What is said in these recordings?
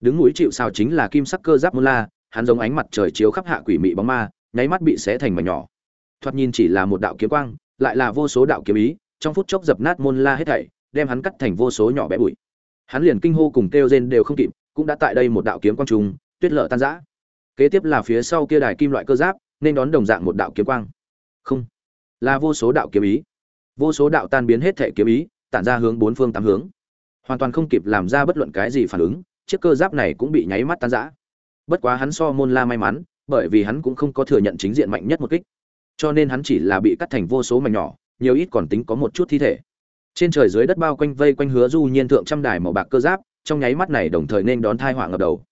đứng mũi chịu sao chính là kim sắc cơ giáp môn la, hắn giống ánh mặt trời chiếu khắp hạ quỷ mị bóng ma, nháy mắt bị xé thành mảnh nhỏ. Thoạt nhìn chỉ là một đạo kiếm quang, lại là vô số đạo kiếm ý, trong phút chốc dập nát môn la hết thảy, đem hắn cắt thành vô số nhỏ bé bụi. Hắn liền kinh hô cùng kêu rên đều không kịp, cũng đã tại đây một đạo kiếm quang trùng, tuyết lở tan rã. Kế tiếp là phía sau kia đài kim loại cơ giáp, nên đón đồng dạng một đạo kiếm quang. Không. Là vô số đạo kiếm ý. Vô số đạo tan biến hết thể kiếm ý, tản ra hướng bốn phương tám hướng. Hoàn toàn không kịp làm ra bất luận cái gì phản ứng chiếc cơ giáp này cũng bị nháy mắt tan rã. Bất quá hắn so môn la may mắn, bởi vì hắn cũng không có thừa nhận chính diện mạnh nhất một kích. Cho nên hắn chỉ là bị cắt thành vô số mảnh nhỏ, nhiều ít còn tính có một chút thi thể. Trên trời dưới đất bao quanh vây quanh hứa du nhiên thượng trăm đài màu bạc cơ giáp, trong nháy mắt này đồng thời nên đón thai họa ngập đầu.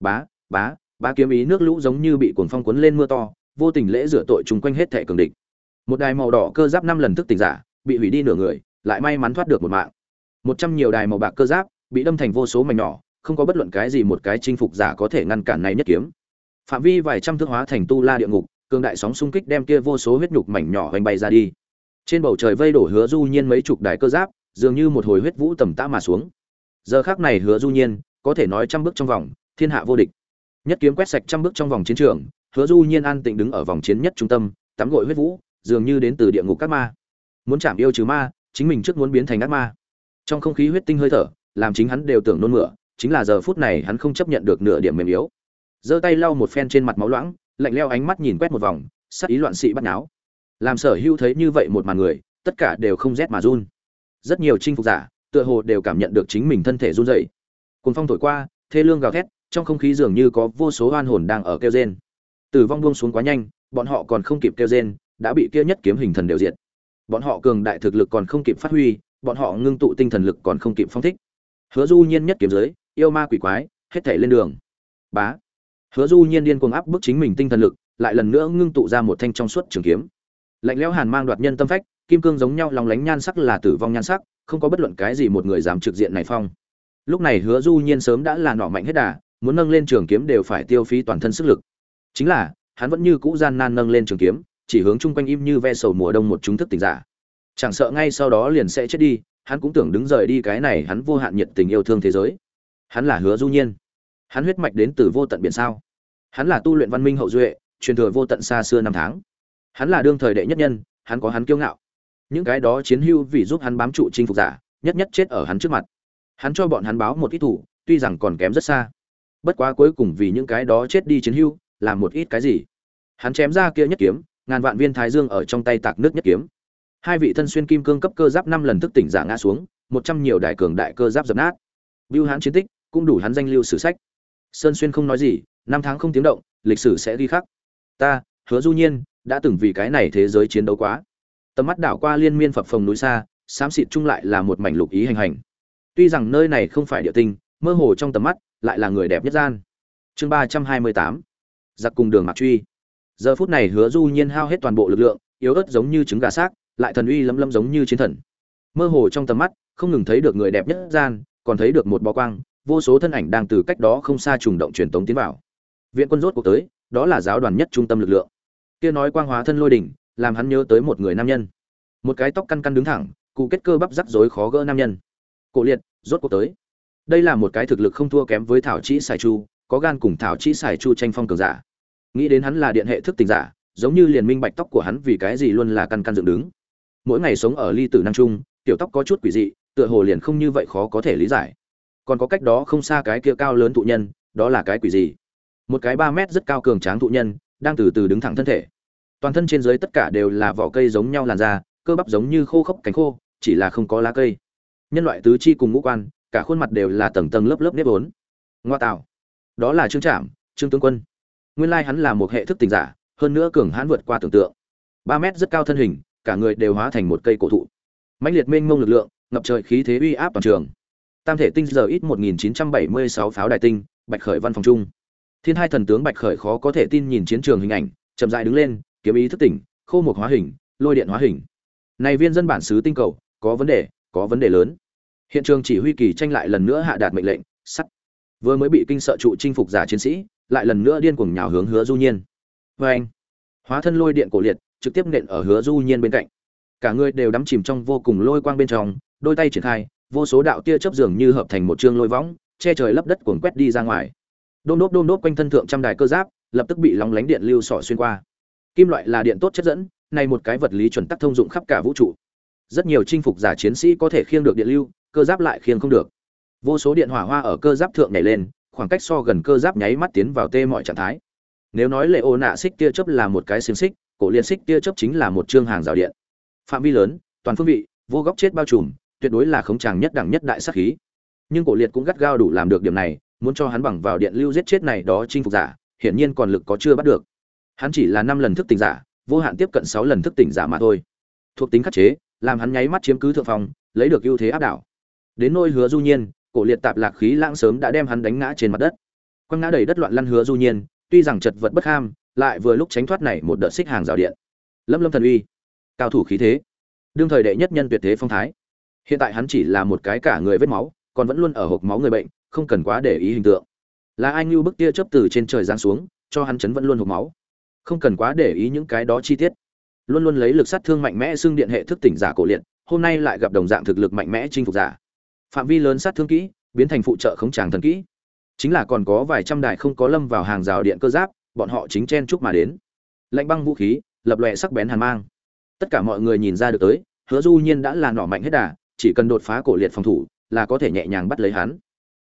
Bá bá bá kiếm ý nước lũ giống như bị cuồng phong cuốn lên mưa to, vô tình lễ rửa tội trùng quanh hết thể cường địch. Một đài màu đỏ cơ giáp năm lần thức tỉnh giả, bị hủy đi nửa người, lại may mắn thoát được một mạng. Một trăm nhiều đài màu bạc cơ giáp, bị đâm thành vô số mảnh nhỏ không có bất luận cái gì một cái chinh phục giả có thể ngăn cản này nhất kiếm. Phạm vi vài trăm thước hóa thành tu la địa ngục, cường đại sóng xung kích đem kia vô số huyết nhục mảnh nhỏ hoành bay ra đi. Trên bầu trời vây đổ hứa du nhiên mấy chục đài cơ giáp, dường như một hồi huyết vũ tầm tã mà xuống. Giờ khắc này hứa du nhiên, có thể nói trăm bước trong vòng, thiên hạ vô địch. Nhất kiếm quét sạch trăm bước trong vòng chiến trường, hứa du nhiên an tĩnh đứng ở vòng chiến nhất trung tâm, tắm gội huyết vũ, dường như đến từ địa ngục các ma. Muốn chạm yêu trừ ma, chính mình trước muốn biến thành ác ma. Trong không khí huyết tinh hơi thở, làm chính hắn đều tưởng nôn mửa chính là giờ phút này hắn không chấp nhận được nửa điểm mềm yếu. Giơ tay lau một phen trên mặt máu loãng, lạnh leo ánh mắt nhìn quét một vòng, sắc ý loạn sĩ bắt náo làm sở hữu thấy như vậy một màn người, tất cả đều không rét mà run. Rất nhiều chinh phục giả, tựa hồ đều cảm nhận được chính mình thân thể run rẩy. Cuốn phong thổi qua, thê lương gào thét, trong không khí dường như có vô số oan hồn đang ở kêu rên. Tử vong buông xuống quá nhanh, bọn họ còn không kịp kêu rên, đã bị kia nhất kiếm hình thần đều diệt. Bọn họ cường đại thực lực còn không kịp phát huy, bọn họ ngưng tụ tinh thần lực còn không kịp phong thích. Hứa du nhiên nhất kiếm giới yêu ma quỷ quái, hết thảy lên đường. Bá. Hứa du nhiên điên cuồng áp bức chính mình tinh thần lực, lại lần nữa ngưng tụ ra một thanh trong suốt trường kiếm. Lạnh lẽo hàn mang đoạt nhân tâm phách, kim cương giống nhau lòng lánh nhan sắc là tử vong nhan sắc, không có bất luận cái gì một người dám trực diện này phong. Lúc này hứa du nhiên sớm đã là nọ mạnh hết đà, muốn nâng lên trường kiếm đều phải tiêu phí toàn thân sức lực. Chính là, hắn vẫn như cũ gian nan nâng lên trường kiếm, chỉ hướng chung quanh im như ve sầu mùa đông một chúng thức tỉnh giả. Chẳng sợ ngay sau đó liền sẽ chết đi, hắn cũng tưởng đứng rời đi cái này hắn vô hạn nhiệt tình yêu thương thế giới hắn là hứa du nhiên. Hắn huyết mạch đến từ vô tận biển sao? Hắn là tu luyện văn minh hậu duệ, truyền thừa vô tận xa xưa năm tháng. Hắn là đương thời đệ nhất nhân, hắn có hắn kiêu ngạo. Những cái đó chiến hưu vì giúp hắn bám trụ chinh phục giả, nhất nhất chết ở hắn trước mặt. Hắn cho bọn hắn báo một ít thủ, tuy rằng còn kém rất xa. Bất quá cuối cùng vì những cái đó chết đi chiến hưu làm một ít cái gì? Hắn chém ra kia nhất kiếm, ngàn vạn viên thái dương ở trong tay tạc nước nhất kiếm. Hai vị thân xuyên kim cương cấp cơ giáp năm lần thức tỉnh giả ngã xuống, một trăm nhiều đại cường đại cơ giáp dập nát. Bưu hắn chiến tích cũng đủ hắn danh lưu sử sách. Sơn xuyên không nói gì, năm tháng không tiếng động, lịch sử sẽ ghi khắc. Ta, hứa du nhiên, đã từng vì cái này thế giới chiến đấu quá. Tầm mắt đảo qua liên miên phập phồng núi xa, xám xịt chung lại là một mảnh lục ý hành hành. Tuy rằng nơi này không phải địa tinh, mơ hồ trong tầm mắt lại là người đẹp nhất gian. Chương ba trăm hai mươi tám. Giặc cùng đường mặc truy. Giờ phút này hứa du nhiên hao hết toàn bộ lực lượng, yếu ớt giống như trứng gà xác, lại thần uy lấm lấm giống như chiến thần. Mơ hồ trong tầm mắt, không ngừng thấy được người đẹp nhất gian, còn thấy được một bó quang vô số thân ảnh đang từ cách đó không xa trùng động truyền tống tiến vào. Viện quân rốt cuộc tới, đó là giáo đoàn nhất trung tâm lực lượng. Kia nói quang hóa thân lôi đỉnh, làm hắn nhớ tới một người nam nhân. Một cái tóc căn căn đứng thẳng, cụ kết cơ bắp rắc rối khó gỡ nam nhân. Cổ liệt, rốt cuộc tới. Đây là một cái thực lực không thua kém với thảo chỉ sài chu, có gan cùng thảo chỉ sài chu tranh phong cường giả. Nghĩ đến hắn là điện hệ thức tình giả, giống như liền minh bạch tóc của hắn vì cái gì luôn là căn căn dựng đứng. Mỗi ngày sống ở ly tử năng trung, tiểu tóc có chút quỷ dị, tựa hồ liền không như vậy khó có thể lý giải còn có cách đó không xa cái kia cao lớn thụ nhân, đó là cái quỷ gì? Một cái ba mét rất cao cường tráng thụ nhân, đang từ từ đứng thẳng thân thể. Toàn thân trên dưới tất cả đều là vỏ cây giống nhau làn da, cơ bắp giống như khô khốc cánh khô, chỉ là không có lá cây. Nhân loại tứ chi cùng ngũ quan, cả khuôn mặt đều là tầng tầng lớp lớp nếp vốn. Ngoa tạo. Đó là trương trạm, trương tướng quân. Nguyên lai hắn là một hệ thức tình giả, hơn nữa cường hãn vượt qua tưởng tượng. Ba mét rất cao thân hình, cả người đều hóa thành một cây cổ thụ. Mãnh liệt mênh mông lực lượng, ngập trời khí thế uy áp toàn trường tam thể tinh giờ ít 1976 pháo đại tinh, bạch khởi văn phòng trung thiên hai thần tướng bạch khởi khó có thể tin nhìn chiến trường hình ảnh, chậm rãi đứng lên, kiếm ý thức tỉnh, khô một hóa hình, lôi điện hóa hình. Này viên dân bản xứ tinh cầu, có vấn đề, có vấn đề lớn. Hiện trường chỉ huy kỳ tranh lại lần nữa hạ đạt mệnh lệnh, sắt. Vừa mới bị kinh sợ trụ chinh phục giả chiến sĩ, lại lần nữa điên cuồng nhào hướng hứa du nhiên. Vê anh, hóa thân lôi điện cổ liệt, trực tiếp nện ở hứa du nhiên bên cạnh. Cả người đều đắm chìm trong vô cùng lôi quang bên trong, đôi tay triển khai vô số đạo tia chớp dường như hợp thành một chương lôi võng, che trời lấp đất cuồng quét đi ra ngoài. Đôn đốp đôn đốp quanh thân thượng trăm đài cơ giáp, lập tức bị lóng lánh điện lưu sỏ xuyên qua. Kim loại là điện tốt chất dẫn, này một cái vật lý chuẩn tắc thông dụng khắp cả vũ trụ. Rất nhiều chinh phục giả chiến sĩ có thể khiêng được điện lưu, cơ giáp lại khiêng không được. Vô số điện hỏa hoa ở cơ giáp thượng nhảy lên, khoảng cách so gần cơ giáp nháy mắt tiến vào tê mọi trạng thái. Nếu nói lệ ô nạ xích tia chớp là một cái xiềng xích, cổ liên xích tia chớp chính là một chương hàng rào điện. Phạm vi lớn, toàn phương vị, vô góc chết bao trùm tuyệt đối là khống chàng nhất đẳng nhất đại sát khí. Nhưng cổ liệt cũng gắt gao đủ làm được điểm này, muốn cho hắn bằng vào điện lưu giết chết này đó chinh phục giả, hiển nhiên còn lực có chưa bắt được. Hắn chỉ là năm lần thức tỉnh giả, vô hạn tiếp cận sáu lần thức tỉnh giả mà thôi. Thuộc tính khắc chế, làm hắn nháy mắt chiếm cứ thượng phòng lấy được ưu thế áp đảo. Đến nôi hứa du nhiên, cổ liệt tạp lạc khí lãng sớm đã đem hắn đánh ngã trên mặt đất. Quăng ngã đầy đất loạn lăn hứa du nhiên, tuy rằng chật vật bất ham, lại vừa lúc tránh thoát này một đợt xích hàng rào điện. Lâm lâm thần uy, cao thủ khí thế, đương thời đệ nhất nhân tuyệt thế phong thái hiện tại hắn chỉ là một cái cả người vết máu, còn vẫn luôn ở hộp máu người bệnh, không cần quá để ý hình tượng. Là ai như bức tia chớp từ trên trời giáng xuống, cho hắn chấn vẫn luôn hộp máu? Không cần quá để ý những cái đó chi tiết. Luôn luôn lấy lực sát thương mạnh mẽ xương điện hệ thức tỉnh giả cổ liệt, hôm nay lại gặp đồng dạng thực lực mạnh mẽ chinh phục giả. Phạm vi lớn sát thương kỹ, biến thành phụ trợ khống tràng thần kỹ. Chính là còn có vài trăm đài không có lâm vào hàng rào điện cơ giáp, bọn họ chính chen chúc mà đến. Lạnh băng vũ khí, lập lòe sắc bén hàn mang. Tất cả mọi người nhìn ra được tới, hứa du nhiên đã là nỏ mạnh hết đà chỉ cần đột phá cổ liệt phòng thủ, là có thể nhẹ nhàng bắt lấy hắn.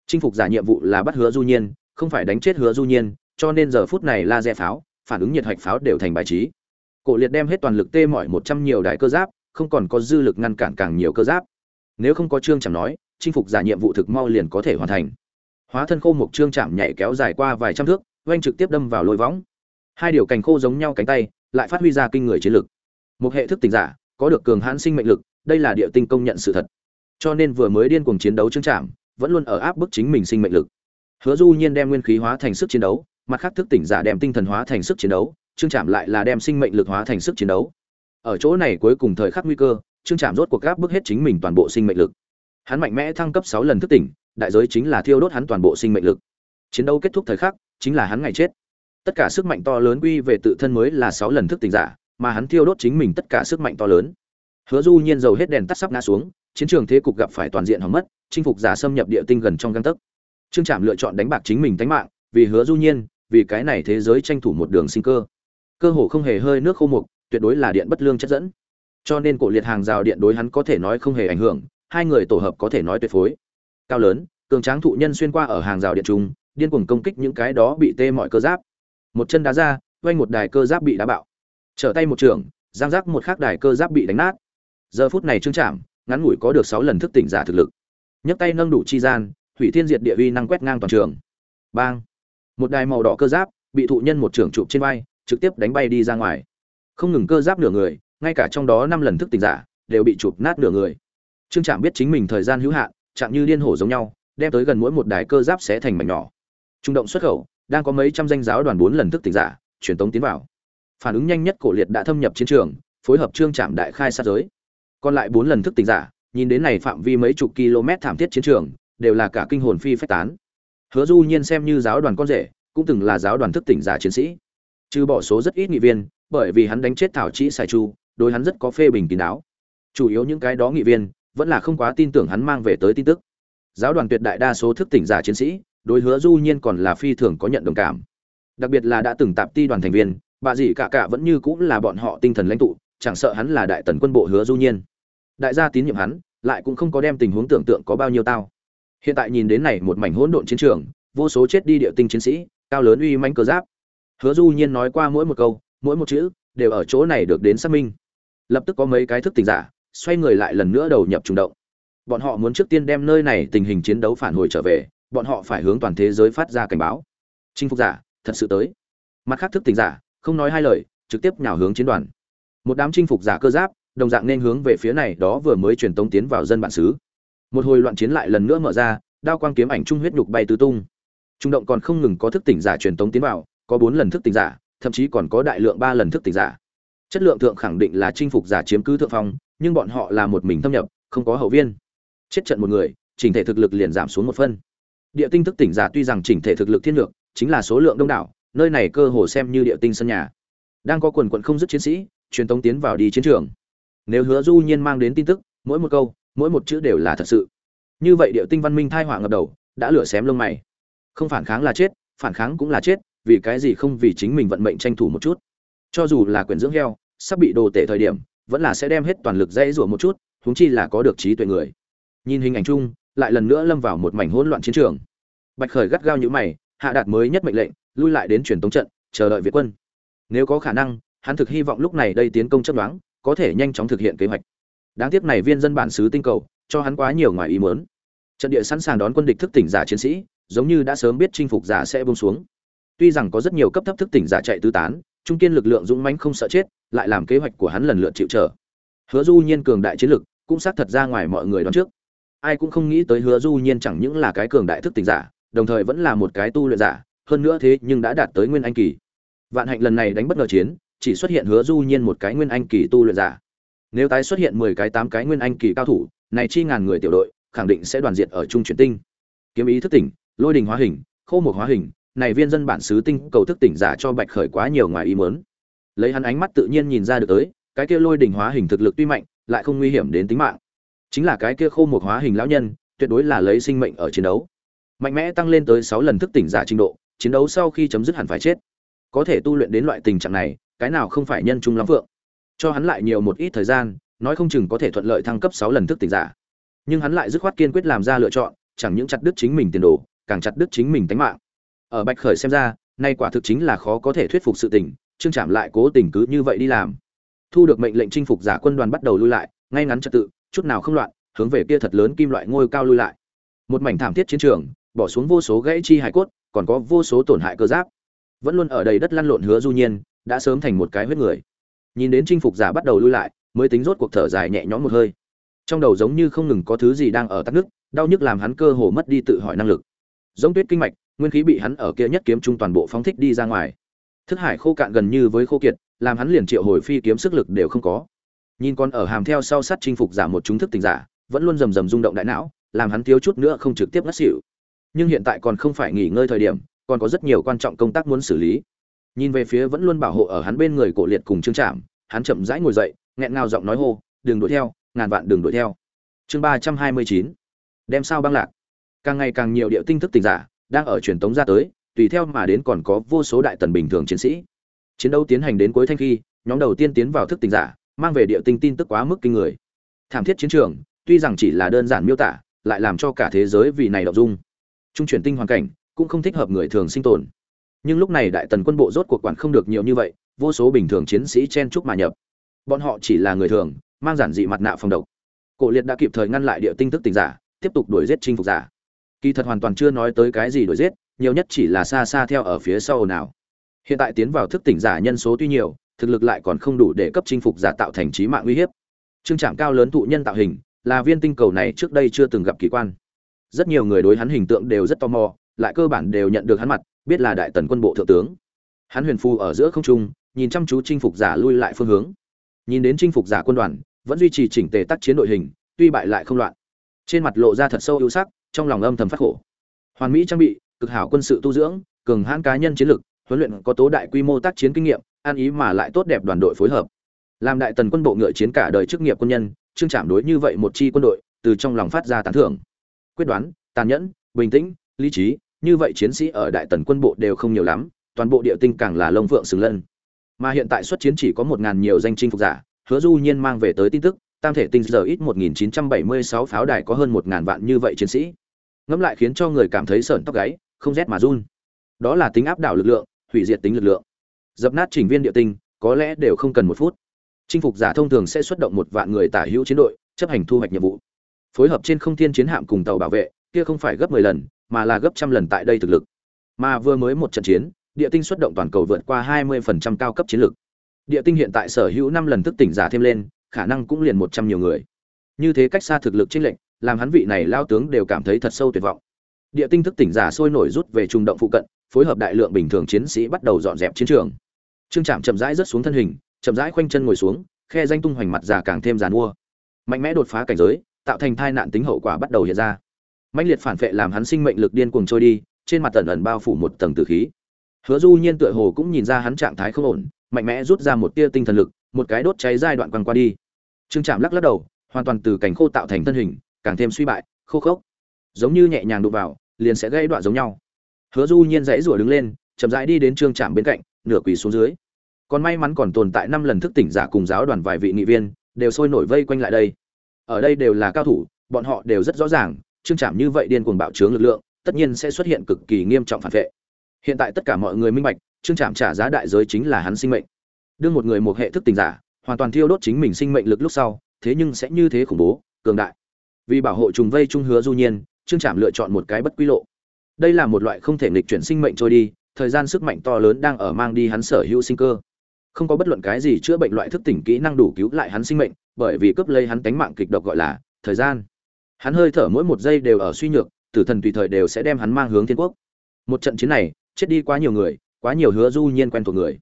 Chinh phục giả nhiệm vụ là bắt hứa du nhiên, không phải đánh chết hứa du nhiên, cho nên giờ phút này laser pháo, phản ứng nhiệt hạch pháo đều thành bài trí. Cổ liệt đem hết toàn lực tê mỏi một trăm nhiều đại cơ giáp, không còn có dư lực ngăn cản càng nhiều cơ giáp. Nếu không có trương chẳng nói, chinh phục giả nhiệm vụ thực mau liền có thể hoàn thành. Hóa thân khô một trương chạm nhảy kéo dài qua vài trăm thước, oanh trực tiếp đâm vào lôi võng. Hai điều cành khô giống nhau cánh tay, lại phát huy ra kinh người chiến lực. Một hệ thức tỉnh giả, có được cường hãn sinh mệnh lực đây là địa tinh công nhận sự thật. Cho nên vừa mới điên cuồng chiến đấu trương trạm vẫn luôn ở áp bức chính mình sinh mệnh lực. Hứa du nhiên đem nguyên khí hóa thành sức chiến đấu, mặt khác thức tỉnh giả đem tinh thần hóa thành sức chiến đấu trương trạm lại là đem sinh mệnh lực hóa thành sức chiến đấu. Ở chỗ này cuối cùng thời khắc nguy cơ trương trạm rốt cuộc áp bức hết chính mình toàn bộ sinh mệnh lực. Hắn mạnh mẽ thăng cấp sáu lần thức tỉnh, đại giới chính là thiêu đốt hắn toàn bộ sinh mệnh lực. Chiến đấu kết thúc thời khắc, chính là hắn ngày chết. Tất cả sức mạnh to lớn quy về tự thân mới là sáu lần thức tỉnh giả, mà hắn thiêu đốt chính mình tất cả sức mạnh to lớn hứa du nhiên dầu hết đèn tắt sắp ngã xuống, chiến trường thế cục gặp phải toàn diện hỏng mất, chinh phục giả xâm nhập địa tinh gần trong gang tấc. Trương trạm lựa chọn đánh bạc chính mình tính mạng, vì hứa du nhiên, vì cái này thế giới tranh thủ một đường sinh cơ. Cơ hồ không hề hơi nước khô mục, tuyệt đối là điện bất lương chất dẫn. Cho nên cổ liệt hàng rào điện đối hắn có thể nói không hề ảnh hưởng, hai người tổ hợp có thể nói tuyệt phối. Cao lớn, cường tráng thụ nhân xuyên qua ở hàng rào điện trung, điên cuồng công kích những cái đó bị tê mọi cơ giáp. Một chân đá ra vay một đài cơ giáp bị đá bạo. Trở tay một trường, giang giác một khác đài cơ giáp bị đánh nát giờ phút này trương trạm, ngắn ngủi có được sáu lần thức tỉnh giả thực lực. Nhấc tay nâng đủ chi gian, hủy thiên diệt địa uy năng quét ngang toàn trường. Bang! Một đài màu đỏ cơ giáp bị thụ nhân một trưởng chụp trên vai, trực tiếp đánh bay đi ra ngoài. Không ngừng cơ giáp nửa người, ngay cả trong đó năm lần thức tỉnh giả đều bị chụp nát nửa người. Trương trạm biết chính mình thời gian hữu hạn, chạm như liên hổ giống nhau, đem tới gần mỗi một đài cơ giáp sẽ thành mảnh nhỏ. Trung động xuất khẩu, đang có mấy trăm danh giáo đoàn bốn lần thức tỉnh giả, truyền tống tiến vào. Phản ứng nhanh nhất cổ liệt đã thâm nhập chiến trường, phối hợp trương trạm đại khai sát giới còn lại bốn lần thức tỉnh giả, nhìn đến này phạm vi mấy chục km thảm thiết chiến trường, đều là cả kinh hồn phi phách tán. Hứa du nhiên xem như giáo đoàn con rể, cũng từng là giáo đoàn thức tỉnh giả chiến sĩ. Trừ bỏ số rất ít nghị viên, bởi vì hắn đánh chết thảo chỉ sài chu, đối hắn rất có phê bình kín đáo. Chủ yếu những cái đó nghị viên, vẫn là không quá tin tưởng hắn mang về tới tin tức. Giáo đoàn tuyệt đại đa số thức tỉnh giả chiến sĩ, đối hứa du nhiên còn là phi thường có nhận đồng cảm. Đặc biệt là đã từng tạp ti đoàn thành viên, bà dì cả cả vẫn như cũng là bọn họ tinh thần lãnh tụ, chẳng sợ hắn là đại tần quân bộ hứa du nhiên đại gia tín nhiệm hắn, lại cũng không có đem tình huống tưởng tượng có bao nhiêu tao. Hiện tại nhìn đến này một mảnh hỗn độn chiến trường, vô số chết đi địa tinh chiến sĩ, cao lớn uy mãnh cơ giáp. Hứa du nhiên nói qua mỗi một câu, mỗi một chữ, đều ở chỗ này được đến xác minh. Lập tức có mấy cái thức tỉnh giả, xoay người lại lần nữa đầu nhập trùng động. Bọn họ muốn trước tiên đem nơi này tình hình chiến đấu phản hồi trở về, bọn họ phải hướng toàn thế giới phát ra cảnh báo. Chinh phục giả, thật sự tới. Mặt khác thức tỉnh giả, không nói hai lời, trực tiếp nhào hướng chiến đoàn. Một đám chinh phục giả cơ giáp đồng dạng nên hướng về phía này đó vừa mới truyền tống tiến vào dân bản xứ. Một hồi loạn chiến lại lần nữa mở ra, đao quang kiếm ảnh trung huyết nhục bay tứ tung. Trung động còn không ngừng có thức tỉnh giả truyền tống tiến vào, có bốn lần thức tỉnh giả, thậm chí còn có đại lượng ba lần thức tỉnh giả. Chất lượng thượng khẳng định là chinh phục giả chiếm cứ thượng phong, nhưng bọn họ là một mình thâm nhập, không có hậu viên. Chết trận một người, chỉnh thể thực lực liền giảm xuống một phân. Địa tinh thức tỉnh giả tuy rằng chỉnh thể thực lực thiên lược, chính là số lượng đông đảo, nơi này cơ hồ xem như địa tinh sân nhà. Đang có quần quận không dứt chiến sĩ, truyền tống tiến vào đi chiến trường nếu hứa du nhiên mang đến tin tức, mỗi một câu, mỗi một chữ đều là thật sự. Như vậy địa tinh văn minh thai họa ngập đầu, đã lửa xém lông mày. Không phản kháng là chết, phản kháng cũng là chết, vì cái gì không vì chính mình vận mệnh tranh thủ một chút. Cho dù là quyền dưỡng heo, sắp bị đồ tể thời điểm, vẫn là sẽ đem hết toàn lực dãy rủa một chút, huống chi là có được trí tuệ người. Nhìn hình ảnh chung, lại lần nữa lâm vào một mảnh hỗn loạn chiến trường. Bạch khởi gắt gao như mày, hạ đạt mới nhất mệnh lệnh, lui lại đến truyền tống trận, chờ đợi việt quân. Nếu có khả năng, hắn thực hy vọng lúc này đây tiến công chấp đoán có thể nhanh chóng thực hiện kế hoạch. Đáng tiếc này viên dân bản xứ tinh cầu, cho hắn quá nhiều ngoài ý muốn. Trận địa sẵn sàng đón quân địch thức tỉnh giả chiến sĩ, giống như đã sớm biết chinh phục giả sẽ bông xuống. Tuy rằng có rất nhiều cấp thấp thức tỉnh giả chạy tứ tán, trung kiên lực lượng dũng mãnh không sợ chết, lại làm kế hoạch của hắn lần lượt chịu trở. Hứa du nhiên cường đại chiến lực, cũng xác thật ra ngoài mọi người đoán trước. Ai cũng không nghĩ tới hứa du nhiên chẳng những là cái cường đại thức tỉnh giả, đồng thời vẫn là một cái tu luyện giả, hơn nữa thế nhưng đã đạt tới nguyên anh kỳ. Vạn hạnh lần này đánh bất ngờ chiến chỉ xuất hiện hứa du nhiên một cái nguyên anh kỳ tu luyện giả. Nếu tái xuất hiện mười cái tám cái nguyên anh kỳ cao thủ, này chi ngàn người tiểu đội, khẳng định sẽ đoàn diện ở trung chuyển tinh. Kiếm ý thức tỉnh, lôi đình hóa hình, khô một hóa hình, này viên dân bản xứ tinh cầu thức tỉnh giả cho bạch khởi quá nhiều ngoài ý muốn. Lấy hắn ánh mắt tự nhiên nhìn ra được tới, cái kia lôi đình hóa hình thực lực tuy mạnh, lại không nguy hiểm đến tính mạng. Chính là cái kia khô một hóa hình lão nhân, tuyệt đối là lấy sinh mệnh ở chiến đấu. Mạnh mẽ tăng lên tới sáu lần thức tỉnh giả trình độ, chiến đấu sau khi chấm dứt hẳn phải chết. Có thể tu luyện đến loại tình trạng này cái nào không phải nhân trung lắm vượng cho hắn lại nhiều một ít thời gian, nói không chừng có thể thuận lợi thăng cấp sáu lần thức tỉnh giả. Nhưng hắn lại dứt khoát kiên quyết làm ra lựa chọn, chẳng những chặt đứt chính mình tiền đồ, càng chặt đứt chính mình tánh mạng. Ở bạch khởi xem ra, nay quả thực chính là khó có thể thuyết phục sự tình, trương trạm lại cố tình cứ như vậy đi làm. Thu được mệnh lệnh chinh phục giả quân đoàn bắt đầu lui lại, ngay ngắn trật tự, chút nào không loạn, hướng về kia thật lớn kim loại ngôi cao lui lại. Một mảnh thảm thiết chiến trường, bỏ xuống vô số gãy chi hải cốt, còn có vô số tổn hại cơ giáp. Vẫn luôn ở đầy đất lăn lộn hứa du nhiên đã sớm thành một cái huyết người. Nhìn đến chinh phục giả bắt đầu lui lại, mới tính rốt cuộc thở dài nhẹ nhõm một hơi. Trong đầu giống như không ngừng có thứ gì đang ở tắc nước, đau nhức làm hắn cơ hồ mất đi tự hỏi năng lực. Giống tuyết kinh mạch, nguyên khí bị hắn ở kia nhất kiếm trung toàn bộ phóng thích đi ra ngoài. Thức hải khô cạn gần như với khô kiệt, làm hắn liền triệu hồi phi kiếm sức lực đều không có. Nhìn con ở hàm theo sau sát chinh phục giả một chúng thức tình giả, vẫn luôn rầm rầm rung động đại não, làm hắn thiếu chút nữa không trực tiếp ngất xỉu. Nhưng hiện tại còn không phải nghỉ ngơi thời điểm, còn có rất nhiều quan trọng công tác muốn xử lý nhìn về phía vẫn luôn bảo hộ ở hắn bên người cổ liệt cùng trương trạm, hắn chậm rãi ngồi dậy, nghẹn ngào giọng nói hô, đừng đuổi theo, ngàn vạn đừng đuổi theo. Chương ba trăm hai mươi chín, đem sao băng lạc. Càng ngày càng nhiều địa tinh thức tình giả đang ở truyền tống ra tới, tùy theo mà đến còn có vô số đại tần bình thường chiến sĩ. Chiến đấu tiến hành đến cuối thanh khi, nhóm đầu tiên tiến vào thức tình giả, mang về địa tinh tin tức quá mức kinh người. Thảm thiết chiến trường, tuy rằng chỉ là đơn giản miêu tả, lại làm cho cả thế giới vì này đọc dung. Trung chuyển tinh hoàn cảnh, cũng không thích hợp người thường sinh tồn nhưng lúc này đại tần quân bộ rốt cuộc quản không được nhiều như vậy, vô số bình thường chiến sĩ chen chúc mà nhập. Bọn họ chỉ là người thường, mang giản dị mặt nạ phòng độc. Cổ liệt đã kịp thời ngăn lại địa tinh thức tình giả, tiếp tục đuổi giết chinh phục giả. Kỳ thật hoàn toàn chưa nói tới cái gì đuổi giết, nhiều nhất chỉ là xa xa theo ở phía sau nào hiện tại tiến vào thức tỉnh giả nhân số tuy nhiều, thực lực lại còn không đủ để cấp chinh phục giả tạo thành trí mạng uy hiếp. Trương trạm cao lớn thụ nhân tạo hình, là viên tinh cầu này trước đây chưa từng gặp kỳ quan. Rất nhiều người đối hắn hình tượng đều rất tò mò, lại cơ bản đều nhận được hắn mặt biết là đại tần quân bộ thượng tướng. Hắn huyền phu ở giữa không trung, nhìn chăm chú chinh phục giả lui lại phương hướng. Nhìn đến chinh phục giả quân đoàn, vẫn duy trì chỉnh tề tác chiến đội hình, tuy bại lại không loạn. Trên mặt lộ ra thật sâu ưu sắc, trong lòng âm thầm phát khổ. Hoàn mỹ trang bị, cực hảo quân sự tu dưỡng, cường hãn cá nhân chiến lực, huấn luyện có tố đại quy mô tác chiến kinh nghiệm, an ý mà lại tốt đẹp đoàn đội phối hợp. Làm đại tần quân bộ ngựa chiến cả đời chức nghiệp quân nhân, trương chạm đối như vậy một chi quân đội, từ trong lòng phát ra tán thưởng. Quyết đoán, tàn nhẫn, bình tĩnh, lý trí như vậy chiến sĩ ở đại tần quân bộ đều không nhiều lắm toàn bộ địa tinh càng là lông phượng xứng lân mà hiện tại xuất chiến chỉ có một ngàn nhiều danh chinh phục giả hứa du nhiên mang về tới tin tức tam thể tinh giờ ít 1976 pháo đài có hơn 1000 vạn như vậy chiến sĩ. Ngẫm lại khiến cho người cảm thấy sởn tóc gáy, không rét mà run. Đó là tính áp đảo lực lượng, hủy diệt tính lực lượng. Dập nát chỉnh viên địa tinh, có lẽ đều không cần một phút. Chinh phục giả thông thường sẽ xuất động một vạn người tả hữu chiến đội, chấp hành thu hoạch nhiệm vụ. Phối hợp trên không thiên chiến hạm cùng tàu bảo vệ, kia không phải gấp 10 lần, mà là gấp trăm lần tại đây thực lực. Mà vừa mới một trận chiến, địa tinh xuất động toàn cầu vượt qua 20% cao cấp chiến lực. Địa tinh hiện tại sở hữu 5 lần thức tỉnh giả thêm lên, khả năng cũng liền một trăm nhiều người. Như thế cách xa thực lực trên lệnh làm hắn vị này lao tướng đều cảm thấy thật sâu tuyệt vọng. Địa tinh thức tỉnh giả sôi nổi rút về trung động phụ cận phối hợp đại lượng bình thường chiến sĩ bắt đầu dọn dẹp chiến trường. Trương trạm chậm rãi rớt xuống thân hình chậm rãi khoanh chân ngồi xuống khe danh tung hoành mặt già càng thêm giàn mua mạnh mẽ đột phá cảnh giới tạo thành thai nạn tính hậu quả bắt đầu hiện ra mạnh liệt phản vệ làm hắn sinh mệnh lực điên cuồng trôi đi, trên mặt tần ẩn bao phủ một tầng tử khí. Hứa du nhiên tựa hồ cũng nhìn ra hắn trạng thái không ổn, mạnh mẽ rút ra một tia tinh thần lực, một cái đốt cháy giai đoạn quăng qua đi. Trương trạm lắc lắc đầu, hoàn toàn từ cảnh khô tạo thành thân hình, càng thêm suy bại, khô khốc. Giống như nhẹ nhàng đụng vào, liền sẽ gây đoạn giống nhau. Hứa du nhiên dãy rủa đứng lên, chậm rãi đi đến trương trạm bên cạnh, nửa quỳ xuống dưới. Còn may mắn còn tồn tại năm lần thức tỉnh giả cùng giáo đoàn vài vị nghị viên, đều sôi nổi vây quanh lại đây. Ở đây đều là cao thủ, bọn họ đều rất rõ ràng trương trạm như vậy điên cuồng bạo trướng lực lượng, tất nhiên sẽ xuất hiện cực kỳ nghiêm trọng phản vệ. Hiện tại tất cả mọi người minh bạch, trương trạm trả giá đại giới chính là hắn sinh mệnh. Đưa một người một hệ thức tình giả, hoàn toàn thiêu đốt chính mình sinh mệnh lực lúc sau, thế nhưng sẽ như thế khủng bố, cường đại. Vì bảo hộ trùng vây trung hứa du nhiên, trương trạm lựa chọn một cái bất quy lộ. Đây là một loại không thể nghịch chuyển sinh mệnh trôi đi, thời gian sức mạnh to lớn đang ở mang đi hắn sở hữu sinh cơ. Không có bất luận cái gì chữa bệnh loại thức tỉnh kỹ năng đủ cứu lại hắn sinh mệnh, bởi vì cướp lấy hắn tánh mạng kịch độc gọi là thời gian hắn hơi thở mỗi một giây đều ở suy nhược, tử thần tùy thời đều sẽ đem hắn mang hướng thiên quốc. Một trận chiến này, chết đi quá nhiều người, quá nhiều hứa du nhiên quen thuộc người.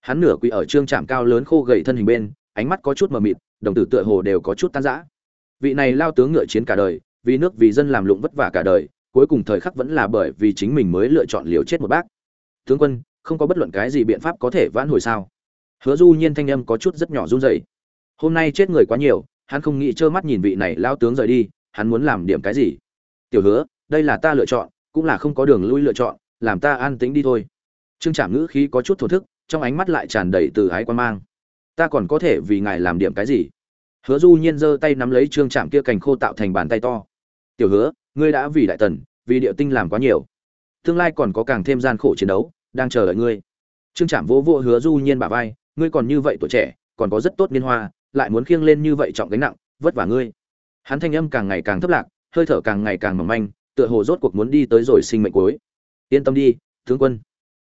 Hắn nửa quỳ ở trương trạm cao lớn khô gầy thân hình bên, ánh mắt có chút mờ mịt, đồng tử tựa hồ đều có chút tan rã. Vị này lao tướng ngựa chiến cả đời, vì nước vì dân làm lụng vất vả cả đời, cuối cùng thời khắc vẫn là bởi vì chính mình mới lựa chọn liều chết một bác. Tướng quân, không có bất luận cái gì biện pháp có thể vãn hồi sao? Hứa du nhiên thanh âm có chút rất nhỏ run rẩy. Hôm nay chết người quá nhiều, hắn không nghĩ trơ mắt nhìn vị này lao tướng rời đi hắn muốn làm điểm cái gì? Tiểu hứa, đây là ta lựa chọn, cũng là không có đường lui lựa chọn, làm ta an tĩnh đi thôi. Trương trạm ngữ khí có chút thổ thức, trong ánh mắt lại tràn đầy từ ái quan mang. Ta còn có thể vì ngài làm điểm cái gì? Hứa du nhiên giơ tay nắm lấy trương trạm kia cành khô tạo thành bàn tay to. Tiểu hứa, ngươi đã vì đại tần, vì địa tinh làm quá nhiều. Tương lai còn có càng thêm gian khổ chiến đấu, đang chờ đợi ngươi. Trương trạm vỗ vỗ hứa du nhiên bả vai, ngươi còn như vậy tuổi trẻ, còn có rất tốt niên hoa, lại muốn khiêng lên như vậy trọng gánh nặng, vất vả ngươi hắn thanh âm càng ngày càng thấp lạc, hơi thở càng ngày càng mỏng manh, tựa hồ rốt cuộc muốn đi tới rồi sinh mệnh cuối. Yên tâm đi, tướng quân.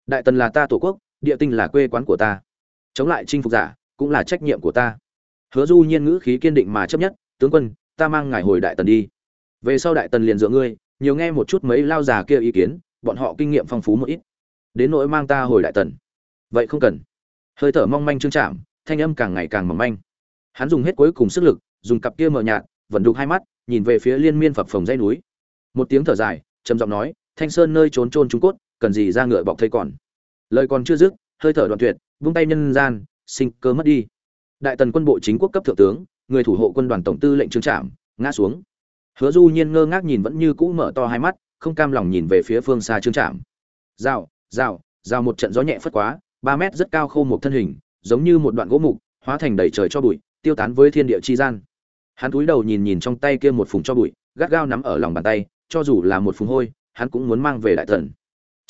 Đại tần là ta tổ quốc, địa tinh là quê quán của ta. Chống lại chinh phục giả, cũng là trách nhiệm của ta. Hứa du nhiên ngữ khí kiên định mà chấp nhất, tướng quân, ta mang ngài hồi đại tần đi. Về sau đại tần liền dựa ngươi, nhiều nghe một chút mấy lao già kia ý kiến, bọn họ kinh nghiệm phong phú một ít. Đến nỗi mang ta hồi đại tần. Vậy không cần. Hơi thở mong manh trương chạm, thanh âm càng ngày càng mỏng manh. Hắn dùng hết cuối cùng sức lực, dùng cặp kia mờ nhạt vẫn đục hai mắt, nhìn về phía liên miên phập phồng dãy núi. Một tiếng thở dài, trầm giọng nói, thanh sơn nơi trốn trôn trung cốt, cần gì ra ngựa bọc thây còn? Lời còn chưa dứt, hơi thở đoạn tuyệt, vung tay nhân gian, sinh cơ mất đi. Đại tần quân bộ chính quốc cấp thượng tướng, người thủ hộ quân đoàn tổng tư lệnh trương trạm, ngã xuống. Hứa du nhiên ngơ ngác nhìn vẫn như cũ mở to hai mắt, không cam lòng nhìn về phía phương xa trương trạm. Rào rào rào một trận gió nhẹ phất quá, ba mét rất cao khô một thân hình, giống như một đoạn gỗ mục, hóa thành đầy trời cho bụi, tiêu tán với thiên địa chi gian hắn cúi đầu nhìn nhìn trong tay kia một phùng cho bụi, gắt gao nắm ở lòng bàn tay, cho dù là một phùng hôi, hắn cũng muốn mang về đại tần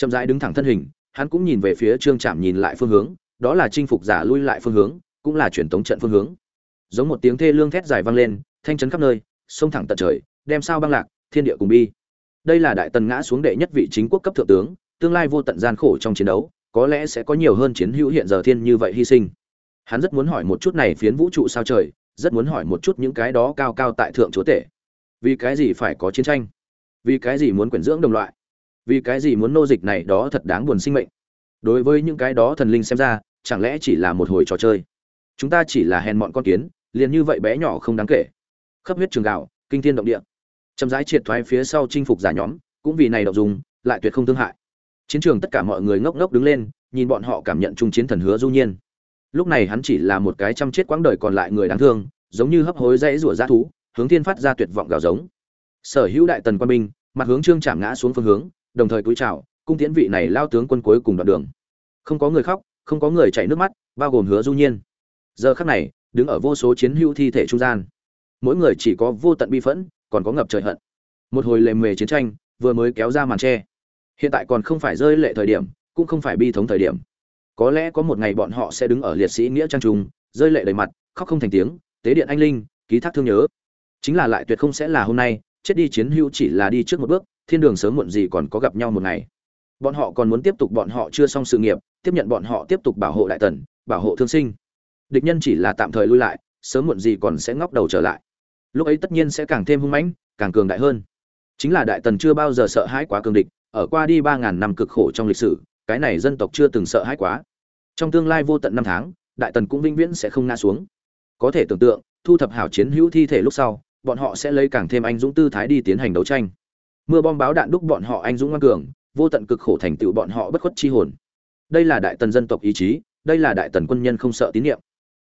chậm rãi đứng thẳng thân hình, hắn cũng nhìn về phía trương trạm nhìn lại phương hướng, đó là chinh phục giả lui lại phương hướng, cũng là truyền tống trận phương hướng. Giống một tiếng thê lương thét dài vang lên, thanh chấn khắp nơi, sông thẳng tận trời, đem sao băng lạc, thiên địa cùng bi. Đây là đại tần ngã xuống đệ nhất vị chính quốc cấp thượng tướng, tương lai vô tận gian khổ trong chiến đấu, có lẽ sẽ có nhiều hơn chiến hữu hiện giờ thiên như vậy hy sinh. Hắn rất muốn hỏi một chút này phiến vũ trụ sao trời rất muốn hỏi một chút những cái đó cao cao tại thượng chúa tể. Vì cái gì phải có chiến tranh? Vì cái gì muốn quyển dưỡng đồng loại? Vì cái gì muốn nô dịch này đó thật đáng buồn sinh mệnh? Đối với những cái đó thần linh xem ra, chẳng lẽ chỉ là một hồi trò chơi? Chúng ta chỉ là hèn mọn con kiến, liền như vậy bé nhỏ không đáng kể. Khắp huyết trường gạo, kinh thiên động địa. Chậm rãi triệt thoái phía sau chinh phục giả nhóm, cũng vì này đậu dùng, lại tuyệt không thương hại. Chiến trường tất cả mọi người ngốc ngốc đứng lên, nhìn bọn họ cảm nhận chung chiến thần hứa du nhiên lúc này hắn chỉ là một cái chăm chết quãng đời còn lại người đáng thương, giống như hấp hối dãy rủa ra thú, hướng thiên phát ra tuyệt vọng gào giống. Sở hữu đại tần quan binh, mặt hướng trương chạm ngã xuống phương hướng, đồng thời cúi chào, cung tiễn vị này lao tướng quân cuối cùng đoạn đường. Không có người khóc, không có người chảy nước mắt, bao gồm hứa du nhiên. Giờ khắc này, đứng ở vô số chiến hữu thi thể trung gian, mỗi người chỉ có vô tận bi phẫn, còn có ngập trời hận. Một hồi lề mề chiến tranh, vừa mới kéo ra màn tre. Hiện tại còn không phải rơi lệ thời điểm, cũng không phải bi thống thời điểm có lẽ có một ngày bọn họ sẽ đứng ở liệt sĩ nghĩa trang trung, rơi lệ đầy mặt, khóc không thành tiếng, tế điện anh linh, ký thác thương nhớ. Chính là lại tuyệt không sẽ là hôm nay, chết đi chiến hữu chỉ là đi trước một bước, thiên đường sớm muộn gì còn có gặp nhau một ngày. Bọn họ còn muốn tiếp tục bọn họ chưa xong sự nghiệp, tiếp nhận bọn họ tiếp tục bảo hộ đại tần, bảo hộ thương sinh. Địch nhân chỉ là tạm thời lui lại, sớm muộn gì còn sẽ ngóc đầu trở lại. Lúc ấy tất nhiên sẽ càng thêm hung mãnh, càng cường đại hơn. Chính là đại tần chưa bao giờ sợ hãi quá cường địch, ở qua đi ba ngàn năm cực khổ trong lịch sử cái này dân tộc chưa từng sợ hãi quá. Trong tương lai vô tận năm tháng, đại tần cũng vĩnh viễn sẽ không ngã xuống. Có thể tưởng tượng, thu thập hảo chiến hữu thi thể lúc sau, bọn họ sẽ lấy càng thêm anh dũng tư thái đi tiến hành đấu tranh. Mưa bom báo đạn đúc bọn họ anh dũng ngoan cường, vô tận cực khổ thành tựu bọn họ bất khuất chi hồn. Đây là đại tần dân tộc ý chí, đây là đại tần quân nhân không sợ tín nhiệm.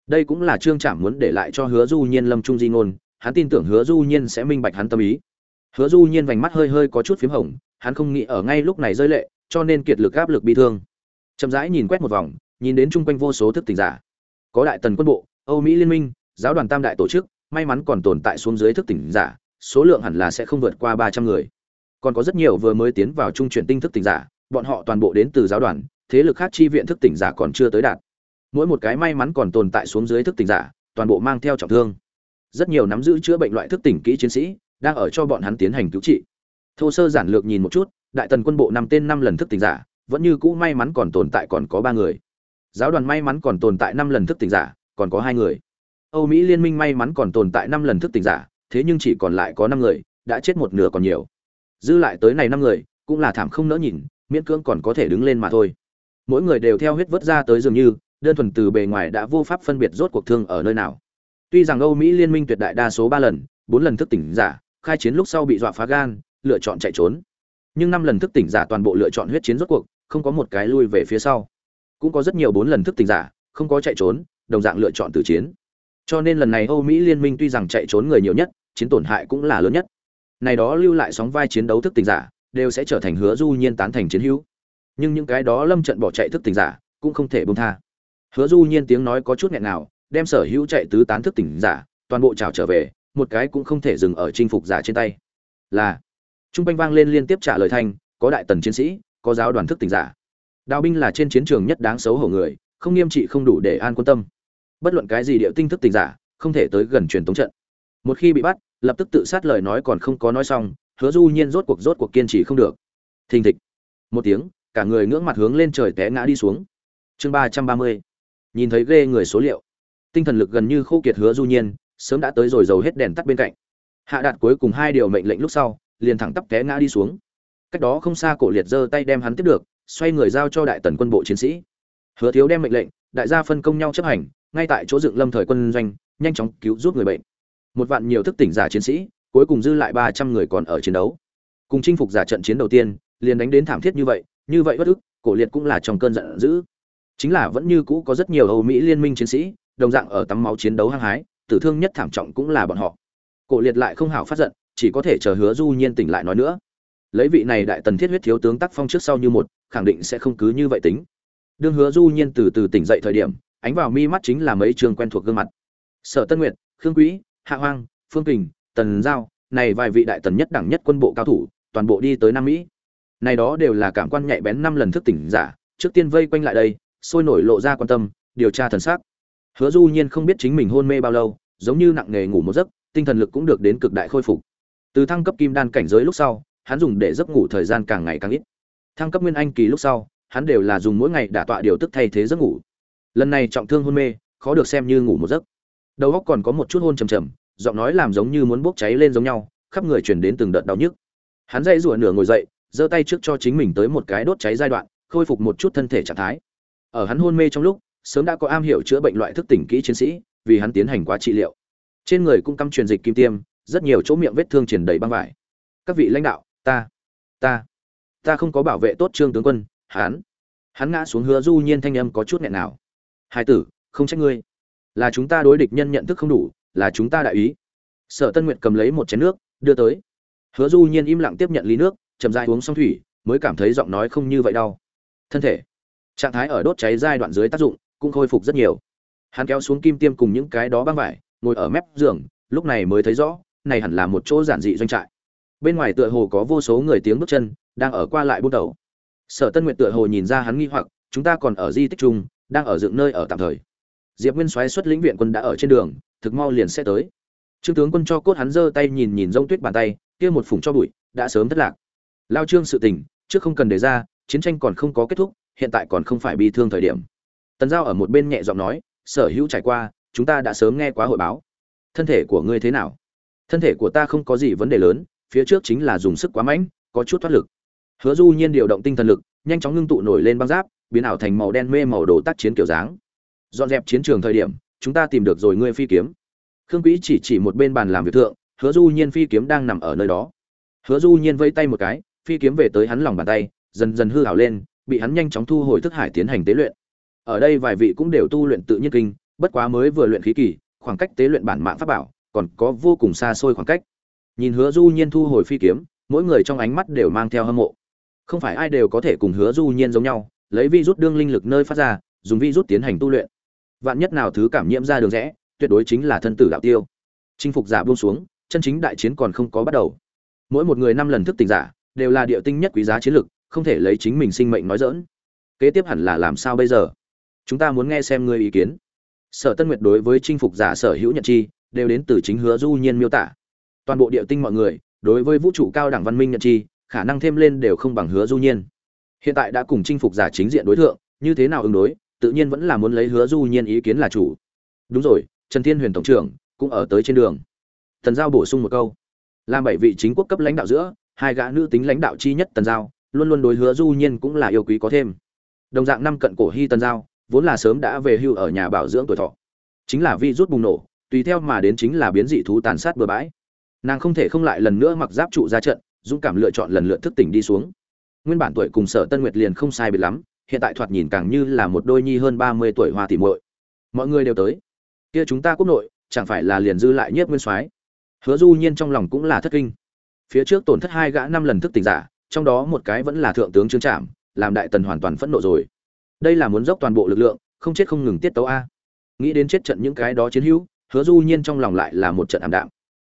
Đây cũng là trương trạm muốn để lại cho hứa du nhiên lâm trung di ngôn, hắn tin tưởng hứa du nhiên sẽ minh bạch hắn tâm ý. Hứa du nhiên vành mắt hơi hơi có chút phím hồng, hắn không nghĩ ở ngay lúc này rơi lệ cho nên kiệt lực áp lực bi thương. Chậm rãi nhìn quét một vòng, nhìn đến chung quanh vô số thức tỉnh giả. Có đại tần quân bộ, âu mỹ liên minh, giáo đoàn tam đại tổ chức, may mắn còn tồn tại xuống dưới thức tỉnh giả, số lượng hẳn là sẽ không vượt qua ba trăm người. Còn có rất nhiều vừa mới tiến vào trung chuyển tinh thức tỉnh giả, bọn họ toàn bộ đến từ giáo đoàn, thế lực khác chi viện thức tỉnh giả còn chưa tới đạt. Mỗi một cái may mắn còn tồn tại xuống dưới thức tỉnh giả, toàn bộ mang theo trọng thương. Rất nhiều nắm giữ chữa bệnh loại thức tỉnh kỹ chiến sĩ, đang ở cho bọn hắn tiến hành cứu trị. Thô sơ giản lược nhìn một chút đại tần quân bộ năm tên năm lần thức tỉnh giả, vẫn như cũ may mắn còn tồn tại còn có ba người. Giáo đoàn may mắn còn tồn tại năm lần thức tỉnh giả, còn có hai người. Âu mỹ liên minh may mắn còn tồn tại năm lần thức tỉnh giả, thế nhưng chỉ còn lại có năm người, đã chết một nửa còn nhiều. Dư lại tới này năm người, cũng là thảm không nỡ nhìn, miễn cưỡng còn có thể đứng lên mà thôi. Mỗi người đều theo huyết vớt ra tới dường như, đơn thuần từ bề ngoài đã vô pháp phân biệt rốt cuộc thương ở nơi nào. Tuy rằng âu mỹ liên minh tuyệt đại đa số ba lần, bốn lần thức tỉnh giả, khai chiến lúc sau bị dọa phá gan, lựa chọn chạy trốn nhưng năm lần thức tỉnh giả toàn bộ lựa chọn huyết chiến rốt cuộc, không có một cái lui về phía sau. Cũng có rất nhiều bốn lần thức tỉnh giả, không có chạy trốn, đồng dạng lựa chọn tử chiến. Cho nên lần này âu mỹ liên minh tuy rằng chạy trốn người nhiều nhất, chiến tổn hại cũng là lớn nhất. Này đó lưu lại sóng vai chiến đấu thức tỉnh giả, đều sẽ trở thành hứa du nhiên tán thành chiến hữu. Nhưng những cái đó lâm trận bỏ chạy thức tỉnh giả, cũng không thể buông tha. Hứa du nhiên tiếng nói có chút nghẹn nào đem sở hữu chạy tứ tán thức tỉnh giả, toàn bộ trào trở về, một cái cũng không thể dừng ở chinh phục giả trên tay. Là trung quanh vang lên liên tiếp trả lời thanh, có đại tần chiến sĩ, có giáo đoàn thức tỉnh giả. Đào binh là trên chiến trường nhất đáng xấu hổ người, không nghiêm trị, không đủ để an quân tâm. Bất luận cái gì điệu tinh thức tỉnh giả, không thể tới gần truyền tống trận. Một khi bị bắt, lập tức tự sát lời nói còn không có nói xong, hứa du nhiên rốt cuộc rốt cuộc kiên trì không được. Thình thịch. Một tiếng, cả người ngưỡng mặt hướng lên trời té ngã đi xuống. Chương ba trăm ba mươi. Nhìn thấy ghê người số liệu. Tinh thần lực gần như khô kiệt hứa du nhiên, sớm đã tới rồi dầu hết đèn tắt bên cạnh. Hạ đạt cuối cùng hai điều mệnh lệnh lúc sau liền thẳng tắp té ngã đi xuống. Cách đó không xa cổ liệt giơ tay đem hắn tiếp được, xoay người giao cho đại tần quân bộ chiến sĩ. Hứa thiếu đem mệnh lệnh, đại gia phân công nhau chấp hành, ngay tại chỗ dựng lâm thời quân doanh, nhanh chóng cứu giúp người bệnh. Một vạn nhiều thức tỉnh giả chiến sĩ, cuối cùng dư lại ba trăm người còn ở chiến đấu. Cùng chinh phục giả trận chiến đầu tiên, liền đánh đến thảm thiết như vậy như vậy bất ức, cổ liệt cũng là trong cơn giận dữ. Chính là vẫn như cũ có rất nhiều âu mỹ liên minh chiến sĩ, đồng dạng ở tắm máu chiến đấu hăng hái, tử thương nhất thảm trọng cũng là bọn họ. Cổ liệt lại không hảo phát giận chỉ có thể chờ hứa du nhiên tỉnh lại nói nữa. Lấy vị này đại tần thiết huyết thiếu tướng tác phong trước sau như một, khẳng định sẽ không cứ như vậy tính. Đương hứa du nhiên từ từ tỉnh dậy thời điểm, ánh vào mi mắt chính là mấy trường quen thuộc gương mặt. Sở tân nguyệt, khương quý, hạ hoang, phương kình, tần giao, này vài vị đại tần nhất đẳng nhất quân bộ cao thủ, toàn bộ đi tới nam mỹ. Này đó đều là cảm quan nhạy bén năm lần thức tỉnh giả, trước tiên vây quanh lại đây, sôi nổi lộ ra quan tâm, điều tra thần sắc. Hứa du nhiên không biết chính mình hôn mê bao lâu, giống như nặng nghề ngủ một giấc, tinh thần lực cũng được đến cực đại khôi phục từ thăng cấp kim đan cảnh giới lúc sau, hắn dùng để giấc ngủ thời gian càng ngày càng ít. Thăng cấp nguyên anh kỳ lúc sau, hắn đều là dùng mỗi ngày đả tọa điều tức thay thế giấc ngủ. Lần này trọng thương hôn mê, khó được xem như ngủ một giấc. Đầu óc còn có một chút hôn trầm trầm, giọng nói làm giống như muốn bốc cháy lên giống nhau, khắp người truyền đến từng đợt đau nhức. Hắn dậy rủa nửa ngồi dậy, giơ tay trước cho chính mình tới một cái đốt cháy giai đoạn, khôi phục một chút thân thể trạng thái. Ở hắn hôn mê trong lúc, sớm đã có am hiểu chữa bệnh loại thức tỉnh kỹ chiến sĩ, vì hắn tiến hành quá trị liệu. Trên người cũng căm truyền dịch kim tiêm rất nhiều chỗ miệng vết thương triển đầy băng vải. Các vị lãnh đạo, ta ta ta không có bảo vệ tốt trương tướng quân, hắn. Hắn ngã xuống hứa du nhiên thanh âm có chút nghẹn nào. Hai tử, không trách ngươi. Là chúng ta đối địch nhân nhận thức không đủ, là chúng ta đại ý. Sở tân nguyệt cầm lấy một chén nước, đưa tới. Hứa du nhiên im lặng tiếp nhận ly nước, chậm rãi uống xong thủy, mới cảm thấy giọng nói không như vậy đau. Thân thể, trạng thái ở đốt cháy giai đoạn dưới tác dụng, cũng khôi phục rất nhiều. Hắn kéo xuống kim tiêm cùng những cái đó băng vải, ngồi ở mép giường, lúc này mới thấy rõ này hẳn là một chỗ giản dị doanh trại. Bên ngoài tựa hồ có vô số người tiếng bước chân, đang ở qua lại bút đầu. Sở tân nguyệt tựa hồ nhìn ra hắn nghi hoặc, chúng ta còn ở di tích trung đang ở dựng nơi ở tạm thời. Diệp nguyên soái xuất lĩnh viện quân đã ở trên đường, thực mau liền sẽ tới. Trương tướng quân cho cốt hắn giơ tay nhìn nhìn rông tuyết bàn tay, kia một phủng cho bụi, đã sớm thất lạc. Lao trương sự tình, trước không cần đề ra, chiến tranh còn không có kết thúc, hiện tại còn không phải bi thương thời điểm. Tần giao ở một bên nhẹ giọng nói, sở hữu trải qua, chúng ta đã sớm nghe quá hội báo. Thân thể của ngươi thế nào? Thân thể của ta không có gì vấn đề lớn, phía trước chính là dùng sức quá mạnh có chút thoát lực. Hứa du nhiên điều động tinh thần lực, nhanh chóng ngưng tụ nổi lên băng giáp, biến ảo thành màu đen mê màu đồ tác chiến kiểu dáng. Dọn dẹp chiến trường thời điểm, chúng ta tìm được rồi ngươi phi kiếm. Khương quỹ chỉ chỉ một bên bàn làm việc thượng, hứa du nhiên phi kiếm đang nằm ở nơi đó. Hứa du nhiên vây tay một cái, phi kiếm về tới hắn lòng bàn tay, dần dần hư hảo lên, bị hắn nhanh chóng thu hồi thức hải tiến hành tế luyện. Ở đây vài vị cũng đều tu luyện tự nhiên kinh, bất quá mới vừa luyện khí kỳ, khoảng cách tế luyện bản mạng pháp bảo còn có vô cùng xa xôi khoảng cách. Nhìn hứa du nhiên thu hồi phi kiếm, mỗi người trong ánh mắt đều mang theo hâm mộ. Không phải ai đều có thể cùng hứa du nhiên giống nhau, lấy vi rút đương linh lực nơi phát ra, dùng vi rút tiến hành tu luyện. Vạn nhất nào thứ cảm nhiễm ra đường rẽ, tuyệt đối chính là thân tử đạo tiêu. Chinh phục giả buông xuống, chân chính đại chiến còn không có bắt đầu. Mỗi một người năm lần thức tỉnh giả, đều là địa tinh nhất quý giá chiến lực, không thể lấy chính mình sinh mệnh nói dỡn kế tiếp hẳn là làm sao bây giờ? Chúng ta muốn nghe xem ngươi ý kiến. Sở tân nguyệt đối với chinh phục giả sở hữu nhận chi đều đến từ chính hứa du nhiên miêu tả. Toàn bộ địa tinh mọi người, đối với vũ trụ cao đẳng văn minh nhận chi, khả năng thêm lên đều không bằng hứa du nhiên. Hiện tại đã cùng chinh phục giả chính diện đối tượng như thế nào ứng đối, tự nhiên vẫn là muốn lấy hứa du nhiên ý kiến là chủ. Đúng rồi, trần thiên huyền tổng trưởng cũng ở tới trên đường. Tần giao bổ sung một câu. Làm bảy vị chính quốc cấp lãnh đạo giữa, hai gã nữ tính lãnh đạo chi nhất tần giao, luôn luôn đối hứa du nhiên cũng là yêu quý có thêm. Đồng dạng năm cận cổ hy tần giao, vốn là sớm đã về hưu ở nhà bảo dưỡng tuổi thọ. Chính là vi rút bùng nổ tùy theo mà đến chính là biến dị thú tàn sát bừa bãi. Nàng không thể không lại lần nữa mặc giáp trụ ra trận, dũng cảm lựa chọn lần lượt thức tỉnh đi xuống. Nguyên bản tuổi cùng sở tân nguyệt liền không sai biệt lắm, hiện tại thoạt nhìn càng như là một đôi nhi hơn ba mươi tuổi hoa tỉ muội. Mọi người đều tới. Kia chúng ta quốc nội, chẳng phải là liền dư lại nhiếp nguyên soái? Hứa du nhiên trong lòng cũng là thất kinh. Phía trước tổn thất hai gã năm lần thức tỉnh giả, trong đó một cái vẫn là thượng tướng trương trạm, làm đại tần hoàn toàn phẫn nộ rồi. Đây là muốn dốc toàn bộ lực lượng, không chết không ngừng tiết tấu a. Nghĩ đến chết trận những cái đó chiến hữu hứa du nhiên trong lòng lại là một trận ảm đạm.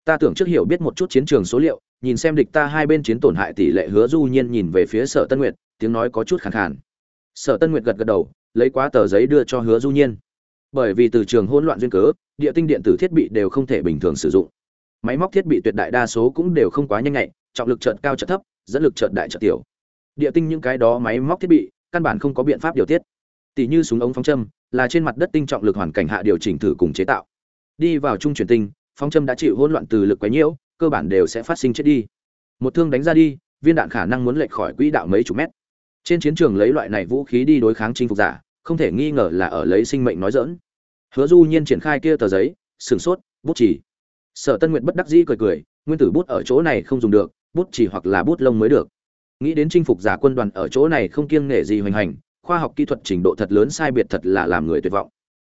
Ta tưởng trước hiểu biết một chút chiến trường số liệu, nhìn xem địch ta hai bên chiến tổn hại tỷ lệ hứa du nhiên nhìn về phía sở tân nguyệt, tiếng nói có chút khàn khàn. Sở tân nguyệt gật gật đầu, lấy quá tờ giấy đưa cho hứa du nhiên. Bởi vì từ trường hỗn loạn duyên cớ, địa tinh điện tử thiết bị đều không thể bình thường sử dụng. Máy móc thiết bị tuyệt đại đa số cũng đều không quá nhanh nhạy, trọng lực chợt cao chợt thấp, dẫn lực chợt đại chợt tiểu. Địa tinh những cái đó máy móc thiết bị, căn bản không có biện pháp điều tiết. Tỷ như súng ống phóng châm, là trên mặt đất tinh trọng lực hoàn cảnh hạ điều chỉnh thử cùng chế tạo đi vào trung chuyển tinh phong châm đã chịu hỗn loạn từ lực quấy nhiễu, cơ bản đều sẽ phát sinh chết đi. Một thương đánh ra đi, viên đạn khả năng muốn lệch khỏi quỹ đạo mấy chục mét. Trên chiến trường lấy loại này vũ khí đi đối kháng chinh phục giả, không thể nghi ngờ là ở lấy sinh mệnh nói dỡn hứa du nhiên triển khai kia tờ giấy, sửng sốt, bút chỉ sở tân nguyện bất đắc dĩ cười cười, nguyên tử bút ở chỗ này không dùng được, bút chỉ hoặc là bút lông mới được. Nghĩ đến chinh phục giả quân đoàn ở chỗ này không kiêng nể gì hoành hành, khoa học kỹ thuật trình độ thật lớn sai biệt thật là làm người tuyệt vọng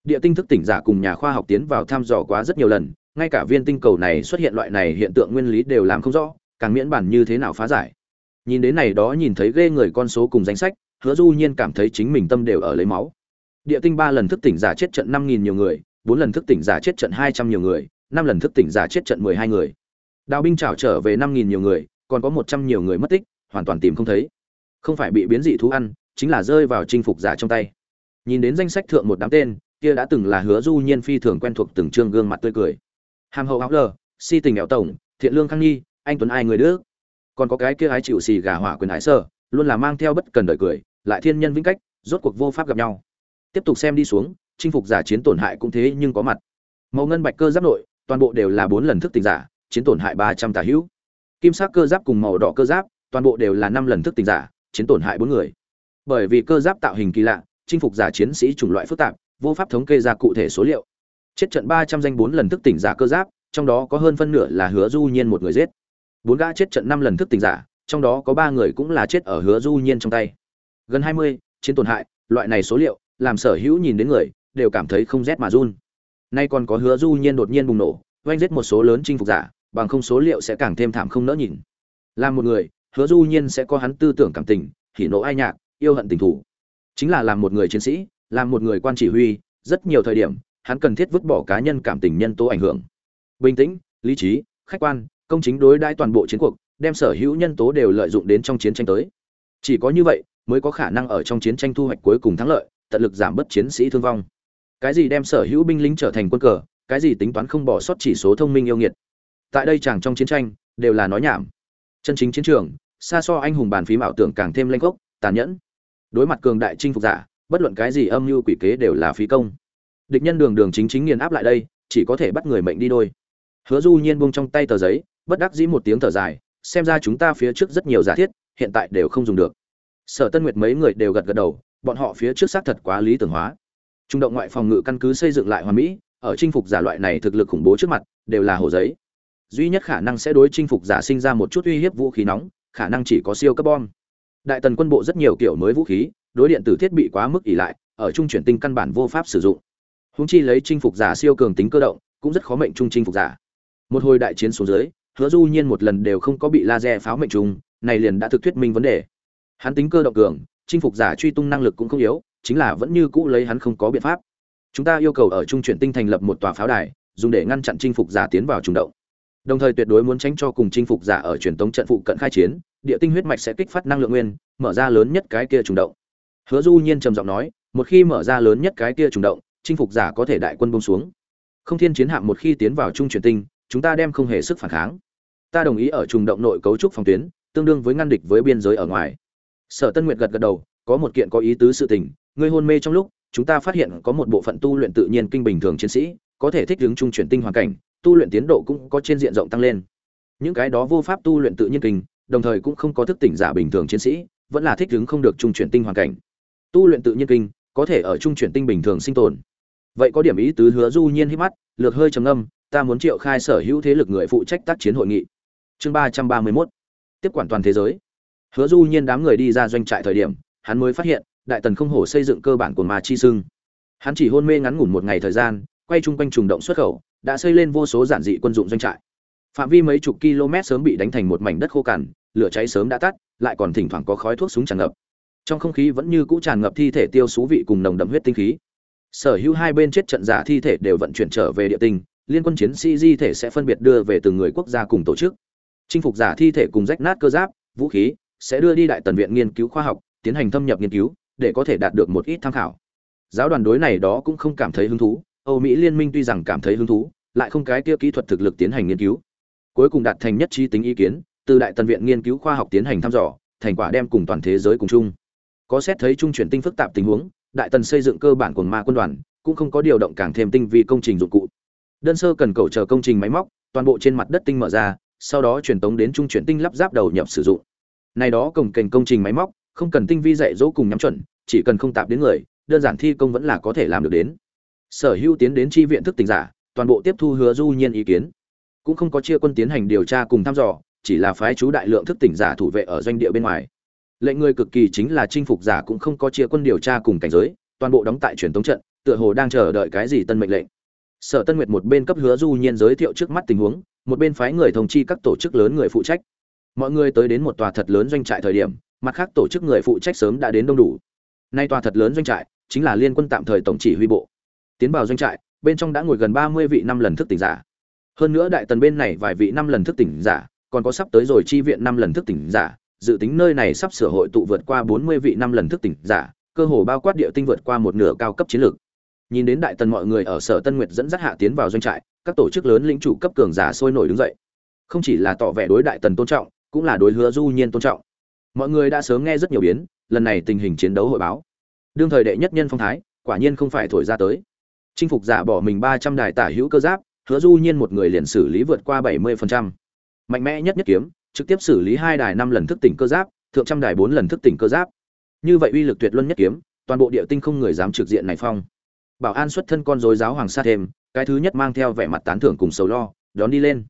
địa tinh thức tỉnh giả cùng nhà khoa học tiến vào thăm dò quá rất nhiều lần, ngay cả viên tinh cầu này xuất hiện loại này hiện tượng nguyên lý đều làm không rõ, càng miễn bản như thế nào phá giải. Nhìn đến này đó nhìn thấy ghê người con số cùng danh sách, hứa du nhiên cảm thấy chính mình tâm đều ở lấy máu. Địa tinh ba lần thức tỉnh giả chết trận năm nghìn nhiều người, bốn lần thức tỉnh giả chết trận hai trăm nhiều người, năm lần thức tỉnh giả chết trận mười hai người. Đào binh trảo trở về năm nghìn nhiều người, còn có một trăm nhiều người mất tích, hoàn toàn tìm không thấy. Không phải bị biến dị thú ăn, chính là rơi vào chinh phục giả trong tay. Nhìn đến danh sách thượng một đám tên kia đã từng là hứa du nhiên phi thường quen thuộc từng trương gương mặt tươi cười. Hàm hậu áo lờ si tình nghèo tổng thiện lương khang nghi, anh tuấn ai người đức. Còn có cái kia ái chịu xì gà hỏa quyền hải sơ luôn là mang theo bất cần đời cười lại thiên nhân vĩnh cách rốt cuộc vô pháp gặp nhau. Tiếp tục xem đi xuống chinh phục giả chiến tổn hại cũng thế nhưng có mặt. Màu ngân bạch cơ giáp nội toàn bộ đều là bốn lần thức tỉnh giả chiến tổn hại ba trăm tà hữu. Kim sắc cơ giáp cùng màu đỏ cơ giáp toàn bộ đều là năm lần thức tỉnh giả chiến tổn hại bốn người. Bởi vì cơ giáp tạo hình kỳ lạ chinh phục giả chiến sĩ chủng loại phức tạp vô pháp thống kê ra cụ thể số liệu. Chết trận ba trăm danh bốn lần thức tỉnh giả cơ giáp, trong đó có hơn phân nửa là hứa du nhiên một người giết. Bốn gã chết trận năm lần thức tỉnh giả, trong đó có ba người cũng là chết ở hứa du nhiên trong tay. Gần hai mươi, chiến tổn hại, loại này số liệu, làm sở hữu nhìn đến người, đều cảm thấy không rét mà run. Nay còn có hứa du nhiên đột nhiên bùng nổ, oanh giết một số lớn chinh phục giả, bằng không số liệu sẽ càng thêm thảm không nỡ nhìn. Làm một người, hứa du nhiên sẽ có hắn tư tưởng cảm tình, hỉ nộ ai nhạc, yêu hận tình thủ. Chính là làm một người chiến sĩ làm một người quan chỉ huy, rất nhiều thời điểm, hắn cần thiết vứt bỏ cá nhân cảm tình nhân tố ảnh hưởng. Bình tĩnh, lý trí, khách quan, công chính đối đãi toàn bộ chiến cuộc, đem sở hữu nhân tố đều lợi dụng đến trong chiến tranh tới. Chỉ có như vậy, mới có khả năng ở trong chiến tranh thu hoạch cuối cùng thắng lợi, tận lực giảm bớt chiến sĩ thương vong. Cái gì đem sở hữu binh lính trở thành quân cờ, cái gì tính toán không bỏ sót chỉ số thông minh yêu nghiệt. Tại đây chẳng trong chiến tranh, đều là nói nhảm. Chân chính chiến trường, xa so anh hùng bàn phím ảo tưởng càng thêm lanh gốc tàn nhẫn. Đối mặt cường đại chinh phục giả bất luận cái gì âm mưu quỷ kế đều là phí công. Địch nhân đường đường chính chính nghiền áp lại đây, chỉ có thể bắt người mệnh đi đôi. Hứa du nhiên buông trong tay tờ giấy, bất đắc dĩ một tiếng thở dài, xem ra chúng ta phía trước rất nhiều giả thiết, hiện tại đều không dùng được. Sở tân nguyệt mấy người đều gật gật đầu, bọn họ phía trước xác thật quá lý tưởng hóa. Trung động ngoại phòng ngự căn cứ xây dựng lại hoàn mỹ, ở chinh phục giả loại này thực lực khủng bố trước mặt, đều là hồ giấy. Duy nhất khả năng sẽ đối chinh phục giả sinh ra một chút uy hiếp vũ khí nóng, khả năng chỉ có siêu cấp bom. Đại tần quân bộ rất nhiều kiểu mới vũ khí đối điện tử thiết bị quá mức ỉ lại ở trung chuyển tinh căn bản vô pháp sử dụng. Húng chi lấy chinh phục giả siêu cường tính cơ động cũng rất khó mệnh trung chinh phục giả. Một hồi đại chiến xuống dưới hứa du nhiên một lần đều không có bị laser pháo mệnh trung, này liền đã thực thuyết minh vấn đề. Hắn tính cơ động cường chinh phục giả truy tung năng lực cũng không yếu chính là vẫn như cũ lấy hắn không có biện pháp. Chúng ta yêu cầu ở trung chuyển tinh thành lập một tòa pháo đài dùng để ngăn chặn chinh phục giả tiến vào trùng động. Đồng thời tuyệt đối muốn tránh cho cùng chinh phục giả ở truyền tống trận phụ cận khai chiến địa tinh huyết mạch sẽ kích phát năng lượng nguyên mở ra lớn nhất cái kia trùng động hứa du nhiên trầm giọng nói, một khi mở ra lớn nhất cái kia trùng động, chinh phục giả có thể đại quân buông xuống. Không thiên chiến hạm một khi tiến vào trung chuyển tinh, chúng ta đem không hề sức phản kháng. Ta đồng ý ở trùng động nội cấu trúc phòng tuyến, tương đương với ngăn địch với biên giới ở ngoài. Sở tân nguyệt gật gật đầu, có một kiện có ý tứ sự tình, ngươi hôn mê trong lúc, chúng ta phát hiện có một bộ phận tu luyện tự nhiên kinh bình thường chiến sĩ, có thể thích ứng trung chuyển tinh hoàn cảnh, tu luyện tiến độ cũng có trên diện rộng tăng lên. Những cái đó vô pháp tu luyện tự nhiên kinh, đồng thời cũng không có thức tỉnh giả bình thường chiến sĩ, vẫn là thích ứng không được trung chuyển tinh hoàn cảnh tu luyện tự nhiên kinh, có thể ở trung chuyển tinh bình thường sinh tồn. Vậy có điểm ý tứ hứa du nhiên hít mắt, lược hơi trầm âm ta muốn triệu khai sở hữu thế lực người phụ trách tác chiến hội nghị. Chương ba trăm ba mươi 331 tiếp quản toàn thế giới. Hứa du nhiên đám người đi ra doanh trại thời điểm, hắn mới phát hiện, đại tần không hổ xây dựng cơ bản của ma chi sưng. Hắn chỉ hôn mê ngắn ngủn một ngày thời gian, quay chung quanh trùng động xuất khẩu, đã xây lên vô số giản dị quân dụng doanh trại. Phạm vi mấy chục km sớm bị đánh thành một mảnh đất khô cằn, lửa cháy sớm đã tắt, lại còn thỉnh thoảng có khói thuốc súng tràn ngập trong không khí vẫn như cũ tràn ngập thi thể tiêu xú vị cùng nồng đậm huyết tinh khí. Sở hữu hai bên chết trận giả thi thể đều vận chuyển trở về địa tinh, liên quân chiến sĩ di thể sẽ phân biệt đưa về từng người quốc gia cùng tổ chức. Chinh phục giả thi thể cùng rách nát cơ giáp, vũ khí, sẽ đưa đi đại tần viện nghiên cứu khoa học, tiến hành thâm nhập nghiên cứu, để có thể đạt được một ít tham khảo. Giáo đoàn đối này đó cũng không cảm thấy hứng thú, âu mỹ liên minh tuy rằng cảm thấy hứng thú, lại không cái kia kỹ thuật thực lực tiến hành nghiên cứu. Cuối cùng đạt thành nhất trí tính ý kiến, từ đại tần viện nghiên cứu khoa học tiến hành thăm dò, thành quả đem cùng toàn thế giới cùng chung có xét thấy trung chuyển tinh phức tạp tình huống, đại tần xây dựng cơ bản của ma quân đoàn, cũng không có điều động càng thêm tinh vi công trình dụng cụ. Đơn sơ cần cầu chờ công trình máy móc, toàn bộ trên mặt đất tinh mở ra, sau đó truyền tống đến trung chuyển tinh lắp ráp đầu nhập sử dụng. Này đó cổng kềnh công trình máy móc, không cần tinh vi dạy dỗ cùng nhắm chuẩn, chỉ cần không tạp đến người, đơn giản thi công vẫn là có thể làm được đến. Sở hữu tiến đến tri viện thức tỉnh giả, toàn bộ tiếp thu hứa du nhiên ý kiến. Cũng không có chia quân tiến hành điều tra cùng thăm dò, chỉ là phái chú đại lượng thức tỉnh giả thủ vệ ở doanh địa bên ngoài lệnh người cực kỳ chính là chinh phục giả cũng không có chia quân điều tra cùng cảnh giới, toàn bộ đóng tại truyền thống trận, tựa hồ đang chờ đợi cái gì tân mệnh lệnh. Sở tân nguyệt một bên cấp hứa du nhiên giới thiệu trước mắt tình huống, một bên phái người thông chi các tổ chức lớn người phụ trách. Mọi người tới đến một tòa thật lớn doanh trại thời điểm, mặt khác tổ chức người phụ trách sớm đã đến đông đủ. Nay tòa thật lớn doanh trại chính là liên quân tạm thời tổng chỉ huy bộ. Tiến vào doanh trại, bên trong đã ngồi gần ba mươi vị năm lần thức tỉnh giả. Hơn nữa đại tần bên này vài vị năm lần thức tỉnh giả, còn có sắp tới rồi chi viện năm lần thức tỉnh giả dự tính nơi này sắp sửa hội tụ vượt qua bốn mươi vị năm lần thức tỉnh giả, cơ hồ bao quát địa tinh vượt qua một nửa cao cấp chiến lược. Nhìn đến đại tần mọi người ở sở tân nguyệt dẫn dắt hạ tiến vào doanh trại, các tổ chức lớn lĩnh chủ cấp cường giả sôi nổi đứng dậy. Không chỉ là tỏ vẻ đối đại tần tôn trọng, cũng là đối hứa du nhiên tôn trọng. Mọi người đã sớm nghe rất nhiều biến, lần này tình hình chiến đấu hội báo. Đương thời đệ nhất nhân phong thái, quả nhiên không phải thổi ra tới. Chinh phục giả bỏ mình ba trăm đài tả hữu cơ giáp, hứa du nhiên một người liền xử lý vượt qua bảy mươi phần trăm. Mạnh mẽ nhất nhất kiếm trực tiếp xử lý hai đài năm lần thức tỉnh cơ giáp, thượng trăm đài bốn lần thức tỉnh cơ giáp. Như vậy uy lực tuyệt luân nhất kiếm, toàn bộ địa tinh không người dám trực diện này phong. Bảo an xuất thân con rối giáo hoàng sa thêm, cái thứ nhất mang theo vẻ mặt tán thưởng cùng sầu lo, đón đi lên.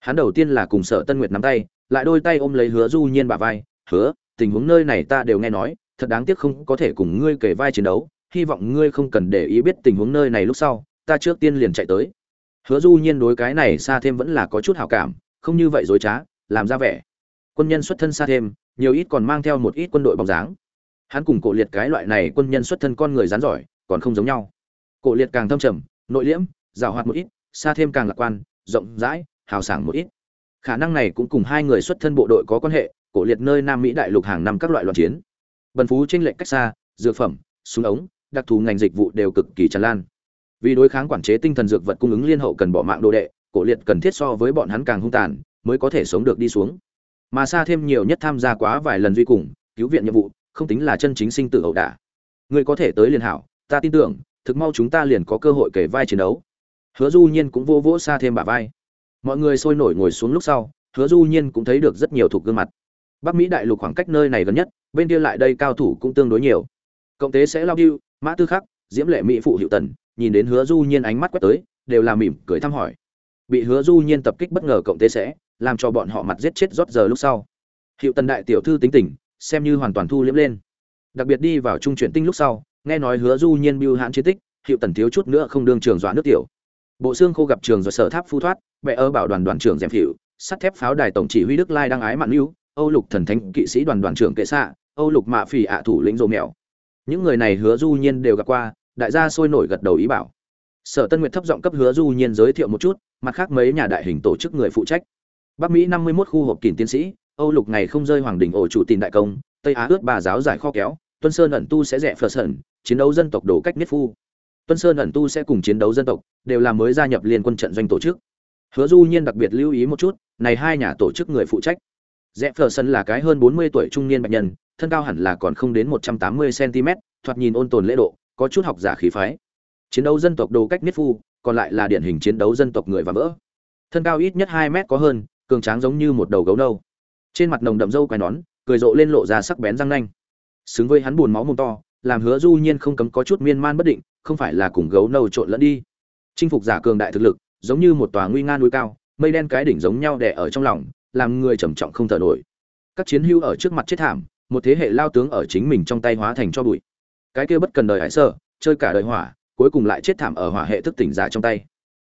Hắn đầu tiên là cùng sở tân nguyệt nắm tay, lại đôi tay ôm lấy hứa du nhiên bả vai, hứa, tình huống nơi này ta đều nghe nói, thật đáng tiếc không có thể cùng ngươi kể vai chiến đấu, hy vọng ngươi không cần để ý biết tình huống nơi này lúc sau, ta trước tiên liền chạy tới. Hứa du nhiên đối cái này xa thêm vẫn là có chút hảo cảm, không như vậy dối trá làm ra vẻ. Quân nhân xuất thân xa thêm, nhiều ít còn mang theo một ít quân đội bóng dáng. Hắn cùng cổ liệt cái loại này quân nhân xuất thân con người rán giỏi, còn không giống nhau. Cổ liệt càng thâm trầm, nội liễm, giàu hoạt một ít, xa thêm càng lạc quan, rộng rãi, hào sảng một ít. Khả năng này cũng cùng hai người xuất thân bộ đội có quan hệ, cổ liệt nơi nam mỹ đại lục hàng năm các loại loạn chiến. Bần phú tranh lệch cách xa, dược phẩm, súng ống, đặc thù ngành dịch vụ đều cực kỳ tràn lan. Vì đối kháng quản chế tinh thần dược vật cung ứng liên hậu cần bỏ mạng đồ đệ, cổ liệt cần thiết so với bọn hắn càng hung tàn mới có thể sống được đi xuống. Mà xa thêm nhiều nhất tham gia quá vài lần duy cùng, cứu viện nhiệm vụ, không tính là chân chính sinh tử ẩu đả. Ngươi có thể tới liên hảo, ta tin tưởng, thực mau chúng ta liền có cơ hội kể vai chiến đấu. Hứa du nhiên cũng vô vỗ xa thêm bả vai. Mọi người sôi nổi ngồi xuống lúc sau, hứa du nhiên cũng thấy được rất nhiều thuộc gương mặt. Bắc mỹ đại lục khoảng cách nơi này gần nhất, bên kia lại đây cao thủ cũng tương đối nhiều. Cộng tế sẽ lao điêu, mã tư khắc, diễm lệ mỹ phụ hiệu tần, nhìn đến hứa du nhiên ánh mắt quét tới, đều là mỉm cười thăm hỏi. Bị hứa du nhiên tập kích bất ngờ cộng tế sẽ làm cho bọn họ mặt giết chết rót giờ lúc sau. Hiệu tần đại tiểu thư tính tình, xem như hoàn toàn thu liếm lên. Đặc biệt đi vào trung chuyển tinh lúc sau, nghe nói hứa du nhiên biêu hãn chiến tích, hiệu tần thiếu chút nữa không đương trường dọa nước tiểu. Bộ xương khô gặp trường rồi sở tháp phu thoát bệ ơ bảo đoàn đoàn trưởng dèm hiệu, sắt thép pháo đài tổng chỉ huy đức lai đang ái mạn lưu, âu lục thần thánh kỵ sĩ đoàn đoàn trưởng kệ xạ, âu lục mạ phỉ ạ thủ lĩnh rồ mèo những người này hứa du nhiên đều gặp qua, đại gia sôi nổi gật đầu ý bảo. Sở tân nguyệt thấp giọng cấp hứa du nhiên giới thiệu một chút, mặt khác mấy nhà đại hình tổ chức người phụ trách bắc mỹ năm mươi 51 khu hộp kìm tiến sĩ, âu lục ngày không rơi hoàng đỉnh ổ chủ tiền đại công, tây á ướt bà giáo giải kho kéo, tuân sơn ẩn tu sẽ rẻ phờ sẩn, chiến đấu dân tộc đổ cách niết phu. Tuân sơn ẩn tu sẽ cùng chiến đấu dân tộc, đều là mới gia nhập liên quân trận doanh tổ chức. Hứa du nhiên đặc biệt lưu ý một chút, này hai nhà tổ chức người phụ trách. Rẽ phờ sân là cái hơn 40 tuổi trung niên bệnh nhân, thân cao hẳn là còn không đến 180 cm thoạt nhìn ôn tồn lễ độ, có chút học giả khí phái. Chiến đấu dân tộc đồ cách niết phu, còn lại là điển hình chiến đấu dân tộc người và vỡ. Thân cao ít nhất 2 mét có hơn cường tráng giống như một đầu gấu nâu. Trên mặt nồng đậm râu quai nón cười rộ lên lộ ra sắc bén răng nanh. Xứng với hắn buồn máu mồm to làm hứa du nhiên không cấm có chút miên man bất định không phải là cùng gấu nâu trộn lẫn đi. Chinh phục giả cường đại thực lực giống như một tòa nguy nga núi cao mây đen cái đỉnh giống nhau đè ở trong lòng làm người trầm trọng không thở nổi. Các chiến hữu ở trước mặt chết thảm một thế hệ lao tướng ở chính mình trong tay hóa thành cho bụi. Cái kia bất cần đời hải sợ, chơi cả đời hỏa cuối cùng lại chết thảm ở hỏa hệ thức tỉnh giả trong tay.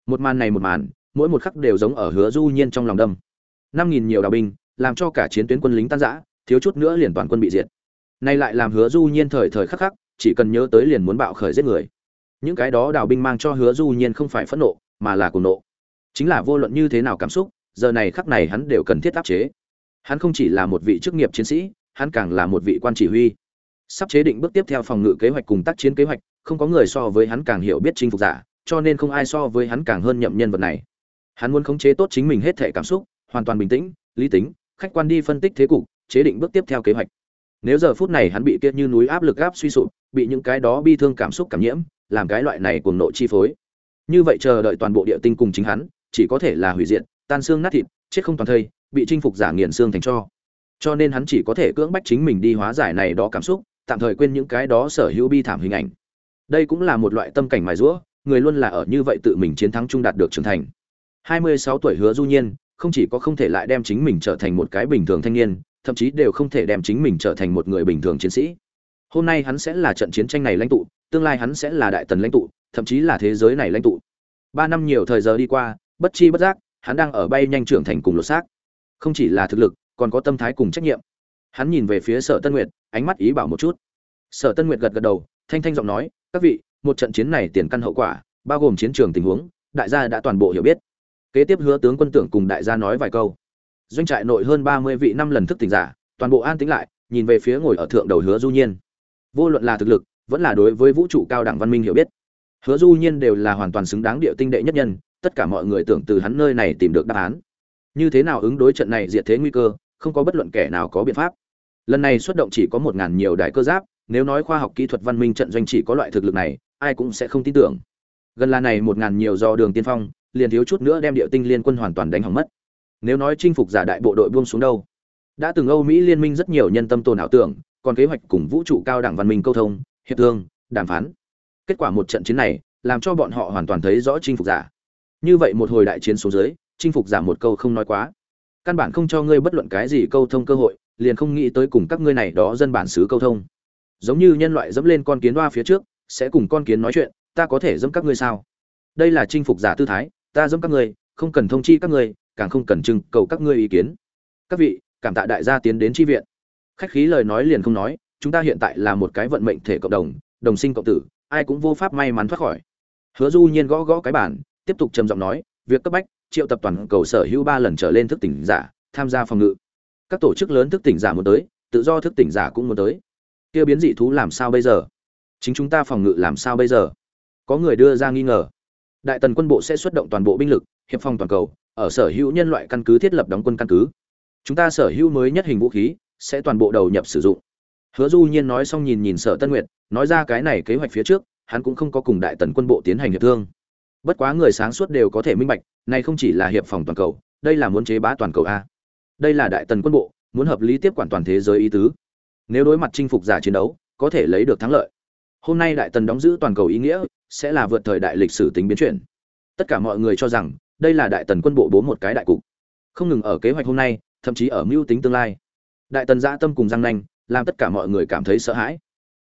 Một màn này một màn mỗi một khắc đều giống ở hứa du nhiên trong lòng đâm. Năm nghìn nhiều đào binh, làm cho cả chiến tuyến quân lính tan rã, thiếu chút nữa liền toàn quân bị diệt. Nay lại làm hứa du nhiên thời thời khắc khắc, chỉ cần nhớ tới liền muốn bạo khởi giết người. Những cái đó đào binh mang cho hứa du nhiên không phải phẫn nộ, mà là cuồng nộ. Chính là vô luận như thế nào cảm xúc, giờ này khắc này hắn đều cần thiết áp chế. Hắn không chỉ là một vị chức nghiệp chiến sĩ, hắn càng là một vị quan chỉ huy. Sắp chế định bước tiếp theo phòng ngự kế hoạch cùng tác chiến kế hoạch, không có người so với hắn càng hiểu biết chinh phục giả, cho nên không ai so với hắn càng hơn nhậm nhân vật này hắn muốn khống chế tốt chính mình hết thể cảm xúc, hoàn toàn bình tĩnh, lý tính, khách quan đi phân tích thế cục, chế định bước tiếp theo kế hoạch. Nếu giờ phút này hắn bị kia như núi áp lực áp suy sụp, bị những cái đó bi thương cảm xúc cảm nhiễm, làm cái loại này cuồng nộ chi phối. Như vậy chờ đợi toàn bộ địa tinh cùng chính hắn, chỉ có thể là hủy diệt, tan xương nát thịt, chết không toàn thây, bị chinh phục giả nghiền xương thành cho. Cho nên hắn chỉ có thể cưỡng bách chính mình đi hóa giải này đó cảm xúc, tạm thời quên những cái đó sở hữu bi thảm hình ảnh. Đây cũng là một loại tâm cảnh mài rũa người luôn là ở như vậy tự mình chiến thắng chung đạt được trưởng thành. 26 tuổi hứa du nhiên, không chỉ có không thể lại đem chính mình trở thành một cái bình thường thanh niên, thậm chí đều không thể đem chính mình trở thành một người bình thường chiến sĩ. Hôm nay hắn sẽ là trận chiến tranh này lãnh tụ, tương lai hắn sẽ là đại tần lãnh tụ, thậm chí là thế giới này lãnh tụ. Ba năm nhiều thời giờ đi qua, bất chi bất giác, hắn đang ở bay nhanh trưởng thành cùng lột xác. Không chỉ là thực lực, còn có tâm thái cùng trách nhiệm. Hắn nhìn về phía sở tân nguyệt, ánh mắt ý bảo một chút. Sở tân nguyệt gật gật đầu, thanh thanh giọng nói, các vị, một trận chiến này tiền căn hậu quả, bao gồm chiến trường tình huống, đại gia đã toàn bộ hiểu biết kế tiếp hứa tướng quân tưởng cùng đại gia nói vài câu. Doanh trại nội hơn ba mươi vị năm lần thức tỉnh giả, toàn bộ an tĩnh lại, nhìn về phía ngồi ở thượng đầu hứa du nhiên. Vô luận là thực lực, vẫn là đối với vũ trụ cao đẳng văn minh hiểu biết. Hứa du nhiên đều là hoàn toàn xứng đáng địa tinh đệ nhất nhân, tất cả mọi người tưởng từ hắn nơi này tìm được đáp án. Như thế nào ứng đối trận này diệt thế nguy cơ, không có bất luận kẻ nào có biện pháp. Lần này xuất động chỉ có một ngàn nhiều đại cơ giáp, nếu nói khoa học kỹ thuật văn minh trận doanh chỉ có loại thực lực này, ai cũng sẽ không tin tưởng. Gần là này một ngàn nhiều do đường tiên phong liền thiếu chút nữa đem địa tinh liên quân hoàn toàn đánh hỏng mất. Nếu nói chinh phục giả đại bộ đội buông xuống đâu? Đã từng âu mỹ liên minh rất nhiều nhân tâm tồn ảo tưởng, còn kế hoạch cùng vũ trụ cao đẳng văn minh câu thông, hiệp thương, đàm phán. Kết quả một trận chiến này, làm cho bọn họ hoàn toàn thấy rõ chinh phục giả. Như vậy một hồi đại chiến xuống dưới, chinh phục giả một câu không nói quá. Căn bản không cho ngươi bất luận cái gì câu thông cơ hội, liền không nghĩ tới cùng các ngươi này đó dân bản xứ câu thông. Giống như nhân loại dẫm lên con kiến đoa phía trước, sẽ cùng con kiến nói chuyện, ta có thể dẫm các ngươi sao? Đây là chinh phục giả tư thái ta dẫm các ngươi, không cần thông chi các ngươi, càng không cần trưng cầu các ngươi ý kiến. Các vị, cảm tạ đại gia tiến đến tri viện. Khách khí lời nói liền không nói, chúng ta hiện tại là một cái vận mệnh thể cộng đồng đồng sinh cộng tử, ai cũng vô pháp may mắn thoát khỏi. Hứa du nhiên gõ gõ cái bản tiếp tục trầm giọng nói, việc cấp bách, triệu tập toàn cầu sở hữu ba lần trở lên thức tỉnh giả, tham gia phòng ngự. Các tổ chức lớn thức tỉnh giả muốn tới, tự do thức tỉnh giả cũng muốn tới. Kia biến dị thú làm sao bây giờ? Chính chúng ta phòng ngự làm sao bây giờ? Có người đưa ra nghi ngờ đại tần quân bộ sẽ xuất động toàn bộ binh lực, hiệp phòng toàn cầu, ở sở hữu nhân loại căn cứ thiết lập đóng quân căn cứ. Chúng ta sở hữu mới nhất hình vũ khí, sẽ toàn bộ đầu nhập sử dụng. Hứa du nhiên nói xong nhìn nhìn sở tân nguyệt, nói ra cái này kế hoạch phía trước, hắn cũng không có cùng đại tần quân bộ tiến hành hiệp thương. Bất quá người sáng suốt đều có thể minh bạch, này không chỉ là hiệp phòng toàn cầu, đây là muốn chế bá toàn cầu a. Đây là đại tần quân bộ, muốn hợp lý tiếp quản toàn thế giới ý tứ. Nếu đối mặt chinh phục giả chiến đấu, có thể lấy được thắng lợi hôm nay đại tần đóng giữ toàn cầu ý nghĩa, sẽ là vượt thời đại lịch sử tính biến chuyển. Tất cả mọi người cho rằng, đây là đại tần quân bộ bố một cái đại cục. Không ngừng ở kế hoạch hôm nay, thậm chí ở mưu tính tương lai. Đại tần dã tâm cùng răng nanh, làm tất cả mọi người cảm thấy sợ hãi.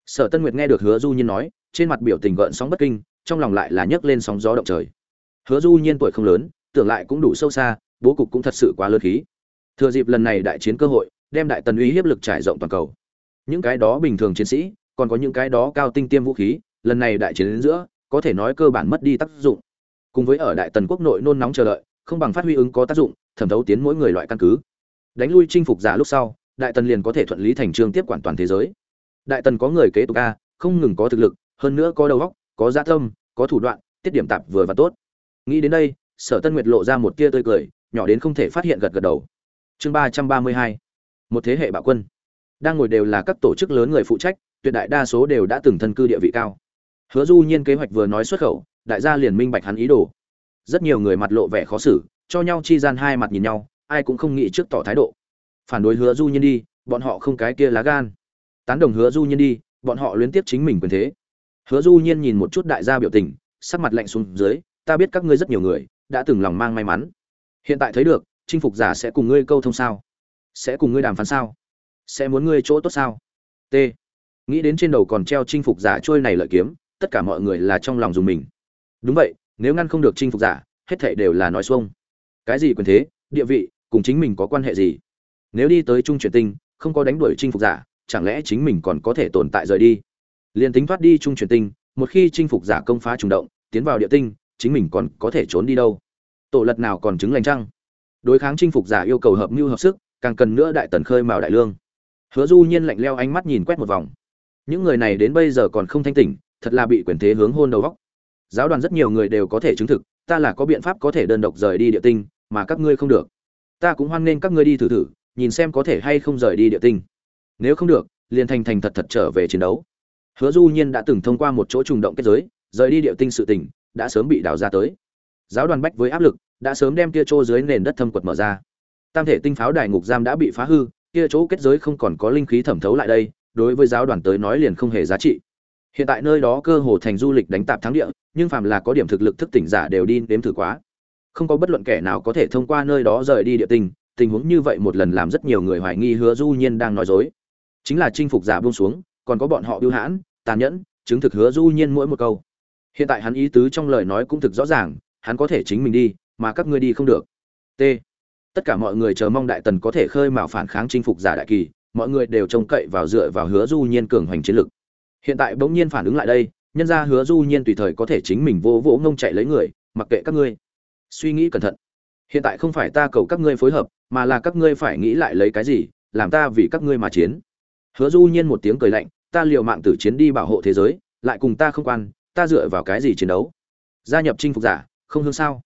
Sở tân nguyệt nghe được hứa du nhiên nói, trên mặt biểu tình gợn sóng bất kinh, trong lòng lại là nhấc lên sóng gió động trời. Hứa du nhiên tuổi không lớn, tưởng lại cũng đủ sâu xa, bố cục cũng thật sự quá lớn khí. Thừa dịp lần này đại chiến cơ hội, đem đại tần uy hiếp lực trải rộng toàn cầu. Những cái đó bình thường chiến sĩ còn có những cái đó cao tinh tiêm vũ khí, lần này đại chiến đến giữa, có thể nói cơ bản mất đi tác dụng. Cùng với ở đại tần quốc nội nôn nóng chờ đợi, không bằng phát huy ứng có tác dụng, thẩm thấu tiến mỗi người loại căn cứ. Đánh lui chinh phục giả lúc sau, đại tần liền có thể thuận lý thành trương tiếp quản toàn thế giới. Đại tần có người kế tục a, không ngừng có thực lực, hơn nữa có đầu óc, có gia tâm, có thủ đoạn, tiết điểm tạp vừa và tốt. Nghĩ đến đây, sở tân nguyệt lộ ra một tia tươi cười, nhỏ đến không thể phát hiện gật gật đầu. Chương ba trăm ba mươi hai, một thế hệ bạo quân. Đang ngồi đều là các tổ chức lớn người phụ trách tuyệt đại đa số đều đã từng thân cư địa vị cao. Hứa du nhiên kế hoạch vừa nói xuất khẩu, đại gia liền minh bạch hắn ý đồ. Rất nhiều người mặt lộ vẻ khó xử, cho nhau chi gian hai mặt nhìn nhau, ai cũng không nghĩ trước tỏ thái độ. Phản đối hứa du nhiên đi, bọn họ không cái kia lá gan. Tán đồng hứa du nhiên đi, bọn họ luyến tiếp chính mình quyền thế. Hứa du nhiên nhìn một chút đại gia biểu tình, sắc mặt lạnh xuống dưới, ta biết các ngươi rất nhiều người, đã từng lòng mang may mắn. Hiện tại thấy được, chinh phục giả sẽ cùng ngươi câu thông sao? Sẽ cùng ngươi đàm phán sao? Sẽ muốn ngươi chỗ tốt sao? T nghĩ đến trên đầu còn treo chinh phục giả trôi này lợi kiếm, tất cả mọi người là trong lòng dùng mình. Đúng vậy, nếu ngăn không được chinh phục giả, hết thảy đều là nói xuông. Cái gì quyền thế, địa vị, cùng chính mình có quan hệ gì? Nếu đi tới trung chuyển tinh, không có đánh đuổi chinh phục giả, chẳng lẽ chính mình còn có thể tồn tại rời đi? Liền tính thoát đi trung chuyển tinh, một khi chinh phục giả công phá trùng động, tiến vào địa tinh, chính mình còn có thể trốn đi đâu? Tổ lật nào còn chứng lành trăng đối kháng chinh phục giả yêu cầu hợp mưu hợp sức, càng cần nữa đại tần khơi mào đại lương. Hứa du nhiên lạnh leo ánh mắt nhìn quét một vòng những người này đến bây giờ còn không thanh tỉnh, thật là bị quyền thế hướng hôn đầu góc. Giáo đoàn rất nhiều người đều có thể chứng thực, ta là có biện pháp có thể đơn độc rời đi địa tinh, mà các ngươi không được. Ta cũng hoan nghênh các ngươi đi thử thử, nhìn xem có thể hay không rời đi địa tinh. Nếu không được, liền thành thành thật thật trở về chiến đấu. Hứa du nhiên đã từng thông qua một chỗ trùng động kết giới, rời đi địa tinh sự tình đã sớm bị đào ra tới. Giáo đoàn bách với áp lực, đã sớm đem kia chỗ dưới nền đất thâm quật mở ra. Tam thể tinh pháo đài ngục giam đã bị phá hư, kia chỗ kết giới không còn có linh khí thẩm thấu lại đây đối với giáo đoàn tới nói liền không hề giá trị. Hiện tại nơi đó cơ hồ thành du lịch đánh tạp thắng địa, nhưng phàm là có điểm thực lực thức tỉnh giả đều đi nếm thử quá. Không có bất luận kẻ nào có thể thông qua nơi đó rời đi địa tình. tình huống như vậy một lần làm rất nhiều người hoài nghi hứa du nhiên đang nói dối. Chính là chinh phục giả buông xuống, còn có bọn họ biêu hãn, tàn nhẫn, chứng thực hứa du nhiên mỗi một câu. Hiện tại hắn ý tứ trong lời nói cũng thực rõ ràng, hắn có thể chính mình đi, mà các ngươi đi không được. T. Tất cả mọi người chờ mong đại tần có thể khơi mào phản kháng chinh phục giả đại kỳ mọi người đều trông cậy vào dựa vào hứa du nhiên cường hoành chiến lực. Hiện tại bỗng nhiên phản ứng lại đây, nhân ra hứa du nhiên tùy thời có thể chính mình vô vỗ ngông chạy lấy người, mặc kệ các ngươi. Suy nghĩ cẩn thận. Hiện tại không phải ta cầu các ngươi phối hợp, mà là các ngươi phải nghĩ lại lấy cái gì, làm ta vì các ngươi mà chiến. Hứa du nhiên một tiếng cười lạnh, ta liều mạng tử chiến đi bảo hộ thế giới, lại cùng ta không quan, ta dựa vào cái gì chiến đấu? Gia nhập chinh phục giả, không hương sao?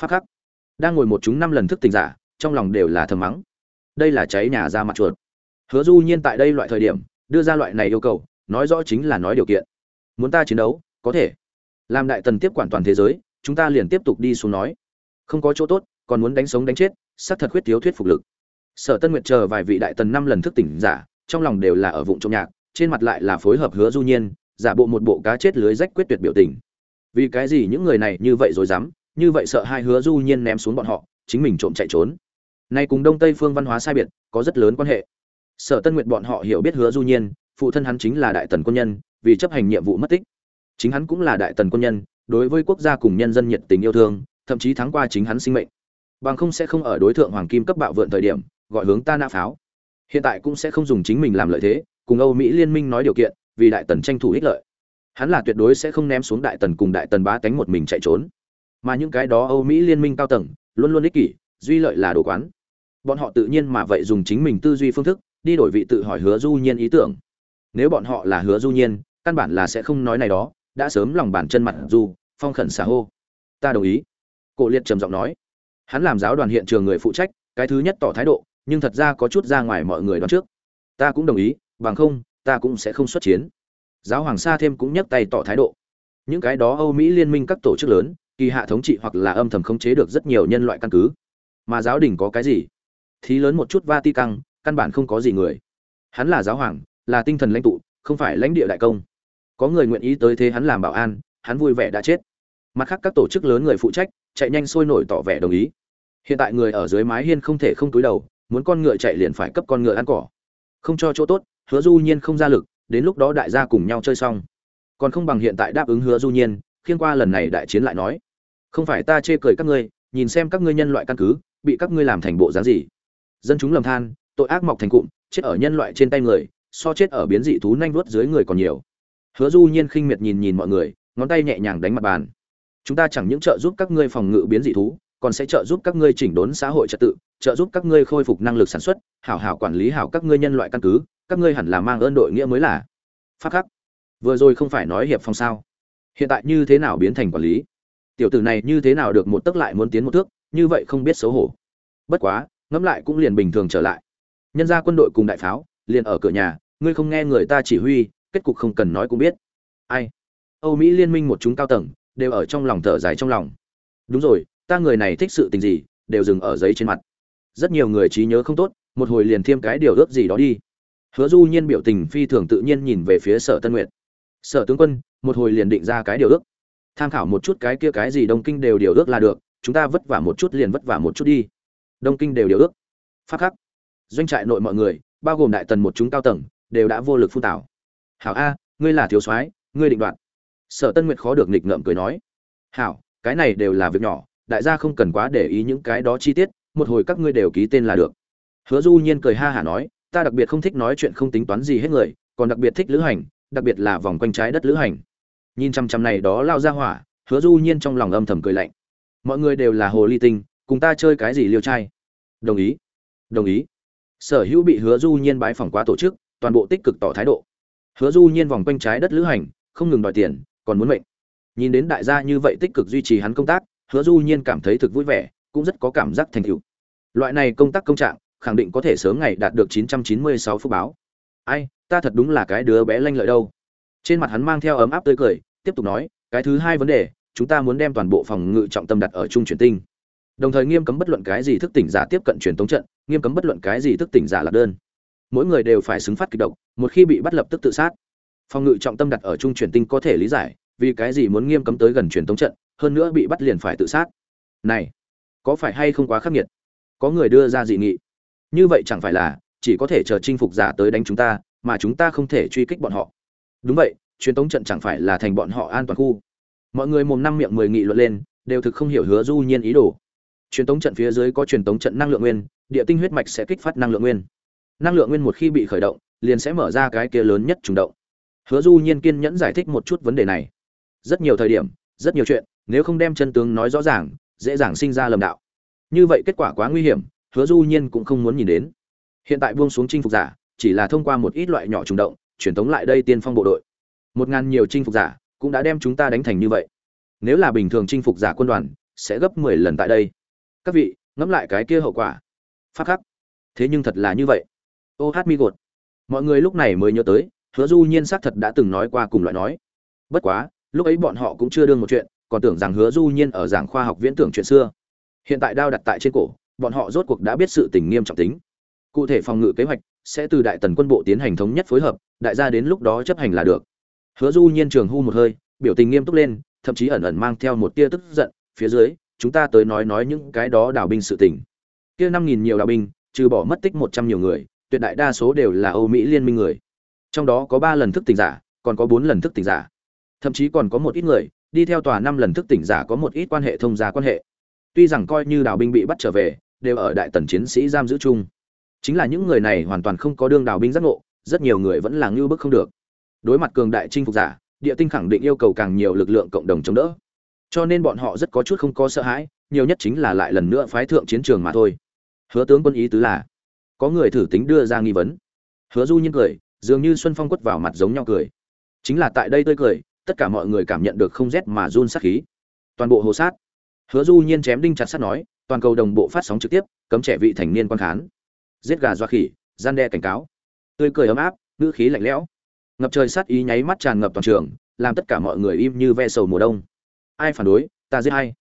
Phát khắc. Đang ngồi một chúng năm lần thức tỉnh giả, trong lòng đều là thầm mắng. Đây là cháy nhà ra mặt chuột hứa du nhiên tại đây loại thời điểm, đưa ra loại này yêu cầu, nói rõ chính là nói điều kiện. Muốn ta chiến đấu, có thể. Làm đại tần tiếp quản toàn thế giới, chúng ta liền tiếp tục đi xuống nói. Không có chỗ tốt, còn muốn đánh sống đánh chết, xác thật khuyết thiếu thuyết phục lực. Sở tân nguyệt chờ vài vị đại tần năm lần thức tỉnh giả, trong lòng đều là ở vụng trong nhạc, trên mặt lại là phối hợp hứa du nhiên, giả bộ một bộ cá chết lưới rách quyết tuyệt biểu tình. Vì cái gì những người này như vậy rồi dám, như vậy sợ hai hứa du nhiên ném xuống bọn họ, chính mình trộm chạy trốn. Nay cùng đông tây phương văn hóa sai biệt, có rất lớn quan hệ sở tân nguyện bọn họ hiểu biết hứa du nhiên, phụ thân hắn chính là đại tần quân nhân, vì chấp hành nhiệm vụ mất tích. Chính hắn cũng là đại tần quân nhân, đối với quốc gia cùng nhân dân nhiệt tình yêu thương, thậm chí thắng qua chính hắn sinh mệnh. Bằng không sẽ không ở đối tượng hoàng kim cấp bạo vượn thời điểm, gọi hướng ta nã pháo. Hiện tại cũng sẽ không dùng chính mình làm lợi thế, cùng âu mỹ liên minh nói điều kiện, vì đại tần tranh thủ ích lợi. Hắn là tuyệt đối sẽ không ném xuống đại tần cùng đại tần bá tánh một mình chạy trốn. Mà những cái đó âu mỹ liên minh cao tầng, luôn luôn ích kỷ, duy lợi là đồ quán. Bọn họ tự nhiên mà vậy dùng chính mình tư duy phương thức đi đổi vị tự hỏi hứa du nhiên ý tưởng. Nếu bọn họ là hứa du nhiên, căn bản là sẽ không nói này đó, đã sớm lòng bàn chân mặt du phong khẩn xả hô. Ta đồng ý. Cổ liệt trầm giọng nói. Hắn làm giáo đoàn hiện trường người phụ trách, cái thứ nhất tỏ thái độ, nhưng thật ra có chút ra ngoài mọi người đoán trước. Ta cũng đồng ý, bằng không, ta cũng sẽ không xuất chiến. Giáo hoàng sa thêm cũng nhấc tay tỏ thái độ. Những cái đó âu mỹ liên minh các tổ chức lớn, kỳ hạ thống trị hoặc là âm thầm khống chế được rất nhiều nhân loại căn cứ. Mà giáo đình có cái gì? Thì lớn một chút vatican căn bản không có gì người. Hắn là giáo hoàng, là tinh thần lãnh tụ, không phải lãnh địa đại công. Có người nguyện ý tới thế hắn làm bảo an, hắn vui vẻ đã chết. Mặt khác các tổ chức lớn người phụ trách, chạy nhanh sôi nổi tỏ vẻ đồng ý. Hiện tại người ở dưới mái hiên không thể không túi đầu, muốn con ngựa chạy liền phải cấp con ngựa ăn cỏ. Không cho chỗ tốt, hứa du nhiên không ra lực, đến lúc đó đại gia cùng nhau chơi xong. Còn không bằng hiện tại đáp ứng hứa du nhiên, khiên qua lần này đại chiến lại nói. Không phải ta chê cười các ngươi, nhìn xem các ngươi nhân loại căn cứ, bị các ngươi làm thành bộ dáng gì. Dân chúng lầm than tội ác mọc thành cụm, chết ở nhân loại trên tay người, so chết ở biến dị thú nhanh vuốt dưới người còn nhiều. Hứa du nhiên khinh miệt nhìn nhìn mọi người, ngón tay nhẹ nhàng đánh mặt bàn. Chúng ta chẳng những trợ giúp các ngươi phòng ngự biến dị thú, còn sẽ trợ giúp các ngươi chỉnh đốn xã hội trật tự, trợ giúp các ngươi khôi phục năng lực sản xuất, hảo hảo quản lý hảo các ngươi nhân loại căn cứ, các ngươi hẳn là mang ơn đội nghĩa mới là. Phát khắc. Vừa rồi không phải nói hiệp phong sao? Hiện tại như thế nào biến thành quản lý? Tiểu tử này như thế nào được một tấc lại muốn tiến một thước, như vậy không biết xấu hổ. Bất quá, ngẫm lại cũng liền bình thường trở lại nhân ra quân đội cùng đại pháo, liền ở cửa nhà, ngươi không nghe người ta chỉ huy, kết cục không cần nói cũng biết. Ai? Âu mỹ liên minh một chúng cao tầng, đều ở trong lòng thở dài trong lòng. Đúng rồi, ta người này thích sự tình gì, đều dừng ở giấy trên mặt. Rất nhiều người trí nhớ không tốt, một hồi liền thêm cái điều ước gì đó đi. Hứa du nhiên biểu tình phi thường tự nhiên nhìn về phía sở tân nguyệt. Sở tướng quân, một hồi liền định ra cái điều ước. Tham khảo một chút cái kia cái gì đông kinh đều điều ước là được, chúng ta vất vả một chút liền vất vả một chút đi. Đông kinh đều điều ước. Phát khắc doanh trại nội mọi người, bao gồm đại tần một chúng cao tầng, đều đã vô lực phun tảo. Hảo a, ngươi là thiếu soái, ngươi định đoạt. Sở tân nguyệt khó được nghịch ngợm cười nói. Hảo, cái này đều là việc nhỏ, đại gia không cần quá để ý những cái đó chi tiết, một hồi các ngươi đều ký tên là được. Hứa du nhiên cười ha hả nói, ta đặc biệt không thích nói chuyện không tính toán gì hết người, còn đặc biệt thích lữ hành, đặc biệt là vòng quanh trái đất lữ hành. Nhìn chăm chăm này đó lao ra hỏa, hứa du nhiên trong lòng âm thầm cười lạnh. Mọi người đều là hồ ly tinh, cùng ta chơi cái gì liêu trai? Đồng ý. Đồng ý sở hữu bị hứa du nhiên bái phỏng quá tổ chức, toàn bộ tích cực tỏ thái độ. Hứa du nhiên vòng quanh trái đất lữ hành, không ngừng đòi tiền, còn muốn mệnh. Nhìn đến đại gia như vậy tích cực duy trì hắn công tác, hứa du nhiên cảm thấy thực vui vẻ, cũng rất có cảm giác thành tựu. Loại này công tác công trạng, khẳng định có thể sớm ngày đạt được 996 phút báo. Ai, ta thật đúng là cái đứa bé lanh lợi đâu. Trên mặt hắn mang theo ấm áp tươi cười, tiếp tục nói, cái thứ hai vấn đề, chúng ta muốn đem toàn bộ phòng ngự trọng tâm đặt ở trung chuyển tinh đồng thời nghiêm cấm bất luận cái gì thức tỉnh giả tiếp cận truyền tống trận, nghiêm cấm bất luận cái gì thức tỉnh giả lạc đơn. Mỗi người đều phải xứng phát kịch độc, một khi bị bắt lập tức tự sát. Phòng ngự trọng tâm đặt ở trung truyền tinh có thể lý giải, vì cái gì muốn nghiêm cấm tới gần truyền tống trận, hơn nữa bị bắt liền phải tự sát. Này, có phải hay không quá khắc nghiệt? Có người đưa ra dị nghị. Như vậy chẳng phải là chỉ có thể chờ chinh phục giả tới đánh chúng ta, mà chúng ta không thể truy kích bọn họ. Đúng vậy, truyền tống trận chẳng phải là thành bọn họ an toàn khu. Mọi người mồm năm miệng mười nghị luận lên, đều thực không hiểu hứa du nhiên ý đồ truyền tống trận phía dưới có truyền tống trận năng lượng nguyên, địa tinh huyết mạch sẽ kích phát năng lượng nguyên. Năng lượng nguyên một khi bị khởi động, liền sẽ mở ra cái kia lớn nhất trùng động. Hứa du nhiên kiên nhẫn giải thích một chút vấn đề này. Rất nhiều thời điểm, rất nhiều chuyện, nếu không đem chân tướng nói rõ ràng, dễ dàng sinh ra lầm đạo. Như vậy kết quả quá nguy hiểm, hứa du nhiên cũng không muốn nhìn đến. Hiện tại buông xuống chinh phục giả, chỉ là thông qua một ít loại nhỏ trùng động, truyền tống lại đây tiên phong bộ đội. Một ngàn nhiều chinh phục giả cũng đã đem chúng ta đánh thành như vậy. Nếu là bình thường chinh phục giả quân đoàn, sẽ gấp mười lần tại đây các vị, ngẫm lại cái kia hậu quả. Phát khắc. Thế nhưng thật là như vậy. Ô hát mi gột. Mọi người lúc này mới nhớ tới, hứa du nhiên xác thật đã từng nói qua cùng loại nói. Bất quá, lúc ấy bọn họ cũng chưa đương một chuyện, còn tưởng rằng hứa du nhiên ở giảng khoa học viễn tưởng chuyện xưa. Hiện tại đao đặt tại trên cổ, bọn họ rốt cuộc đã biết sự tình nghiêm trọng tính. Cụ thể phòng ngự kế hoạch sẽ từ đại tần quân bộ tiến hành thống nhất phối hợp, đại gia đến lúc đó chấp hành là được. Hứa du nhiên trường hu một hơi, biểu tình nghiêm túc lên, thậm chí ẩn ẩn mang theo một tia tức giận, phía dưới chúng ta tới nói nói những cái đó đảo binh sự tình. Kia năm nghìn nhiều đảo binh, trừ bỏ mất tích một trăm nhiều người, tuyệt đại đa số đều là âu mỹ liên minh người. Trong đó có ba lần thức tỉnh giả, còn có bốn lần thức tỉnh giả. Thậm chí còn có một ít người, đi theo tòa năm lần thức tỉnh giả có một ít quan hệ thông gia quan hệ. Tuy rằng coi như đào binh bị bắt trở về, đều ở đại tần chiến sĩ giam giữ chung. Chính là những người này hoàn toàn không có đương đào binh giác ngộ, rất nhiều người vẫn là ngưu bức không được. Đối mặt cường đại chinh phục giả, địa tinh khẳng định yêu cầu càng nhiều lực lượng cộng đồng chống đỡ cho nên bọn họ rất có chút không có sợ hãi, nhiều nhất chính là lại lần nữa phái thượng chiến trường mà thôi. Hứa tướng quân ý tứ là, có người thử tính đưa ra nghi vấn. Hứa du nhiên cười, dường như xuân phong quất vào mặt giống nhau cười. Chính là tại đây tôi cười, tất cả mọi người cảm nhận được không rét mà run sát khí. Toàn bộ hồ sát. Hứa du nhiên chém đinh chặt sắt nói, toàn cầu đồng bộ phát sóng trực tiếp, cấm trẻ vị thành niên quan khán. Giết gà doa khỉ, gian đe cảnh cáo. Tươi cười ấm áp, ngữ khí lạnh lẽo. Ngập trời sát ý nháy mắt tràn ngập toàn trường, làm tất cả mọi người im như ve sầu mùa đông ai phản đối, ta giết hay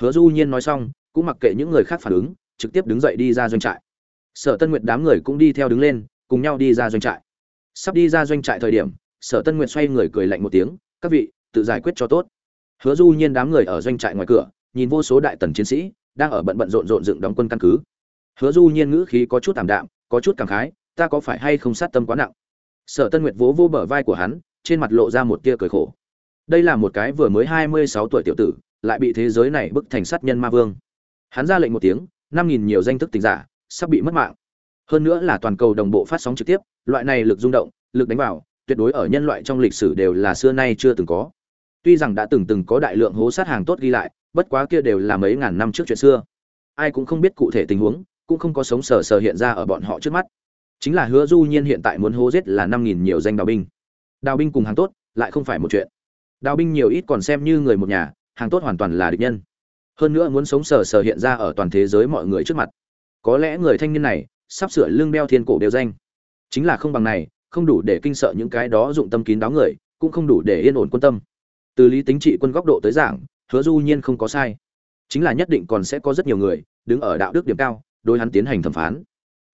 hứa du nhiên nói xong, cũng mặc kệ những người khác phản ứng, trực tiếp đứng dậy đi ra doanh trại. Sở tân nguyệt đám người cũng đi theo đứng lên, cùng nhau đi ra doanh trại. Sắp đi ra doanh trại thời điểm, sở tân nguyệt xoay người cười lạnh một tiếng, các vị, tự giải quyết cho tốt. Hứa du nhiên đám người ở doanh trại ngoài cửa, nhìn vô số đại tần chiến sĩ, đang ở bận bận rộn rộn dựng đóng quân căn cứ. Hứa du nhiên ngữ khí có chút tạm đạm, có chút cảm khái, ta có phải hay không sát tâm quá nặng? Sở tân nguyệt vỗ vô bờ vai của hắn, trên mặt lộ ra một tia cười khổ đây là một cái vừa mới hai mươi sáu tuổi tiểu tử, lại bị thế giới này bức thành sát nhân ma vương. Hắn ra lệnh một tiếng, năm nghìn nhiều danh thức tỉnh giả, sắp bị mất mạng. Hơn nữa là toàn cầu đồng bộ phát sóng trực tiếp, loại này lực rung động, lực đánh vào, tuyệt đối ở nhân loại trong lịch sử đều là xưa nay chưa từng có. Tuy rằng đã từng từng có đại lượng hố sát hàng tốt ghi lại, bất quá kia đều là mấy ngàn năm trước chuyện xưa. Ai cũng không biết cụ thể tình huống, cũng không có sống sờ sờ hiện ra ở bọn họ trước mắt. Chính là hứa du nhiên hiện tại muốn hố giết là năm nghìn nhiều danh đào binh. Đào binh cùng hàng tốt, lại không phải một chuyện đào binh nhiều ít còn xem như người một nhà, hàng tốt hoàn toàn là địch nhân. Hơn nữa muốn sống sờ sờ hiện ra ở toàn thế giới mọi người trước mặt. Có lẽ người thanh niên này, sắp sửa lương đeo thiên cổ đều danh. Chính là không bằng này, không đủ để kinh sợ những cái đó dụng tâm kín đáo người, cũng không đủ để yên ổn quân tâm. Từ lý tính trị quân góc độ tới giảng, hứa du nhiên không có sai. Chính là nhất định còn sẽ có rất nhiều người, đứng ở đạo đức điểm cao, đối hắn tiến hành thẩm phán.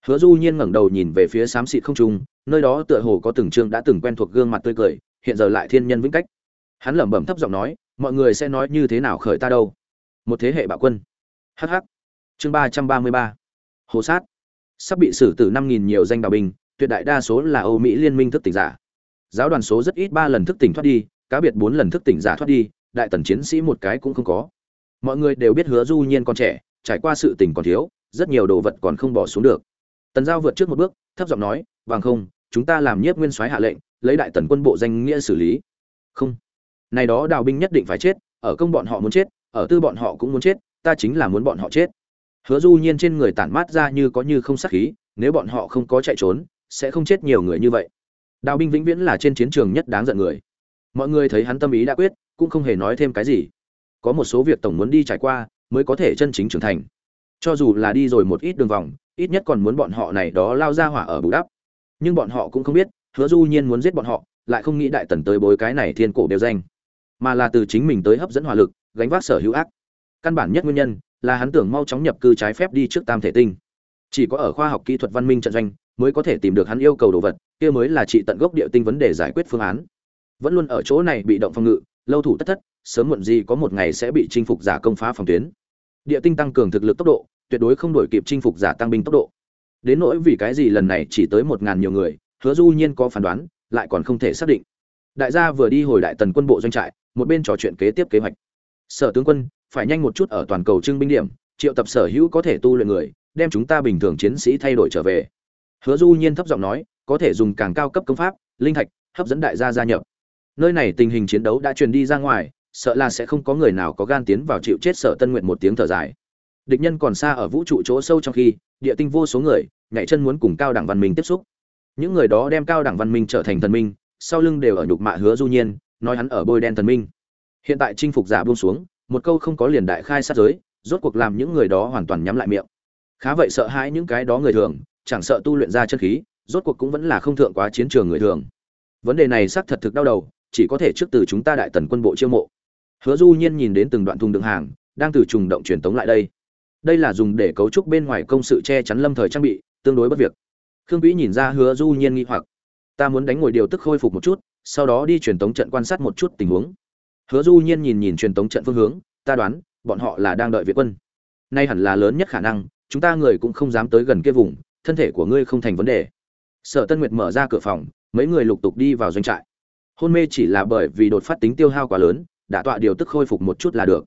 Hứa du nhiên ngẩng đầu nhìn về phía xám xịt không trung, nơi đó tựa hồ có từng trương đã từng quen thuộc gương mặt tươi cười, hiện giờ lại thiên nhân vĩnh cách hắn lẩm bẩm thấp giọng nói, mọi người sẽ nói như thế nào khởi ta đâu? Một thế hệ bạo quân. Hh chương ba trăm ba mươi ba. Hồ sát. Sắp bị xử tử năm nghìn nhiều danh đạo binh, tuyệt đại đa số là âu mỹ liên minh thức tỉnh giả. Giáo đoàn số rất ít ba lần thức tỉnh thoát đi, cá biệt bốn lần thức tỉnh giả thoát đi, đại tần chiến sĩ một cái cũng không có. Mọi người đều biết hứa du nhiên còn trẻ, trải qua sự tình còn thiếu, rất nhiều đồ vật còn không bỏ xuống được. Tần giao vượt trước một bước, thấp giọng nói bằng không, chúng ta làm nhiếp nguyên soái hạ lệnh, lấy đại tần quân bộ danh nghĩa xử lý. Không này đó đào binh nhất định phải chết, ở công bọn họ muốn chết, ở tư bọn họ cũng muốn chết, ta chính là muốn bọn họ chết. Hứa du nhiên trên người tản mát ra như có như không sát khí, nếu bọn họ không có chạy trốn, sẽ không chết nhiều người như vậy. Đào binh vĩnh viễn là trên chiến trường nhất đáng giận người. Mọi người thấy hắn tâm ý đã quyết, cũng không hề nói thêm cái gì. Có một số việc tổng muốn đi trải qua, mới có thể chân chính trưởng thành. Cho dù là đi rồi một ít đường vòng, ít nhất còn muốn bọn họ này đó lao ra hỏa ở bù đắp. Nhưng bọn họ cũng không biết, hứa du nhiên muốn giết bọn họ, lại không nghĩ đại tần tới bối cái này thiên cổ đều danh mà là từ chính mình tới hấp dẫn hỏa lực, gánh vác sở hữu ác. Căn bản nhất nguyên nhân là hắn tưởng mau chóng nhập cư trái phép đi trước tam thể tinh. Chỉ có ở khoa học kỹ thuật văn minh trận doanh mới có thể tìm được hắn yêu cầu đồ vật, kia mới là trị tận gốc địa tinh vấn đề giải quyết phương án. Vẫn luôn ở chỗ này bị động phòng ngự, lâu thủ tất thất, sớm muộn gì có một ngày sẽ bị chinh phục giả công phá phòng tuyến. Địa tinh tăng cường thực lực tốc độ, tuyệt đối không đổi kịp chinh phục giả tăng binh tốc độ. Đến nỗi vì cái gì lần này chỉ tới một ngàn nhiều người, hứa du nhiên có phán đoán, lại còn không thể xác định. Đại gia vừa đi hồi đại tần quân bộ doanh trại một bên trò chuyện kế tiếp kế hoạch. Sở tướng quân, phải nhanh một chút ở toàn cầu trưng binh điểm, triệu tập sở hữu có thể tu luyện người, đem chúng ta bình thường chiến sĩ thay đổi trở về. Hứa du nhiên thấp giọng nói, có thể dùng càng cao cấp công pháp, linh thạch, hấp dẫn đại gia gia nhập. Nơi này tình hình chiến đấu đã truyền đi ra ngoài, sợ là sẽ không có người nào có gan tiến vào chịu chết sở tân nguyện một tiếng thở dài. Địch nhân còn xa ở vũ trụ chỗ sâu trong khi, địa tinh vô số người, nhảy chân muốn cùng cao đẳng văn minh tiếp xúc. Những người đó đem cao đẳng văn minh trở thành thần minh, sau lưng đều ở nhục mạ hứa du nhiên nói hắn ở bôi đen thần minh. Hiện tại chinh phục giả buông xuống, một câu không có liền đại khai sát giới, rốt cuộc làm những người đó hoàn toàn nhắm lại miệng. Khá vậy sợ hãi những cái đó người thường, chẳng sợ tu luyện ra chân khí, rốt cuộc cũng vẫn là không thượng quá chiến trường người thường. Vấn đề này xác thật thực đau đầu, chỉ có thể trước từ chúng ta đại tần quân bộ chiêu mộ. Hứa du nhiên nhìn đến từng đoạn thùng đường hàng, đang từ trùng động truyền tống lại đây. Đây là dùng để cấu trúc bên ngoài công sự che chắn lâm thời trang bị, tương đối bất việc. Khương vĩ nhìn ra hứa du nhiên nghi hoặc. Ta muốn đánh ngồi điều tức khôi phục một chút sau đó đi truyền tống trận quan sát một chút tình huống. Hứa du nhiên nhìn nhìn truyền tống trận phương hướng, ta đoán, bọn họ là đang đợi viện quân. Nay hẳn là lớn nhất khả năng, chúng ta người cũng không dám tới gần kia vùng, thân thể của ngươi không thành vấn đề. Sở tân nguyệt mở ra cửa phòng, mấy người lục tục đi vào doanh trại. Hôn mê chỉ là bởi vì đột phát tính tiêu hao quá lớn, đã tọa điều tức khôi phục một chút là được.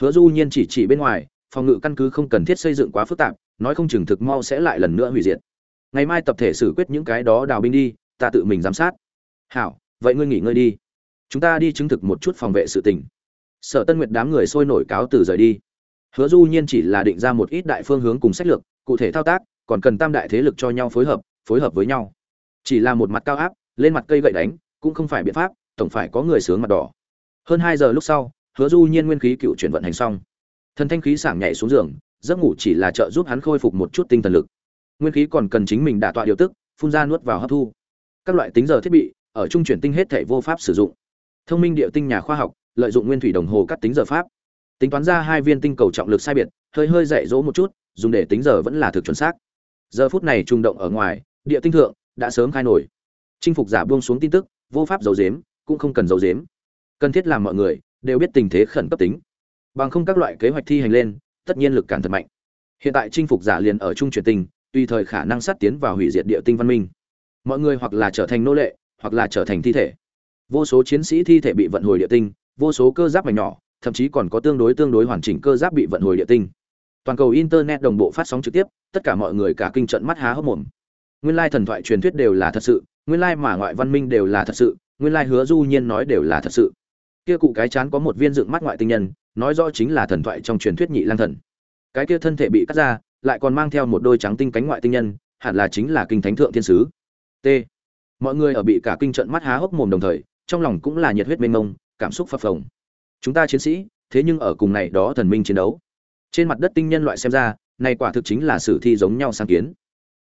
Hứa du nhiên chỉ chỉ bên ngoài, phòng ngự căn cứ không cần thiết xây dựng quá phức tạp, nói không chừng thực mau sẽ lại lần nữa hủy diệt. Ngày mai tập thể xử quyết những cái đó đào binh đi, ta tự mình giám sát. Hảo vậy ngươi nghỉ ngơi đi. Chúng ta đi chứng thực một chút phòng vệ sự tình. Sở tân nguyệt đám người sôi nổi cáo từ rời đi. Hứa du nhiên chỉ là định ra một ít đại phương hướng cùng sách lược, cụ thể thao tác, còn cần tam đại thế lực cho nhau phối hợp phối hợp với nhau. Chỉ là một mặt cao áp, lên mặt cây gậy đánh, cũng không phải biện pháp, tổng phải có người sướng mặt đỏ. Hơn hai giờ lúc sau, hứa du nhiên nguyên khí cựu chuyển vận hành xong. Thần thanh khí sảng nhảy xuống giường, giấc ngủ chỉ là trợ giúp hắn khôi phục một chút tinh thần lực. Nguyên khí còn cần chính mình đả tọa điều tức, phun ra nuốt vào hấp thu. Các loại tính giờ thiết bị ở trung chuyển tinh hết thể vô pháp sử dụng. Thông minh địa tinh nhà khoa học, lợi dụng nguyên thủy đồng hồ cắt tính giờ pháp. Tính toán ra hai viên tinh cầu trọng lực sai biệt, hơi hơi dạy dỗ một chút, dùng để tính giờ vẫn là thực chuẩn xác. Giờ phút này trung động ở ngoài, địa tinh thượng đã sớm khai nổi. Chinh phục giả buông xuống tin tức, vô pháp giấu giếm, cũng không cần giấu giếm. Cần thiết làm mọi người đều biết tình thế khẩn cấp tính. Bằng không các loại kế hoạch thi hành lên, tất nhiên lực cản thật mạnh. Hiện tại chinh phục giả liền ở trung chuyển tinh, tùy thời khả năng sát tiến vào hủy diệt địa tinh văn minh. Mọi người hoặc là trở thành nô lệ hoặc là trở thành thi thể. Vô số chiến sĩ thi thể bị vận hồi địa tinh, vô số cơ giáp mảnh nhỏ, thậm chí còn có tương đối tương đối hoàn chỉnh cơ giáp bị vận hồi địa tinh. Toàn cầu internet đồng bộ phát sóng trực tiếp, tất cả mọi người cả kinh trận mắt há hốc mồm. Nguyên lai thần thoại truyền thuyết đều là thật sự, nguyên lai mà ngoại văn minh đều là thật sự, nguyên lai hứa du nhiên nói đều là thật sự. Kia cụ cái chán có một viên dựng mắt ngoại tinh nhân, nói rõ chính là thần thoại trong truyền thuyết nhị lang thần. Cái kia thân thể bị cắt ra, lại còn mang theo một đôi trắng tinh cánh ngoại tinh nhân, hẳn là chính là kinh thánh thượng thiên sứ. T mọi người ở bị cả kinh trận mắt há hốc mồm đồng thời, trong lòng cũng là nhiệt huyết mênh mông, cảm xúc phập phồng. Chúng ta chiến sĩ, thế nhưng ở cùng này đó thần minh chiến đấu. Trên mặt đất tinh nhân loại xem ra, này quả thực chính là sử thi giống nhau sáng kiến.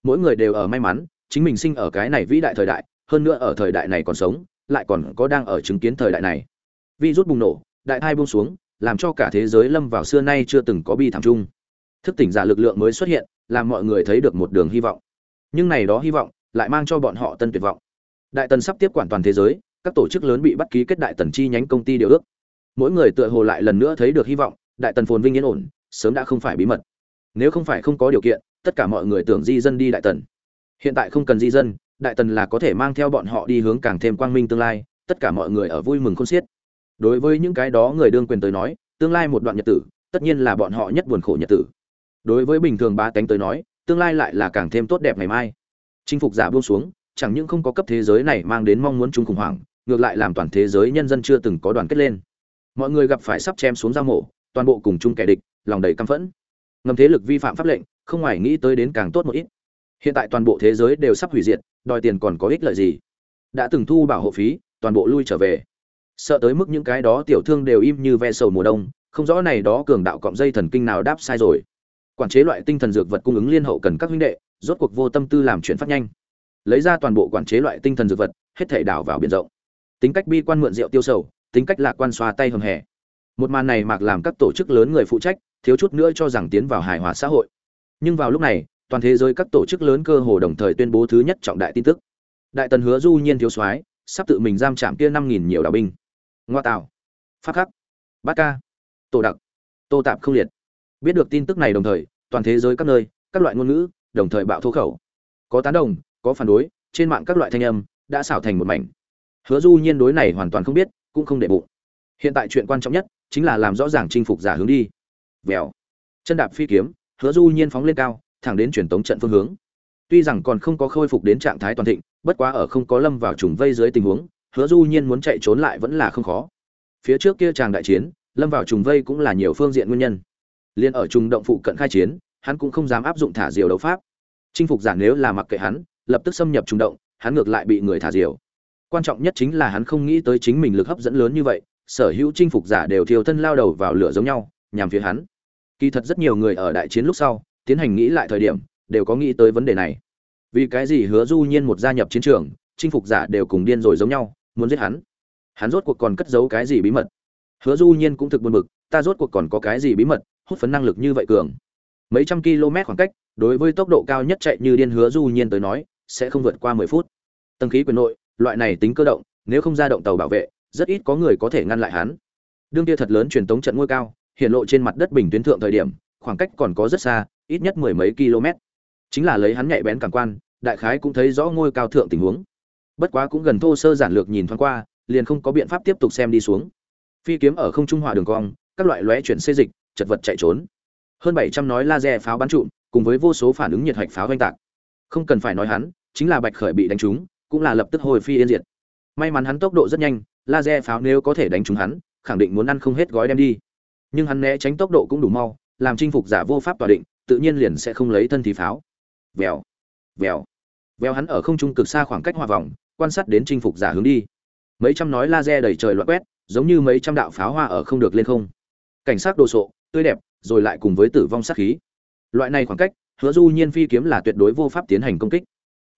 Mỗi người đều ở may mắn, chính mình sinh ở cái này vĩ đại thời đại, hơn nữa ở thời đại này còn sống, lại còn có đang ở chứng kiến thời đại này. Virus bùng nổ, đại thai buông xuống, làm cho cả thế giới lâm vào xưa nay chưa từng có bi thảm chung. Thức tỉnh giả lực lượng mới xuất hiện, làm mọi người thấy được một đường hy vọng. Nhưng này đó hy vọng, lại mang cho bọn họ tân tuyệt vọng đại tần sắp tiếp quản toàn thế giới, các tổ chức lớn bị bắt ký kết đại tần chi nhánh công ty điều ước. Mỗi người tựa hồ lại lần nữa thấy được hy vọng, đại tần phồn vinh yên ổn, sớm đã không phải bí mật. Nếu không phải không có điều kiện, tất cả mọi người tưởng di dân đi đại tần. Hiện tại không cần di dân, đại tần là có thể mang theo bọn họ đi hướng càng thêm quang minh tương lai, tất cả mọi người ở vui mừng khôn xiết. Đối với những cái đó người đương quyền tới nói, tương lai một đoạn nhật tử, tất nhiên là bọn họ nhất buồn khổ nhật tử. Đối với bình thường ba cánh tới nói, tương lai lại là càng thêm tốt đẹp ngày mai. Chinh phục giả buông xuống chẳng những không có cấp thế giới này mang đến mong muốn chung khủng hoảng, ngược lại làm toàn thế giới nhân dân chưa từng có đoàn kết lên. Mọi người gặp phải sắp chém xuống dao mổ, toàn bộ cùng chung kẻ địch, lòng đầy căm phẫn. Ngầm thế lực vi phạm pháp lệnh, không ngoài nghĩ tới đến càng tốt một ít. Hiện tại toàn bộ thế giới đều sắp hủy diệt, đòi tiền còn có ích lợi gì? Đã từng thu bảo hộ phí, toàn bộ lui trở về. Sợ tới mức những cái đó tiểu thương đều im như ve sầu mùa đông, không rõ này đó cường đạo cọng dây thần kinh nào đáp sai rồi. Quản chế loại tinh thần dược vật cung ứng liên hậu cần các huynh đệ, rốt cuộc vô tâm tư làm chuyện phát nhanh lấy ra toàn bộ quản chế loại tinh thần dược vật, hết thể đảo vào biển rộng. Tính cách bi quan mượn rượu tiêu sầu, tính cách lạc quan xoa tay hầm hè. Một màn này mặc làm các tổ chức lớn người phụ trách, thiếu chút nữa cho rằng tiến vào hài hòa xã hội. Nhưng vào lúc này, toàn thế giới các tổ chức lớn cơ hồ đồng thời tuyên bố thứ nhất trọng đại tin tức. Đại tần hứa du nhiên thiếu soái, sắp tự mình giam trạm kia năm nghìn nhiều đạo binh. Ngoa tạo. Phát khắc. Bát ca. Tổ đặc. Tô tạp không liệt. Biết được tin tức này đồng thời, toàn thế giới các nơi, các loại ngôn ngữ, đồng thời bạo thô khẩu. Có tán đồng có phản đối, trên mạng các loại thanh âm đã xảo thành một mảnh. Hứa du nhiên đối này hoàn toàn không biết, cũng không để bụng. Hiện tại chuyện quan trọng nhất chính là làm rõ ràng chinh phục giả hướng đi. Vèo. Chân đạp phi kiếm, hứa du nhiên phóng lên cao, thẳng đến truyền tống trận phương hướng. Tuy rằng còn không có khôi phục đến trạng thái toàn thịnh, bất quá ở không có lâm vào trùng vây dưới tình huống, hứa du nhiên muốn chạy trốn lại vẫn là không khó. Phía trước kia chàng đại chiến, lâm vào trùng vây cũng là nhiều phương diện nguyên nhân. Liên ở trùng động phụ cận khai chiến, hắn cũng không dám áp dụng thả diều đấu pháp. Chinh phục giả nếu là mặc kệ hắn lập tức xâm nhập trùng động, hắn ngược lại bị người thả diều. Quan trọng nhất chính là hắn không nghĩ tới chính mình lực hấp dẫn lớn như vậy, sở hữu chinh phục giả đều thiêu thân lao đầu vào lửa giống nhau, nhằm phía hắn. Kỳ thật rất nhiều người ở đại chiến lúc sau, tiến hành nghĩ lại thời điểm, đều có nghĩ tới vấn đề này. Vì cái gì hứa du nhiên một gia nhập chiến trường, chinh phục giả đều cùng điên rồi giống nhau, muốn giết hắn? Hắn rốt cuộc còn cất giấu cái gì bí mật? Hứa du nhiên cũng thực buồn bực, ta rốt cuộc còn có cái gì bí mật, hút phấn năng lực như vậy cường. Mấy trăm km khoảng cách, đối với tốc độ cao nhất chạy như điên hứa du nhiên tới nói sẽ không vượt qua 10 phút. Tầng khí quyền nội, loại này tính cơ động, nếu không ra động tàu bảo vệ, rất ít có người có thể ngăn lại hắn. Đương kia thật lớn truyền tống trận ngôi cao, hiện lộ trên mặt đất bình tuyến thượng thời điểm, khoảng cách còn có rất xa, ít nhất mười mấy km. Chính là lấy hắn nhạy bén cảm quan, đại khái cũng thấy rõ ngôi cao thượng tình huống. Bất quá cũng gần thô sơ giản lược nhìn thoáng qua, liền không có biện pháp tiếp tục xem đi xuống. Phi kiếm ở không trung hòa đường cong, các loại lóe chuyển xê dịch, chật vật chạy trốn. Hơn bảy trăm nói laser pháo bắn trụm, cùng với vô số phản ứng nhiệt hạch pháo oanh tạc. Không cần phải nói hắn chính là bạch khởi bị đánh trúng, cũng là lập tức hồi phi yên diệt. May mắn hắn tốc độ rất nhanh, laser pháo nếu có thể đánh trúng hắn, khẳng định muốn ăn không hết gói đem đi. Nhưng hắn né tránh tốc độ cũng đủ mau, làm chinh phục giả vô pháp tỏa định, tự nhiên liền sẽ không lấy thân thì pháo. Vèo vèo vèo hắn ở không trung cực xa khoảng cách hòa vòng, quan sát đến chinh phục giả hướng đi. Mấy trăm nói laser đầy trời loạn quét, giống như mấy trăm đạo pháo hoa ở không được lên không. Cảnh sát đồ sộ, tươi đẹp, rồi lại cùng với tử vong sát khí. Loại này khoảng cách, hứa du nhiên phi kiếm là tuyệt đối vô pháp tiến hành công kích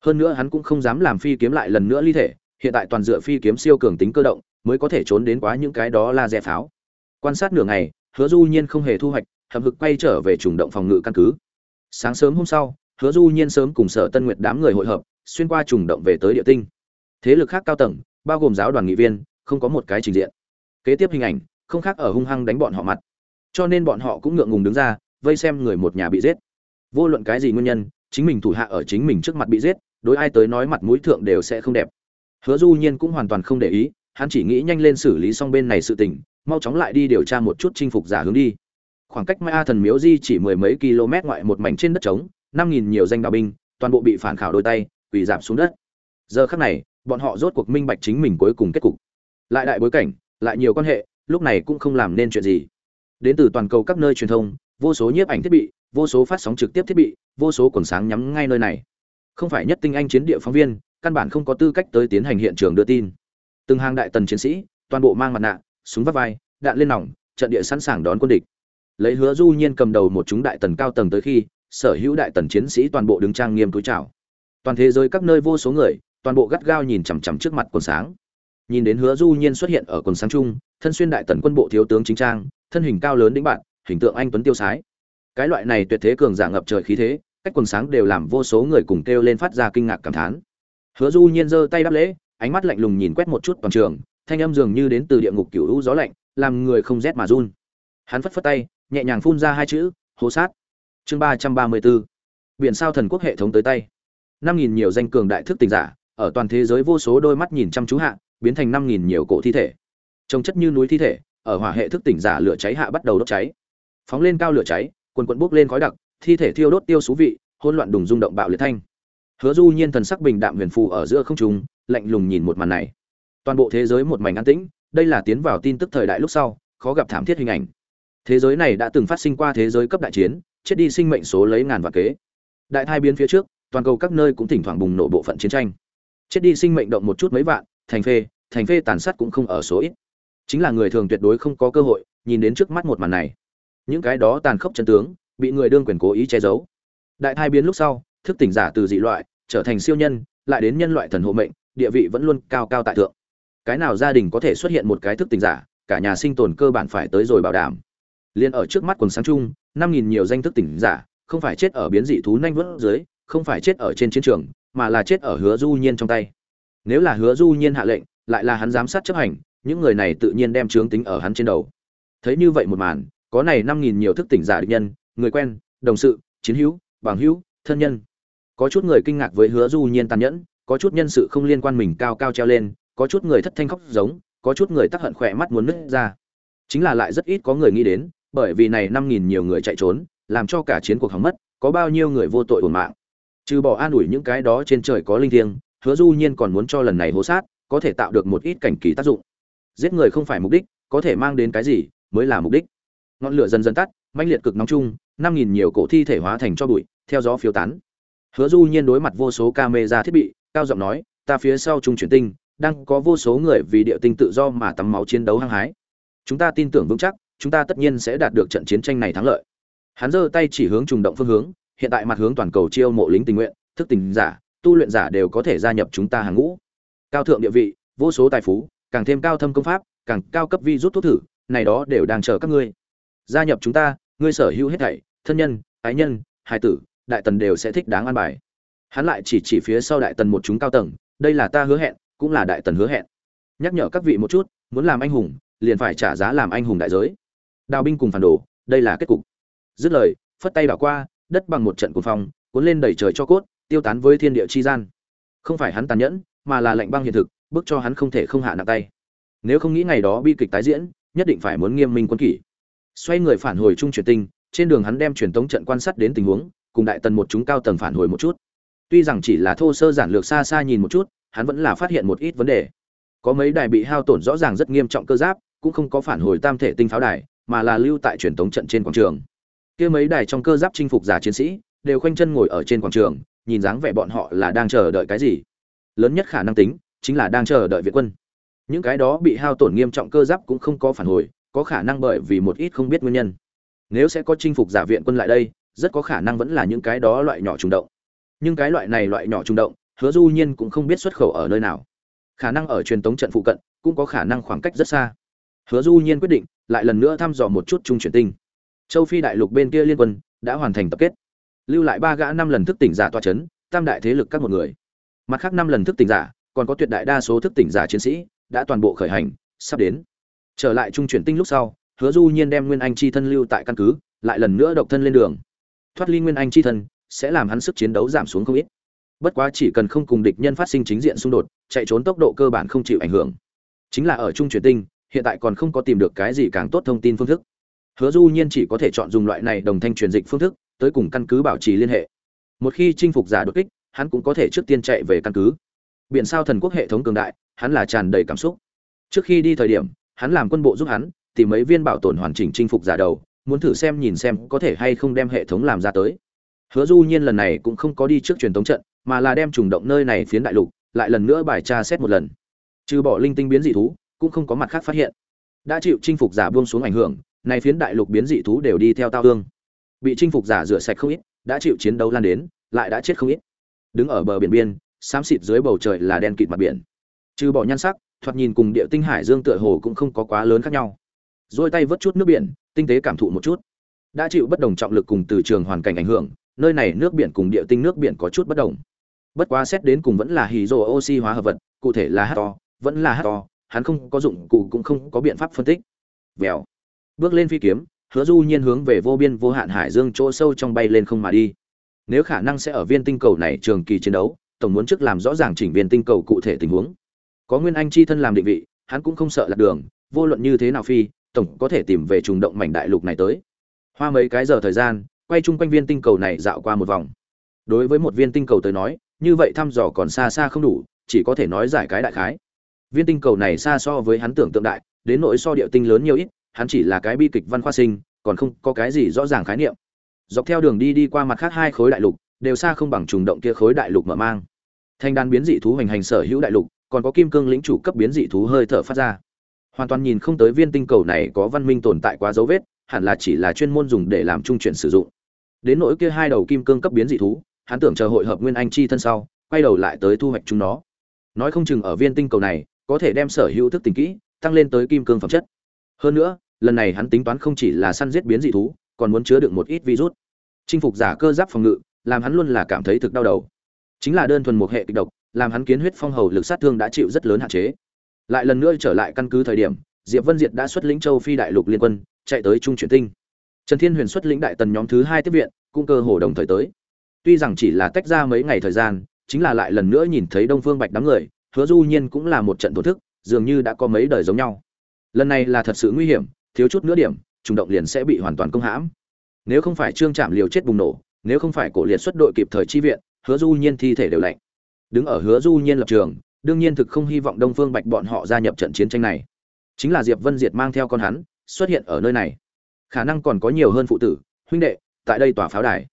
hơn nữa hắn cũng không dám làm phi kiếm lại lần nữa ly thể, hiện tại toàn dựa phi kiếm siêu cường tính cơ động, mới có thể trốn đến quá những cái đó là rẽ pháo. Quan sát nửa ngày, hứa du nhiên không hề thu hoạch hầm hực quay trở về trùng động phòng ngự căn cứ. Sáng sớm hôm sau, hứa du nhiên sớm cùng sở tân nguyệt đám người hội hợp, xuyên qua trùng động về tới địa tinh. Thế lực khác cao tầng, bao gồm giáo đoàn nghị viên, không có một cái trình diện. Kế tiếp hình ảnh, không khác ở hung hăng đánh bọn họ mặt. Cho nên bọn họ cũng ngượng ngùng đứng ra, vây xem người một nhà bị giết. Vô luận cái gì nguyên nhân, chính mình thủ hạ ở chính mình trước mặt bị giết đối ai tới nói mặt mũi thượng đều sẽ không đẹp. Hứa du nhiên cũng hoàn toàn không để ý, hắn chỉ nghĩ nhanh lên xử lý xong bên này sự tình, mau chóng lại đi điều tra một chút chinh phục giả hướng đi. Khoảng cách mai a thần miếu di chỉ mười mấy km ngoại một mảnh trên đất trống, năm nghìn nhiều danh đạo binh, toàn bộ bị phản khảo đôi tay, quỳ giảm xuống đất. Giờ khắc này, bọn họ rốt cuộc minh bạch chính mình cuối cùng kết cục. Lại đại bối cảnh, lại nhiều quan hệ, lúc này cũng không làm nên chuyện gì. Đến từ toàn cầu các nơi truyền thông, vô số nhiếp ảnh thiết bị, vô số phát sóng trực tiếp thiết bị, vô số quần sáng nhắm ngay nơi này không phải nhất tinh anh chiến địa phóng viên, căn bản không có tư cách tới tiến hành hiện trường đưa tin. Từng hàng đại tần chiến sĩ, toàn bộ mang mặt nạ, súng vắt vai, đạn lên nòng, trận địa sẵn sàng đón quân địch. Lấy hứa du nhiên cầm đầu một chúng đại tần cao tầng tới khi, sở hữu đại tần chiến sĩ toàn bộ đứng trang nghiêm túi chào. Toàn thế giới các nơi vô số người, toàn bộ gắt gao nhìn chằm chằm trước mặt quần sáng. Nhìn đến hứa du nhiên xuất hiện ở quần sáng chung, thân xuyên đại tần quân bộ thiếu tướng chính trang, thân hình cao lớn đĩnh bạn, hình tượng anh tuấn tiêu sái. Cái loại này tuyệt thế cường giả ngập trời khí thế cách quần sáng đều làm vô số người cùng kêu lên phát ra kinh ngạc cảm thán. Hứa du nhiên giơ tay đáp lễ, ánh mắt lạnh lùng nhìn quét một chút toàn trường, thanh âm dường như đến từ địa ngục cửu u gió lạnh, làm người không rét mà run. Hắn phất phất tay, nhẹ nhàng phun ra hai chữ hố sát. Chương ba trăm ba mươi bốn biển sao thần quốc hệ thống tới tay. năm nghìn nhiều danh cường đại thức tình giả, ở toàn thế giới vô số đôi mắt nhìn chăm chú hạ, biến thành năm nghìn nhiều cổ thi thể. Trông chất như núi thi thể, ở hỏa hệ thức tỉnh giả lửa cháy hạ bắt đầu đốt cháy. Phóng lên cao lửa cháy, quần quần bốc lên khói đặc thi thể thiêu đốt tiêu xú vị, hỗn loạn đùng rung động bạo liệt thanh. Hứa du nhiên thần sắc bình đạm huyền phù ở giữa không trung, lạnh lùng nhìn một màn này. Toàn bộ thế giới một mảnh an tĩnh, đây là tiến vào tin tức thời đại lúc sau, khó gặp thảm thiết hình ảnh. Thế giới này đã từng phát sinh qua thế giới cấp đại chiến, chết đi sinh mệnh số lấy ngàn vạn kế. Đại thai biến phía trước, toàn cầu các nơi cũng thỉnh thoảng bùng nổ bộ phận chiến tranh. Chết đi sinh mệnh động một chút mấy vạn, thành phê thành phê tàn sát cũng không ở số ít. Chính là người thường tuyệt đối không có cơ hội nhìn đến trước mắt một màn này. Những cái đó tàn khốc chân tướng bị người đương quyền cố ý che giấu. Đại thai biến lúc sau, thức tỉnh giả từ dị loại, trở thành siêu nhân, lại đến nhân loại thần hộ mệnh, địa vị vẫn luôn cao cao tại thượng. Cái nào gia đình có thể xuất hiện một cái thức tỉnh giả, cả nhà sinh tồn cơ bản phải tới rồi bảo đảm. Liền ở trước mắt quần sáng chung, năm nghìn nhiều danh thức tỉnh giả, không phải chết ở biến dị thú nhanh vớt dưới, không phải chết ở trên chiến trường, mà là chết ở hứa du nhiên trong tay. Nếu là hứa du nhiên hạ lệnh, lại là hắn giám sát chấp hành, những người này tự nhiên đem trướng tính ở hắn trên đầu. Thấy như vậy một màn, có này năm nghìn nhiều thức tỉnh giả địch nhân người quen, đồng sự, chiến hữu, bằng hữu, thân nhân. Có chút người kinh ngạc với hứa du nhiên tàn nhẫn, có chút nhân sự không liên quan mình cao cao treo lên, có chút người thất thanh khóc giống, có chút người tắc hận khỏe mắt muốn nứt ra. Chính là lại rất ít có người nghĩ đến, bởi vì này năm nghìn nhiều người chạy trốn, làm cho cả chiến cuộc hỏng mất, có bao nhiêu người vô tội ổn mạng. Trừ bỏ an ủi những cái đó trên trời có linh thiêng, hứa du nhiên còn muốn cho lần này hố sát, có thể tạo được một ít cảnh kỳ tác dụng. Giết người không phải mục đích, có thể mang đến cái gì, mới là mục đích. Ngọn lửa dần dần tắt manh liệt cực nóng chung, năm nghìn nhiều cổ thi thể hóa thành cho bụi, theo gió phiêu tán. Hứa du nhiên đối mặt vô số camera thiết bị, cao giọng nói, ta phía sau trung chuyển tinh, đang có vô số người vì địa tinh tự do mà tắm máu chiến đấu hăng hái. Chúng ta tin tưởng vững chắc, chúng ta tất nhiên sẽ đạt được trận chiến tranh này thắng lợi. Hắn giơ tay chỉ hướng trùng động phương hướng, hiện tại mặt hướng toàn cầu chiêu mộ lính tình nguyện, thức tình giả, tu luyện giả đều có thể gia nhập chúng ta hàng ngũ. Cao thượng địa vị, vô số tài phú, càng thêm cao thâm công pháp, càng cao cấp vi rút thuốc thử, này đó đều đang chờ các ngươi gia nhập chúng ta, ngươi sở hữu hết thảy, thân nhân, ái nhân, hài tử, đại tần đều sẽ thích đáng an bài. Hắn lại chỉ chỉ phía sau đại tần một chúng cao tầng, đây là ta hứa hẹn, cũng là đại tần hứa hẹn. Nhắc nhở các vị một chút, muốn làm anh hùng, liền phải trả giá làm anh hùng đại giới. Đào binh cùng phản đồ, đây là kết cục. Dứt lời, phất tay đảo qua, đất bằng một trận cuồng phong, cuốn lên đẩy trời cho cốt, tiêu tán với thiên địa chi gian. Không phải hắn tàn nhẫn, mà là lệnh băng hiện thực, bức cho hắn không thể không hạ nặng tay. Nếu không nghĩ ngày đó bi kịch tái diễn, nhất định phải muốn nghiêm minh quân kỷ xoay người phản hồi trung truyền tinh, trên đường hắn đem truyền tống trận quan sát đến tình huống, cùng đại tần một chúng cao tầng phản hồi một chút. Tuy rằng chỉ là thô sơ giản lược xa xa nhìn một chút, hắn vẫn là phát hiện một ít vấn đề. Có mấy đài bị hao tổn rõ ràng rất nghiêm trọng cơ giáp, cũng không có phản hồi tam thể tinh pháo đài, mà là lưu tại truyền tống trận trên quảng trường. Kia mấy đài trong cơ giáp chinh phục giả chiến sĩ, đều khoanh chân ngồi ở trên quảng trường, nhìn dáng vẻ bọn họ là đang chờ đợi cái gì. Lớn nhất khả năng tính, chính là đang chờ đợi viện quân. Những cái đó bị hao tổn nghiêm trọng cơ giáp cũng không có phản hồi có khả năng bởi vì một ít không biết nguyên nhân. Nếu sẽ có chinh phục giả viện quân lại đây, rất có khả năng vẫn là những cái đó loại nhỏ trùng động. Nhưng cái loại này loại nhỏ trùng động, hứa du nhiên cũng không biết xuất khẩu ở nơi nào. Khả năng ở truyền tống trận phụ cận, cũng có khả năng khoảng cách rất xa. Hứa du nhiên quyết định, lại lần nữa thăm dò một chút trung chuyển tinh. Châu phi đại lục bên kia liên quân đã hoàn thành tập kết. Lưu lại ba gã năm lần thức tỉnh giả toa chấn, tam đại thế lực các một người. Mặt khác năm lần thức tỉnh giả, còn có tuyệt đại đa số thức tỉnh giả chiến sĩ, đã toàn bộ khởi hành, sắp đến trở lại trung chuyển tinh lúc sau, hứa du nhiên đem nguyên anh chi thân lưu tại căn cứ, lại lần nữa độc thân lên đường. Thoát ly nguyên anh chi thân sẽ làm hắn sức chiến đấu giảm xuống không ít. Bất quá chỉ cần không cùng địch nhân phát sinh chính diện xung đột, chạy trốn tốc độ cơ bản không chịu ảnh hưởng. Chính là ở trung chuyển tinh, hiện tại còn không có tìm được cái gì càng tốt thông tin phương thức. Hứa du nhiên chỉ có thể chọn dùng loại này đồng thanh truyền dịch phương thức, tới cùng căn cứ bảo trì liên hệ. Một khi chinh phục giả đột kích, hắn cũng có thể trước tiên chạy về căn cứ. Biển sao thần quốc hệ thống cường đại, hắn là tràn đầy cảm xúc. Trước khi đi thời điểm hắn làm quân bộ giúp hắn, tìm mấy viên bảo tồn hoàn chỉnh chinh phục giả đầu, muốn thử xem nhìn xem có thể hay không đem hệ thống làm ra tới. Hứa du nhiên lần này cũng không có đi trước truyền thống trận, mà là đem trùng động nơi này phiến đại lục, lại lần nữa bài tra xét một lần. Trừ bỏ linh tinh biến dị thú, cũng không có mặt khác phát hiện. Đã chịu chinh phục giả buông xuống ảnh hưởng này phiến đại lục biến dị thú đều đi theo tao hương. Bị chinh phục giả rửa sạch không ít, đã chịu chiến đấu lan đến, lại đã chết không ít. Đứng ở bờ biển biên, xám xịt dưới bầu trời là đen kịt mặt biển. Trừ bỏ nhan sắc thoạt nhìn cùng địa tinh hải dương tựa hồ cũng không có quá lớn khác nhau. Rồi tay vớt chút nước biển, tinh tế cảm thụ một chút. Đã chịu bất đồng trọng lực cùng từ trường hoàn cảnh ảnh hưởng, nơi này nước biển cùng địa tinh nước biển có chút bất đồng. Bất quá xét đến cùng vẫn là hydro oxy hóa hợp vật, cụ thể là to, vẫn là to, hắn không có dụng cụ cũng không có biện pháp phân tích. Vèo. Bước lên phi kiếm, hứa du nhiên hướng về vô biên vô hạn hải dương chỗ sâu trong bay lên không mà đi. Nếu khả năng sẽ ở viên tinh cầu này trường kỳ chiến đấu, tổng muốn trước làm rõ ràng chỉnh viên tinh cầu cụ thể tình huống có nguyên anh chi thân làm định vị, hắn cũng không sợ lạc đường, vô luận như thế nào phi, tổng có thể tìm về trùng động mảnh đại lục này tới. Hoa mấy cái giờ thời gian, quay chung quanh viên tinh cầu này dạo qua một vòng. Đối với một viên tinh cầu tới nói, như vậy thăm dò còn xa xa không đủ, chỉ có thể nói giải cái đại khái. Viên tinh cầu này xa so với hắn tưởng tượng đại, đến nỗi so địa tinh lớn nhiều ít, hắn chỉ là cái bi kịch văn khoa sinh, còn không có cái gì rõ ràng khái niệm. Dọc theo đường đi đi qua mặt khác hai khối đại lục, đều xa không bằng trùng động kia khối đại lục mở mang. Thanh đan biến dị thú hoành hành sở hữu đại lục còn có kim cương lĩnh chủ cấp biến dị thú hơi thở phát ra. Hoàn toàn nhìn không tới viên tinh cầu này có văn minh tồn tại quá dấu vết, hẳn là chỉ là chuyên môn dùng để làm trung chuyển sử dụng. Đến nỗi kia hai đầu kim cương cấp biến dị thú, hắn tưởng chờ hội hợp nguyên anh chi thân sau, quay đầu lại tới thu hoạch chúng nó. Nói không chừng ở viên tinh cầu này, có thể đem sở hữu thức tình kỹ, tăng lên tới kim cương phẩm chất. Hơn nữa, lần này hắn tính toán không chỉ là săn giết biến dị thú, còn muốn chứa được một ít virus. Chinh phục giả cơ giáp phòng ngự, làm hắn luôn là cảm thấy thực đau đầu. Chính là đơn thuần một hệ kịch độc làm hắn kiến huyết phong hầu lực sát thương đã chịu rất lớn hạn chế. Lại lần nữa trở lại căn cứ thời điểm, diệp vân diệt đã xuất lĩnh châu phi đại lục liên quân, chạy tới trung chuyển tinh. Trần thiên huyền xuất lĩnh đại tần nhóm thứ hai tiếp viện, cũng cơ hồ đồng thời tới. Tuy rằng chỉ là tách ra mấy ngày thời gian, chính là lại lần nữa nhìn thấy đông phương bạch đám người, hứa du nhiên cũng là một trận tổn thức, dường như đã có mấy đời giống nhau. Lần này là thật sự nguy hiểm, thiếu chút nữa điểm, trùng động liền sẽ bị hoàn toàn công hãm. Nếu không phải trương trạm liều chết bùng nổ, nếu không phải cổ liệt xuất đội kịp thời chi viện, hứa du nhiên thi thể đều lạnh đứng ở hứa du nhiên lập trường, đương nhiên thực không hy vọng đông phương bạch bọn họ gia nhập trận chiến tranh này. Chính là diệp vân diệt mang theo con hắn, xuất hiện ở nơi này. Khả năng còn có nhiều hơn phụ tử, huynh đệ, tại đây tòa pháo đài.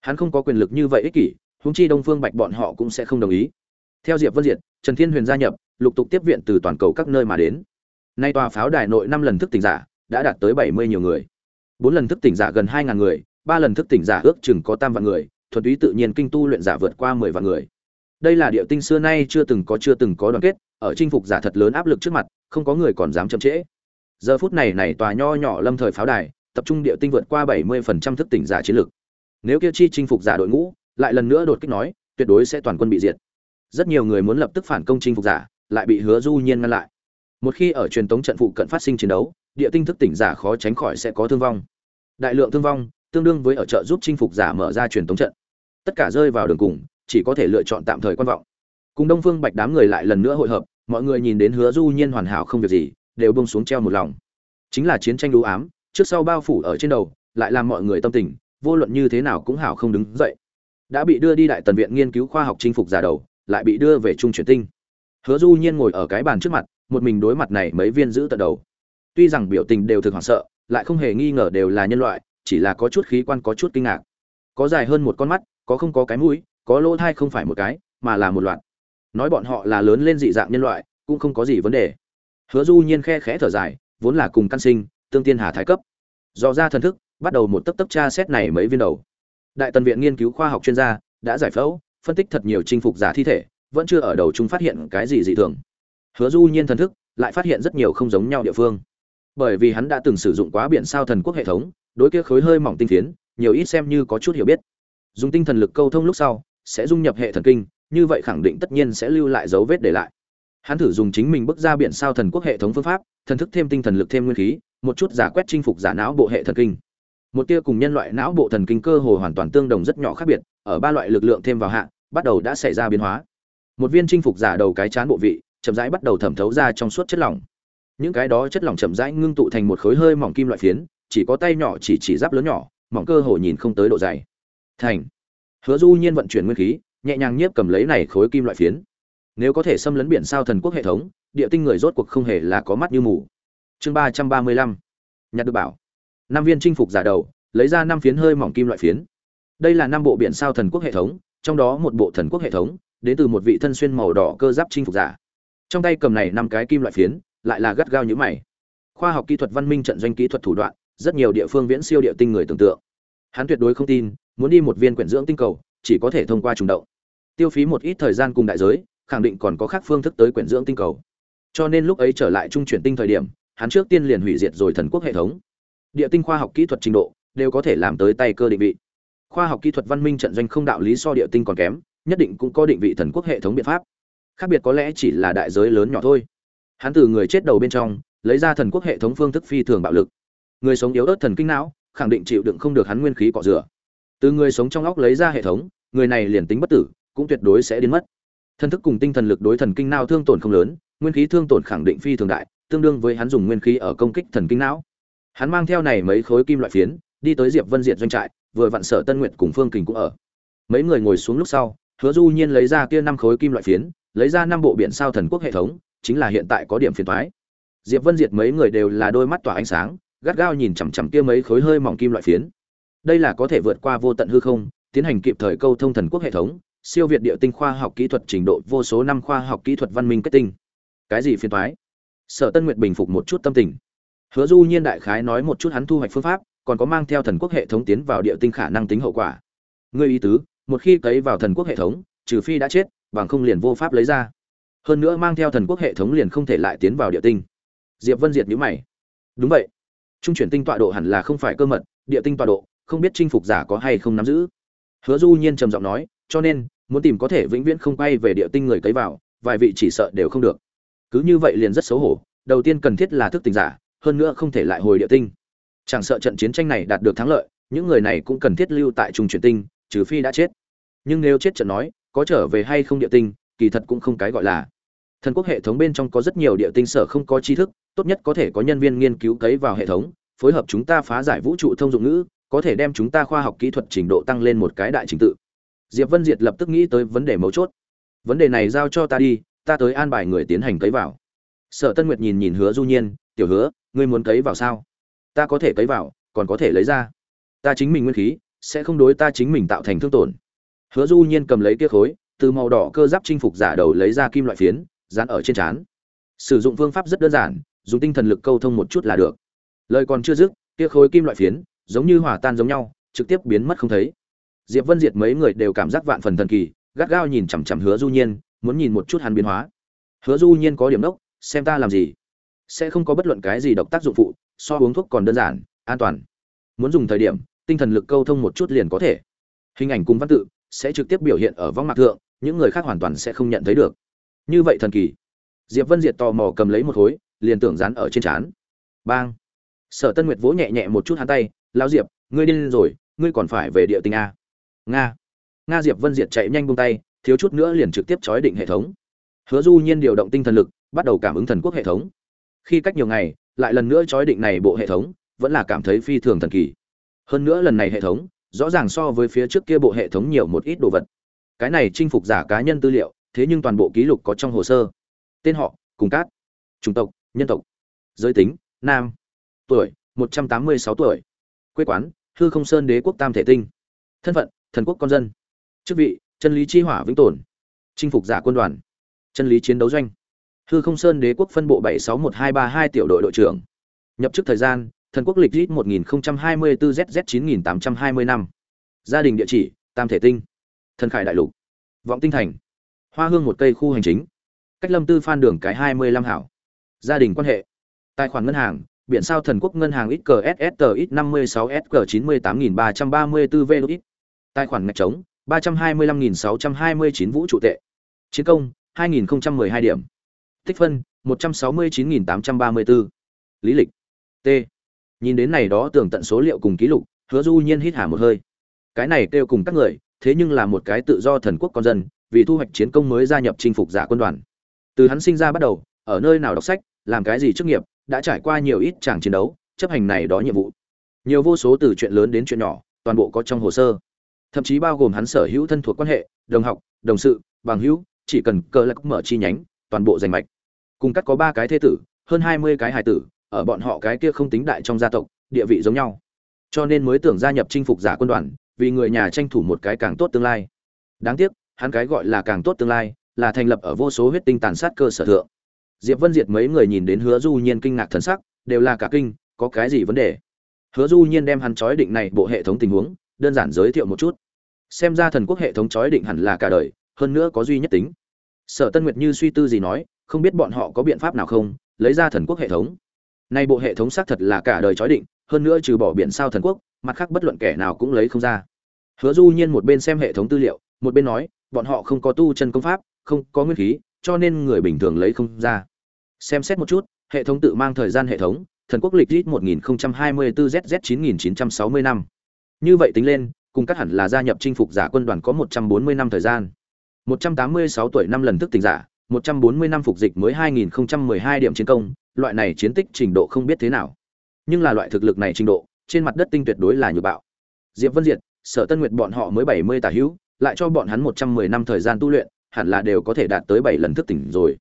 Hắn không có quyền lực như vậy ích kỷ húng chi đông phương bạch bọn họ cũng sẽ không đồng ý. Theo diệp vân diệt, trần thiên huyền gia nhập, lục tục tiếp viện từ toàn cầu các nơi mà đến. Nay tòa pháo đài nội năm lần thức tỉnh giả, đã đạt tới bảy mươi nhiều người. Bốn lần thức tỉnh giả gần hai ngàn người, ba lần thức tỉnh giả ước chừng có tam vạn người, thuần túy tự nhiên kinh tu luyện giả vượt qua mười vạn người đây là địa tinh xưa nay chưa từng có chưa từng có đoàn kết, ở chinh phục giả thật lớn áp lực trước mặt, không có người còn dám chậm trễ. Giờ phút này này tòa nho nhỏ lâm thời pháo đài, tập trung địa tinh vượt qua bảy mươi phần trăm thức tỉnh giả chiến lược. Nếu kia chi chinh phục giả đội ngũ lại lần nữa đột kích nói, tuyệt đối sẽ toàn quân bị diệt. Rất nhiều người muốn lập tức phản công chinh phục giả, lại bị hứa du nhiên ngăn lại. Một khi ở truyền tống trận phụ cận phát sinh chiến đấu, địa tinh thức tỉnh giả khó tránh khỏi sẽ có thương vong. Đại lượng thương vong, tương đương với ở chợ giúp chinh phục giả mở ra truyền tống trận. Tất cả rơi vào đường cùng chỉ có thể lựa chọn tạm thời quan vọng. Cùng đông phương bạch đám người lại lần nữa hội hợp, mọi người nhìn đến hứa du nhiên hoàn hảo không việc gì, đều bông xuống treo một lòng. Chính là chiến tranh đũ ám, trước sau bao phủ ở trên đầu, lại làm mọi người tâm tình, vô luận như thế nào cũng hảo không đứng dậy. Đã bị đưa đi đại tần viện nghiên cứu khoa học chinh phục giả đầu, lại bị đưa về trung chuyển tinh. Hứa du nhiên ngồi ở cái bàn trước mặt, một mình đối mặt này mấy viên giữ tận đầu. Tuy rằng biểu tình đều thực hoảng sợ, lại không hề nghi ngờ đều là nhân loại, chỉ là có chút khí quan, có chút kinh ngạc. Có dài hơn một con mắt, có không có cái mũi có lỗ thai không phải một cái, mà là một loạt. Nói bọn họ là lớn lên dị dạng nhân loại, cũng không có gì vấn đề. Hứa du nhiên khe khẽ thở dài, vốn là cùng căn sinh, tương tiên hà thái cấp. Do ra thần thức, bắt đầu một tấp tấp tra xét này mấy viên đầu. Đại tần viện nghiên cứu khoa học chuyên gia, đã giải phẫu, phân tích thật nhiều chinh phục giả thi thể, vẫn chưa ở đầu chúng phát hiện cái gì dị thường. Hứa du nhiên thần thức, lại phát hiện rất nhiều không giống nhau địa phương. Bởi vì hắn đã từng sử dụng quá biển sao thần quốc hệ thống, đối kia khối hơi mỏng tinh tiến nhiều ít xem như có chút hiểu biết. Dùng tinh thần lực câu thông lúc sau sẽ dung nhập hệ thần kinh, như vậy khẳng định tất nhiên sẽ lưu lại dấu vết để lại. Hắn thử dùng chính mình bước ra biển sao thần quốc hệ thống phương pháp, thần thức thêm tinh thần lực thêm nguyên khí, một chút giả quét chinh phục giả não bộ hệ thần kinh. Một tia cùng nhân loại não bộ thần kinh cơ hồ hoàn toàn tương đồng rất nhỏ khác biệt, ở ba loại lực lượng thêm vào hạ, bắt đầu đã xảy ra biến hóa. Một viên chinh phục giả đầu cái chán bộ vị, chậm rãi bắt đầu thẩm thấu ra trong suốt chất lỏng. Những cái đó chất lỏng chậm rãi ngưng tụ thành một khối hơi mỏng kim loại phiến, chỉ có tay nhỏ chỉ chỉ giáp lớn nhỏ, mỏng cơ hồ nhìn không tới độ dày. Thành hứa du nhiên vận chuyển nguyên khí, nhẹ nhàng nhiếp cầm lấy này khối kim loại phiến. Nếu có thể xâm lấn biển sao thần quốc hệ thống, địa tinh người rốt cuộc không hề là có mắt như mù. Chương ba trăm ba mươi lăm. Nhặt được bảo. Năm viên chinh phục giả đầu, lấy ra năm phiến hơi mỏng kim loại phiến. Đây là năm bộ biển sao thần quốc hệ thống, trong đó một bộ thần quốc hệ thống, đến từ một vị thân xuyên màu đỏ cơ giáp chinh phục giả. Trong tay cầm này năm cái kim loại phiến, lại là gắt gao như mày. Khoa học kỹ thuật văn minh trận doanh kỹ thuật thủ đoạn, rất nhiều địa phương viễn siêu địa tinh người tưởng tượng. Hắn tuyệt đối không tin muốn đi một viên quyển dưỡng tinh cầu, chỉ có thể thông qua trùng động. Tiêu phí một ít thời gian cùng đại giới, khẳng định còn có khác phương thức tới quyển dưỡng tinh cầu. Cho nên lúc ấy trở lại trung chuyển tinh thời điểm, hắn trước tiên liền hủy diệt rồi thần quốc hệ thống. Địa tinh khoa học kỹ thuật trình độ, đều có thể làm tới tay cơ định vị. Khoa học kỹ thuật văn minh trận doanh không đạo lý so địa tinh còn kém, nhất định cũng có định vị thần quốc hệ thống biện pháp. Khác biệt có lẽ chỉ là đại giới lớn nhỏ thôi. Hắn từ người chết đầu bên trong, lấy ra thần quốc hệ thống phương thức phi thường bạo lực. Người sống yếu ớt thần kinh não, khẳng định chịu đựng không được hắn nguyên khí cọ rửa từ người sống trong óc lấy ra hệ thống, người này liền tính bất tử, cũng tuyệt đối sẽ đến mất. Thân thức cùng tinh thần lực đối thần kinh não thương tổn không lớn, nguyên khí thương tổn khẳng định phi thường đại, tương đương với hắn dùng nguyên khí ở công kích thần kinh não. Hắn mang theo này mấy khối kim loại phiến, đi tới diệp vân diệt doanh trại, vừa vặn sở tân nguyện cùng phương kình cũng ở. Mấy người ngồi xuống lúc sau, hứa du nhiên lấy ra kia năm khối kim loại phiến, lấy ra năm bộ biển sao thần quốc hệ thống, chính là hiện tại có điểm phiền toái. Diệp vân diệt mấy người đều là đôi mắt tỏa ánh sáng, gắt gao nhìn chằm chằm kia mấy khối hơi mỏng kim loại phiến đây là có thể vượt qua vô tận hư không, tiến hành kịp thời câu thông thần quốc hệ thống, siêu việt địa tinh khoa học kỹ thuật trình độ, vô số năm khoa học kỹ thuật văn minh kết tinh. Cái gì phiền toái? Sở tân nguyệt bình phục một chút tâm tình. Hứa du nhiên đại khái nói một chút hắn thu hoạch phương pháp, còn có mang theo thần quốc hệ thống tiến vào địa tinh khả năng tính hậu quả. Ngươi ý tứ, một khi cấy vào thần quốc hệ thống, trừ phi đã chết, bằng không liền vô pháp lấy ra. Hơn nữa mang theo thần quốc hệ thống liền không thể lại tiến vào địa tinh. Diệp vân diệt nhíu mày. Đúng vậy. Trung chuyển tinh tọa độ hẳn là không phải cơ mật, địa tinh tọa độ không biết chinh phục giả có hay không nắm giữ. Hứa du nhiên trầm giọng nói, cho nên, muốn tìm có thể vĩnh viễn không quay về địa tinh người cấy vào, vài vị chỉ sợ đều không được. Cứ như vậy liền rất xấu hổ, đầu tiên cần thiết là thức tỉnh giả, hơn nữa không thể lại hồi địa tinh. Chẳng sợ trận chiến tranh này đạt được thắng lợi, những người này cũng cần thiết lưu tại trung chuyển tinh, trừ phi đã chết. Nhưng nếu chết trận nói, có trở về hay không địa tinh, kỳ thật cũng không cái gọi là. Thần quốc hệ thống bên trong có rất nhiều địa tinh sở không có tri thức, tốt nhất có thể có nhân viên nghiên cứu cấy vào hệ thống, phối hợp chúng ta phá giải vũ trụ thông dụng ngữ có thể đem chúng ta khoa học kỹ thuật trình độ tăng lên một cái đại trình tự. Diệp vân diệt lập tức nghĩ tới vấn đề mấu chốt. Vấn đề này giao cho ta đi, ta tới an bài người tiến hành cấy vào. Sở tân nguyệt nhìn nhìn hứa du nhiên, tiểu hứa, ngươi muốn cấy vào sao? Ta có thể cấy vào, còn có thể lấy ra. Ta chính mình nguyên khí, sẽ không đối ta chính mình tạo thành thương tổn. Hứa du nhiên cầm lấy kia khối, từ màu đỏ cơ giáp chinh phục giả đầu lấy ra kim loại phiến, dán ở trên trán. Sử dụng phương pháp rất đơn giản, dùng tinh thần lực câu thông một chút là được. Lời còn chưa dứt kia khối kim loại phiến giống như hòa tan giống nhau, trực tiếp biến mất không thấy. Diệp vân diệt mấy người đều cảm giác vạn phần thần kỳ, gắt gao nhìn chằm chằm hứa du nhiên, muốn nhìn một chút hắn biến hóa. Hứa du nhiên có điểm đốc, xem ta làm gì? Sẽ không có bất luận cái gì độc tác dụng phụ, so uống thuốc còn đơn giản, an toàn. Muốn dùng thời điểm, tinh thần lực câu thông một chút liền có thể. Hình ảnh cùng văn tự sẽ trực tiếp biểu hiện ở vong mạc thượng, những người khác hoàn toàn sẽ không nhận thấy được. Như vậy thần kỳ. Diệp vân diệt tò mò cầm lấy một khối liền tưởng dán ở trên trán. Bang. Sở tân nguyệt vỗ nhẹ nhẹ một chút hắn tay lao diệp, ngươi điên rồi, ngươi còn phải về địa tinh a. Nga. Nga diệp vân diệt chạy nhanh buông tay, thiếu chút nữa liền trực tiếp trói định hệ thống. Hứa du nhiên điều động tinh thần lực, bắt đầu cảm ứng thần quốc hệ thống. Khi cách nhiều ngày, lại lần nữa trói định này bộ hệ thống, vẫn là cảm thấy phi thường thần kỳ. Hơn nữa lần này hệ thống, rõ ràng so với phía trước kia bộ hệ thống nhiều một ít đồ vật. Cái này chinh phục giả cá nhân tư liệu, thế nhưng toàn bộ ký lục có trong hồ sơ. Tên họ, cùng cát. Chủng tộc, nhân tộc. Giới tính, nam. Tuổi, một trăm tám mươi sáu tuổi quê quán, hư không sơn đế quốc tam thể tinh. Thân phận, thần quốc con dân. Chức vị, chân lý chi hỏa vĩnh tồn. Chinh phục giả quân đoàn. Chân lý chiến đấu doanh. Hư không sơn đế quốc phân bộ bảy sáu một hai ba hai tiểu đội đội trưởng. Nhập chức thời gian, thần quốc lịch ít một nghìn hai mươi bốn zz chín nghìn tám trăm hai mươi năm gia đình địa chỉ, tam thể tinh. Thần khải đại lục. Vọng tinh thành. Hoa hương một cây khu hành chính. Cách lâm tư phan đường cái hai mươi lăm hảo. Gia đình quan hệ. Tài khoản ngân hàng biển sao thần quốc ngân hàng ít cờ ss ít năm mươi sáu s chín mươi tám nghìn ba trăm ba mươi bốn v tài khoản ngạch trống, ba trăm hai mươi lăm nghìn sáu trăm hai mươi chín vũ trụ tệ. Chiến công, hai nghìn hai điểm. Tích phân, một trăm sáu mươi chín nghìn tám trăm ba mươi bốn lý lịch, t. Nhìn đến này đó tưởng tận số liệu cùng ký lục, hứa du nhiên hít hà một hơi. Cái này kêu cùng các người, thế nhưng là một cái tự do thần quốc con dân, vì thu hoạch chiến công mới gia nhập chinh phục giả quân đoàn. Từ hắn sinh ra bắt đầu, ở nơi nào đọc sách, làm cái gì chức nghiệp đã trải qua nhiều ít tràng chiến đấu, chấp hành này đó nhiệm vụ. Nhiều vô số từ chuyện lớn đến chuyện nhỏ, toàn bộ có trong hồ sơ. Thậm chí bao gồm hắn sở hữu thân thuộc quan hệ, đồng học, đồng sự, bằng hữu, chỉ cần cơ lạc mở chi nhánh, toàn bộ danh mạch. Cùng cắt có ba cái thế tử, hơn hai mươi cái hài tử, ở bọn họ cái kia không tính đại trong gia tộc, địa vị giống nhau. Cho nên mới tưởng gia nhập chinh phục giả quân đoàn, vì người nhà tranh thủ một cái càng tốt tương lai. Đáng tiếc, hắn cái gọi là càng tốt tương lai, là thành lập ở vô số huyết tinh tàn sát cơ sở thượng diệp vân diệt mấy người nhìn đến hứa du nhiên kinh ngạc thần sắc, đều là cả kinh, có cái gì vấn đề? Hứa du nhiên đem hắn chói định này bộ hệ thống tình huống, đơn giản giới thiệu một chút. Xem ra thần quốc hệ thống chói định hẳn là cả đời, hơn nữa có duy nhất tính. Sở tân nguyệt như suy tư gì nói, không biết bọn họ có biện pháp nào không, lấy ra thần quốc hệ thống. Nay bộ hệ thống xác thật là cả đời chói định, hơn nữa trừ bỏ biển sao thần quốc, mặt khác bất luận kẻ nào cũng lấy không ra. Hứa du nhiên một bên xem hệ thống tư liệu, một bên nói, bọn họ không có tu chân công pháp, không có nguyên khí, cho nên người bình thường lấy không ra xem xét một chút, hệ thống tự mang thời gian hệ thống, thần quốc lịch ít 1024 zz 9960 năm như vậy tính lên, cùng các hẳn là gia nhập chinh phục giả quân đoàn có 140 năm thời gian. 186 tuổi năm lần thức tỉnh giả 140 năm phục dịch mới 2012 điểm chiến công, loại này chiến tích trình độ không biết thế nào. Nhưng là loại thực lực này trình độ, trên mặt đất tinh tuyệt đối là nhược bạo. Diệp vân diệt, sở tân nguyệt bọn họ mới 70 tả hữu, lại cho bọn hắn 110 năm thời gian tu luyện, hẳn là đều có thể đạt tới 7 lần thức tỉnh rồi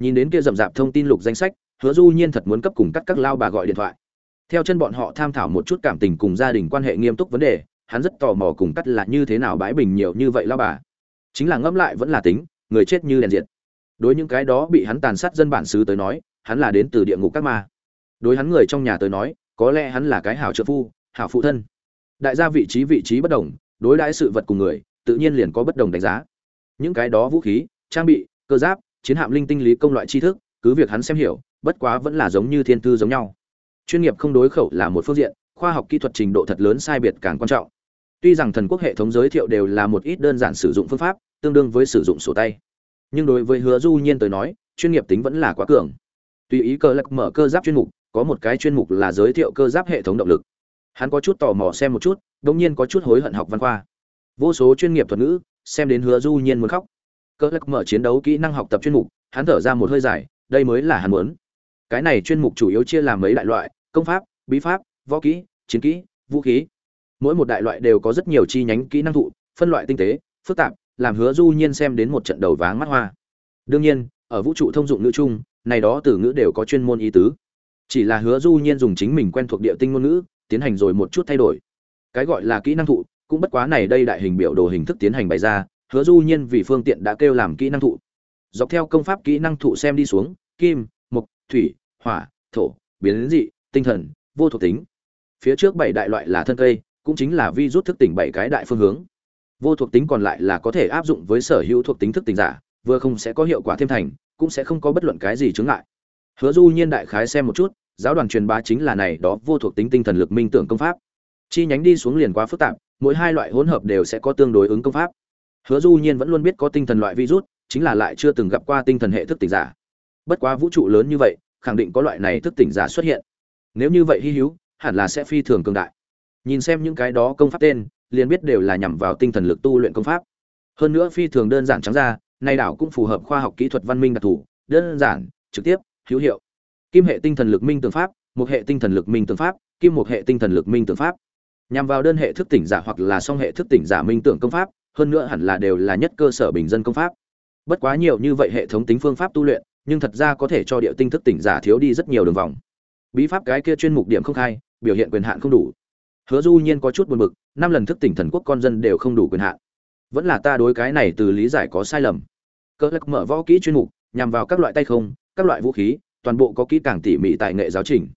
nhìn đến kia rậm rạp thông tin lục danh sách, hứa du nhiên thật muốn cấp cùng cắt các lao bà gọi điện thoại. Theo chân bọn họ tham thảo một chút cảm tình cùng gia đình quan hệ nghiêm túc vấn đề, hắn rất tò mò cùng cắt là như thế nào bãi bình nhiều như vậy lao bà. Chính là ngẫm lại vẫn là tính, người chết như đèn diệt. Đối những cái đó bị hắn tàn sát dân bản xứ tới nói, hắn là đến từ địa ngục các ma. Đối hắn người trong nhà tới nói, có lẽ hắn là cái hảo trợ phu, hảo phụ thân. Đại gia vị trí vị trí bất đồng, đối đãi sự vật cùng người, tự nhiên liền có bất đồng đánh giá. Những cái đó vũ khí, trang bị, cơ giáp chiến hạm linh tinh lý công loại tri thức, cứ việc hắn xem hiểu, bất quá vẫn là giống như thiên thư giống nhau. Chuyên nghiệp không đối khẩu là một phương diện, khoa học kỹ thuật trình độ thật lớn sai biệt càng quan trọng. Tuy rằng thần quốc hệ thống giới thiệu đều là một ít đơn giản sử dụng phương pháp, tương đương với sử dụng sổ tay. Nhưng đối với hứa du nhiên tới nói, chuyên nghiệp tính vẫn là quá cường. Tùy ý cơ lạc mở cơ giáp chuyên mục, có một cái chuyên mục là giới thiệu cơ giáp hệ thống động lực. Hắn có chút tò mò xem một chút, đột nhiên có chút hối hận học văn khoa. Vô số chuyên nghiệp thuật ngữ, xem đến hứa du nhiên muốn khóc cơ lắc mở chiến đấu kỹ năng học tập chuyên mục, hắn thở ra một hơi dài, đây mới là hắn muốn. Cái này chuyên mục chủ yếu chia làm mấy đại loại, công pháp, bí pháp, võ kỹ, chiến kỹ, vũ khí. Mỗi một đại loại đều có rất nhiều chi nhánh kỹ năng thụ, phân loại tinh tế, phức tạp, làm hứa du nhiên xem đến một trận đầu váng mắt hoa. Đương nhiên, ở vũ trụ thông dụng ngữ chung, này đó từ ngữ đều có chuyên môn ý tứ. Chỉ là hứa du nhiên dùng chính mình quen thuộc địa tinh ngôn ngữ, tiến hành rồi một chút thay đổi. Cái gọi là kỹ năng thụ, cũng bất quá này đây đại hình biểu đồ hình thức tiến hành bày ra hứa du nhiên vì phương tiện đã kêu làm kỹ năng thụ. Dọc theo công pháp kỹ năng thụ xem đi xuống, kim, mộc, thủy, hỏa, thổ, biến dị, tinh thần, vô thuộc tính. Phía trước bảy đại loại là thân cây, cũng chính là vi rút thức tỉnh bảy cái đại phương hướng. Vô thuộc tính còn lại là có thể áp dụng với sở hữu thuộc tính thức tỉnh giả, vừa không sẽ có hiệu quả thêm thành, cũng sẽ không có bất luận cái gì chứng ngại. Hứa du nhiên đại khái xem một chút, giáo đoàn truyền bá chính là này, đó vô thuộc tính tinh thần lực minh tưởng công pháp. Chi nhánh đi xuống liền quá phức tạp, mỗi hai loại hỗn hợp đều sẽ có tương đối ứng công pháp hứa du nhiên vẫn luôn biết có tinh thần loại virus, chính là lại chưa từng gặp qua tinh thần hệ thức tỉnh giả. Bất quá vũ trụ lớn như vậy, khẳng định có loại này thức tỉnh giả xuất hiện. Nếu như vậy hy hữu, hẳn là sẽ phi thường cường đại. Nhìn xem những cái đó công pháp tên, liền biết đều là nhằm vào tinh thần lực tu luyện công pháp. Hơn nữa phi thường đơn giản trắng ra nay đảo cũng phù hợp khoa học kỹ thuật văn minh đặc thù, đơn giản, trực tiếp, hữu hiệu. Kim hệ tinh thần lực minh tượng pháp, một hệ tinh thần lực minh tượng pháp, kim một hệ tinh thần lực minh tượng pháp. Nhằm vào đơn hệ thức tỉnh giả hoặc là song hệ thức tỉnh giả minh tưởng công pháp hơn nữa hẳn là đều là nhất cơ sở bình dân công pháp. Bất quá nhiều như vậy hệ thống tính phương pháp tu luyện, nhưng thật ra có thể cho địa tinh thức tỉnh giả thiếu đi rất nhiều đường vòng. Bí pháp cái kia chuyên mục điểm không khai, biểu hiện quyền hạn không đủ. Hứa du nhiên có chút buồn bực, năm lần thức tỉnh thần quốc con dân đều không đủ quyền hạn. Vẫn là ta đối cái này từ lý giải có sai lầm. Cơ lắc mở võ kỹ chuyên mục, nhằm vào các loại tay không, các loại vũ khí, toàn bộ có kỹ càng tỉ mỉ tại nghệ giáo trình.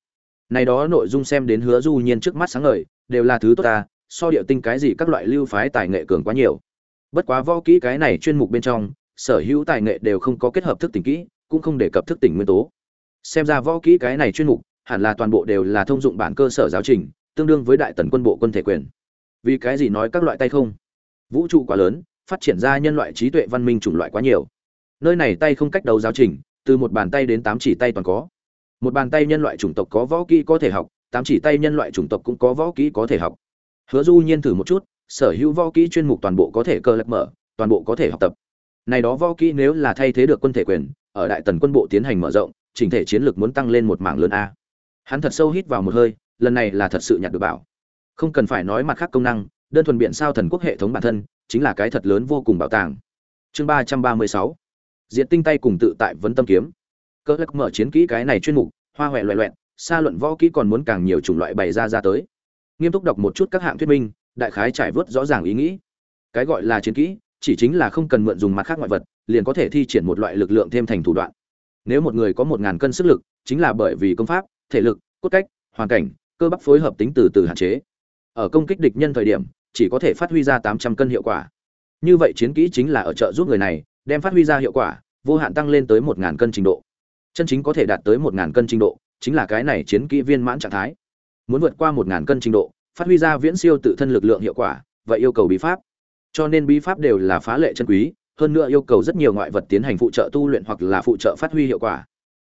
Này đó nội dung xem đến hứa du nhiên trước mắt sáng ngời, đều là thứ tốt ta so địa tinh cái gì các loại lưu phái tài nghệ cường quá nhiều. Bất quá võ kỹ cái này chuyên mục bên trong, sở hữu tài nghệ đều không có kết hợp thức tỉnh kỹ, cũng không đề cập thức tỉnh nguyên tố. Xem ra võ kỹ cái này chuyên mục, hẳn là toàn bộ đều là thông dụng bản cơ sở giáo trình, tương đương với đại tần quân bộ quân thể quyền. Vì cái gì nói các loại tay không? Vũ trụ quá lớn, phát triển ra nhân loại trí tuệ văn minh chủng loại quá nhiều. Nơi này tay không cách đầu giáo trình, từ một bàn tay đến tám chỉ tay toàn có. Một bàn tay nhân loại chủng tộc có võ kỹ có thể học, tám chỉ tay nhân loại chủng tộc cũng có võ kỹ có thể học hứa du nhiên thử một chút, sở hữu võ kỹ chuyên mục toàn bộ có thể cơ lập mở, toàn bộ có thể học tập. Này đó võ kỹ nếu là thay thế được quân thể quyền, ở đại tần quân bộ tiến hành mở rộng, chỉnh thể chiến lược muốn tăng lên một mảng lớn a. Hắn thật sâu hít vào một hơi, lần này là thật sự nhặt được bảo. Không cần phải nói mặt khác công năng, đơn thuần biện sao thần quốc hệ thống bản thân, chính là cái thật lớn vô cùng bảo tàng. Chương ba trăm ba mươi sáu. Diện tinh tay cùng tự tại vấn tâm kiếm. Cơ lắc mở chiến kỹ cái này chuyên mục, hoa huệ loẹ loẹn xa luận võ kỹ còn muốn càng nhiều chủng loại bày ra ra tới nghiêm túc đọc một chút các hạng thuyết minh, đại khái trải vớt rõ ràng ý nghĩ. Cái gọi là chiến kỹ, chỉ chính là không cần mượn dùng mặt khác ngoại vật, liền có thể thi triển một loại lực lượng thêm thành thủ đoạn. Nếu một người có một ngàn cân sức lực, chính là bởi vì công pháp, thể lực, cốt cách, hoàn cảnh, cơ bắp phối hợp tính từ từ hạn chế. Ở công kích địch nhân thời điểm, chỉ có thể phát huy ra tám trăm cân hiệu quả. Như vậy chiến kỹ chính là ở trợ giúp người này, đem phát huy ra hiệu quả, vô hạn tăng lên tới một ngàn cân trình độ. Chân chính có thể đạt tới một ngàn cân trình độ, chính là cái này chiến kỹ viên mãn trạng thái muốn vượt qua một ngàn cân trình độ, phát huy ra viễn siêu tự thân lực lượng hiệu quả vậy yêu cầu bí pháp. Cho nên bí pháp đều là phá lệ chân quý, hơn nữa yêu cầu rất nhiều ngoại vật tiến hành phụ trợ tu luyện hoặc là phụ trợ phát huy hiệu quả.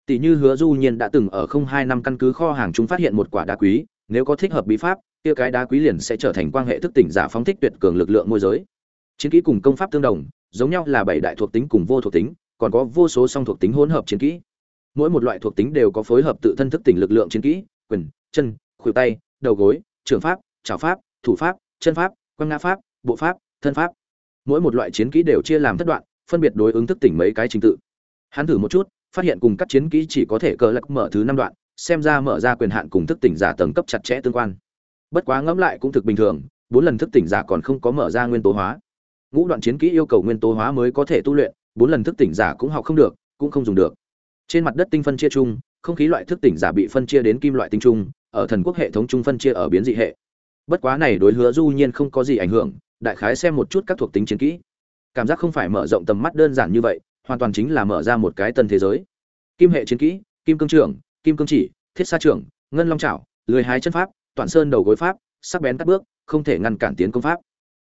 Tỷ như hứa du nhiên đã từng ở không hai năm căn cứ kho hàng chúng phát hiện một quả đá quý, nếu có thích hợp bí pháp, kia cái đá quý liền sẽ trở thành quan hệ thức tỉnh giả phóng thích tuyệt cường lực lượng môi giới. Chiến kỹ cùng công pháp tương đồng, giống nhau là bảy đại thuộc tính cùng vô thuộc tính, còn có vô số song thuộc tính hỗn hợp chiến kỹ. Mỗi một loại thuộc tính đều có phối hợp tự thân thức tỉnh lực lượng chiến kỹ, quyền, chân khuỷu tay, đầu gối, trường pháp chảo pháp, thủ pháp, chân pháp, quăng ngã pháp, bộ pháp, thân pháp. Mỗi một loại chiến kỹ đều chia làm thất đoạn, phân biệt đối ứng thức tỉnh mấy cái trình tự. Hắn thử một chút, phát hiện cùng các chiến kỹ chỉ có thể cờ lật mở thứ năm đoạn, xem ra mở ra quyền hạn cùng thức tỉnh giả tầng cấp chặt chẽ tương quan. Bất quá ngẫm lại cũng thực bình thường, bốn lần thức tỉnh giả còn không có mở ra nguyên tố hóa. Ngũ đoạn chiến kỹ yêu cầu nguyên tố hóa mới có thể tu luyện, bốn lần thức tỉnh giả cũng học không được, cũng không dùng được. Trên mặt đất tinh phân chia chung, không khí loại thức tỉnh giả bị phân chia đến kim loại tinh trung ở thần quốc hệ thống trung phân chia ở biến dị hệ. Bất quá này đối hứa du nhiên không có gì ảnh hưởng, đại khái xem một chút các thuộc tính chiến kỹ. Cảm giác không phải mở rộng tầm mắt đơn giản như vậy, hoàn toàn chính là mở ra một cái tân thế giới. Kim hệ chiến kỹ, kim cương trưởng, kim cương chỉ, thiết sa trưởng, ngân long trảo, lười hái chân pháp, toàn sơn đầu gối pháp, sắc bén cắt bước, không thể ngăn cản tiến công pháp.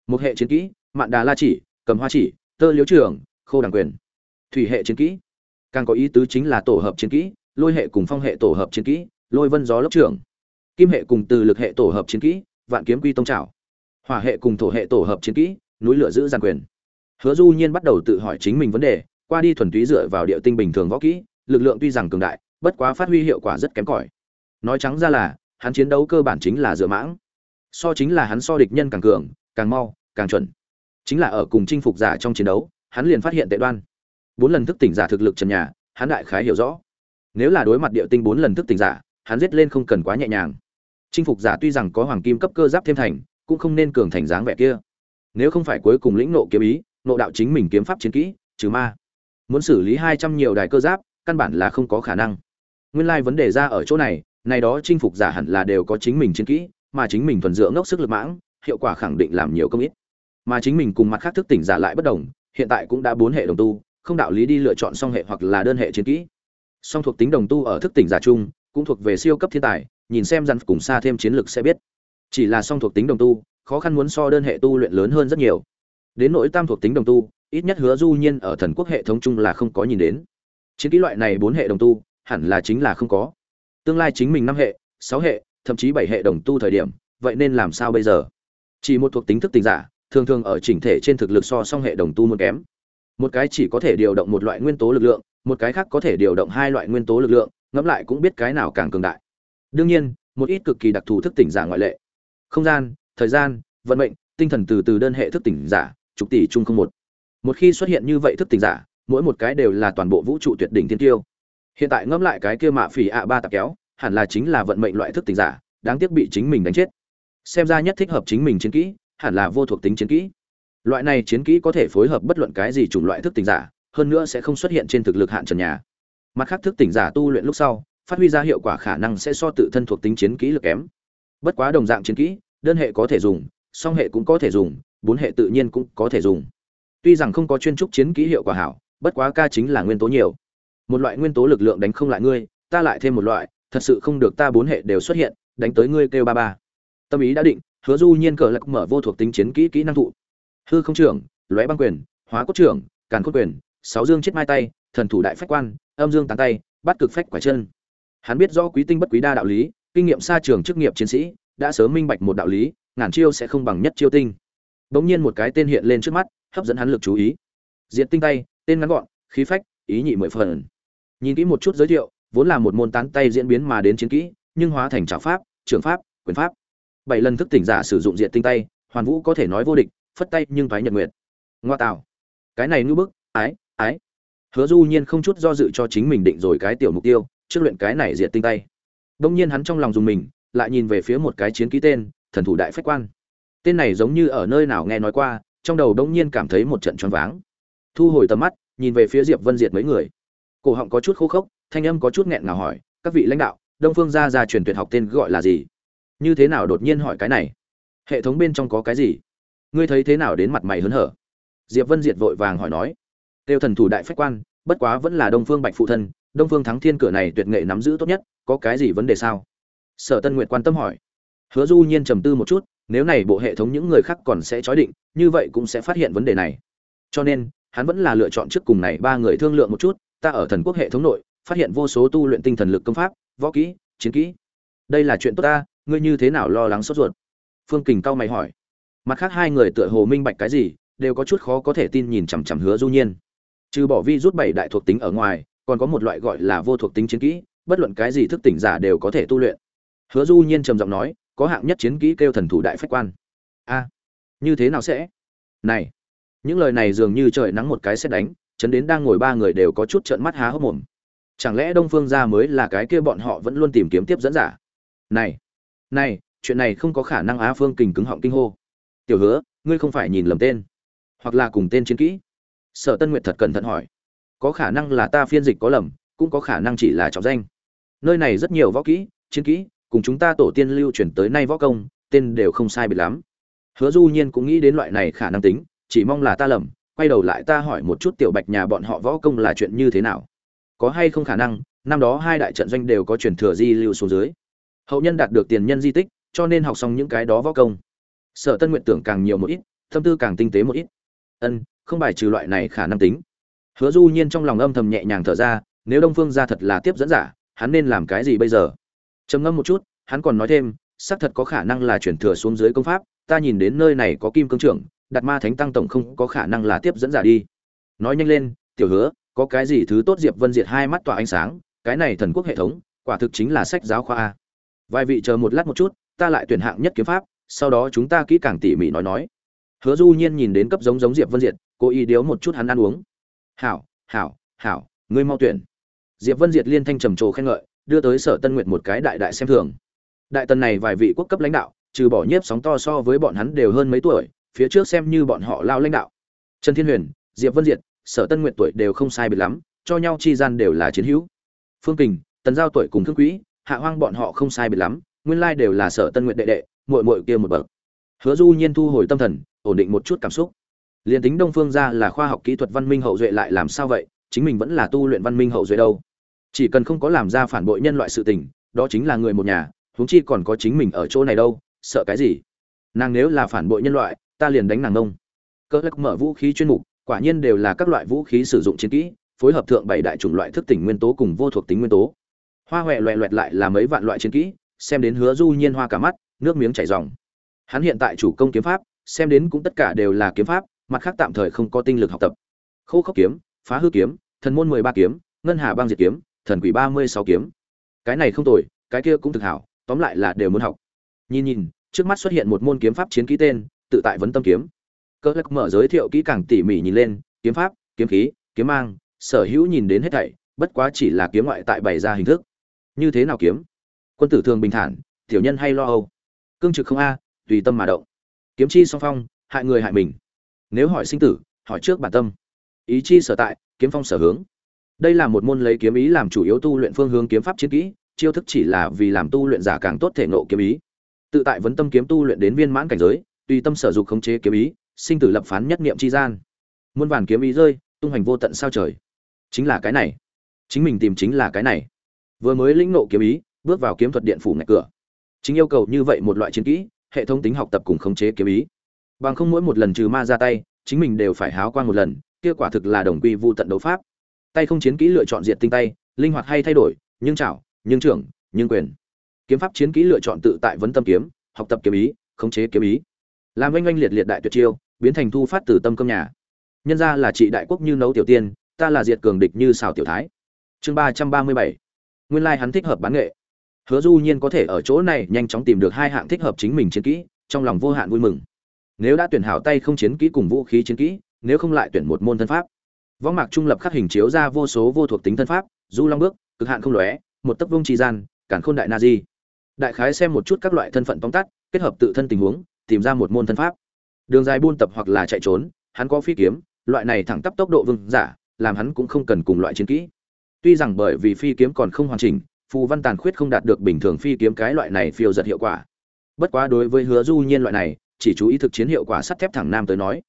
Một hệ chiến kỹ, mạn đà la chỉ, cầm hoa chỉ, tơ liếu trưởng khô đàng quyền. Thủy hệ chiến kỹ. Càng có ý tứ chính là tổ hợp chiến kỹ, lôi hệ cùng phong hệ tổ hợp chiến kỹ, lôi vân gió lốc trưởng kim hệ cùng từ lực hệ tổ hợp chiến kỹ, vạn kiếm quy tông trảo. Hỏa hệ cùng thổ hệ tổ hợp chiến kỹ, núi lửa giữ giàn quyền. Hứa du nhiên bắt đầu tự hỏi chính mình vấn đề, qua đi thuần túy dựa vào địa tinh bình thường võ kỹ, lực lượng tuy rằng cường đại, bất quá phát huy hiệu quả rất kém cỏi. Nói trắng ra là, hắn chiến đấu cơ bản chính là dựa mãng. So chính là hắn so địch nhân càng cường, càng mau, càng chuẩn. Chính là ở cùng chinh phục giả trong chiến đấu, hắn liền phát hiện tệ đoan. Bốn lần thức tỉnh giả thực lực trần nhà, hắn đại khái hiểu rõ. Nếu là đối mặt địa tinh bốn lần thức tỉnh giả, hắn giết lên không cần quá nhẹ nhàng chinh phục giả tuy rằng có hoàng kim cấp cơ giáp thêm thành, cũng không nên cường thành dáng vẻ kia. Nếu không phải cuối cùng lĩnh nộ kiếm ý, nộ đạo chính mình kiếm pháp chiến kỹ, trừ ma. Muốn xử lý hai trăm nhiều đài cơ giáp, căn bản là không có khả năng. Nguyên lai vấn đề ra ở chỗ này này đó chinh phục giả hẳn là đều có chính mình chiến kỹ, mà chính mình thuần dưỡng ngốc sức lực mãng, hiệu quả khẳng định làm nhiều công ít. Mà chính mình cùng mặt khác thức tỉnh giả lại bất đồng, hiện tại cũng đã bốn hệ đồng tu, không đạo lý đi lựa chọn song hệ hoặc là đơn hệ chiến kỹ. Song thuộc tính đồng tu ở thức tỉnh giả chung, cũng thuộc về siêu cấp thiên tài nhìn xem dặn cùng xa thêm chiến lược sẽ biết. Chỉ là song thuộc tính đồng tu, khó khăn muốn so đơn hệ tu luyện lớn hơn rất nhiều. Đến nỗi tam thuộc tính đồng tu, ít nhất hứa du nhiên ở thần quốc hệ thống chung là không có nhìn đến. Chiến kỹ loại này bốn hệ đồng tu, hẳn là chính là không có. Tương lai chính mình năm hệ, sáu hệ, thậm chí bảy hệ đồng tu thời điểm, vậy nên làm sao bây giờ? Chỉ một thuộc tính thức tình giả, thường thường ở chỉnh thể trên thực lực so song hệ đồng tu muốn kém. Một cái chỉ có thể điều động một loại nguyên tố lực lượng, một cái khác có thể điều động hai loại nguyên tố lực lượng, ngẫm lại cũng biết cái nào càng cường đại đương nhiên, một ít cực kỳ đặc thù thức tỉnh giả ngoại lệ. Không gian, thời gian, vận mệnh, tinh thần từ từ đơn hệ thức tỉnh giả trục tỷ chung không một. Một khi xuất hiện như vậy thức tỉnh giả, mỗi một cái đều là toàn bộ vũ trụ tuyệt đỉnh thiên tiêu hiện tại ngẫm lại cái kia mạ phỉ ạ ba tạp kéo, hẳn là chính là vận mệnh loại thức tỉnh giả, đáng tiếc bị chính mình đánh chết. Xem ra nhất thích hợp chính mình chiến kỹ, hẳn là vô thuộc tính chiến kỹ. Loại này chiến kỹ có thể phối hợp bất luận cái gì chủng loại thức tỉnh giả, hơn nữa sẽ không xuất hiện trên thực lực hạn trần nhà. Mặt khác thức tỉnh giả tu luyện lúc sau phát huy ra hiệu quả khả năng sẽ so tự thân thuộc tính chiến kỹ lực kém. Bất quá đồng dạng chiến kỹ, đơn hệ có thể dùng, song hệ cũng có thể dùng, bốn hệ tự nhiên cũng có thể dùng. Tuy rằng không có chuyên trúc chiến kỹ hiệu quả hảo, bất quá ca chính là nguyên tố nhiều. Một loại nguyên tố lực lượng đánh không lại ngươi, ta lại thêm một loại, thật sự không được ta bốn hệ đều xuất hiện, đánh tới ngươi kêu ba ba. Tâm ý đã định, hứa du nhiên cờ lạc mở vô thuộc tính chiến kỹ kỹ năng thụ. Hư không trưởng, lóe băng quyền, hóa cốt trưởng, càn cốt quyền, sáu dương chết mai tay, thần thủ đại phách quan, âm dương tán tay, bắt cực phách quả chân hắn biết rõ quý tinh bất quý đa đạo lý, kinh nghiệm xa trường chức nghiệp chiến sĩ, đã sớm minh bạch một đạo lý, ngàn chiêu sẽ không bằng nhất chiêu tinh. Bỗng nhiên một cái tên hiện lên trước mắt, hấp dẫn hắn lực chú ý. Diện tinh tay, tên ngắn gọn, khí phách, ý nhị mười phần. Nhìn kỹ một chút giới thiệu, vốn là một môn tán tay diễn biến mà đến chiến kỹ, nhưng hóa thành trảo pháp, trường pháp, quyền pháp. Bảy lần thức tỉnh giả sử dụng diện tinh tay, hoàn vũ có thể nói vô địch, phất tay nhưng thoái nhật nguyệt. Ngoa tạo. Cái này ngư bức, ái ái. Hứa du nhiên không chút do dự cho chính mình định rồi cái tiểu mục tiêu trước luyện cái này diệt tinh tay. Đông nhiên hắn trong lòng dùng mình, lại nhìn về phía một cái chiến ký tên, thần thủ đại phách quan. Tên này giống như ở nơi nào nghe nói qua, trong đầu đông nhiên cảm thấy một trận choáng váng. Thu hồi tầm mắt, nhìn về phía diệp vân diệt mấy người. Cổ họng có chút khô khốc, thanh âm có chút nghẹn ngào hỏi, các vị lãnh đạo, đông phương gia gia truyền tuyệt học tên gọi là gì? Như thế nào đột nhiên hỏi cái này? Hệ thống bên trong có cái gì? Ngươi thấy thế nào đến mặt mày hớn hở? Diệp vân diệt vội vàng hỏi nói. Tiêu thần thủ đại phách quan, bất quá vẫn là đông phương bạch phụ thân đông phương thắng thiên cửa này tuyệt nghệ nắm giữ tốt nhất, có cái gì vấn đề sao? Sở tân nguyệt quan tâm hỏi. Hứa du nhiên trầm tư một chút, nếu này bộ hệ thống những người khác còn sẽ chói định, như vậy cũng sẽ phát hiện vấn đề này. Cho nên, hắn vẫn là lựa chọn trước cùng này ba người thương lượng một chút, ta ở thần quốc hệ thống nội, phát hiện vô số tu luyện tinh thần lực công pháp, võ kỹ, chiến kỹ. Đây là chuyện tốt ta, ngươi như thế nào lo lắng sốt ruột? Phương kình cao mày hỏi. Mặt khác hai người tựa hồ minh bạch cái gì, đều có chút khó có thể tin nhìn chằm chằm hứa du nhiên. Trừ bỏ vi rút bảy đại thuộc tính ở ngoài còn có một loại gọi là vô thuộc tính chiến kỹ, bất luận cái gì thức tỉnh giả đều có thể tu luyện. Hứa du nhiên trầm giọng nói, có hạng nhất chiến kỹ kêu thần thủ đại phách quan. A, như thế nào sẽ? Này, những lời này dường như trời nắng một cái xét đánh, chấn đến đang ngồi ba người đều có chút trợn mắt há hốc mồm. Chẳng lẽ đông phương gia mới là cái kia bọn họ vẫn luôn tìm kiếm tiếp dẫn giả? Này này, chuyện này không có khả năng á phương kình cứng họng kinh hô. Tiểu hứa, ngươi không phải nhìn lầm tên, hoặc là cùng tên chiến kỹ? Sở tân nguyệt thật cẩn thận hỏi có khả năng là ta phiên dịch có lầm, cũng có khả năng chỉ là trọng danh. Nơi này rất nhiều võ kỹ, chiến kỹ, cùng chúng ta tổ tiên lưu truyền tới nay võ công, tên đều không sai biệt lắm. Hứa du nhiên cũng nghĩ đến loại này khả năng tính, chỉ mong là ta lầm, quay đầu lại ta hỏi một chút tiểu bạch nhà bọn họ võ công là chuyện như thế nào. Có hay không khả năng, năm đó hai đại trận doanh đều có truyền thừa di lưu xuống dưới. Hậu nhân đạt được tiền nhân di tích, cho nên học xong những cái đó võ công. Sở tân nguyện tưởng càng nhiều một ít, tâm tư càng tinh tế một ít. Ân, không bài trừ loại này khả năng tính hứa du nhiên trong lòng âm thầm nhẹ nhàng thở ra, nếu đông phương gia thật là tiếp dẫn giả, hắn nên làm cái gì bây giờ? Trầm ngâm một chút, hắn còn nói thêm, xác thật có khả năng là chuyển thừa xuống dưới công pháp, ta nhìn đến nơi này có kim cương trưởng đặt ma thánh tăng tổng không có khả năng là tiếp dẫn giả đi. Nói nhanh lên, tiểu hứa, có cái gì thứ tốt diệp vân diệt hai mắt tỏa ánh sáng, cái này thần quốc hệ thống, quả thực chính là sách giáo khoa a. Vài vị chờ một lát một chút, ta lại tuyển hạng nhất kiếm pháp, sau đó chúng ta kỹ càng tỉ mỉ nói nói. Hứa du nhiên nhìn đến cấp giống giống diệp vân diệt, cố ý điếu một chút hắn ăn uống hảo hảo hảo, ngươi mau tuyển. Diệp vân diệt liên thanh trầm trồ khen ngợi, đưa tới sở tân nguyệt một cái đại đại xem thường. Đại tần này vài vị quốc cấp lãnh đạo, trừ bỏ nhiếp sóng to so với bọn hắn đều hơn mấy tuổi, phía trước xem như bọn họ lao lãnh đạo. Trần thiên huyền, diệp vân diệt, sở tân nguyệt tuổi đều không sai biệt lắm, cho nhau chi gian đều là chiến hữu. Phương kình, tần giao tuổi cùng thương quỹ hạ hoang bọn họ không sai biệt lắm, nguyên lai đều là sở tân nguyệt đệ đệ, muội muội kia một bậc. Hứa du nhiên thu hồi tâm thần, ổn định một chút cảm xúc liền tính đông phương ra là khoa học kỹ thuật văn minh hậu duệ lại làm sao vậy? Chính mình vẫn là tu luyện văn minh hậu duệ đâu. Chỉ cần không có làm ra phản bội nhân loại sự tình, đó chính là người một nhà, huống chi còn có chính mình ở chỗ này đâu, sợ cái gì? Nàng nếu là phản bội nhân loại, ta liền đánh nàng nông cơ lắc mở vũ khí chuyên mục, quả nhiên đều là các loại vũ khí sử dụng chiến kỹ, phối hợp thượng bảy đại chủng loại thức tỉnh nguyên tố cùng vô thuộc tính nguyên tố. Hoa huệ loẹ loẹt lại là mấy vạn loại chiến kỹ, xem đến hứa du nhiên hoa cả mắt, nước miếng chảy ròng. Hắn hiện tại chủ công kiếm pháp, xem đến cũng tất cả đều là kiếm pháp mặt khác tạm thời không có tinh lực học tập. Khô khốc kiếm, phá hư kiếm, thần môn mười ba kiếm, ngân hà băng diệt kiếm, thần quỷ ba mươi sáu kiếm. Cái này không tồi, cái kia cũng thực hảo, tóm lại là đều muốn học. Nhìn nhìn, trước mắt xuất hiện một môn kiếm pháp chiến kỹ tên, tự tại vấn tâm kiếm. Cơ lắc mở giới thiệu kỹ càng tỉ mỉ nhìn lên, kiếm pháp, kiếm khí, kiếm mang, sở hữu nhìn đến hết thảy, bất quá chỉ là kiếm ngoại tại bày ra hình thức. Như thế nào kiếm? Quân tử thường bình thản, tiểu nhân hay lo âu. Cương trực không a, tùy tâm mà động. Kiếm chi song phong, hại người hại mình nếu hỏi sinh tử, hỏi trước bản tâm. Ý chi sở tại, kiếm phong sở hướng. Đây là một môn lấy kiếm ý làm chủ yếu tu luyện phương hướng kiếm pháp chiến kỹ, chiêu thức chỉ là vì làm tu luyện giả càng tốt thể nộ kiếm ý. Tự tại vấn tâm kiếm tu luyện đến viên mãn cảnh giới, tùy tâm sở dục khống chế kiếm ý, sinh tử lập phán nhất niệm chi gian. Muôn vàn kiếm ý rơi, tung hành vô tận sao trời. Chính là cái này. Chính mình tìm chính là cái này. Vừa mới lĩnh nộ kiếm ý, bước vào kiếm thuật điện phủ ngạch cửa. Chính yêu cầu như vậy một loại chiến kỹ, hệ thống tính học tập cùng khống chế kiếm ý bằng không mỗi một lần trừ ma ra tay, chính mình đều phải háo quan một lần, kia quả thực là đồng quy vu tận đấu pháp. Tay không chiến kỹ lựa chọn diệt tinh tay, linh hoạt hay thay đổi, nhưng chảo, nhưng trưởng, nhưng quyền. Kiếm pháp chiến kỹ lựa chọn tự tại vấn tâm kiếm, học tập kiếm ý, khống chế kiếm ý. Làm oanh oanh liệt liệt đại tuyệt chiêu, biến thành thu phát từ tâm cơm nhà. Nhân ra là trị đại quốc như nấu tiểu tiên, ta là diệt cường địch như xào tiểu thái. Chương ba trăm ba mươi bảy. Nguyên lai hắn thích hợp bán nghệ. Hứa du nhiên có thể ở chỗ này nhanh chóng tìm được hai hạng thích hợp chính mình chiến kỹ, trong lòng vô hạn vui mừng nếu đã tuyển hảo tay không chiến kỹ cùng vũ khí chiến kỹ, nếu không lại tuyển một môn thân pháp. Võng mạc trung lập khắc hình chiếu ra vô số vô thuộc tính thân pháp, du long bước, cực hạn không lóe, một tấc vông trì gian cản khôn đại na di. Đại khái xem một chút các loại thân phận tóm tắt, kết hợp tự thân tình huống, tìm ra một môn thân pháp. Đường dài buôn tập hoặc là chạy trốn, hắn có phi kiếm, loại này thẳng tắp tốc độ vương giả, làm hắn cũng không cần cùng loại chiến kỹ. Tuy rằng bởi vì phi kiếm còn không hoàn chỉnh, phù văn tàn khuyết không đạt được bình thường phi kiếm cái loại này phiêu giật hiệu quả. Bất quá đối với hứa du nhiên loại này chỉ chú ý thực chiến hiệu quả sắt thép thẳng nam tới nói.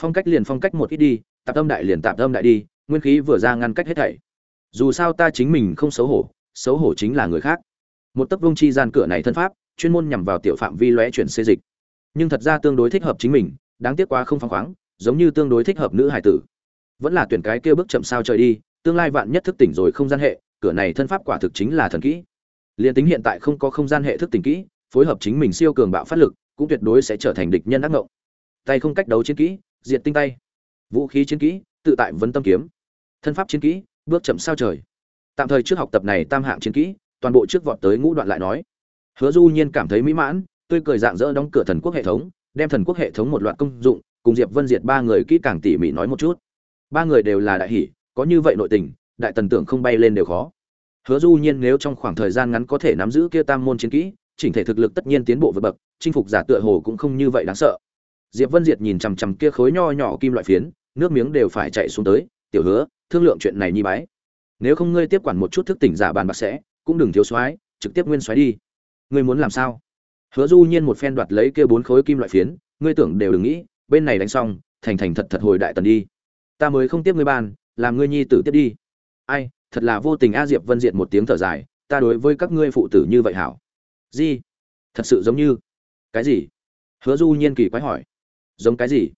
Phong cách liền phong cách một ít đi, tạp tâm đại liền tạp tâm đại đi, nguyên khí vừa ra ngăn cách hết thảy. Dù sao ta chính mình không xấu hổ xấu hổ chính là người khác. Một tấc vông chi gian cửa này thân pháp, chuyên môn nhằm vào tiểu phạm vi lóe chuyển xê dịch. Nhưng thật ra tương đối thích hợp chính mình, đáng tiếc quá không phăng khoáng, giống như tương đối thích hợp nữ hải tử. Vẫn là tuyển cái kia bước chậm sao trời đi, tương lai vạn nhất thức tỉnh rồi không gian hệ, cửa này thân pháp quả thực chính là thần kỹ. Liền tính hiện tại không có không gian hệ thức tỉnh kỹ, phối hợp chính mình siêu cường bạo phát lực cũng tuyệt đối sẽ trở thành địch nhân ác ngộng. Tay không cách đấu chiến kỹ, diệt tinh tay. Vũ khí chiến kỹ, tự tại vấn tâm kiếm. Thân pháp chiến kỹ, bước chậm sao trời. Tạm thời trước học tập này tam hạng chiến kỹ, toàn bộ trước vọt tới ngũ đoạn lại nói. Hứa du nhiên cảm thấy mỹ mãn, tươi cười dạng dỡ đóng cửa thần quốc hệ thống, đem thần quốc hệ thống một loạt công dụng, cùng diệp vân diệt ba người kỹ càng tỉ mỉ nói một chút. Ba người đều là đại hỷ có như vậy nội tình, đại tần tưởng không bay lên đều khó. Hứa du nhiên nếu trong khoảng thời gian ngắn có thể nắm giữ kia tam môn chiến kỹ chỉnh thể thực lực tất nhiên tiến bộ vượt bậc, chinh phục giả tựa hồ cũng không như vậy đáng sợ. Diệp vân diệt nhìn chằm chằm kia khối nho nhỏ kim loại phiến, nước miếng đều phải chạy xuống tới, tiểu hứa, thương lượng chuyện này nhi bái. Nếu không ngươi tiếp quản một chút thức tỉnh giả bàn bạc sẽ, cũng đừng thiếu soái, trực tiếp nguyên soái đi. Ngươi muốn làm sao? Hứa du nhiên một phen đoạt lấy kia bốn khối kim loại phiến, ngươi tưởng đều đừng nghĩ, bên này đánh xong, thành thành thật thật hồi đại tần đi. Ta mới không tiếp ngươi bàn, làm ngươi nhi tử tiếp đi. Ai, thật là vô tình a. Diệp vân diệt một tiếng thở dài, ta đối với các ngươi phụ tử như vậy hảo gì? Thật sự giống như? Cái gì? Hứa du nhiên kỳ quái hỏi. Giống cái gì?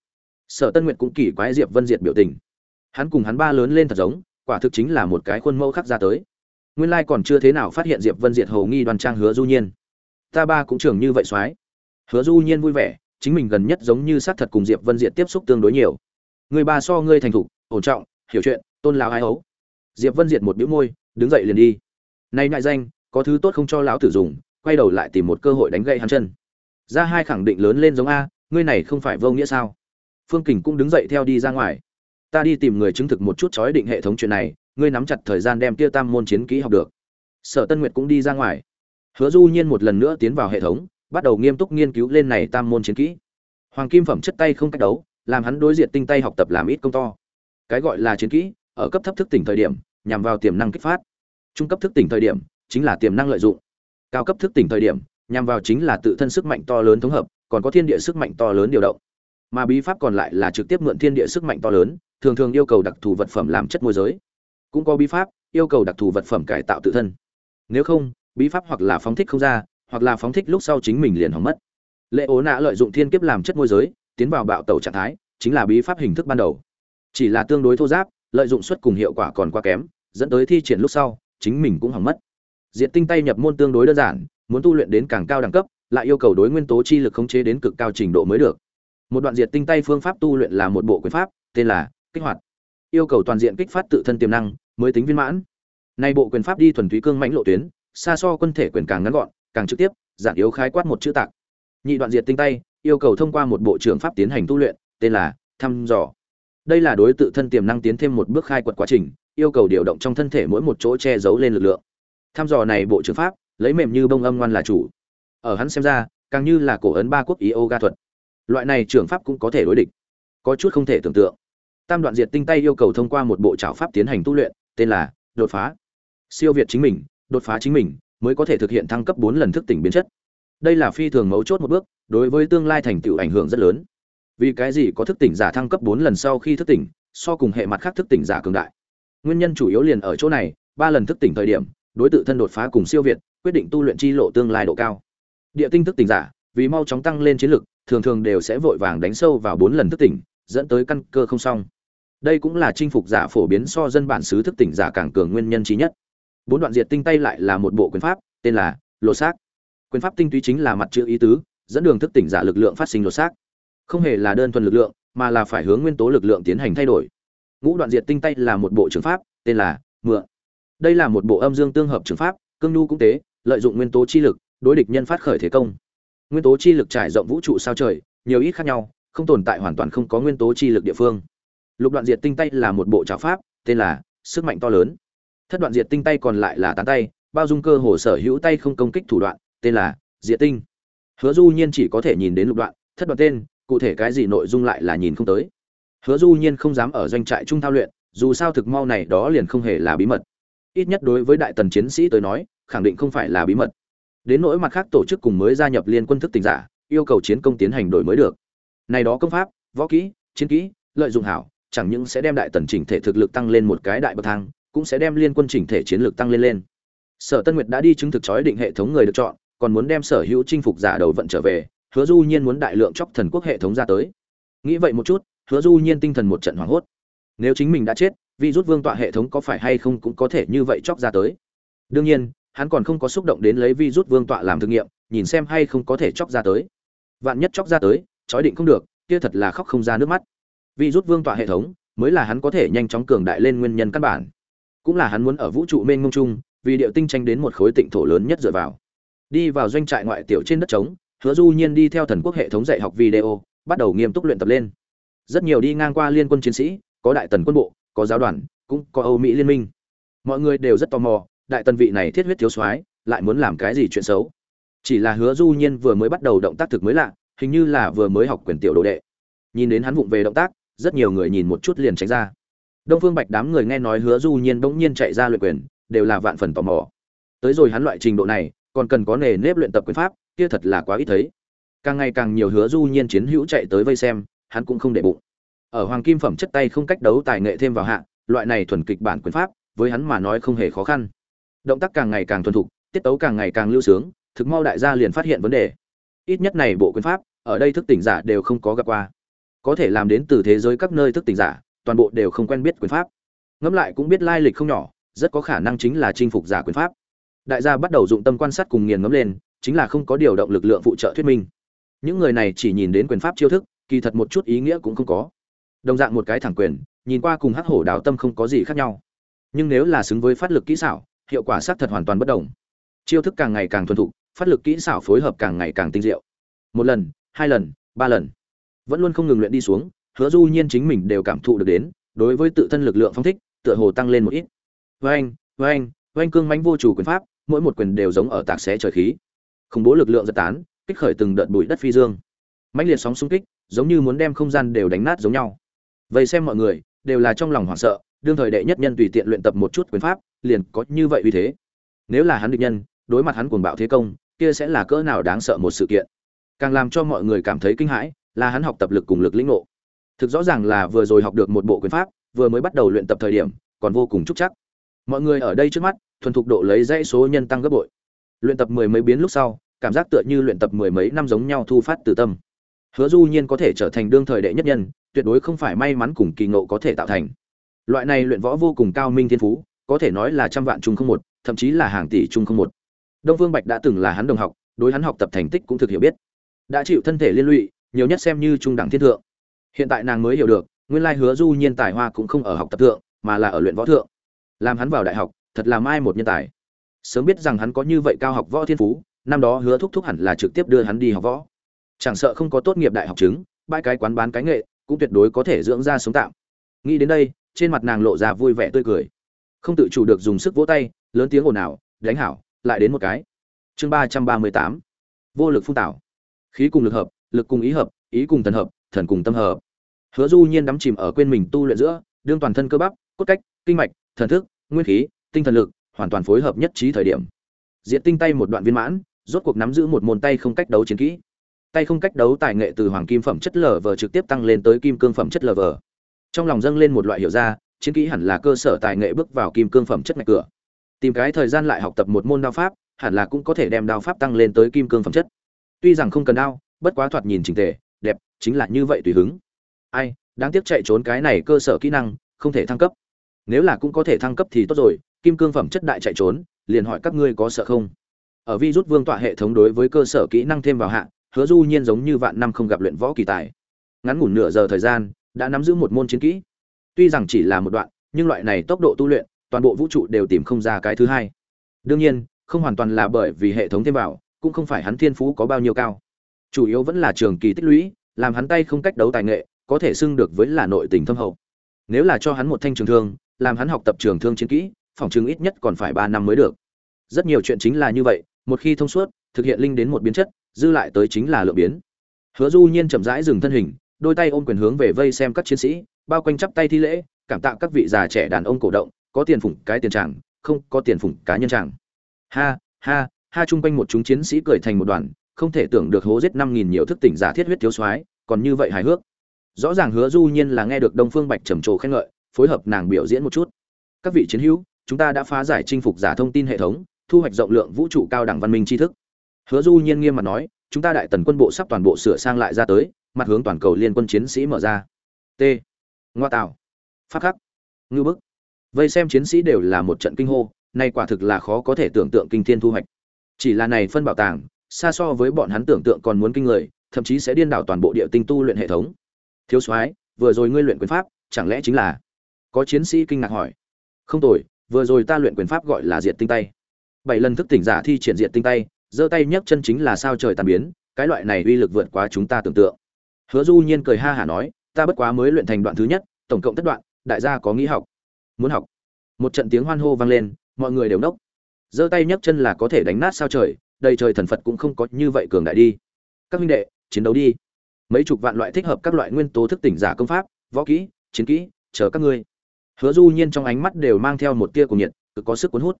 Sở tân nguyệt cũng kỳ quái diệp vân diệt biểu tình. Hắn cùng hắn ba lớn lên thật giống, quả thực chính là một cái khuôn mẫu khắc ra tới. Nguyên lai còn chưa thế nào phát hiện diệp vân diệt hầu nghi đoan trang hứa du nhiên. Ta ba cũng trưởng như vậy soái. Hứa du nhiên vui vẻ, chính mình gần nhất giống như sát thật cùng diệp vân diệt tiếp xúc tương đối nhiều. Người ba so ngươi thành thục, ổn trọng, hiểu chuyện, tôn lão ai ấu. Diệp vân diệt một bĩu môi, đứng dậy liền đi. Nay ngại danh, có thứ tốt không cho lão tử dùng quay đầu lại tìm một cơ hội đánh gậy hắn chân. Ra hai khẳng định lớn lên giống a, ngươi này không phải vô nghĩa sao? Phương kình cũng đứng dậy theo đi ra ngoài. Ta đi tìm người chứng thực một chút chói định hệ thống chuyện này, ngươi nắm chặt thời gian đem kia tam môn chiến kỹ học được. Sở tân nguyệt cũng đi ra ngoài. Hứa du nhiên một lần nữa tiến vào hệ thống, bắt đầu nghiêm túc nghiên cứu lên này tam môn chiến kỹ. Hoàng kim phẩm chất tay không cách đấu, làm hắn đối diện tinh tay học tập làm ít công to. Cái gọi là chiến kỹ, ở cấp thấp thức tỉnh thời điểm, nhằm vào tiềm năng kích phát. Trung cấp thức tỉnh thời điểm, chính là tiềm năng lợi dụng cao cấp thức tỉnh thời điểm, nhằm vào chính là tự thân sức mạnh to lớn thống hợp, còn có thiên địa sức mạnh to lớn điều động. Mà bí pháp còn lại là trực tiếp mượn thiên địa sức mạnh to lớn, thường thường yêu cầu đặc thù vật phẩm làm chất môi giới. Cũng có bí pháp, yêu cầu đặc thù vật phẩm cải tạo tự thân. Nếu không, bí pháp hoặc là phóng thích không ra, hoặc là phóng thích lúc sau chính mình liền hỏng mất. Lệ ố nạ lợi dụng thiên kiếp làm chất môi giới, tiến vào bạo tàu trạng thái, chính là bí pháp hình thức ban đầu. Chỉ là tương đối thô giáp, lợi dụng suất cùng hiệu quả còn quá kém, dẫn tới thi triển lúc sau, chính mình cũng hỏng mất diện tinh tay nhập môn tương đối đơn giản, muốn tu luyện đến càng cao đẳng cấp, lại yêu cầu đối nguyên tố chi lực khống chế đến cực cao trình độ mới được. Một đoạn diệt tinh tay phương pháp tu luyện là một bộ quyền pháp, tên là kích hoạt. Yêu cầu toàn diện kích phát tự thân tiềm năng, mới tính viên mãn. Nay bộ quyền pháp đi thuần túy cương mãnh lộ tuyến, xa so quân thể quyền càng ngắn gọn, càng trực tiếp, giản yếu khái quát một chữ tạc. Nhị đoạn diệt tinh tay, yêu cầu thông qua một bộ trưởng pháp tiến hành tu luyện, tên là thăm dò. Đây là đối tự thân tiềm năng tiến thêm một bước khai quật quá trình, yêu cầu điều động trong thân thể mỗi một chỗ che giấu lên lực lượng thăm dò này bộ trưởng pháp, lấy mềm như bông âm ngoan là chủ. Ở hắn xem ra, càng như là cổ ấn ba quốc yoga thuật. Loại này trưởng pháp cũng có thể đối địch. Có chút không thể tưởng tượng. Tam đoạn diệt tinh tay yêu cầu thông qua một bộ trảo pháp tiến hành tu luyện, tên là đột phá. Siêu việt chính mình, đột phá chính mình, mới có thể thực hiện thăng cấp bốn lần thức tỉnh biến chất. Đây là phi thường mấu chốt một bước, đối với tương lai thành tựu ảnh hưởng rất lớn. Vì cái gì có thức tỉnh giả thăng cấp bốn lần sau khi thức tỉnh, so cùng hệ mặt khác thức tỉnh giả cường đại? Nguyên nhân chủ yếu liền ở chỗ này, ba lần thức tỉnh thời điểm đối tượng thân đột phá cùng siêu việt, quyết định tu luyện chi lộ tương lai độ cao. Địa tinh thức tỉnh giả, vì mau chóng tăng lên chiến lực, thường thường đều sẽ vội vàng đánh sâu vào bốn lần thức tỉnh, dẫn tới căn cơ không xong. Đây cũng là chinh phục giả phổ biến so dân bản xứ thức tỉnh giả càng cường nguyên nhân trí nhất. Bốn đoạn diệt tinh tay lại là một bộ quyền pháp, tên là lột xác. Quyền pháp tinh túy chính là mặt chữ ý tứ, dẫn đường thức tỉnh giả lực lượng phát sinh lột xác. Không hề là đơn thuần lực lượng, mà là phải hướng nguyên tố lực lượng tiến hành thay đổi. Ngũ đoạn diệt tinh tay là một bộ trường pháp, tên là mượn đây là một bộ âm dương tương hợp trường pháp, cương nhu cũng tế, lợi dụng nguyên tố chi lực, đối địch nhân phát khởi thế công. Nguyên tố chi lực trải rộng vũ trụ sao trời, nhiều ít khác nhau, không tồn tại hoàn toàn không có nguyên tố chi lực địa phương. Lục đoạn diệt tinh tay là một bộ trào pháp, tên là sức mạnh to lớn. Thất đoạn diệt tinh tay còn lại là tán tay, bao dung cơ hồ sở hữu tay không công kích thủ đoạn, tên là diệt tinh. Hứa du nhiên chỉ có thể nhìn đến lục đoạn, thất đoạn tên, cụ thể cái gì nội dung lại là nhìn không tới. Hứa du nhiên không dám ở doanh trại trung thao luyện, dù sao thực mau này đó liền không hề là bí mật ít nhất đối với đại tần chiến sĩ tới nói, khẳng định không phải là bí mật. Đến nỗi mặt khác tổ chức cùng mới gia nhập liên quân thức tỉnh giả, yêu cầu chiến công tiến hành đổi mới được. Này đó công pháp, võ kỹ, chiến kỹ, lợi dụng hảo, chẳng những sẽ đem đại tần chỉnh thể thực lực tăng lên một cái đại bậc thang, cũng sẽ đem liên quân chỉnh thể chiến lược tăng lên lên. Sở tân nguyệt đã đi chứng thực chói định hệ thống người được chọn, còn muốn đem sở hữu chinh phục giả đầu vận trở về, hứa du nhiên muốn đại lượng chóc thần quốc hệ thống ra tới. Nghĩ vậy một chút, hứa du nhiên tinh thần một trận hoảng hốt. Nếu chính mình đã chết vi rút vương tọa hệ thống có phải hay không cũng có thể như vậy chóc ra tới. Đương nhiên, hắn còn không có xúc động đến lấy vi rút vương tọa làm thử nghiệm, nhìn xem hay không có thể chóc ra tới. Vạn nhất chóc ra tới, chói định không được, kia thật là khóc không ra nước mắt. Vi rút vương tọa hệ thống mới là hắn có thể nhanh chóng cường đại lên nguyên nhân căn bản. Cũng là hắn muốn ở vũ trụ mênh mông chung, vì điệu tinh tranh đến một khối tịnh thổ lớn nhất dựa vào. Đi vào doanh trại ngoại tiểu trên đất trống, hứa du nhiên đi theo thần quốc hệ thống dạy học video, bắt đầu nghiêm túc luyện tập lên. Rất nhiều đi ngang qua liên quân chiến sĩ, có đại tần quân bộ có giáo đoàn, cũng có âu mỹ liên minh. Mọi người đều rất tò mò, đại tần vị này thiết huyết thiếu soái lại muốn làm cái gì chuyện xấu. Chỉ là hứa du nhiên vừa mới bắt đầu động tác thực mới lạ, hình như là vừa mới học quyền tiểu đồ đệ. Nhìn đến hắn vụng về động tác, rất nhiều người nhìn một chút liền tránh ra. Đông phương bạch đám người nghe nói hứa du nhiên bỗng nhiên chạy ra luyện quyền, đều là vạn phần tò mò. Tới rồi hắn loại trình độ này, còn cần có nề nếp luyện tập quyền pháp, kia thật là quá ít thấy. Càng ngày càng nhiều hứa du nhiên chiến hữu chạy tới vây xem, hắn cũng không để bụng ở hoàng kim phẩm chất tay không cách đấu tài nghệ thêm vào hạ, loại này thuần kịch bản quyền pháp, với hắn mà nói không hề khó khăn. Động tác càng ngày càng thuần thục, tiết tấu càng ngày càng lưu sướng, thực mau đại gia liền phát hiện vấn đề. Ít nhất này bộ quyền pháp, ở đây thức tỉnh giả đều không có gặp qua. Có thể làm đến từ thế giới các nơi thức tỉnh giả, toàn bộ đều không quen biết quyền pháp. Ngẫm lại cũng biết lai lịch không nhỏ, rất có khả năng chính là chinh phục giả quyền pháp. Đại gia bắt đầu dụng tâm quan sát cùng nghiền ngẫm lên, chính là không có điều động lực lượng phụ trợ thuyết minh. Những người này chỉ nhìn đến quyền pháp chiêu thức, kỳ thật một chút ý nghĩa cũng không có đồng dạng một cái thẳng quyền, nhìn qua cùng hắc hổ đào tâm không có gì khác nhau. Nhưng nếu là xứng với phát lực kỹ xảo, hiệu quả xác thật hoàn toàn bất đồng. Chiêu thức càng ngày càng thuần thục, phát lực kỹ xảo phối hợp càng ngày càng tinh diệu. Một lần, hai lần, ba lần. Vẫn luôn không ngừng luyện đi xuống, hứa du nhiên chính mình đều cảm thụ được đến, đối với tự thân lực lượng phong thích, tựa hồ tăng lên một ít. Vang vang vang cương mãnh vô chủ quyền pháp, mỗi một quyền đều giống ở tạc xé trời khí. Khủng bố lực lượng giật tán, kích khởi từng đợt bụi đất phi dương. Mãnh liệt sóng xung kích, giống như muốn đem không gian đều đánh nát giống nhau vậy xem mọi người, đều là trong lòng hoảng sợ, đương thời đệ nhất nhân tùy tiện luyện tập một chút quyền pháp, liền có như vậy uy thế. Nếu là hắn địch nhân, đối mặt hắn cuồng bạo thế công, kia sẽ là cỡ nào đáng sợ một sự kiện. Càng làm cho mọi người cảm thấy kinh hãi, là hắn học tập lực cùng lực lĩnh ngộ. Thực rõ ràng là vừa rồi học được một bộ quyền pháp, vừa mới bắt đầu luyện tập thời điểm, còn vô cùng trúc chắc. Mọi người ở đây trước mắt, thuần thục độ lấy dãy số nhân tăng gấp bội. Luyện tập mười mấy biến lúc sau, cảm giác tựa như luyện tập mười mấy năm giống nhau thu phát từ tâm hứa du nhiên có thể trở thành đương thời đệ nhất nhân, tuyệt đối không phải may mắn cùng kỳ ngộ có thể tạo thành. Loại này luyện võ vô cùng cao minh thiên phú, có thể nói là trăm vạn chung không một, thậm chí là hàng tỷ chung không một. Đông Vương bạch đã từng là hắn đồng học, đối hắn học tập thành tích cũng thực hiểu biết. Đã chịu thân thể liên lụy, nhiều nhất xem như trung đẳng thiên thượng. Hiện tại nàng mới hiểu được, nguyên lai hứa du nhiên tài hoa cũng không ở học tập thượng, mà là ở luyện võ thượng. Làm hắn vào đại học, thật là mai một nhân tài. Sớm biết rằng hắn có như vậy cao học võ thiên phú, năm đó hứa thúc thúc hẳn là trực tiếp đưa hắn đi học võ chẳng sợ không có tốt nghiệp đại học chứng, bãi cái quán bán cái nghệ, cũng tuyệt đối có thể dưỡng ra sống tạm. Nghĩ đến đây, trên mặt nàng lộ ra vui vẻ tươi cười. Không tự chủ được dùng sức vỗ tay, lớn tiếng ồn ào, đánh hảo, lại đến một cái. Chương ba trăm ba mươi tám. Vô lực phun tảo. Khí cùng lực hợp, lực cùng ý hợp, ý cùng thần hợp, thần cùng tâm hợp. Hứa du nhiên đắm chìm ở quên mình tu luyện giữa, đương toàn thân cơ bắp, cốt cách, kinh mạch, thần thức, nguyên khí, tinh thần lực, hoàn toàn phối hợp nhất trí thời điểm. Diện tinh tay một đoạn viên mãn, rốt cuộc nắm giữ một môn tay không cách đấu chiến kỹ tay không cách đấu tài nghệ từ hoàng kim phẩm chất lở vờ trực tiếp tăng lên tới kim cương phẩm chất lở vờ. Trong lòng dâng lên một loại hiểu ra, chiến kỹ hẳn là cơ sở tài nghệ bước vào kim cương phẩm chất ngạch cửa. Tìm cái thời gian lại học tập một môn đao pháp, hẳn là cũng có thể đem đao pháp tăng lên tới kim cương phẩm chất. Tuy rằng không cần đao, bất quá thoạt nhìn trình tề, đẹp, chính là như vậy tùy hứng. Ai, đáng tiếc chạy trốn cái này cơ sở kỹ năng, không thể thăng cấp. Nếu là cũng có thể thăng cấp thì tốt rồi, kim cương phẩm chất đại chạy trốn, liền hỏi các ngươi có sợ không? Ở vi rút vương tọa hệ thống đối với cơ sở kỹ năng thêm vào hạng hứa du nhiên giống như vạn năm không gặp luyện võ kỳ tài. Ngắn ngủn nửa giờ thời gian, đã nắm giữ một môn chiến kỹ. Tuy rằng chỉ là một đoạn, nhưng loại này tốc độ tu luyện, toàn bộ vũ trụ đều tìm không ra cái thứ hai. Đương nhiên, không hoàn toàn là bởi vì hệ thống thêm vào, cũng không phải hắn thiên phú có bao nhiêu cao. Chủ yếu vẫn là trường kỳ tích lũy, làm hắn tay không cách đấu tài nghệ, có thể xưng được với là nội tình thâm hậu. Nếu là cho hắn một thanh trường thương, làm hắn học tập trường thương chiến kỹ, phòng trường ít nhất còn phải ba năm mới được. Rất nhiều chuyện chính là như vậy, một khi thông suốt, thực hiện linh đến một biến chất dư lại tới chính là lượng biến. Hứa du nhiên chậm rãi dừng thân hình, đôi tay ôm quyền hướng về vây xem các chiến sĩ, bao quanh chắp tay thi lễ, cảm tạ các vị già trẻ đàn ông cổ động, có tiền phụng cái tiền tràng không có tiền phụng cá nhân tràng ha ha ha chung quanh một chúng chiến sĩ cười thành một đoàn, không thể tưởng được hố giết năm nghìn nhiều thức tỉnh giả thiết huyết thiếu soái, còn như vậy hài hước. Rõ ràng hứa du nhiên là nghe được đông phương bạch trầm trồ khen ngợi, phối hợp nàng biểu diễn một chút. Các vị chiến hữu, chúng ta đã phá giải chinh phục giả thông tin hệ thống, thu hoạch rộng lượng vũ trụ cao đẳng văn minh tri thức hứa du nhiên nghiêm mặt nói, chúng ta đại tần quân bộ sắp toàn bộ sửa sang lại ra tới, mặt hướng toàn cầu liên quân chiến sĩ mở ra. T. Ngoa tạo phát khắc. Ngư bức. Vây xem chiến sĩ đều là một trận kinh hô, nay quả thực là khó có thể tưởng tượng kinh thiên thu hoạch. Chỉ là này phân bảo tàng, xa so với bọn hắn tưởng tượng còn muốn kinh người, thậm chí sẽ điên đảo toàn bộ địa tinh tu luyện hệ thống. Thiếu soái, vừa rồi ngươi luyện quyền pháp, chẳng lẽ chính là? Có chiến sĩ kinh ngạc hỏi. Không tồi, vừa rồi ta luyện quyền pháp gọi là diệt tinh tay. Bảy lần thức tỉnh giả thi triển diệt tinh tay giơ tay nhấc chân chính là sao trời tàn biến, cái loại này uy lực vượt quá chúng ta tưởng tượng. Hứa du nhiên cười ha hả nói, ta bất quá mới luyện thành đoạn thứ nhất, tổng cộng thất đoạn, đại gia có nghĩ học? Muốn học. Một trận tiếng hoan hô vang lên, mọi người đều nốc. Giơ tay nhấc chân là có thể đánh nát sao trời, đầy trời thần phật cũng không có như vậy cường đại đi. Các huynh đệ, chiến đấu đi. Mấy chục vạn loại thích hợp các loại nguyên tố thức tỉnh giả công pháp, võ kỹ, chiến kỹ, chờ các ngươi. Hứa du nhiên trong ánh mắt đều mang theo một tia của nhiệt, cực có sức cuốn hút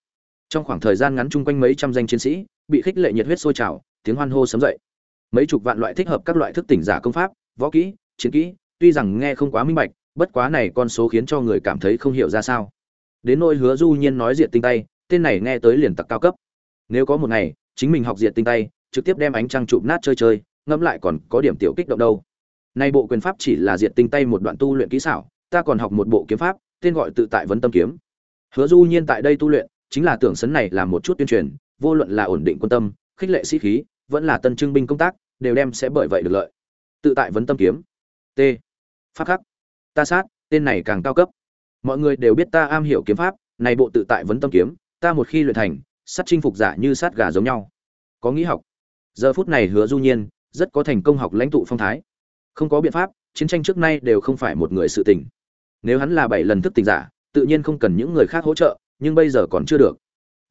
trong khoảng thời gian ngắn chung quanh mấy trăm danh chiến sĩ, bị khích lệ nhiệt huyết sôi trào, tiếng hoan hô sấm dậy. Mấy chục vạn loại thích hợp các loại thức tỉnh giả công pháp, võ kỹ, chiến kỹ, tuy rằng nghe không quá minh bạch, bất quá này con số khiến cho người cảm thấy không hiểu ra sao. Đến nỗi hứa du nhiên nói diệt tinh tay, tên này nghe tới liền tặc cao cấp. Nếu có một ngày, chính mình học diệt tinh tay, trực tiếp đem ánh trăng chụp nát chơi chơi, ngẫm lại còn có điểm tiểu kích động đâu. Nay bộ quyền pháp chỉ là diệt tinh tay một đoạn tu luyện kỹ xảo, ta còn học một bộ kiếm pháp, tên gọi tự tại vấn tâm kiếm. Hứa du nhiên tại đây tu luyện chính là tưởng sấn này là một chút tuyên truyền, vô luận là ổn định quân tâm, khích lệ sĩ khí, vẫn là tân trưng binh công tác, đều đem sẽ bởi vậy được lợi. Tự tại vấn tâm kiếm. T. Pháp khắc. Ta sát, tên này càng cao cấp. Mọi người đều biết ta am hiểu kiếm pháp, này bộ tự tại vấn tâm kiếm, ta một khi luyện thành, sát chinh phục giả như sát gà giống nhau. Có nghĩ học. Giờ phút này hứa du nhiên, rất có thành công học lãnh tụ phong thái. Không có biện pháp, chiến tranh trước nay đều không phải một người sự tình. Nếu hắn là bảy lần thức tỉnh giả, tự nhiên không cần những người khác hỗ trợ nhưng bây giờ còn chưa được.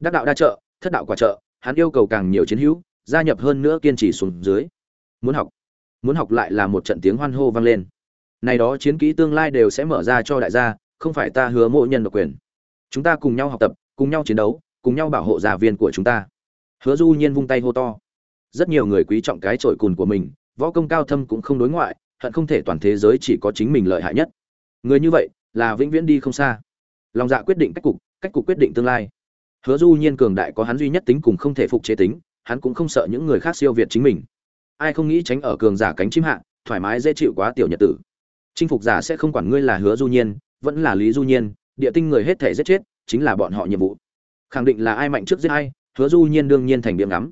Đắc đạo đa trợ, thất đạo quả trợ, hắn yêu cầu càng nhiều chiến hữu, gia nhập hơn nữa kiên trì xuống dưới. Muốn học muốn học lại là một trận tiếng hoan hô vang lên. Này đó chiến kỹ tương lai đều sẽ mở ra cho đại gia, không phải ta hứa mộ nhân độc quyền. Chúng ta cùng nhau học tập, cùng nhau chiến đấu, cùng nhau bảo hộ gia viên của chúng ta. Hứa du nhiên vung tay hô to. Rất nhiều người quý trọng cái trội cùn của mình, võ công cao thâm cũng không đối ngoại, hận không thể toàn thế giới chỉ có chính mình lợi hại nhất. Người như vậy là vĩnh viễn đi không xa. Lòng dạ quyết định cách cục cách cục quyết định tương lai. Hứa du nhiên cường đại có hắn duy nhất tính cùng không thể phục chế tính, hắn cũng không sợ những người khác siêu việt chính mình. Ai không nghĩ tránh ở cường giả cánh chim hạ, thoải mái dễ chịu quá tiểu nhật tử. Chinh phục giả sẽ không quản ngươi là hứa du nhiên, vẫn là lý du nhiên, địa tinh người hết thể giết chết, chính là bọn họ nhiệm vụ. Khẳng định là ai mạnh trước giết ai, hứa du nhiên đương nhiên thành điểm ngắm.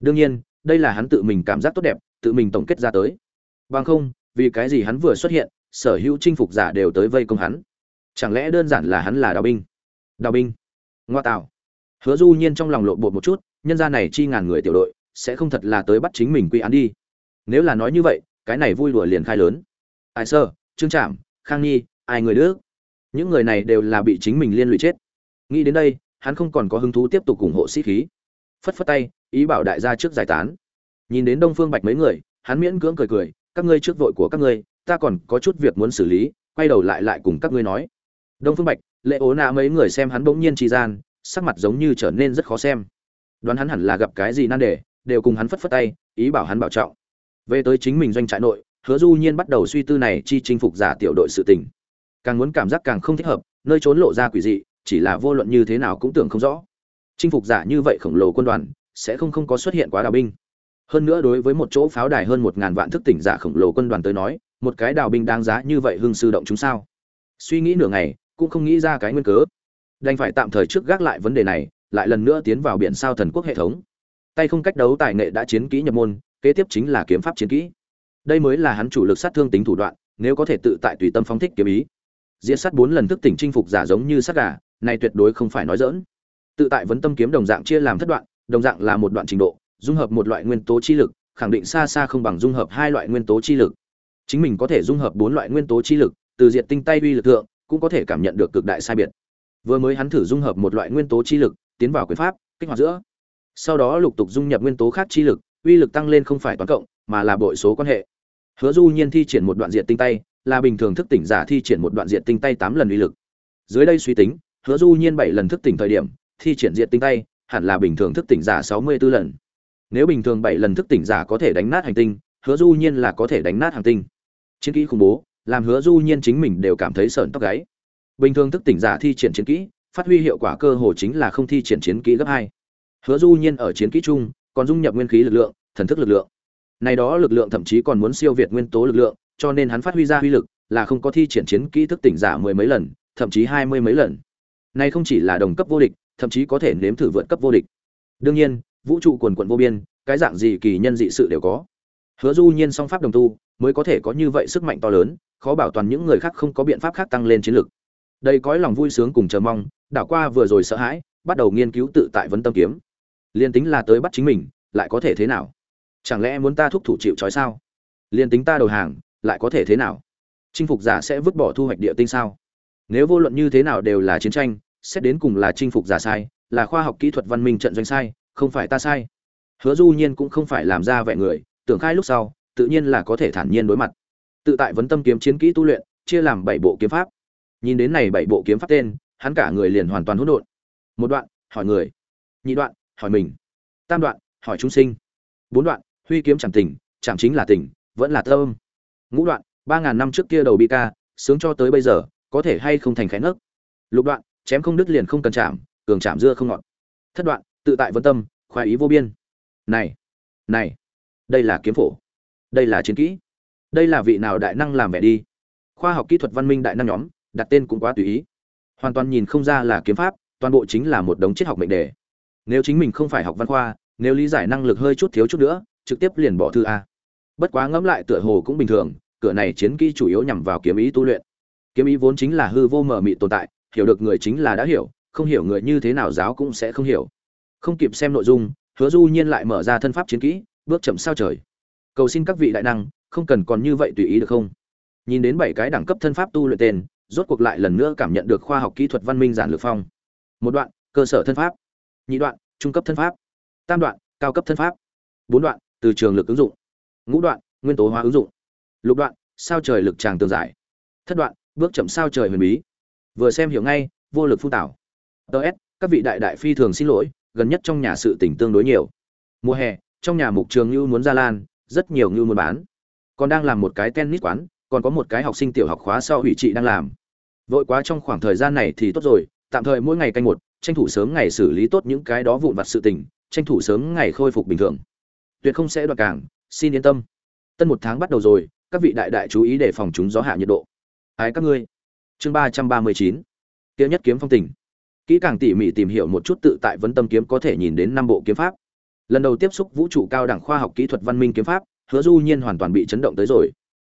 Đương nhiên, đây là hắn tự mình cảm giác tốt đẹp, tự mình tổng kết ra tới. Bằng không, vì cái gì hắn vừa xuất hiện, sở hữu chinh phục giả đều tới vây công hắn. Chẳng lẽ đơn giản là hắn là đào binh? Đào binh. Ngoa tạo hứa du nhiên trong lòng lộn bột một chút, nhân gia này chi ngàn người tiểu đội, sẽ không thật là tới bắt chính mình quy án đi. Nếu là nói như vậy, cái này vui đùa liền khai lớn. Ai sơ, trương trạm, khang nhi, ai người nữa? những người này đều là bị chính mình liên lụy chết. Nghĩ đến đây, hắn không còn có hứng thú tiếp tục ủng hộ sĩ khí. Phất phất tay, ý bảo đại gia trước giải tán. Nhìn đến đông phương bạch mấy người, hắn miễn cưỡng cười cười, các ngươi trước vội của các ngươi, ta còn có chút việc muốn xử lý, quay đầu lại lại cùng các ngươi nói. Đông phương bạch lệ ố nạ mấy người xem hắn bỗng nhiên trì gian, sắc mặt giống như trở nên rất khó xem. Đoán hắn hẳn là gặp cái gì nan đề, đều cùng hắn phất phất tay, ý bảo hắn bảo trọng. Về tới chính mình doanh trại nội, hứa du nhiên bắt đầu suy tư này chi chinh phục giả tiểu đội sự tình. Càng muốn cảm giác càng không thích hợp, nơi trốn lộ ra quỷ dị, chỉ là vô luận như thế nào cũng tưởng không rõ. Chinh phục giả như vậy khổng lồ quân đoàn, sẽ không không có xuất hiện quá đào binh. Hơn nữa đối với một chỗ pháo đài hơn một ngàn vạn thức tỉnh giả khổng lồ quân đoàn tới nói, một cái đào binh đáng giá như vậy hưng sư động chúng sao? Suy nghĩ nửa ngày cũng không nghĩ ra cái nguyên cớ. Đành phải tạm thời trước gác lại vấn đề này, lại lần nữa tiến vào biển sao thần quốc hệ thống. Tay không cách đấu tài nghệ đã chiến kỹ nhập môn, kế tiếp chính là kiếm pháp chiến kỹ. Đây mới là hắn chủ lực sát thương tính thủ đoạn, nếu có thể tự tại tùy tâm phóng thích kiếm ý. Diễn sát bốn lần thức tỉnh chinh phục giả giống như sát gà, này tuyệt đối không phải nói dỡn tự tại vấn tâm kiếm đồng dạng chia làm thất đoạn, đồng dạng là một đoạn trình độ, dung hợp một loại nguyên tố chi lực, khẳng định xa xa không bằng dung hợp hai loại nguyên tố chi lực. Chính mình có thể dung hợp bốn loại nguyên tố chi lực, từ diệt tinh tay uy lực thượng cũng có thể cảm nhận được cực đại sai biệt. Vừa mới hắn thử dung hợp một loại nguyên tố chi lực, tiến vào quyền pháp, kích hoạt giữa. Sau đó lục tục dung nhập nguyên tố khác chi lực, uy lực tăng lên không phải toán cộng, mà là bội số quan hệ. Hứa du nhiên thi triển một đoạn diệt tinh tay, là bình thường thức tỉnh giả thi triển một đoạn diệt tinh tay tám lần uy lực. Dưới đây suy tính, hứa du nhiên bảy lần thức tỉnh thời điểm, thi triển diệt tinh tay, hẳn là bình thường thức tỉnh giả sáu mươi 64 lần. Nếu bình thường bảy lần thức tỉnh giả có thể đánh nát hành tinh, hứa du nhiên là có thể đánh nát hành tinh. Chiến kỹ khủng bố làm hứa du nhiên chính mình đều cảm thấy sợn tóc gáy. Bình thường thức tỉnh giả thi triển chiến kỹ, phát huy hiệu quả cơ hồ chính là không thi triển chiến kỹ gấp hai. Hứa du nhiên ở chiến kỹ chung, còn dung nhập nguyên khí lực lượng, thần thức lực lượng. Này đó lực lượng thậm chí còn muốn siêu việt nguyên tố lực lượng, cho nên hắn phát huy ra huy lực là không có thi triển chiến kỹ thức tỉnh giả mười mấy lần, thậm chí hai mươi mấy lần. Này không chỉ là đồng cấp vô địch, thậm chí có thể nếm thử vượt cấp vô địch. Đương nhiên, vũ trụ quần quận vô biên, cái dạng gì kỳ nhân dị sự đều có hứa du nhiên song pháp đồng tu, mới có thể có như vậy sức mạnh to lớn, khó bảo toàn những người khác không có biện pháp khác tăng lên chiến lực. Đây cõi lòng vui sướng cùng chờ mong, đảo qua vừa rồi sợ hãi, bắt đầu nghiên cứu tự tại vấn tâm kiếm. Liên tính là tới bắt chính mình, lại có thể thế nào? Chẳng lẽ muốn ta thúc thủ chịu trói sao? Liên tính ta đầu hàng, lại có thể thế nào? Chinh phục giả sẽ vứt bỏ thu hoạch địa tinh sao? Nếu vô luận như thế nào đều là chiến tranh, xét đến cùng là chinh phục giả sai, là khoa học kỹ thuật văn minh trận doanh sai, không phải ta sai. Hứa du nhiên cũng không phải làm ra vẻ người tưởng khai lúc sau, tự nhiên là có thể thản nhiên đối mặt. Tự tại vấn tâm kiếm chiến kỹ tu luyện, chia làm bảy bộ kiếm pháp. Nhìn đến này bảy bộ kiếm pháp tên, hắn cả người liền hoàn toàn hỗn độn. Một đoạn, hỏi người. Nhị đoạn, hỏi mình. Tam đoạn, hỏi chúng sinh. Bốn đoạn, huy kiếm chẳng tình chẳng chính là tình vẫn là tâm. Ngũ đoạn, ba ngàn năm trước kia đầu bị ca, sướng cho tới bây giờ, có thể hay không thành khẽ nấc lục đoạn, chém không đứt liền không cần chạm, cường chạm dưa không ngọt. Thất đoạn, tự tại vấn tâm, khoái ý vô biên. Này này đây là kiếm phổ, đây là chiến kỹ, đây là vị nào đại năng làm vẻ đi. Khoa học kỹ thuật văn minh đại năng nhóm, đặt tên cũng quá tùy ý. Hoàn toàn nhìn không ra là kiếm pháp, toàn bộ chính là một đống triết học mệnh đề. Nếu chính mình không phải học văn khoa, nếu lý giải năng lực hơi chút thiếu chút nữa, trực tiếp liền bỏ thư a. Bất quá ngẫm lại tựa hồ cũng bình thường, cửa này chiến kỹ chủ yếu nhằm vào kiếm ý tu luyện. Kiếm ý vốn chính là hư vô mờ mị tồn tại, hiểu được người chính là đã hiểu, không hiểu người như thế nào giáo cũng sẽ không hiểu. Không kịp xem nội dung, hứa du nhiên lại mở ra thân pháp chiến kỹ bước chậm sao trời. Cầu xin các vị đại năng, không cần còn như vậy tùy ý được không? Nhìn đến bảy cái đẳng cấp thân pháp tu luyện tên, rốt cuộc lại lần nữa cảm nhận được khoa học kỹ thuật văn minh giản lược phong. Một đoạn, cơ sở thân pháp. Nhị đoạn, trung cấp thân pháp. Tam đoạn, cao cấp thân pháp. Bốn đoạn, từ trường lực ứng dụng. Ngũ đoạn, nguyên tố hóa ứng dụng. Lục đoạn, sao trời lực tràng tường giải. Thất đoạn, bước chậm sao trời huyền bí. Vừa xem hiểu ngay, vô lực phun tảo. Ts các vị đại đại phi thường xin lỗi, gần nhất trong nhà sự tỉnh tương đối nhiều. Mùa hè trong nhà mục trường như muốn ra lan, rất nhiều như muốn bán. Còn đang làm một cái tennis quán, còn có một cái học sinh tiểu học khóa sau hủy trị đang làm. Vội quá trong khoảng thời gian này thì tốt rồi, tạm thời mỗi ngày canh một, tranh thủ sớm ngày xử lý tốt những cái đó vụn vặt sự tình, tranh thủ sớm ngày khôi phục bình thường. Tuyệt không sẽ đoạt càng xin yên tâm. Tân một tháng bắt đầu rồi, các vị đại đại chú ý để phòng chúng gió hạ nhiệt độ. Ái các ngươi. Chương ba trăm ba mươi chín. Tiêu nhất kiếm phong tình. Kỹ càng tỉ mỉ tìm hiểu một chút tự tại vấn tâm kiếm có thể nhìn đến năm bộ kiếm pháp lần đầu tiếp xúc vũ trụ cao đẳng khoa học kỹ thuật văn minh kiếm pháp, hứa du nhiên hoàn toàn bị chấn động tới rồi.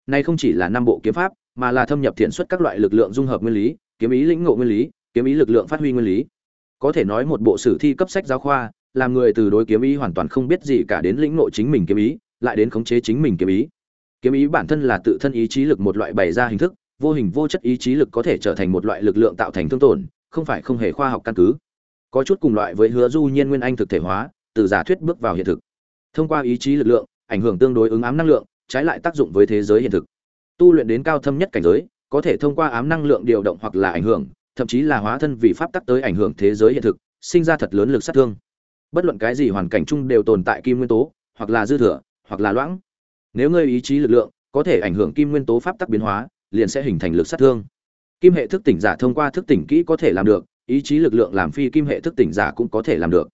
Nay không chỉ là năm bộ kiếm pháp, mà là thâm nhập thiện xuất các loại lực lượng dung hợp nguyên lý, kiếm ý lĩnh ngộ nguyên lý, kiếm ý lực lượng phát huy nguyên lý. Có thể nói một bộ sử thi cấp sách giáo khoa, làm người từ đối kiếm ý hoàn toàn không biết gì cả đến lĩnh ngộ chính mình kiếm ý, lại đến khống chế chính mình kiếm ý. Kiếm ý bản thân là tự thân ý chí lực một loại bày ra hình thức, vô hình vô chất ý chí lực có thể trở thành một loại lực lượng tạo thành thương tổn, không phải không hề khoa học căn cứ. Có chút cùng loại với hứa du nhiên nguyên anh thực thể hóa từ giả thuyết bước vào hiện thực. Thông qua ý chí lực lượng, ảnh hưởng tương đối ứng ám năng lượng, trái lại tác dụng với thế giới hiện thực. Tu luyện đến cao thâm nhất cảnh giới, có thể thông qua ám năng lượng điều động hoặc là ảnh hưởng, thậm chí là hóa thân vì pháp tắc tới ảnh hưởng thế giới hiện thực, sinh ra thật lớn lực sát thương. Bất luận cái gì hoàn cảnh chung đều tồn tại kim nguyên tố, hoặc là dư thừa, hoặc là loãng. Nếu ngươi ý chí lực lượng có thể ảnh hưởng kim nguyên tố pháp tắc biến hóa, liền sẽ hình thành lực sát thương. Kim hệ thức tỉnh giả thông qua thức tỉnh kỹ có thể làm được, ý chí lực lượng làm phi kim hệ thức tỉnh giả cũng có thể làm được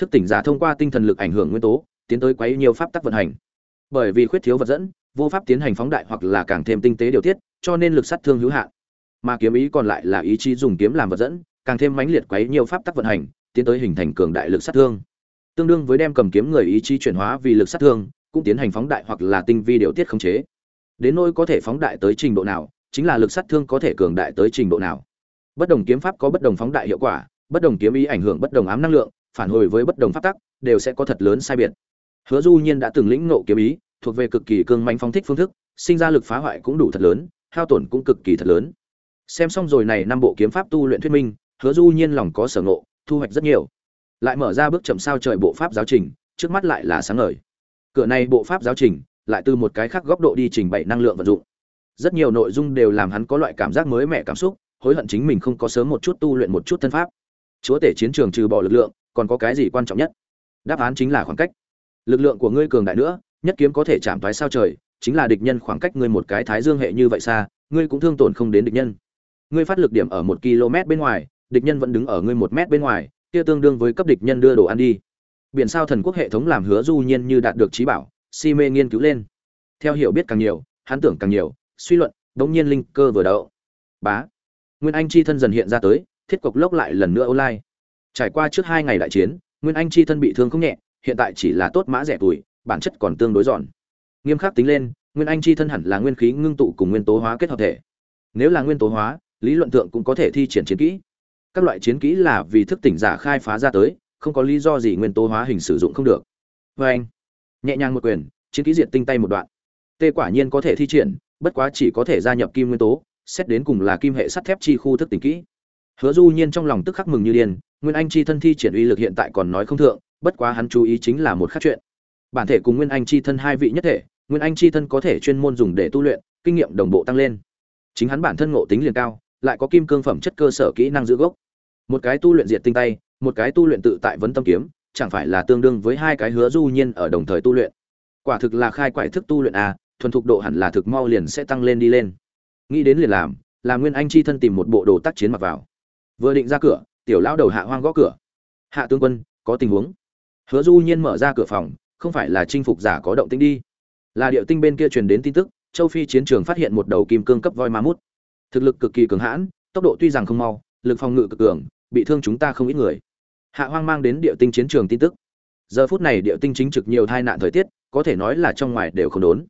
thức tỉnh giả thông qua tinh thần lực ảnh hưởng nguyên tố, tiến tới quấy nhiều pháp tắc vận hành. Bởi vì khuyết thiếu vật dẫn, vô pháp tiến hành phóng đại hoặc là càng thêm tinh tế điều tiết, cho nên lực sát thương hữu hạn. Mà kiếm ý còn lại là ý chí dùng kiếm làm vật dẫn, càng thêm mãnh liệt quấy nhiều pháp tắc vận hành, tiến tới hình thành cường đại lực sát thương. Tương đương với đem cầm kiếm người ý chí chuyển hóa vì lực sát thương, cũng tiến hành phóng đại hoặc là tinh vi điều tiết khống chế. Đến nỗi có thể phóng đại tới trình độ nào, chính là lực sát thương có thể cường đại tới trình độ nào. Bất đồng kiếm pháp có bất đồng phóng đại hiệu quả, bất đồng kiếm ý ảnh hưởng bất đồng ám năng lượng phản hồi với bất đồng pháp tắc, đều sẽ có thật lớn sai biệt. Hứa du nhiên đã từng lĩnh ngộ kiếm ý, thuộc về cực kỳ cương manh phong thích phương thức, sinh ra lực phá hoại cũng đủ thật lớn, hao tổn cũng cực kỳ thật lớn. Xem xong rồi này năm bộ kiếm pháp tu luyện thuyết minh, hứa du nhiên lòng có sở ngộ, thu hoạch rất nhiều. Lại mở ra bước chậm sao trời bộ pháp giáo trình, trước mắt lại là sáng ngời. Cửa này bộ pháp giáo trình, lại từ một cái khác góc độ đi trình bày năng lượng vận dụng. Rất nhiều nội dung đều làm hắn có loại cảm giác mới mẻ cảm xúc, hối hận chính mình không có sớm một chút tu luyện một chút thân pháp. Chúa tể chiến trường trừ bỏ lực lượng còn có cái gì quan trọng nhất? Đáp án chính là khoảng cách. Lực lượng của ngươi cường đại nữa, nhất kiếm có thể chạm thoái sao trời, chính là địch nhân khoảng cách ngươi một cái thái dương hệ như vậy xa, ngươi cũng thương tổn không đến địch nhân. Ngươi phát lực điểm ở một km bên ngoài, địch nhân vẫn đứng ở ngươi một mét bên ngoài, kia tương đương với cấp địch nhân đưa đồ ăn đi. Biển sao thần quốc hệ thống làm hứa du nhiên như đạt được trí bảo, si mê nghiên cứu lên. Theo hiểu biết càng nhiều, hắn tưởng càng nhiều, suy luận, đống nhiên linh cơ vừa đậu. Bá. Nguyên anh chi thân dần hiện ra tới, thiết cục lốc lại lần nữa online trải qua trước hai ngày đại chiến, nguyên anh chi thân bị thương không nhẹ, hiện tại chỉ là tốt mã rẻ tuổi, bản chất còn tương đối giòn. Nghiêm khắc tính lên, nguyên anh chi thân hẳn là nguyên khí ngưng tụ cùng nguyên tố hóa kết hợp thể. Nếu là nguyên tố hóa, lý luận tượng cũng có thể thi triển chiến kỹ. Các loại chiến kỹ là vì thức tỉnh giả khai phá ra tới, không có lý do gì nguyên tố hóa hình sử dụng không được. Vê anh, nhẹ nhàng một quyền, chiến kỹ diện tinh tay một đoạn. Tê quả nhiên có thể thi triển, bất quá chỉ có thể gia nhập kim nguyên tố, xét đến cùng là kim hệ sắt thép chi khu thức tỉnh kỹ. Hứa du nhiên trong lòng tức khắc mừng như điên nguyên anh chi thân thi triển uy lực hiện tại còn nói không thượng, bất quá hắn chú ý chính là một khác chuyện. Bản thể cùng nguyên anh chi thân hai vị nhất thể, nguyên anh chi thân có thể chuyên môn dùng để tu luyện, kinh nghiệm đồng bộ tăng lên. Chính hắn bản thân ngộ tính liền cao, lại có kim cương phẩm chất cơ sở kỹ năng giữ gốc. Một cái tu luyện diệt tinh tay, một cái tu luyện tự tại vấn tâm kiếm, chẳng phải là tương đương với hai cái hứa du nhiên ở đồng thời tu luyện. Quả thực là khai quải thức tu luyện à thuần thục độ hẳn là thực mau liền sẽ tăng lên đi lên. Nghĩ đến liền làm, là nguyên anh chi thân tìm một bộ đồ tác chiến mặc vào. Vừa định ra cửa tiểu lão đầu hạ hoang gõ cửa. Hạ tướng quân, có tình huống. Hứa du nhiên mở ra cửa phòng, không phải là chinh phục giả có động tĩnh đi. Là điệu tinh bên kia truyền đến tin tức, châu phi chiến trường phát hiện một đầu kim cương cấp voi ma mút. Thực lực cực kỳ cường hãn, tốc độ tuy rằng không mau, lực phòng ngự cực cường, bị thương chúng ta không ít người. Hạ hoang mang đến địa tinh chiến trường tin tức. Giờ phút này địa tinh chính trực nhiều tai nạn thời tiết, có thể nói là trong ngoài đều không đốn.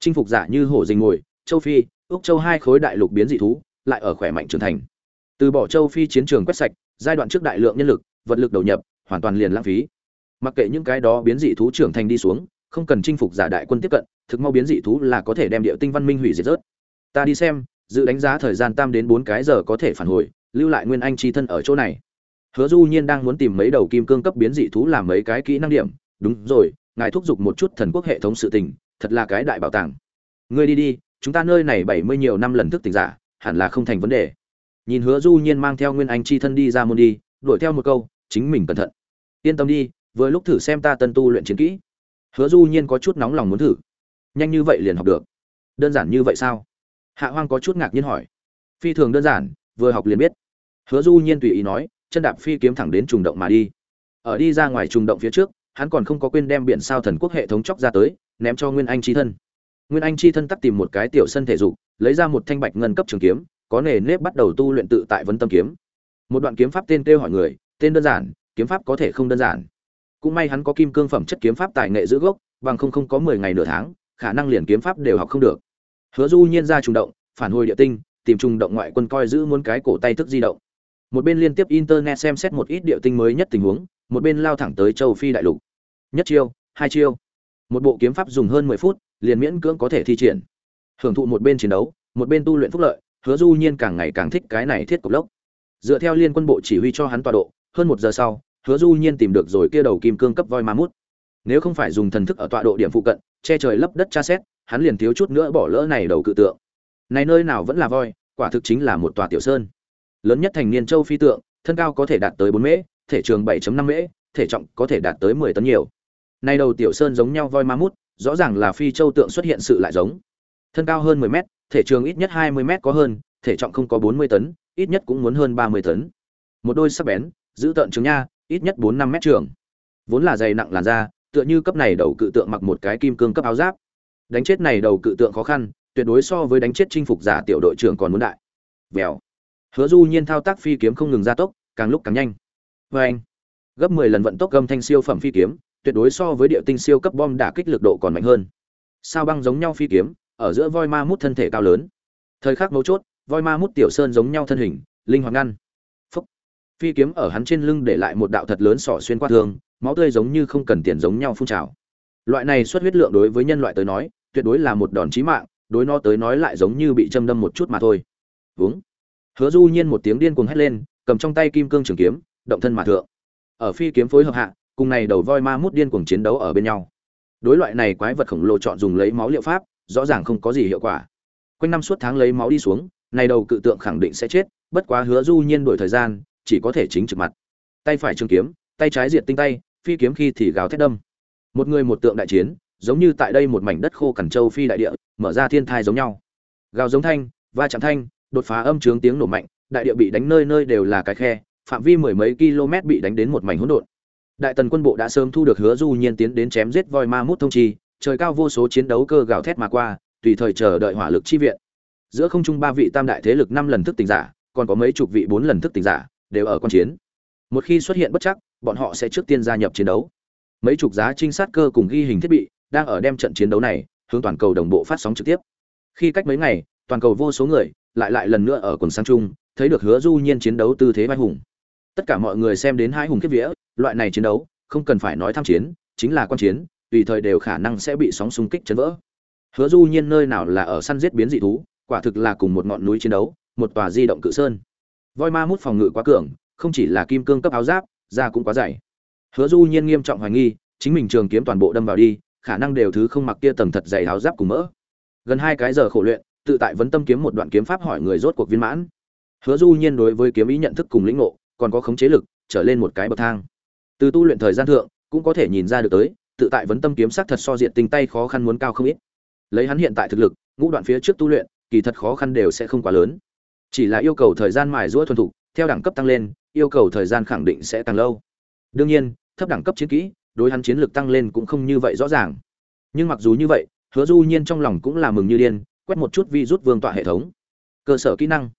Chinh phục giả như hổ dình ngồi châu phi, úc châu hai khối đại lục biến dị thú, lại ở khỏe mạnh trưởng thành. Từ bỏ châu phi chiến trường quét sạch giai đoạn trước đại lượng nhân lực, vật lực đầu nhập, hoàn toàn liền lãng phí. Mặc kệ những cái đó biến dị thú trưởng thành đi xuống, không cần chinh phục giả đại quân tiếp cận, thực mau biến dị thú là có thể đem địa tinh văn minh hủy diệt rớt. Ta đi xem, dự đánh giá thời gian tam đến bốn cái giờ có thể phản hồi, lưu lại nguyên anh chi thân ở chỗ này. Hứa du nhiên đang muốn tìm mấy đầu kim cương cấp biến dị thú làm mấy cái kỹ năng điểm. Đúng rồi, ngài thúc giục một chút thần quốc hệ thống sự tình, thật là cái đại bảo tàng. Ngươi đi đi, chúng ta nơi này bảy mươi nhiều năm lần thức tỉnh giả, hẳn là không thành vấn đề nhìn hứa du nhiên mang theo nguyên anh chi thân đi ra môn đi, đuổi theo một câu, chính mình cẩn thận. Yên tâm đi, vừa lúc thử xem ta tân tu luyện chiến kỹ. Hứa du nhiên có chút nóng lòng muốn thử. Nhanh như vậy liền học được. Đơn giản như vậy sao? Hạ hoang có chút ngạc nhiên hỏi. Phi thường đơn giản, vừa học liền biết. Hứa du nhiên tùy ý nói, chân đạp phi kiếm thẳng đến trùng động mà đi. Ở đi ra ngoài trùng động phía trước, hắn còn không có quên đem biển sao thần quốc hệ thống chóc ra tới, ném cho nguyên anh chi thân. Nguyên anh chi thân tắt tìm một cái tiểu sân thể dục, lấy ra một thanh bạch ngân cấp trường kiếm có nề nếp bắt đầu tu luyện tự tại vấn tâm kiếm. Một đoạn kiếm pháp tên kêu hỏi người, tên đơn giản, kiếm pháp có thể không đơn giản. Cũng may hắn có kim cương phẩm chất kiếm pháp tài nghệ giữ gốc, bằng không không có mười ngày nửa tháng, khả năng liền kiếm pháp đều học không được. Hứa du nhiên ra trùng động, phản hồi địa tinh, tìm trùng động ngoại quân coi giữ muốn cái cổ tay thức di động. Một bên liên tiếp internet xem xét một ít địa tinh mới nhất tình huống, một bên lao thẳng tới châu phi đại lục. Nhất chiêu, hai chiêu. Một bộ kiếm pháp dùng hơn mười phút, liền miễn cưỡng có thể thi triển. Hưởng thụ một bên chiến đấu, một bên tu luyện phúc lợi hứa du nhiên càng ngày càng thích cái này thiết cục lốc. Dựa theo liên quân bộ chỉ huy cho hắn tọa độ, hơn một giờ sau, hứa du nhiên tìm được rồi kia đầu kim cương cấp voi ma mút. Nếu không phải dùng thần thức ở tọa độ điểm phụ cận, che trời lấp đất tra xét, hắn liền thiếu chút nữa bỏ lỡ này đầu cự tượng. Này nơi nào vẫn là voi, quả thực chính là một tòa tiểu sơn. Lớn nhất thành niên châu phi tượng, thân cao có thể đạt tới bốn mễ, thể trường 7.5 mễ, thể trọng có thể đạt tới 10 tấn nhiều. Này đầu tiểu sơn giống nhau voi ma mút, rõ ràng là phi châu tượng xuất hiện sự lại giống. Thân cao hơn 10 mét thể trường ít nhất 20 mét có hơn, thể trọng không có 40 tấn, ít nhất cũng muốn hơn 30 tấn. Một đôi sắc bén, giữ tận trường nha, ít nhất 4 năm mét trường. Vốn là dày nặng làn da, tựa như cấp này đầu cự tượng mặc một cái kim cương cấp áo giáp. Đánh chết này đầu cự tượng khó khăn, tuyệt đối so với đánh chết chinh phục giả tiểu đội trưởng còn muốn đại. Vèo. Hứa du nhiên thao tác phi kiếm không ngừng gia tốc, càng lúc càng nhanh. Vê anh gấp 10 lần vận tốc gầm thanh siêu phẩm phi kiếm, tuyệt đối so với địa tinh siêu cấp bom đả kích lực độ còn mạnh hơn. Sao băng giống nhau phi kiếm ở giữa voi ma mút thân thể cao lớn. Thời khắc mấu chốt, voi ma mút tiểu sơn giống nhau thân hình, linh hoạt ngăn. Phúc. Phi kiếm ở hắn trên lưng để lại một đạo thật lớn sỏ xuyên qua thương, máu tươi giống như không cần tiền giống nhau phun trào. Loại này xuất huyết lượng đối với nhân loại tới nói, tuyệt đối là một đòn chí mạng, đối nó tới nói lại giống như bị châm đâm một chút mà thôi. Vướng hứa du nhiên một tiếng điên cuồng hét lên, cầm trong tay kim cương trường kiếm, động thân mà thượng. Ở phi kiếm phối hợp hạ, cùng này đầu voi ma mút điên cuồng chiến đấu ở bên nhau. Đối loại này quái vật khổng lồ chọn dùng lấy máu liệu pháp rõ ràng không có gì hiệu quả. Quanh năm suốt tháng lấy máu đi xuống, này đầu cự tượng khẳng định sẽ chết, bất quá hứa du nhiên đổi thời gian, chỉ có thể chính trực mặt. Tay phải trường kiếm, tay trái diệt tinh tay, phi kiếm khi thì gào thét đâm. Một người một tượng đại chiến, giống như tại đây một mảnh đất khô cằn châu phi đại địa, mở ra thiên thai giống nhau. Gào giống thanh, va chạm thanh, đột phá âm trướng tiếng nổ mạnh, đại địa bị đánh nơi nơi đều là cái khe, phạm vi mười mấy km bị đánh đến một mảnh hỗn độn. Đại tần quân bộ đã sớm thu được hứa du nhiên tiến đến chém giết voi ma mút thông chi trời cao vô số chiến đấu cơ gào thét mà qua, tùy thời chờ đợi hỏa lực chi viện. Giữa không trung ba vị tam đại thế lực năm lần thức tỉnh giả, còn có mấy chục vị bốn lần thức tỉnh giả, đều ở quan chiến. Một khi xuất hiện bất chắc, bọn họ sẽ trước tiên gia nhập chiến đấu. Mấy chục giá trinh sát cơ cùng ghi hình thiết bị đang ở đem trận chiến đấu này hướng toàn cầu đồng bộ phát sóng trực tiếp. Khi cách mấy ngày, toàn cầu vô số người lại lại lần nữa ở quần sang chung thấy được hứa du nhiên chiến đấu tư thế vai hùng. Tất cả mọi người xem đến hai hùng kết vía, loại này chiến đấu không cần phải nói tham chiến, chính là quan chiến tùy thời đều khả năng sẽ bị sóng xung kích chấn vỡ. Hứa du nhiên nơi nào là ở săn giết biến dị thú, quả thực là cùng một ngọn núi chiến đấu, một tòa di động cự sơn. Voi ma mút phòng ngự quá cường, không chỉ là kim cương cấp áo giáp, da cũng quá dày. Hứa du nhiên nghiêm trọng hoài nghi, chính mình trường kiếm toàn bộ đâm vào đi, khả năng đều thứ không mặc kia tầng thật dày áo giáp cùng mỡ. Gần hai cái giờ khổ luyện, tự tại vấn tâm kiếm một đoạn kiếm pháp hỏi người rốt cuộc viên mãn. Hứa du nhiên đối với kiếm ý nhận thức cùng lĩnh ngộ, còn có khống chế lực, trở lên một cái bậc thang. Từ tu luyện thời gian thượng, cũng có thể nhìn ra được tới tự tại vấn tâm kiếm sắc thật so diện tinh tay khó khăn muốn cao không ít. Lấy hắn hiện tại thực lực, ngũ đoạn phía trước tu luyện, kỳ thật khó khăn đều sẽ không quá lớn. Chỉ là yêu cầu thời gian mài giũa thuần thục, theo đẳng cấp tăng lên, yêu cầu thời gian khẳng định sẽ càng lâu. Đương nhiên, thấp đẳng cấp chiến kỹ, đối hắn chiến lược tăng lên cũng không như vậy rõ ràng. Nhưng mặc dù như vậy, hứa du nhiên trong lòng cũng là mừng như điên, quét một chút vi rút vương tọa hệ thống. Cơ sở kỹ năng.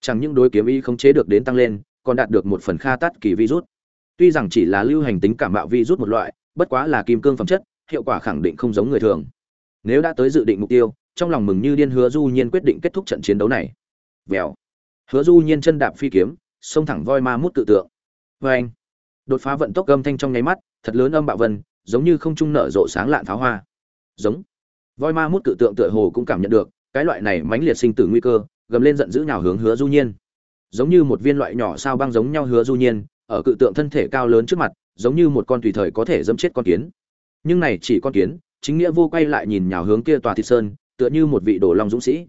Chẳng những đối kiếm y khống chế được đến tăng lên, còn đạt được một phần kha tát kỳ virus tuy rằng chỉ là lưu hành tính cảm bạo virus một loại bất quá là kim cương phẩm chất, hiệu quả khẳng định không giống người thường. Nếu đã tới dự định mục tiêu, trong lòng mừng như điên hứa du nhiên quyết định kết thúc trận chiến đấu này. Vèo. Hứa du nhiên chân đạp phi kiếm, xông thẳng voi ma mút tự tượng. Vê anh đột phá vận tốc âm thanh trong nháy mắt, thật lớn âm bạo vân, giống như không trung nở rộ sáng lạn pháo hoa. Giống. Voi ma mút cự tượng tựa hồ cũng cảm nhận được, cái loại này mãnh liệt sinh tử nguy cơ, gầm lên giận dữ nhào hướng hứa du nhiên. Giống như một viên loại nhỏ sao băng giống nhau hứa du nhiên, ở cự tượng thân thể cao lớn trước mặt giống như một con tùy thời có thể dẫm chết con kiến. Nhưng này chỉ con kiến, chính nghĩa vô quay lại nhìn nhào hướng kia tòa thịt sơn, tựa như một vị đồ long dũng sĩ.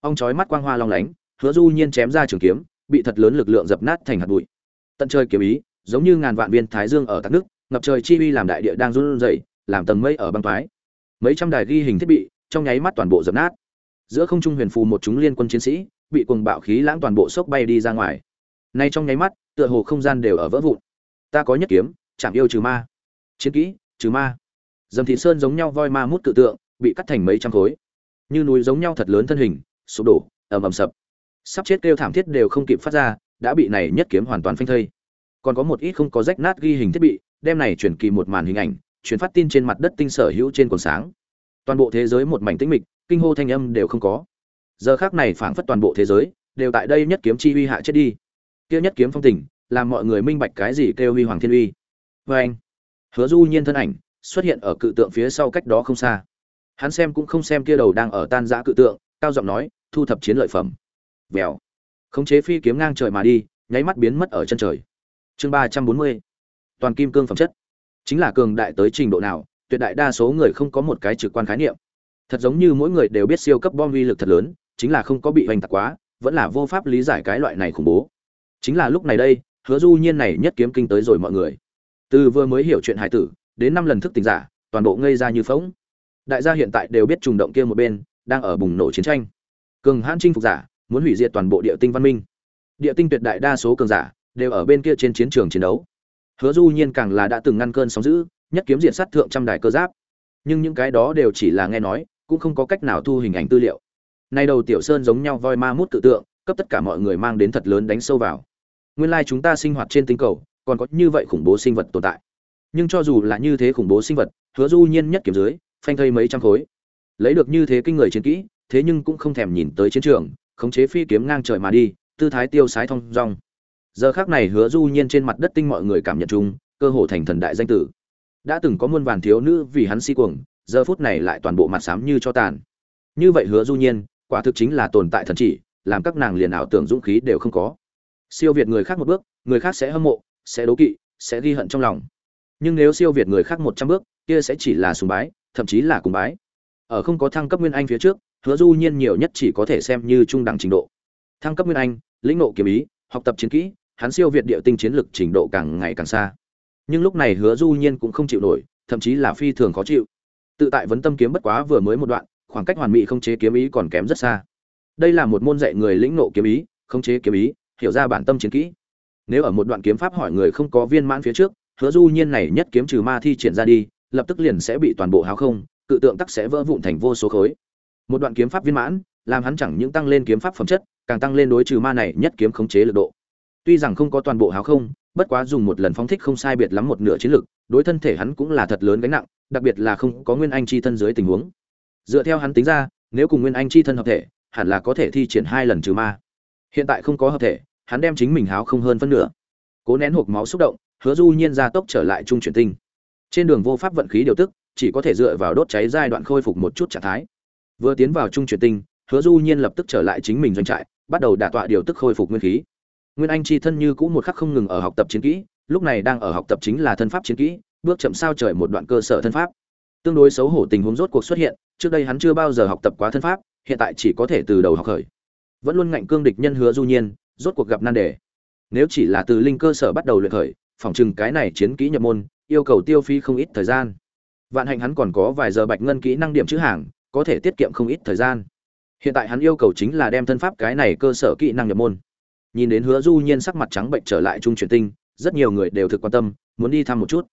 Ông chói mắt quang hoa long lánh, hứa du nhiên chém ra trường kiếm, bị thật lớn lực lượng dập nát thành hạt bụi. Tận trời kiếm ý, giống như ngàn vạn viên thái dương ở tắc nước, ngập trời chi uy làm đại địa đang run rẩy, làm tầng mây ở băng toái. Mấy trăm đài ghi hình thiết bị, trong nháy mắt toàn bộ dập nát. Giữa không trung huyền phù một chúng liên quân chiến sĩ, bị cuồng bạo khí lãng toàn bộ sốc bay đi ra ngoài. Nay trong nháy mắt, tựa hồ không gian đều ở vỡ vụn. Ta có nhất kiếm chạm yêu trừ ma. Chiến kỹ, trừ ma. Dầm thị sơn giống nhau voi ma mút tự tượng, bị cắt thành mấy trăm khối. Như núi giống nhau thật lớn thân hình, sụp đổ, ầm ầm sập. Sắp chết kêu thảm thiết đều không kịp phát ra, đã bị này nhất kiếm hoàn toàn phanh thây. Còn có một ít không có rách nát ghi hình thiết bị, đem này chuyển kỳ một màn hình ảnh chuyển phát tin trên mặt đất tinh sở hữu trên quần sáng. Toàn bộ thế giới một mảnh tĩnh mịch, kinh hô thanh âm đều không có. Giờ khác này phảng phất toàn bộ thế giới, đều tại đây nhất kiếm chi uy hạ chết đi. Kia nhất kiếm phong tình, làm mọi người minh bạch cái gì kêu huy hoàng thiên uy vê anh. Hứa du nhiên thân ảnh xuất hiện ở cự tượng phía sau cách đó không xa. Hắn xem cũng không xem kia đầu đang ở tan giã cự tượng, cao giọng nói, thu thập chiến lợi phẩm. Vèo. Khống chế phi kiếm ngang trời mà đi, nháy mắt biến mất ở chân trời. Chương ba trăm bốn mươi. Toàn kim cương phẩm chất. Chính là cường đại tới trình độ nào, tuyệt đại đa số người không có một cái trực quan khái niệm. Thật giống như mỗi người đều biết siêu cấp bom vi lực thật lớn, chính là không có bị hoành tạc quá, vẫn là vô pháp lý giải cái loại này khủng bố. Chính là lúc này đây, hứa du nhiên này nhất kiếm kinh tới rồi mọi người từ vừa mới hiểu chuyện hải tử, đến năm lần thức tỉnh giả, toàn bộ ngây ra như phóng đại gia hiện tại đều biết trùng động kia một bên, đang ở bùng nổ chiến tranh. Cường hãn chinh phục giả, muốn hủy diệt toàn bộ địa tinh văn minh. Địa tinh tuyệt đại đa số cường giả, đều ở bên kia trên chiến trường chiến đấu. Hứa du nhiên càng là đã từng ngăn cơn sóng dữ, nhất kiếm diệt sát thượng trăm đài cơ giáp. Nhưng những cái đó đều chỉ là nghe nói, cũng không có cách nào thu hình ảnh tư liệu. Nay đầu tiểu sơn giống nhau voi ma mút tự tượng, cấp tất cả mọi người mang đến thật lớn đánh sâu vào. Nguyên lai chúng ta sinh hoạt trên tinh cầu còn có như vậy khủng bố sinh vật tồn tại. Nhưng cho dù là như thế khủng bố sinh vật, hứa du nhiên nhất kiếm dưới, phanh thây mấy trăm khối. Lấy được như thế kinh người chiến kỹ, thế nhưng cũng không thèm nhìn tới chiến trường, khống chế phi kiếm ngang trời mà đi, tư thái tiêu sái thong dong. Giờ khác này hứa du nhiên trên mặt đất tinh mọi người cảm nhận chung, cơ hồ thành thần đại danh tử. Đã từng có muôn vàn thiếu nữ vì hắn si cuồng, giờ phút này lại toàn bộ mặt xám như cho tàn. Như vậy hứa du nhiên, quả thực chính là tồn tại thần chỉ, làm các nàng liền ảo tưởng dũng khí đều không có. Siêu việt người khác một bước, người khác sẽ hâm mộ sẽ đố kỵ, sẽ ghi hận trong lòng. Nhưng nếu siêu việt người khác một trăm bước, kia sẽ chỉ là sùng bái, thậm chí là cùng bái. Ở không có thăng cấp nguyên anh phía trước, hứa du nhiên nhiều nhất chỉ có thể xem như trung đẳng trình độ. Thăng cấp nguyên anh, lĩnh nộ kiếm ý, học tập chiến kỹ, hắn siêu việt địa tinh chiến lực trình độ càng ngày càng xa. Nhưng lúc này hứa du nhiên cũng không chịu nổi, thậm chí là phi thường khó chịu. Tự tại vấn tâm kiếm bất quá vừa mới một đoạn, khoảng cách hoàn mỹ không chế kiếm ý còn kém rất xa. Đây là một môn dạy người lĩnh nộ kiếm ý, không chế kiếm ý, hiểu ra bản tâm chiến kỹ nếu ở một đoạn kiếm pháp hỏi người không có viên mãn phía trước, hứa du nhiên này nhất kiếm trừ ma thi triển ra đi, lập tức liền sẽ bị toàn bộ háo không, cự tượng tắc sẽ vỡ vụn thành vô số khối. Một đoạn kiếm pháp viên mãn, làm hắn chẳng những tăng lên kiếm pháp phẩm chất, càng tăng lên đối trừ ma này nhất kiếm khống chế lực độ. Tuy rằng không có toàn bộ háo không, bất quá dùng một lần phóng thích không sai biệt lắm một nửa chiến lực, đối thân thể hắn cũng là thật lớn gánh nặng, đặc biệt là không có nguyên anh chi thân dưới tình huống. Dựa theo hắn tính ra, nếu cùng nguyên anh chi thân hợp thể, hẳn là có thể thi triển hai lần trừ ma. Hiện tại không có hợp thể hắn đem chính mình háo không hơn phân nửa. Cố nén hộp máu xúc động, hứa du nhiên ra tốc trở lại trung chuyển tinh. Trên đường vô pháp vận khí điều tức, chỉ có thể dựa vào đốt cháy giai đoạn khôi phục một chút trạng thái. Vừa tiến vào trung chuyển tinh, hứa du nhiên lập tức trở lại chính mình doanh trại, bắt đầu đả tọa điều tức khôi phục nguyên khí. Nguyên anh chi thân như cũ một khắc không ngừng ở học tập chiến kỹ, lúc này đang ở học tập chính là thân pháp chiến kỹ, bước chậm sao trời một đoạn cơ sở thân pháp. Tương đối xấu hổ tình huống rốt cuộc xuất hiện, trước đây hắn chưa bao giờ học tập quá thân pháp, hiện tại chỉ có thể từ đầu học khởi. Vẫn luôn ngạnh cương địch nhân hứa du nhiên rốt cuộc gặp nan đề. Nếu chỉ là từ linh cơ sở bắt đầu luyện khởi, phỏng chừng cái này chiến kỹ nhập môn, yêu cầu tiêu phí không ít thời gian. Vạn hạnh hắn còn có vài giờ bạch ngân kỹ năng điểm chữ hàng, có thể tiết kiệm không ít thời gian. Hiện tại hắn yêu cầu chính là đem thân pháp cái này cơ sở kỹ năng nhập môn. Nhìn đến hứa du nhiên sắc mặt trắng bệnh trở lại trung truyền tinh, rất nhiều người đều thực quan tâm, muốn đi thăm một chút.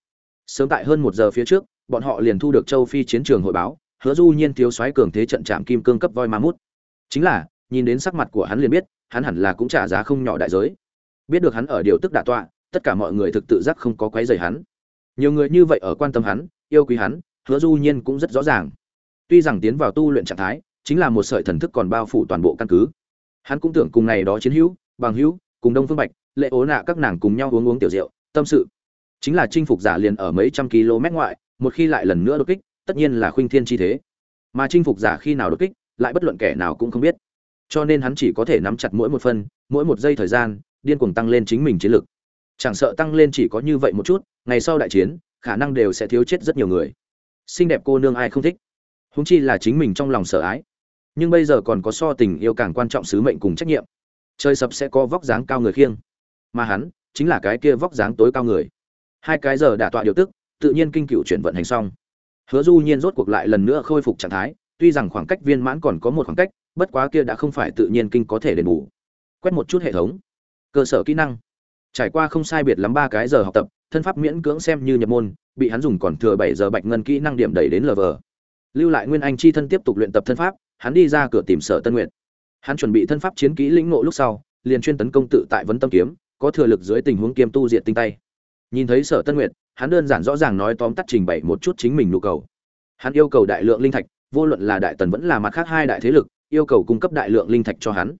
Sớm tại hơn một giờ phía trước, bọn họ liền thu được châu phi chiến trường hội báo, hứa du nhiên thiếu soái cường thế trận chạm kim cương cấp voi ma mút. Chính là, nhìn đến sắc mặt của hắn liền biết hắn hẳn là cũng trả giá không nhỏ đại giới. Biết được hắn ở điều tức đả tọa, tất cả mọi người thực tự giác không có quấy rầy hắn. Nhiều người như vậy ở quan tâm hắn, yêu quý hắn, hứa du nhiên cũng rất rõ ràng. Tuy rằng tiến vào tu luyện trạng thái, chính là một sợi thần thức còn bao phủ toàn bộ căn cứ. Hắn cũng tưởng cùng này đó chiến hữu, bằng hữu, cùng đông phương bạch, lệ ố nạ các nàng cùng nhau uống uống tiểu rượu, tâm sự. Chính là chinh phục giả liền ở mấy trăm km ngoại, một khi lại lần nữa đột kích, tất nhiên là khuynh thiên chi thế. Mà chinh phục giả khi nào đột kích, lại bất luận kẻ nào cũng không biết cho nên hắn chỉ có thể nắm chặt mỗi một phân, mỗi một giây thời gian, điên cuồng tăng lên chính mình chiến lực. Chẳng sợ tăng lên chỉ có như vậy một chút, ngày sau đại chiến, khả năng đều sẽ thiếu chết rất nhiều người. Xinh đẹp cô nương ai không thích? Húng chi là chính mình trong lòng sợ ái. Nhưng bây giờ còn có so tình yêu càng quan trọng sứ mệnh cùng trách nhiệm. Trời sập sẽ có vóc dáng cao người khiêng. Mà hắn, chính là cái kia vóc dáng tối cao người. Hai cái giờ đả tọa điều tức, tự nhiên kinh cựu chuyển vận hành xong. Hứa du nhiên rốt cuộc lại lần nữa khôi phục trạng thái, tuy rằng khoảng cách viên mãn còn có một khoảng cách bất quá kia đã không phải tự nhiên kinh có thể đền bù. Quét một chút hệ thống. Cơ sở kỹ năng. Trải qua không sai biệt lắm ba cái giờ học tập, thân pháp miễn cưỡng xem như nhập môn, bị hắn dùng còn thừa bảy giờ bạch ngân kỹ năng điểm đẩy đến lờ vờ lưu lại nguyên anh chi thân tiếp tục luyện tập thân pháp, hắn đi ra cửa tìm sở tân nguyện hắn chuẩn bị thân pháp chiến kỹ lĩnh ngộ lúc sau, liền chuyên tấn công tự tại vấn tâm kiếm, có thừa lực dưới tình huống kiêm tu diện tinh tay. Nhìn thấy sở tân nguyện hắn đơn giản rõ ràng nói tóm tắt trình bày một chút chính mình nhu cầu. Hắn yêu cầu đại lượng linh thạch, vô luận là đại tần vẫn là mặt khác hai đại thế lực yêu cầu cung cấp đại lượng linh thạch cho hắn.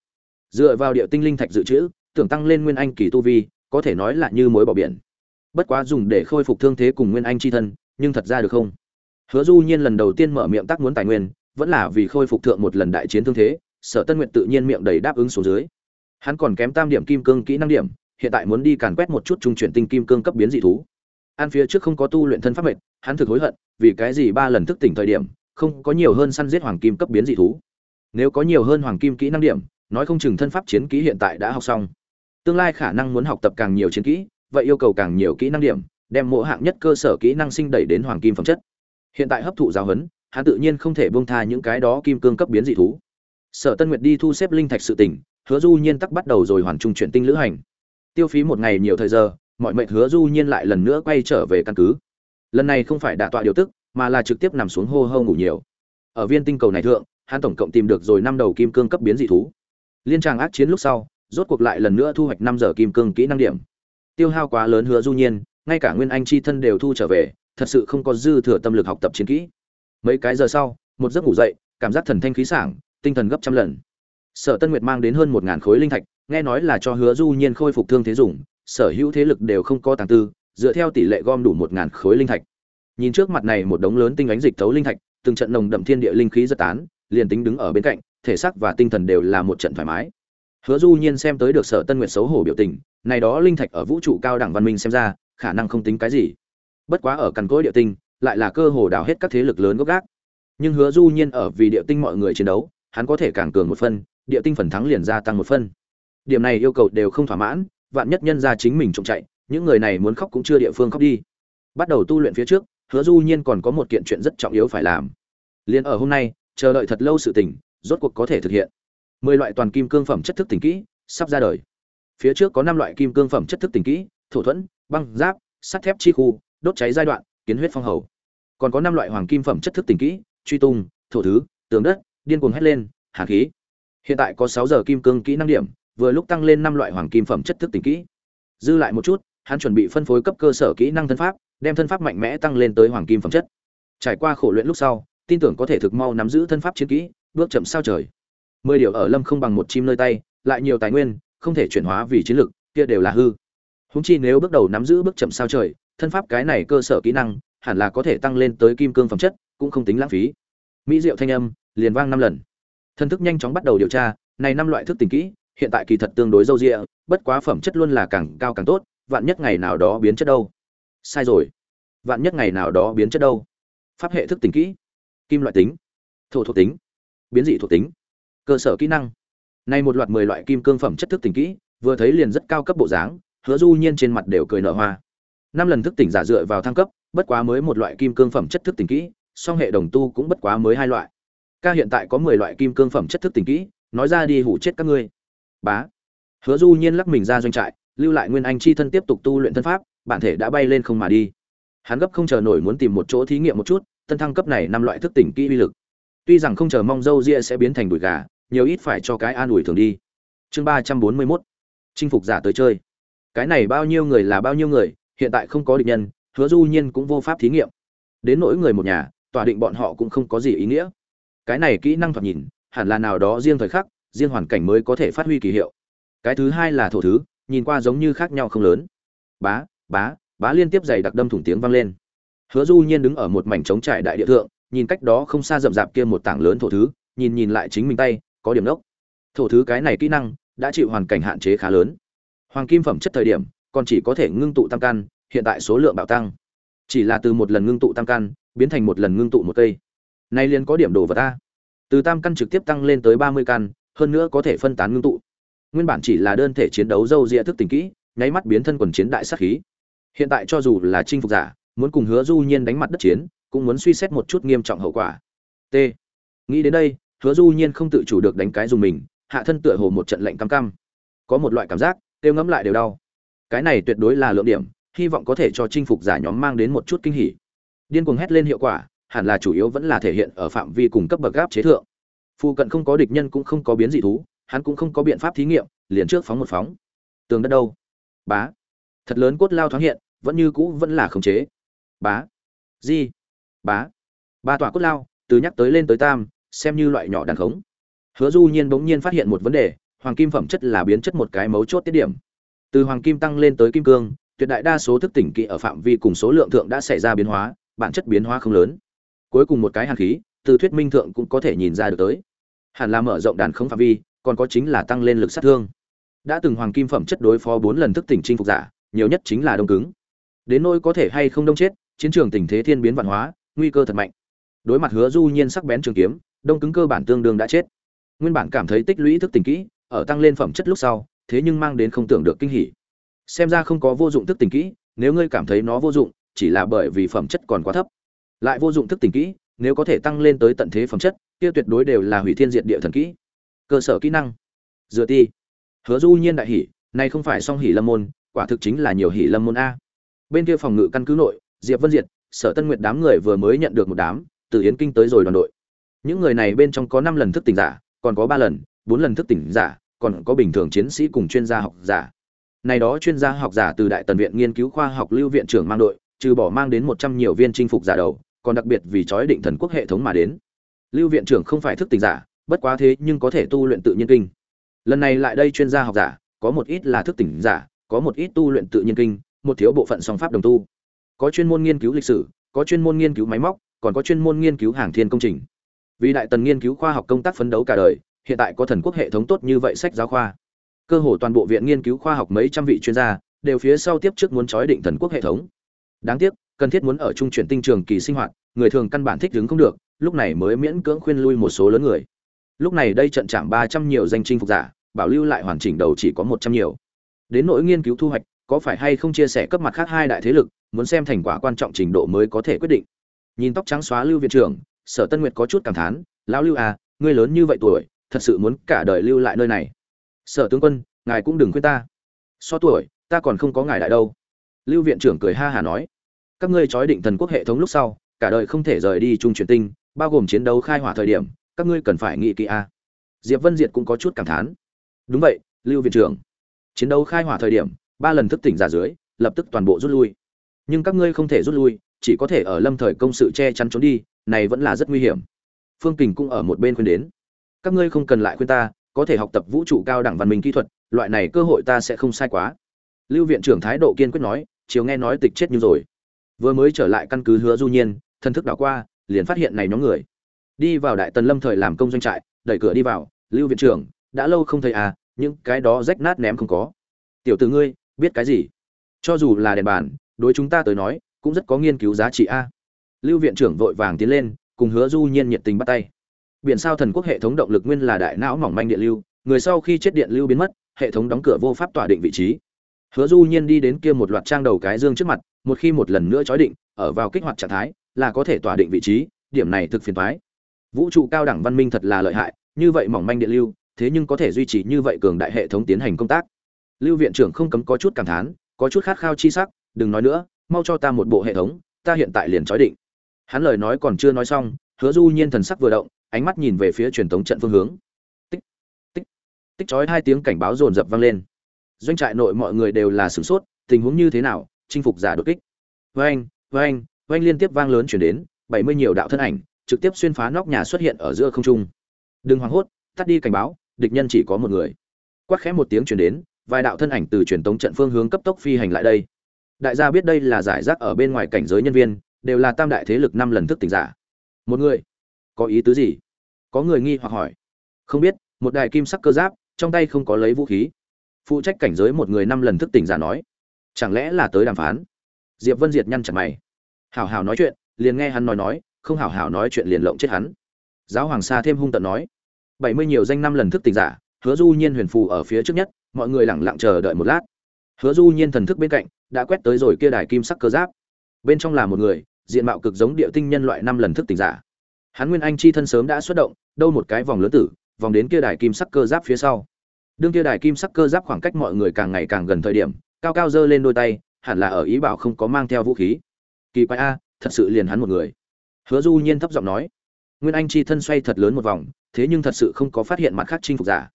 Dựa vào địa tinh linh thạch dự trữ, tưởng tăng lên nguyên anh kỳ tu vi, có thể nói là như mối bỏ biển. Bất quá dùng để khôi phục thương thế cùng nguyên anh chi thân, nhưng thật ra được không? Hứa du nhiên lần đầu tiên mở miệng tác muốn tài nguyên, vẫn là vì khôi phục thượng một lần đại chiến thương thế, sở tân nguyệt tự nhiên miệng đầy đáp ứng số dưới. Hắn còn kém tam điểm kim cương kỹ năng điểm, hiện tại muốn đi càn quét một chút trung chuyển tinh kim cương cấp biến dị thú. An phía trước không có tu luyện thân pháp mệt, hắn thực hối hận, vì cái gì ba lần thức tỉnh thời điểm, không có nhiều hơn săn giết hoàng kim cấp biến dị thú nếu có nhiều hơn hoàng kim kỹ năng điểm, nói không chừng thân pháp chiến kỹ hiện tại đã học xong. Tương lai khả năng muốn học tập càng nhiều chiến kỹ, vậy yêu cầu càng nhiều kỹ năng điểm, đem mỗi hạng nhất cơ sở kỹ năng sinh đẩy đến hoàng kim phẩm chất. Hiện tại hấp thụ giáo huấn, hắn tự nhiên không thể buông tha những cái đó kim cương cấp biến dị thú. Sở tân nguyệt đi thu xếp linh thạch sự tỉnh hứa du nhiên tắc bắt đầu rồi hoàn trung chuyển tinh lữ hành. Tiêu phí một ngày nhiều thời giờ, mọi mệnh hứa du nhiên lại lần nữa quay trở về căn cứ. Lần này không phải đả tọa điều tức, mà là trực tiếp nằm xuống hô hô ngủ nhiều. Ở viên tinh cầu này thượng hắn tổng cộng tìm được rồi năm đầu kim cương cấp biến dị thú. Liên trang ác chiến lúc sau, rốt cuộc lại lần nữa thu hoạch năm giờ kim cương kỹ năng điểm. Tiêu hao quá lớn hứa du nhiên, ngay cả nguyên anh chi thân đều thu trở về, thật sự không có dư thừa tâm lực học tập chiến kỹ. Mấy cái giờ sau, một giấc ngủ dậy, cảm giác thần thanh khí sảng, tinh thần gấp trăm lần. Sở tân nguyệt mang đến hơn một ngàn khối linh thạch, nghe nói là cho hứa du nhiên khôi phục thương thế dùng, sở hữu thế lực đều không có tàng tư, dựa theo tỷ lệ gom đủ một ngàn khối linh thạch. Nhìn trước mặt này một đống lớn tinh ánh dịch thấu linh thạch, từng trận nồng đậm thiên địa linh khí rất tán liền tính đứng ở bên cạnh, thể xác và tinh thần đều là một trận thoải mái. Hứa du nhiên xem tới được sở tân nguyệt xấu hổ biểu tình, này đó linh thạch ở vũ trụ cao đẳng văn minh xem ra, khả năng không tính cái gì. Bất quá ở cằn cỗi địa tinh, lại là cơ hồ đào hết các thế lực lớn gốc gác. Nhưng hứa du nhiên ở vì địa tinh mọi người chiến đấu, hắn có thể càng cường một phân, địa tinh phần thắng liền gia tăng một phân. Điểm này yêu cầu đều không thỏa mãn, vạn nhất nhân ra chính mình trộm chạy, những người này muốn khóc cũng chưa địa phương khóc đi. Bắt đầu tu luyện phía trước, hứa du nhiên còn có một kiện chuyện rất trọng yếu phải làm. Liền ở hôm nay chờ đợi thật lâu sự tình, rốt cuộc có thể thực hiện. Mười loại toàn kim cương phẩm chất thức tỉnh kỹ sắp ra đời. Phía trước có năm loại kim cương phẩm chất thức tỉnh kỹ, thổ thuẫn, băng giáp, sắt thép chi khu, đốt cháy giai đoạn, kiến huyết phong hầu. Còn có năm loại hoàng kim phẩm chất thức tỉnh kỹ, truy tung, thổ thứ, tường đất, điên cuồng hét lên hà khí. Hiện tại có sáu giờ kim cương kỹ năng điểm, vừa lúc tăng lên năm loại hoàng kim phẩm chất thức tỉnh kỹ. Dư lại một chút, hắn chuẩn bị phân phối cấp cơ sở kỹ năng thân pháp, đem thân pháp mạnh mẽ tăng lên tới hoàng kim phẩm chất. Trải qua khổ luyện lúc sau tin tưởng có thể thực mau nắm giữ thân pháp chiến kỹ, bước chậm sao trời. Mười điều ở lâm không bằng một chim nơi tay, lại nhiều tài nguyên, không thể chuyển hóa vì chiến lực, kia đều là hư. Húng chi nếu bước đầu nắm giữ bước chậm sao trời, thân pháp cái này cơ sở kỹ năng, hẳn là có thể tăng lên tới kim cương phẩm chất, cũng không tính lãng phí. Mỹ diệu thanh âm, liền vang năm lần. Thân thức nhanh chóng bắt đầu điều tra, này năm loại thức tình kỹ, hiện tại kỳ thật tương đối dâu dịa, bất quá phẩm chất luôn là càng cao càng tốt, vạn nhất ngày nào đó biến chất đâu. Sai rồi. Vạn nhất ngày nào đó biến chất đâu. Pháp hệ thức tình kỹ kim loại tính. Thổ thuộc tính. Biến dị thuộc tính. Cơ sở kỹ năng. Nay một loạt mười loại kim cương phẩm chất thức tỉnh kỹ, vừa thấy liền rất cao cấp bộ dáng, hứa du nhiên trên mặt đều cười nở hoa. Năm lần thức tỉnh giả dựa vào thăng cấp, bất quá mới một loại kim cương phẩm chất thức tỉnh kỹ, song hệ đồng tu cũng bất quá mới hai loại. Ca hiện tại có mười loại kim cương phẩm chất thức tỉnh kỹ, nói ra đi hủ chết các ngươi. Bá. Hứa du nhiên lắc mình ra doanh trại, lưu lại nguyên anh chi thân tiếp tục tu luyện thân pháp, bản thể đã bay lên không mà đi. Hắn gấp không chờ nổi muốn tìm một chỗ thí nghiệm một chút tân thăng cấp này năm loại thức tỉnh kỹ uy lực. Tuy rằng không chờ mong dâu ria sẽ biến thành đùi gà, nhiều ít phải cho cái an ủi thường đi. Chương ba trăm bốn mươi mốt. Chinh phục giả tới chơi. Cái này bao nhiêu người là bao nhiêu người, hiện tại không có địch nhân, hứa du nhiên cũng vô pháp thí nghiệm. Đến nỗi người một nhà tòa định bọn họ cũng không có gì ý nghĩa. Cái này kỹ năng thoạt nhìn, hẳn là nào đó riêng thời khắc, riêng hoàn cảnh mới có thể phát huy kỳ hiệu. Cái thứ hai là thổ thứ, nhìn qua giống như khác nhau không lớn. Bá bá bá liên tiếp dày đặc đâm thủng tiếng vang lên hứa du nhiên đứng ở một mảnh trống trải đại địa thượng, nhìn cách đó không xa rậm rạp kia một tảng lớn thổ thứ, nhìn nhìn lại chính mình tay, có điểm lốc thổ thứ cái này kỹ năng, đã chịu hoàn cảnh hạn chế khá lớn. Hoàng kim phẩm chất thời điểm, còn chỉ có thể ngưng tụ tam căn, hiện tại số lượng bạo tăng. Chỉ là từ một lần ngưng tụ tam căn, biến thành một lần ngưng tụ một cây. Nay liền có điểm đồ vật ta từ tam căn trực tiếp tăng lên tới ba mươi căn, hơn nữa có thể phân tán ngưng tụ. Nguyên bản chỉ là đơn thể chiến đấu dâu dịa thức tình kỹ, nháy mắt biến thân quần chiến đại sát khí. Hiện tại cho dù là chinh phục giả muốn cùng hứa du nhiên đánh mặt đất chiến, cũng muốn suy xét một chút nghiêm trọng hậu quả. T. Nghĩ đến đây, hứa du nhiên không tự chủ được đánh cái dùng mình, hạ thân tựa hồ một trận lạnh cam cam. Có một loại cảm giác, tiêu ngấm lại đều đau. Cái này tuyệt đối là lượng điểm, hy vọng có thể cho chinh phục giả nhóm mang đến một chút kinh hỉ. Điên cuồng hét lên hiệu quả, hẳn là chủ yếu vẫn là thể hiện ở phạm vi cùng cấp bậc gáp chế thượng. Phụ cận không có địch nhân cũng không có biến dị thú, hắn cũng không có biện pháp thí nghiệm, liền trước phóng một phóng. Tường đất đâu? Bá. Thật lớn cốt lao thoáng hiện, vẫn như cũ vẫn là khống chế bá. Di. Bá. Ba tòa cốt lao, từ nhắc tới lên tới tam, xem như loại nhỏ đàn khống. Hứa du nhiên bỗng nhiên phát hiện một vấn đề, hoàng kim phẩm chất là biến chất một cái mấu chốt tiết điểm. Từ hoàng kim tăng lên tới kim cương, tuyệt đại đa số thức tỉnh kỵ ở phạm vi cùng số lượng thượng đã xảy ra biến hóa, bản chất biến hóa không lớn. Cuối cùng một cái hàn khí, từ thuyết minh thượng cũng có thể nhìn ra được tới. Hẳn là mở rộng đàn khống phạm vi, còn có chính là tăng lên lực sát thương. Đã từng hoàng kim phẩm chất đối phó bốn lần thức tỉnh chinh phục giả, nhiều nhất chính là đông cứng. Đến nỗi có thể hay không đông chết chiến trường tình thế thiên biến văn hóa, nguy cơ thật mạnh. Đối mặt hứa du nhiên sắc bén trường kiếm, đông cứng cơ bản tương đương đã chết. Nguyên bản cảm thấy tích lũy thức tình kỹ, ở tăng lên phẩm chất lúc sau, thế nhưng mang đến không tưởng được kinh hỉ. Xem ra không có vô dụng thức tình kỹ, nếu ngươi cảm thấy nó vô dụng, chỉ là bởi vì phẩm chất còn quá thấp. Lại vô dụng thức tình kỹ, nếu có thể tăng lên tới tận thế phẩm chất, kia tuyệt đối đều là hủy thiên diệt địa thần kỹ. Cơ sở kỹ năng. Dựa ti. Hứa du nhiên đại hỉ này không phải song hỉ lâm môn, quả thực chính là nhiều hỉ lâm môn a. Bên kia phòng ngự căn cứ nội diệp vân diệt, sở tân nguyệt đám người vừa mới nhận được một đám, từ yến kinh tới rồi đoàn đội. Những người này bên trong có năm lần thức tỉnh giả, còn có ba lần, bốn lần thức tỉnh giả, còn có bình thường chiến sĩ cùng chuyên gia học giả. Này đó chuyên gia học giả từ đại tần viện nghiên cứu khoa học lưu viện trưởng mang đội, trừ bỏ mang đến một trăm nhiều viên chinh phục giả đầu, còn đặc biệt vì chói định thần quốc hệ thống mà đến. Lưu viện trưởng không phải thức tỉnh giả, bất quá thế nhưng có thể tu luyện tự nhiên kinh. Lần này lại đây chuyên gia học giả, có một ít là thức tỉnh giả, có một ít tu luyện tự nhiên kinh, một thiếu bộ phận song pháp đồng tu có chuyên môn nghiên cứu lịch sử, có chuyên môn nghiên cứu máy móc, còn có chuyên môn nghiên cứu hàng thiên công trình. Vì đại tần nghiên cứu khoa học công tác phấn đấu cả đời, hiện tại có thần quốc hệ thống tốt như vậy sách giáo khoa. Cơ hồ toàn bộ viện nghiên cứu khoa học mấy trăm vị chuyên gia đều phía sau tiếp trước muốn chói định thần quốc hệ thống. Đáng tiếc, cần thiết muốn ở trung chuyển tinh trường kỳ sinh hoạt, người thường căn bản thích ứng không được, lúc này mới miễn cưỡng khuyên lui một số lớn người. Lúc này đây trận chạm ba trăm nhiều danh chinh phục giả, bảo lưu lại hoàn chỉnh đầu chỉ có một trăm nhiều. Đến nỗi nghiên cứu thu hoạch, có phải hay không chia sẻ cấp mặt khác hai đại thế lực muốn xem thành quả quan trọng trình độ mới có thể quyết định. Nhìn tóc trắng xóa lưu viện trưởng, sở tân nguyệt có chút cảm thán, lão lưu à ngươi lớn như vậy tuổi, thật sự muốn cả đời lưu lại nơi này. Sở tướng quân, ngài cũng đừng khuyên ta. So tuổi, ta còn không có ngài đại đâu. Lưu viện trưởng cười ha hà nói. Các ngươi chói định thần quốc hệ thống lúc sau, cả đời không thể rời đi trung truyền tinh, bao gồm chiến đấu khai hỏa thời điểm, các ngươi cần phải nghĩ kỹ a diệp vân diệt cũng có chút cảm thán. Đúng vậy, lưu viện trưởng. Chiến đấu khai hỏa thời điểm, ba lần thức tỉnh giả dưới, lập tức toàn bộ rút lui nhưng các ngươi không thể rút lui, chỉ có thể ở lâm thời công sự che chắn trốn đi, này vẫn là rất nguy hiểm. Phương kình cũng ở một bên khuyên đến. Các ngươi không cần lại khuyên ta, có thể học tập vũ trụ cao đẳng văn minh kỹ thuật, loại này cơ hội ta sẽ không sai quá. Lưu viện trưởng thái độ kiên quyết nói, chiều nghe nói tịch chết như rồi. Vừa mới trở lại căn cứ hứa du nhiên thân thức đảo qua, liền phát hiện này nhóm người. Đi vào đại tần lâm thời làm công doanh trại, đẩy cửa đi vào, lưu viện trưởng, đã lâu không thấy à những cái đó rách nát ném không có. Tiểu tử ngươi, biết cái gì? Cho dù là đèn bàn đối chúng ta tới nói, cũng rất có nghiên cứu giá trị a. Lưu viện trưởng vội vàng tiến lên, cùng hứa du nhiên nhiệt tình bắt tay. Biển sao thần quốc hệ thống động lực nguyên là đại não mỏng manh điện lưu, người sau khi chết điện lưu biến mất, hệ thống đóng cửa vô pháp tỏa định vị trí. Hứa du nhiên đi đến kia một loạt trang đầu cái dương trước mặt, một khi một lần nữa chói định, ở vào kích hoạt trạng thái, là có thể tỏa định vị trí, điểm này thực phiền toái. Vũ trụ cao đẳng văn minh thật là lợi hại, như vậy mỏng manh điện lưu, thế nhưng có thể duy trì như vậy cường đại hệ thống tiến hành công tác. Lưu viện trưởng không cấm có chút cảm thán, có chút khát khao chi sắc đừng nói nữa, mau cho ta một bộ hệ thống, ta hiện tại liền chói định. Hắn lời nói còn chưa nói xong, hứa du nhiên thần sắc vừa động, ánh mắt nhìn về phía truyền thống trận phương hướng. Tích tích tích chói hai tiếng cảnh báo rồn rập vang lên. Doanh trại nội mọi người đều là sửng sốt, tình huống như thế nào, chinh phục giả đột kích. Vang vang vang liên tiếp vang lớn chuyển đến, bảy mươi nhiều đạo thân ảnh trực tiếp xuyên phá nóc nhà xuất hiện ở giữa không trung. Đừng hoảng hốt, tắt đi cảnh báo, địch nhân chỉ có một người. Quát khẽ một tiếng chuyển đến, vài đạo thân ảnh từ truyền tống trận phương hướng cấp tốc phi hành lại đây đại gia biết đây là giải rác ở bên ngoài cảnh giới nhân viên, đều là tam đại thế lực năm lần thức tỉnh giả. Một người, có ý tứ gì? Có người nghi hoặc hỏi. Không biết, một đại kim sắc cơ giáp, trong tay không có lấy vũ khí. Phụ trách cảnh giới một người năm lần thức tỉnh giả nói. Chẳng lẽ là tới đàm phán? Diệp vân diệt nhăn chặt mày. Hảo hảo nói chuyện, liền nghe hắn nói nói, không hảo hảo nói chuyện liền lộng chết hắn. Giáo hoàng sa thêm hung tận nói. Bảy mươi nhiều danh năm lần thức tỉnh giả, hứa du nhiên huyền phù ở phía trước nhất, mọi người lẳng lặng chờ đợi một lát. Hứa du nhiên thần thức bên cạnh đã quét tới rồi kia đài kim sắc cơ giáp. Bên trong là một người, diện mạo cực giống địa tinh nhân loại năm lần thức tỉnh giả. Hắn nguyên anh chi thân sớm đã xuất động, đâu một cái vòng lớn tử, vòng đến kia đài kim sắc cơ giáp phía sau. Đương kia đài kim sắc cơ giáp khoảng cách mọi người càng ngày càng gần thời điểm, cao cao giơ lên đôi tay, hẳn là ở ý bảo không có mang theo vũ khí. Kỳ quái a, thật sự liền hắn một người. Hứa du nhiên thấp giọng nói. Nguyên anh chi thân xoay thật lớn một vòng, thế nhưng thật sự không có phát hiện mặt khác chinh phục giả.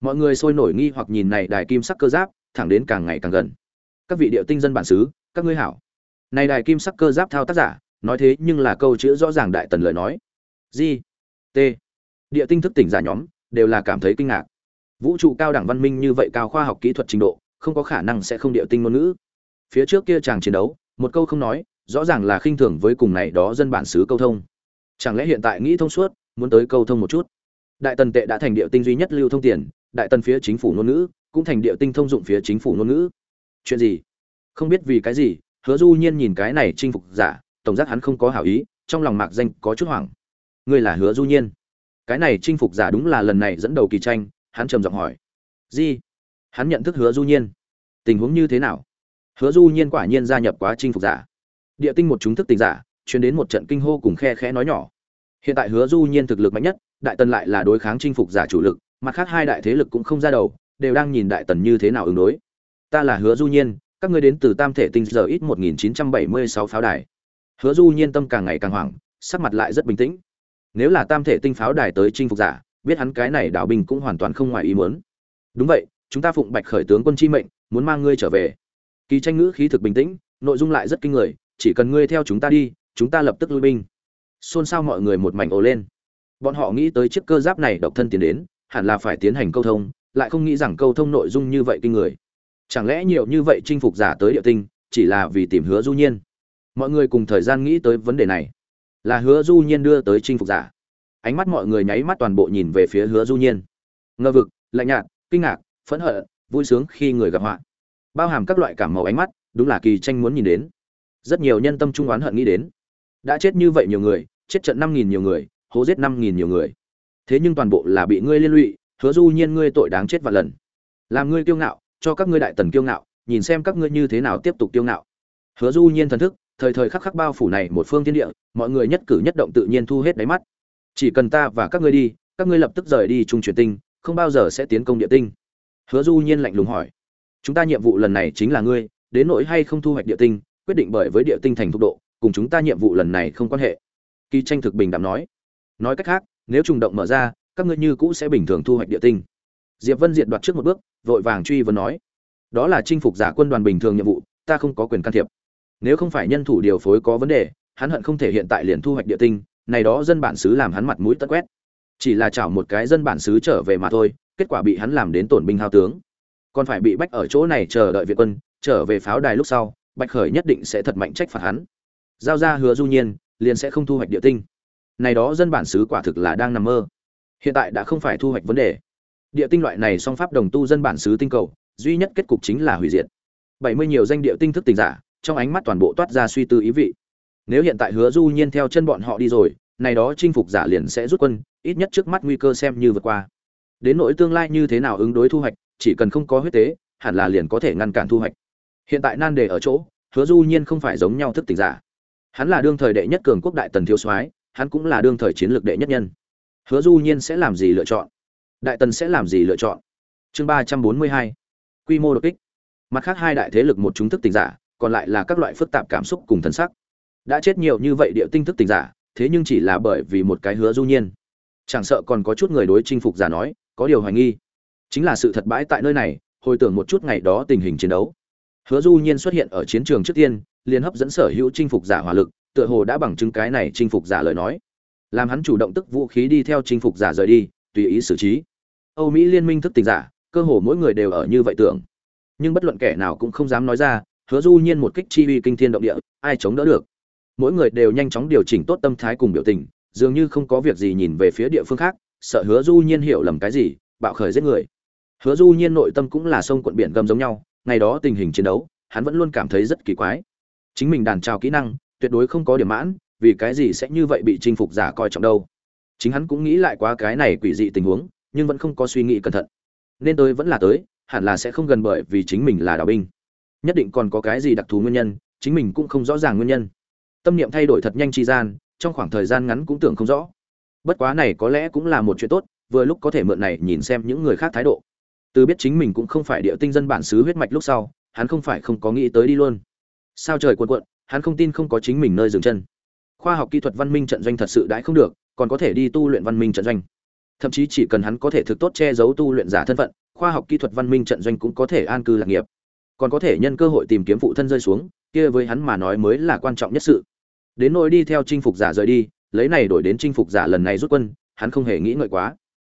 Mọi người sôi nổi nghi hoặc nhìn này đài kim sắc cơ giáp, thẳng đến càng ngày càng gần các vị điệu tinh dân bản xứ các ngươi hảo. Này đài kim sắc cơ giáp thao tác giả nói thế nhưng là câu chữ rõ ràng đại tần lời nói. Di, t. Địa tinh thức tỉnh giả nhóm đều là cảm thấy kinh ngạc. Vũ trụ cao đẳng văn minh như vậy cao khoa học kỹ thuật trình độ không có khả năng sẽ không địa tinh ngôn ngữ. Phía trước kia chàng chiến đấu một câu không nói rõ ràng là khinh thường với cùng này đó dân bản xứ câu thông. Chẳng lẽ hiện tại nghĩ thông suốt muốn tới câu thông một chút? Đại tần tệ đã thành địa tinh duy nhất lưu thông tiền đại tần phía chính phủ ngôn ngữ cũng thành địa tinh thông dụng phía chính phủ ngôn ngữ chuyện gì? Không biết vì cái gì, hứa du nhiên nhìn cái này chinh phục giả, tổng giác hắn không có hảo ý, trong lòng mạc danh có chút hoảng. Ngươi là hứa du nhiên? Cái này chinh phục giả đúng là lần này dẫn đầu kỳ tranh, hắn trầm giọng hỏi. Gì? Hắn nhận thức hứa du nhiên. Tình huống như thế nào? Hứa du nhiên quả nhiên gia nhập quá chinh phục giả. Địa tinh một chúng thức tình giả chuyển đến một trận kinh hô cùng khe khẽ nói nhỏ. Hiện tại hứa du nhiên thực lực mạnh nhất, đại tần lại là đối kháng chinh phục giả chủ lực, mặt khác hai đại thế lực cũng không ra đầu, đều đang nhìn đại tần như thế nào ứng đối ta là hứa du nhiên, các ngươi đến từ tam thể tinh giờ ít 1976 pháo đài. Hứa du nhiên tâm càng ngày càng hoảng, sắc mặt lại rất bình tĩnh. Nếu là tam thể tinh pháo đài tới chinh phục giả, biết hắn cái này đảo binh cũng hoàn toàn không ngoài ý muốn. Đúng vậy, chúng ta phụng bạch khởi tướng quân chi mệnh, muốn mang ngươi trở về. Kỳ tranh ngữ khí thực bình tĩnh, nội dung lại rất kinh người, chỉ cần ngươi theo chúng ta đi, chúng ta lập tức lui binh. Xôn xao mọi người một mảnh ồ lên. Bọn họ nghĩ tới chiếc cơ giáp này độc thân tiến đến, hẳn là phải tiến hành câu thông, lại không nghĩ rằng câu thông nội dung như vậy kinh người chẳng lẽ nhiều như vậy chinh phục giả tới địa tinh, chỉ là vì tìm hứa du nhiên? Mọi người cùng thời gian nghĩ tới vấn đề này. Là hứa du nhiên đưa tới chinh phục giả. Ánh mắt mọi người nháy mắt toàn bộ nhìn về phía hứa du nhiên. Ngờ vực, lạnh nhạt, kinh ngạc, phẫn hận, vui sướng khi người gặp họa. Bao hàm các loại cảm màu ánh mắt, đúng là kỳ tranh muốn nhìn đến. Rất nhiều nhân tâm trung oán hận nghĩ đến. Đã chết như vậy nhiều người, chết trận năm nghìn nhiều người, hố giết năm nghìn nhiều người. Thế nhưng toàn bộ là bị ngươi liên lụy, hứa du nhiên ngươi tội đáng chết và lần. Làm ngươi kiêu ngạo cho các ngươi đại tần kiêu ngạo, nhìn xem các ngươi như thế nào tiếp tục kiêu ngạo. Hứa du nhiên thần thức, thời thời khắc khắc bao phủ này một phương thiên địa, mọi người nhất cử nhất động tự nhiên thu hết đáy mắt. Chỉ cần ta và các ngươi đi, các ngươi lập tức rời đi trung truyền tinh, không bao giờ sẽ tiến công địa tinh. Hứa du nhiên lạnh lùng hỏi. Chúng ta nhiệm vụ lần này chính là ngươi, đến nỗi hay không thu hoạch địa tinh, quyết định bởi với địa tinh thành thúc độ, cùng chúng ta nhiệm vụ lần này không quan hệ. Kỳ tranh thực bình đạm nói. Nói cách khác, nếu trùng động mở ra, các ngươi như cũ sẽ bình thường thu hoạch địa tinh. Diệp vân diệt đoạt trước một bước vội vàng truy vấn nói, đó là chinh phục giả quân đoàn bình thường nhiệm vụ, ta không có quyền can thiệp. Nếu không phải nhân thủ điều phối có vấn đề, hắn hận không thể hiện tại liền thu hoạch địa tinh, này đó dân bản xứ làm hắn mặt mũi tất quét. Chỉ là chảo một cái dân bản xứ trở về mà thôi, kết quả bị hắn làm đến tổn binh hao tướng. Còn phải bị bách ở chỗ này chờ đợi việt quân, trở về pháo đài lúc sau bạch khởi nhất định sẽ thật mạnh trách phạt hắn. Giao ra hứa du nhiên, liền sẽ không thu hoạch địa tinh. Này đó dân bản xứ quả thực là đang nằm mơ. Hiện tại đã không phải thu hoạch vấn đề địa tinh loại này song pháp đồng tu dân bản xứ tinh cầu, duy nhất kết cục chính là hủy diệt. Bảy mươi nhiều danh địa tinh thức tình giả, trong ánh mắt toàn bộ toát ra suy tư ý vị. Nếu hiện tại hứa du nhiên theo chân bọn họ đi rồi, này đó chinh phục giả liền sẽ rút quân, ít nhất trước mắt nguy cơ xem như vượt qua. Đến nỗi tương lai như thế nào ứng đối thu hoạch, chỉ cần không có huyết tế, hẳn là liền có thể ngăn cản thu hoạch. Hiện tại nan đề ở chỗ, hứa du nhiên không phải giống nhau thức tỉnh giả. Hắn là đương thời đệ nhất cường quốc đại tần thiếu soái, hắn cũng là đương thời chiến lược đệ nhất nhân. Hứa du nhiên sẽ làm gì lựa chọn? Đại tần sẽ làm gì lựa chọn? Chương ba trăm bốn mươi hai. Quy mô đột kích. Mặt khác hai đại thế lực một chúng thức tình giả, còn lại là các loại phức tạp cảm xúc cùng thân sắc. Đã chết nhiều như vậy địa tinh thức tình giả, thế nhưng chỉ là bởi vì một cái hứa du nhiên. Chẳng sợ còn có chút người đối chinh phục giả nói, có điều hoài nghi. Chính là sự thật bãi tại nơi này, hồi tưởng một chút ngày đó tình hình chiến đấu. Hứa du nhiên xuất hiện ở chiến trường trước tiên, liền hấp dẫn sở hữu chinh phục giả hỏa lực, tựa hồ đã bằng chứng cái này chinh phục giả lời nói. Làm hắn chủ động tức vũ khí đi theo chinh phục giả rời đi, tùy ý xử trí âu mỹ liên minh thức tỉnh giả, cơ hồ mỗi người đều ở như vậy tưởng. Nhưng bất luận kẻ nào cũng không dám nói ra, hứa du nhiên một kích chi uy kinh thiên động địa, ai chống đỡ được? Mỗi người đều nhanh chóng điều chỉnh tốt tâm thái cùng biểu tình, dường như không có việc gì nhìn về phía địa phương khác, sợ hứa du nhiên hiểu lầm cái gì, bạo khởi giết người. Hứa du nhiên nội tâm cũng là sông cuộn biển gầm giống nhau, ngày đó tình hình chiến đấu, hắn vẫn luôn cảm thấy rất kỳ quái. Chính mình đàn trào kỹ năng, tuyệt đối không có điểm mãn, vì cái gì sẽ như vậy bị chinh phục giả coi trọng đâu? Chính hắn cũng nghĩ lại quá cái này quỷ dị tình huống nhưng vẫn không có suy nghĩ cẩn thận. Nên tới vẫn là tới, hẳn là sẽ không gần bởi vì chính mình là đào binh. Nhất định còn có cái gì đặc thù nguyên nhân, chính mình cũng không rõ ràng nguyên nhân. Tâm niệm thay đổi thật nhanh chi gian, trong khoảng thời gian ngắn cũng tưởng không rõ. Bất quá này có lẽ cũng là một chuyện tốt, vừa lúc có thể mượn này nhìn xem những người khác thái độ. Từ biết chính mình cũng không phải địa tinh dân bản xứ huyết mạch lúc sau, hắn không phải không có nghĩ tới đi luôn. Sao trời cuộn cuộn, hắn không tin không có chính mình nơi dừng chân. Khoa học kỹ thuật văn minh trận doanh thật sự đãi không được, còn có thể đi tu luyện văn minh trận doanh thậm chí chỉ cần hắn có thể thực tốt che giấu tu luyện giả thân phận, khoa học kỹ thuật văn minh trận doanh cũng có thể an cư lạc nghiệp. Còn có thể nhân cơ hội tìm kiếm phụ thân rơi xuống, kia với hắn mà nói mới là quan trọng nhất sự. Đến nỗi đi theo chinh phục giả rời đi, lấy này đổi đến chinh phục giả lần này rút quân, hắn không hề nghĩ ngợi quá.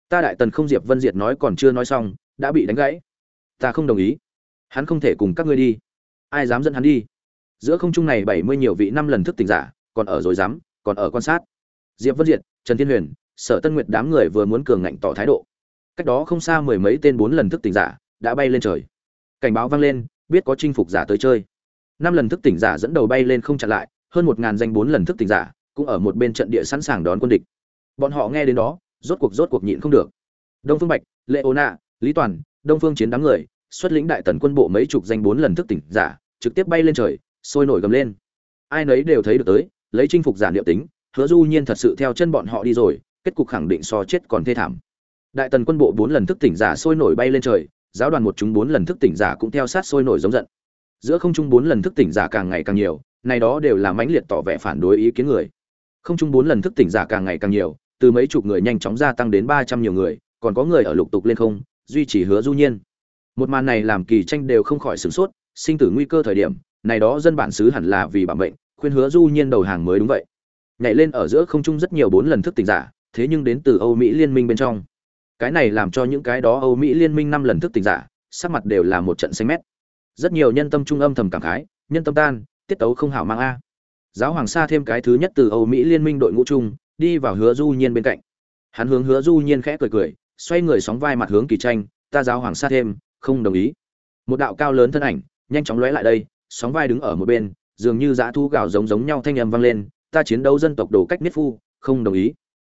Ta đại tần không diệp vân diệt nói còn chưa nói xong, đã bị đánh gãy. Ta không đồng ý. Hắn không thể cùng các ngươi đi. Ai dám dẫn hắn đi? Giữa không trung này bảy mươi nhiều vị năm lần thức tỉnh giả, còn ở rồi dám, còn ở quan sát. Diệp vân diệt, trần thiên huyền sở tân nguyệt đám người vừa muốn cường ngạnh tỏ thái độ. Cách đó không xa mười mấy tên bốn lần thức tỉnh giả đã bay lên trời. Cảnh báo vang lên, biết có chinh phục giả tới chơi. Năm lần thức tỉnh giả dẫn đầu bay lên không chặn lại, hơn một ngàn danh bốn lần thức tỉnh giả cũng ở một bên trận địa sẵn sàng đón quân địch. Bọn họ nghe đến đó, rốt cuộc rốt cuộc nhịn không được. Đông phương bạch, lệ ô nạ lý toàn, đông phương chiến đám người, xuất lĩnh đại tần quân bộ mấy chục danh bốn lần thức tỉnh giả, trực tiếp bay lên trời, sôi nổi gầm lên. Ai nấy đều thấy được tới, lấy chinh phục giả liệu tính, hứa du nhiên thật sự theo chân bọn họ đi rồi kết cục khẳng định so chết còn thê thảm. Đại tần quân bộ bốn lần thức tỉnh giả sôi nổi bay lên trời, giáo đoàn một chúng bốn lần thức tỉnh giả cũng theo sát sôi nổi giống giận. Giữa không trung bốn lần thức tỉnh giả càng ngày càng nhiều, này đó đều là mãnh liệt tỏ vẻ phản đối ý kiến người. Không trung bốn lần thức tỉnh giả càng ngày càng nhiều, từ mấy chục người nhanh chóng gia tăng đến ba trăm nhiều người, còn có người ở lục tục lên không, duy trì hứa du nhiên. Một màn này làm kỳ tranh đều không khỏi sửng sốt, sinh tử nguy cơ thời điểm, này đó dân bản xứ hẳn là vì bản mệnh, khuyên hứa du nhiên đầu hàng mới đúng vậy. Nhảy lên ở giữa không trung rất nhiều bốn lần thức tỉnh giả thế nhưng đến từ âu mỹ liên minh bên trong. Cái này làm cho những cái đó âu mỹ liên minh năm lần thức tỉnh giả, sắc mặt đều là một trận xanh mét. Rất nhiều nhân tâm trung âm thầm cảm khái, nhân tâm tan, tiết tấu không hảo mang a. Giáo hoàng sa thêm cái thứ nhất từ âu mỹ liên minh đội ngũ chung, đi vào hứa du nhiên bên cạnh. Hắn hướng hứa du nhiên khẽ cười cười, xoay người sóng vai mặt hướng kỳ tranh, ta giáo hoàng sa thêm, không đồng ý. Một đạo cao lớn thân ảnh, nhanh chóng lóe lại đây, sóng vai đứng ở một bên, dường như dã thu gào giống giống nhau thanh âm vang lên, ta chiến đấu dân tộc đồ cách miết phu, không đồng ý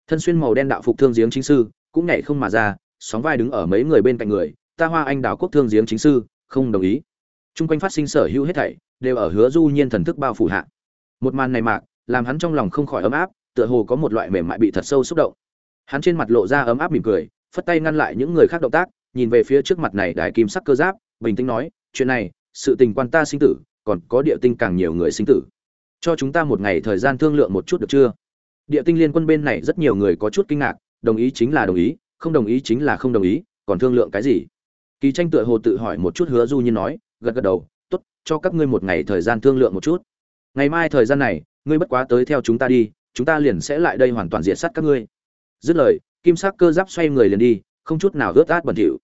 thân xuyên màu đen đạo phục thương giếng chính sư, cũng nhảy không mà ra, sóng vai đứng ở mấy người bên cạnh người, ta hoa anh đào quốc thương giếng chính sư, không đồng ý. Chung quanh phát sinh sở hữu hết thảy, đều ở hứa du nhiên thần thức bao phủ hạ. Một màn này mạc, làm hắn trong lòng không khỏi ấm áp, tựa hồ có một loại mềm mại bị thật sâu xúc động. Hắn trên mặt lộ ra ấm áp mỉm cười, phất tay ngăn lại những người khác động tác, nhìn về phía trước mặt này đài kim sắc cơ giáp, bình tĩnh nói, chuyện này, sự tình quan ta sinh tử, còn có địa tinh càng nhiều người sinh tử. Cho chúng ta một ngày thời gian thương lượng một chút được chưa? Địa tinh liên quân bên này rất nhiều người có chút kinh ngạc, đồng ý chính là đồng ý, không đồng ý chính là không đồng ý, còn thương lượng cái gì? Kỳ tranh tựa hồ tự hỏi một chút hứa du nhiên nói, gật gật đầu, tốt, cho các ngươi một ngày thời gian thương lượng một chút. Ngày mai thời gian này, ngươi bất quá tới theo chúng ta đi, chúng ta liền sẽ lại đây hoàn toàn diệt sát các ngươi. Dứt lời, kim sắc cơ giáp xoay người liền đi, không chút nào ướt át bẩn thỉu.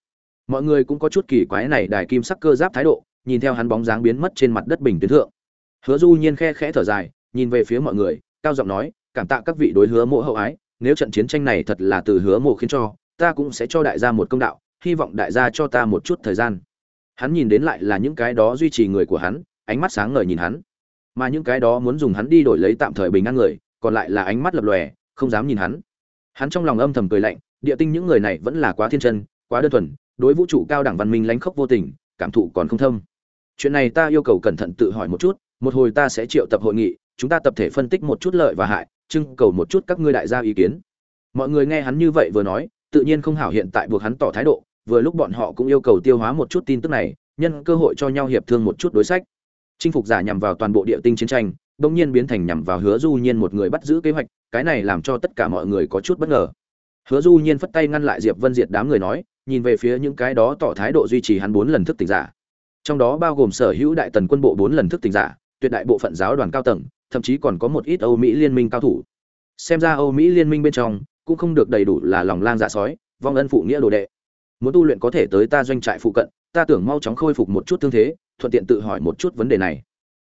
Mọi người cũng có chút kỳ quái này đài kim sắc cơ giáp thái độ, nhìn theo hắn bóng dáng biến mất trên mặt đất bình tuyến thượng. Hứa du nhiên khe khẽ thở dài, nhìn về phía mọi người, cao giọng nói cảm tạ các vị đối hứa mộ hậu ái, nếu trận chiến tranh này thật là từ hứa mộ khiến cho, ta cũng sẽ cho đại gia một công đạo, hy vọng đại gia cho ta một chút thời gian. Hắn nhìn đến lại là những cái đó duy trì người của hắn, ánh mắt sáng ngời nhìn hắn. Mà những cái đó muốn dùng hắn đi đổi lấy tạm thời bình an người, còn lại là ánh mắt lập lòe, không dám nhìn hắn. Hắn trong lòng âm thầm cười lạnh, địa tinh những người này vẫn là quá thiên chân, quá đơn thuần, đối vũ trụ cao đẳng văn minh lánh khốc vô tình, cảm thụ còn không thâm. Chuyện này ta yêu cầu cẩn thận tự hỏi một chút, một hồi ta sẽ triệu tập hội nghị, chúng ta tập thể phân tích một chút lợi và hại trưng cầu một chút các ngươi đại gia ý kiến. Mọi người nghe hắn như vậy vừa nói, tự nhiên không hảo hiện tại buộc hắn tỏ thái độ, vừa lúc bọn họ cũng yêu cầu tiêu hóa một chút tin tức này, nhân cơ hội cho nhau hiệp thương một chút đối sách. Chinh phục giả nhằm vào toàn bộ địa tinh chiến tranh, bỗng nhiên biến thành nhằm vào hứa du nhiên một người bắt giữ kế hoạch, cái này làm cho tất cả mọi người có chút bất ngờ. Hứa du nhiên phất tay ngăn lại diệp vân diệt đám người nói, nhìn về phía những cái đó tỏ thái độ duy trì hắn bốn lần thức tỉnh giả. Trong đó bao gồm sở hữu đại tần quân bộ bốn lần thức tỉnh giả, tuyệt đại bộ phận giáo đoàn cao tầng thậm chí còn có một ít âu mỹ liên minh cao thủ. Xem ra âu mỹ liên minh bên trong cũng không được đầy đủ là lòng lang dạ sói, vong ân phụ nghĩa đồ đệ. Muốn tu luyện có thể tới ta doanh trại phụ cận, ta tưởng mau chóng khôi phục một chút thương thế, thuận tiện tự hỏi một chút vấn đề này.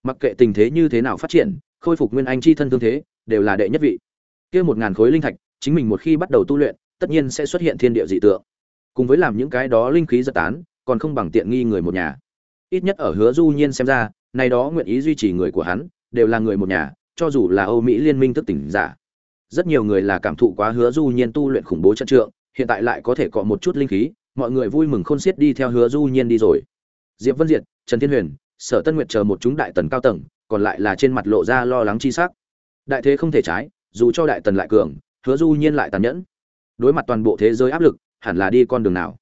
Mặc kệ tình thế như thế nào phát triển, khôi phục nguyên anh chi thân thương thế đều là đệ nhất vị. Kia một ngàn khối linh thạch, chính mình một khi bắt đầu tu luyện, tất nhiên sẽ xuất hiện thiên địa dị tượng. Cùng với làm những cái đó linh khí giật tán, còn không bằng tiện nghi người một nhà. Ít nhất ở hứa du nhiên xem ra này đó nguyện ý duy trì người của hắn đều là người một nhà, cho dù là âu mỹ liên minh thức tỉnh giả. Rất nhiều người là cảm thụ quá hứa du nhiên tu luyện khủng bố trận trượng, hiện tại lại có thể có một chút linh khí, mọi người vui mừng khôn xiết đi theo hứa du nhiên đi rồi. Diệp vân diệt, trần thiên huyền, sở tân nguyệt chờ một chúng đại tần cao tầng, còn lại là trên mặt lộ ra lo lắng chi sắc. Đại thế không thể trái, dù cho đại tần lại cường, hứa du nhiên lại tàn nhẫn. Đối mặt toàn bộ thế giới áp lực, hẳn là đi con đường nào?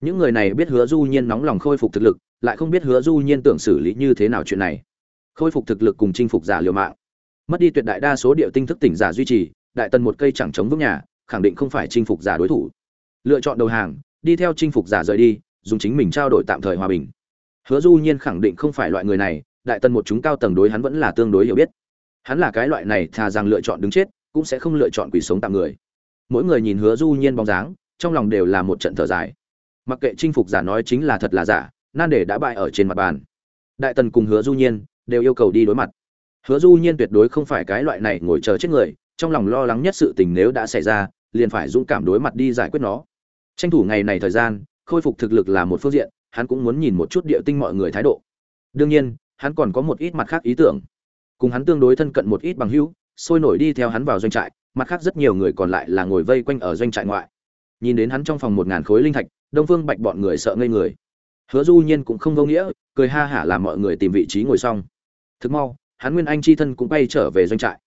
Những người này biết hứa du nhiên nóng lòng khôi phục thực lực, lại không biết hứa du nhiên tưởng xử lý như thế nào chuyện này khôi phục thực lực cùng chinh phục giả liều mạng. Mất đi tuyệt đại đa số địa tinh thức tỉnh giả duy trì, đại tần một cây chẳng chống vững nhà, khẳng định không phải chinh phục giả đối thủ. Lựa chọn đầu hàng, đi theo chinh phục giả rời đi, dùng chính mình trao đổi tạm thời hòa bình. Hứa du nhiên khẳng định không phải loại người này, đại tần một chúng cao tầng đối hắn vẫn là tương đối hiểu biết. Hắn là cái loại này thà rằng lựa chọn đứng chết, cũng sẽ không lựa chọn quỷ sống tạm người. Mỗi người nhìn hứa du nhiên bóng dáng, trong lòng đều là một trận thở dài. Mặc kệ chinh phục giả nói chính là thật là giả, nan để đã bại ở trên mặt bàn. Đại tần cùng hứa du nhiên đều yêu cầu đi đối mặt. Hứa du nhiên tuyệt đối không phải cái loại này ngồi chờ chết người, trong lòng lo lắng nhất sự tình nếu đã xảy ra, liền phải dũng cảm đối mặt đi giải quyết nó. Tranh thủ ngày này thời gian, khôi phục thực lực là một phương diện, hắn cũng muốn nhìn một chút địa tinh mọi người thái độ. Đương nhiên, hắn còn có một ít mặt khác ý tưởng. Cùng hắn tương đối thân cận một ít bằng hữu, sôi nổi đi theo hắn vào doanh trại, mặt khác rất nhiều người còn lại là ngồi vây quanh ở doanh trại ngoại. Nhìn đến hắn trong phòng một ngàn khối linh thạch, đông phương bạch bọn người sợ ngây người. Hứa du nhiên cũng không vô nghĩa, cười ha hả làm mọi người tìm vị trí ngồi xong thực mau, hắn nguyên anh chi thân cũng bay trở về doanh trại.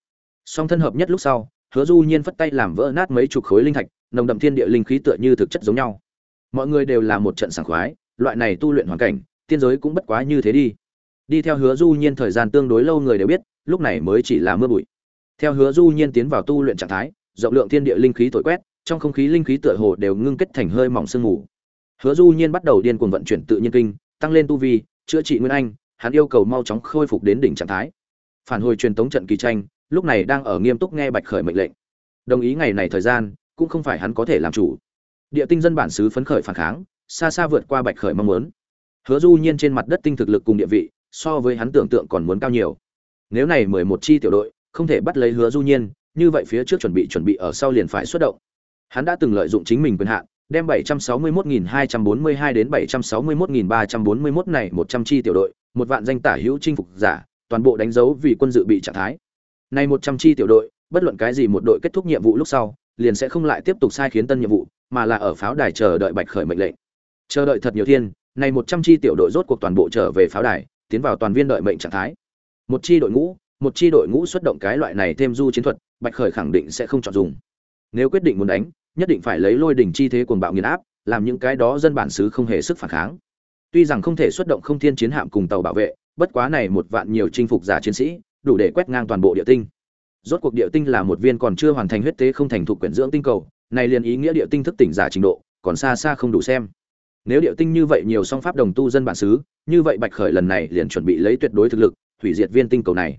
Song thân hợp nhất lúc sau, hứa du nhiên phất tay làm vỡ nát mấy chục khối linh thạch, nồng đậm thiên địa linh khí tựa như thực chất giống nhau. Mọi người đều là một trận sảng khoái, loại này tu luyện hoàn cảnh, tiên giới cũng bất quá như thế đi. Đi theo hứa du nhiên thời gian tương đối lâu người đều biết, lúc này mới chỉ là mưa bụi. Theo hứa du nhiên tiến vào tu luyện trạng thái, rộng lượng thiên địa linh khí thổi quét, trong không khí linh khí tựa hồ đều ngưng kết thành hơi mỏng sương mù. Hứa du nhiên bắt đầu điên cuồng vận chuyển tự nhiên kinh, tăng lên tu vi, chữa trị nguyên anh hắn yêu cầu mau chóng khôi phục đến đỉnh trạng thái. Phản hồi truyền tống trận kỳ tranh lúc này đang ở nghiêm túc nghe bạch khởi mệnh lệnh. Đồng ý ngày này thời gian cũng không phải hắn có thể làm chủ. Địa tinh dân bản xứ phấn khởi phản kháng xa xa vượt qua bạch khởi mong muốn. Hứa du nhiên trên mặt đất tinh thực lực cùng địa vị so với hắn tưởng tượng còn muốn cao nhiều. Nếu này mười một chi tiểu đội không thể bắt lấy hứa du nhiên như vậy phía trước chuẩn bị chuẩn bị ở sau liền phải xuất động. Hắn đã từng lợi dụng chính mình quyền hạn đem 761.242 đến 761.341 này 100 chi tiểu đội, một vạn danh tả hữu chinh phục giả, toàn bộ đánh dấu vì quân dự bị trạng thái. Này 100 chi tiểu đội, bất luận cái gì một đội kết thúc nhiệm vụ lúc sau, liền sẽ không lại tiếp tục sai khiến tân nhiệm vụ, mà là ở pháo đài chờ đợi Bạch Khởi mệnh lệnh. Chờ đợi thật nhiều thiên, này 100 chi tiểu đội rốt cuộc toàn bộ trở về pháo đài, tiến vào toàn viên đợi mệnh trạng thái. Một chi đội ngũ, một chi đội ngũ xuất động cái loại này thêm du chiến thuật, Bạch Khởi khẳng định sẽ không chọn dùng. Nếu quyết định muốn đánh, nhất định phải lấy lôi đỉnh chi thế cuồng bạo nghiền áp, làm những cái đó dân bản xứ không hề sức phản kháng. Tuy rằng không thể xuất động không thiên chiến hạm cùng tàu bảo vệ, bất quá này một vạn nhiều chinh phục giả chiến sĩ, đủ để quét ngang toàn bộ địa tinh. Rốt cuộc địa tinh là một viên còn chưa hoàn thành huyết tế không thành thục quyển dưỡng tinh cầu, này liền ý nghĩa địa tinh thức tỉnh giả trình độ, còn xa xa không đủ xem. Nếu địa tinh như vậy nhiều song pháp đồng tu dân bản xứ, như vậy Bạch Khởi lần này liền chuẩn bị lấy tuyệt đối thực lực, hủy diệt viên tinh cầu này.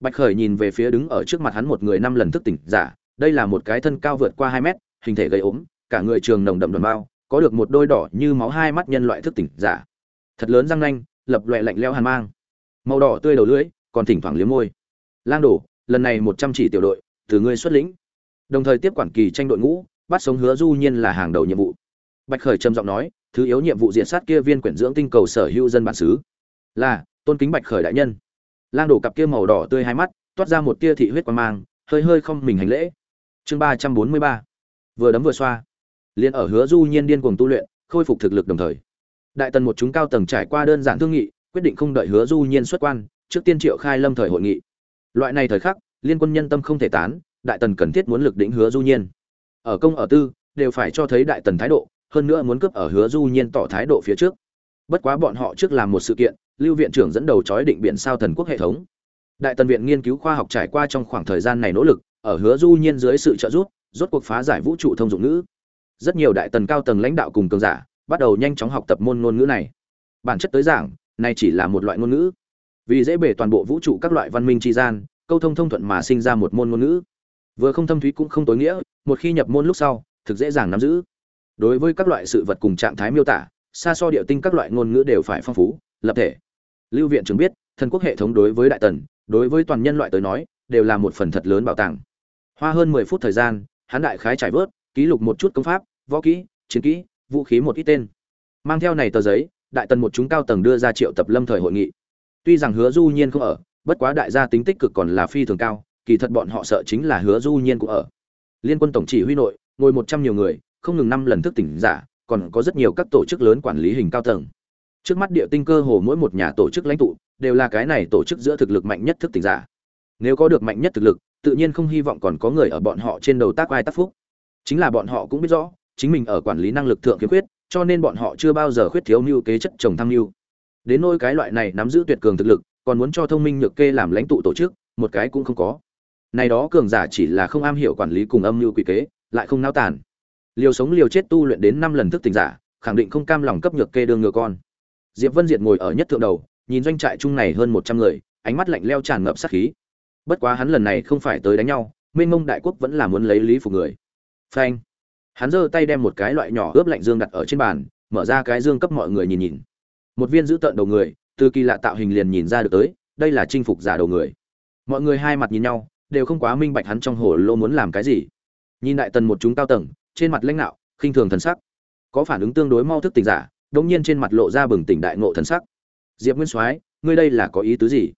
Bạch Khởi nhìn về phía đứng ở trước mặt hắn một người năm lần thức tỉnh giả, đây là một cái thân cao vượt qua hai mét, hình thể gây ốm, cả người trường nồng đậm đầm bao, có được một đôi đỏ như máu hai mắt nhân loại thức tỉnh giả. Thật lớn răng nanh, lập loè lạnh lẽo hàn mang. Màu đỏ tươi đầu lưỡi, còn thỉnh thoảng liếm môi. Lang đổ, lần này 100 chỉ tiểu đội, từ ngươi xuất lĩnh. Đồng thời tiếp quản kỳ tranh đội ngũ, bắt sống hứa du nhiên là hàng đầu nhiệm vụ. Bạch Khởi trầm giọng nói, thứ yếu nhiệm vụ diện sát kia viên quyển dưỡng tinh cầu sở hữu dân bản xứ. Là, tôn kính Bạch Khởi đại nhân. Lang đổ cặp kia màu đỏ tươi hai mắt, toát ra một tia thị huyết quang mang, hơi hơi không mình hành lễ. Chương 343 vừa đấm vừa xoa liền ở hứa du nhiên điên cuồng tu luyện khôi phục thực lực đồng thời đại tần một chúng cao tầng trải qua đơn giản thương nghị, quyết định không đợi hứa du nhiên xuất quan, trước tiên triệu khai lâm thời hội nghị. Loại này thời khắc, liên quân nhân tâm không thể tán, đại tần cần thiết muốn lực đỉnh hứa du nhiên. Ở công ở tư, đều phải cho thấy đại tần thái độ, hơn nữa muốn cướp ở hứa du nhiên tỏ thái độ phía trước. Bất quá bọn họ trước làm một sự kiện, lưu viện trưởng dẫn đầu chói định biển sao thần quốc hệ thống. Đại tần viện nghiên cứu khoa học trải qua trong khoảng thời gian này nỗ lực, ở hứa du nhiên dưới sự trợ giúp, rốt cuộc phá giải vũ trụ thông dụng ngữ. Rất nhiều đại tần cao tầng lãnh đạo cùng cường giả bắt đầu nhanh chóng học tập môn ngôn ngữ này. Bản chất tới giảng, này chỉ là một loại ngôn ngữ. Vì dễ bể toàn bộ vũ trụ các loại văn minh tri gian, câu thông thông thuận mà sinh ra một môn ngôn ngữ. Vừa không thâm thúy cũng không tối nghĩa, một khi nhập môn lúc sau, thực dễ dàng nắm giữ. Đối với các loại sự vật cùng trạng thái miêu tả, xa so địa tinh các loại ngôn ngữ đều phải phong phú, lập thể. Lưu viện trưởng biết, thần quốc hệ thống đối với đại tần, đối với toàn nhân loại tới nói, đều là một phần thật lớn bảo tàng. Hoa hơn mười phút thời gian, hắn đại khái trải vớt, ký lục một chút công pháp, võ kỹ, chiến kỹ vũ khí một ít tên. Mang theo này tờ giấy, đại tần một chúng cao tầng đưa ra triệu tập lâm thời hội nghị. Tuy rằng hứa du nhiên không ở, bất quá đại gia tính tích cực còn là phi thường cao, kỳ thật bọn họ sợ chính là hứa du nhiên cũng ở. Liên quân tổng chỉ huy nội, ngồi một trăm nhiều người, không ngừng năm lần thức tỉnh giả, còn có rất nhiều các tổ chức lớn quản lý hình cao tầng. Trước mắt địa tinh cơ hồ mỗi một nhà tổ chức lãnh tụ, đều là cái này tổ chức giữa thực lực mạnh nhất thức tỉnh giả. Nếu có được mạnh nhất thực lực, tự nhiên không hy vọng còn có người ở bọn họ trên đầu tác vai tác phúc. Chính là bọn họ cũng biết rõ chính mình ở quản lý năng lực thượng khiếm khuyết, cho nên bọn họ chưa bao giờ khuyết thiếu mưu kế chất trồng thăng mưu. Đến nôi cái loại này nắm giữ tuyệt cường thực lực, còn muốn cho thông minh nhược kê làm lãnh tụ tổ chức, một cái cũng không có. Này đó cường giả chỉ là không am hiểu quản lý cùng âm mưu quỷ kế, lại không nao tàn. Liều sống liều chết tu luyện đến năm lần thức tỉnh giả, khẳng định không cam lòng cấp nhược kê đương ngựa con. Diệp vân diệt ngồi ở nhất thượng đầu, nhìn doanh trại chung này hơn một trăm người, ánh mắt lạnh leo tràn ngập sát khí. Bất quá hắn lần này không phải tới đánh nhau, mênh mông đại quốc vẫn là muốn lấy lý phục người. Phanh hắn giơ tay đem một cái loại nhỏ ướp lạnh dương đặt ở trên bàn, mở ra cái dương cấp mọi người nhìn nhìn. Một viên giữ tợn đầu người, từ kỳ lạ tạo hình liền nhìn ra được tới, đây là chinh phục giả đầu người. Mọi người hai mặt nhìn nhau, đều không quá minh bạch hắn trong hồ lô muốn làm cái gì. Nhìn đại tần một chúng cao tầng, trên mặt lãnh đạo khinh thường thần sắc. Có phản ứng tương đối mau thức tỉnh giả, đống nhiên trên mặt lộ ra bừng tỉnh đại ngộ thần sắc. Diệp nguyên soái, ngươi đây là có ý tứ gì?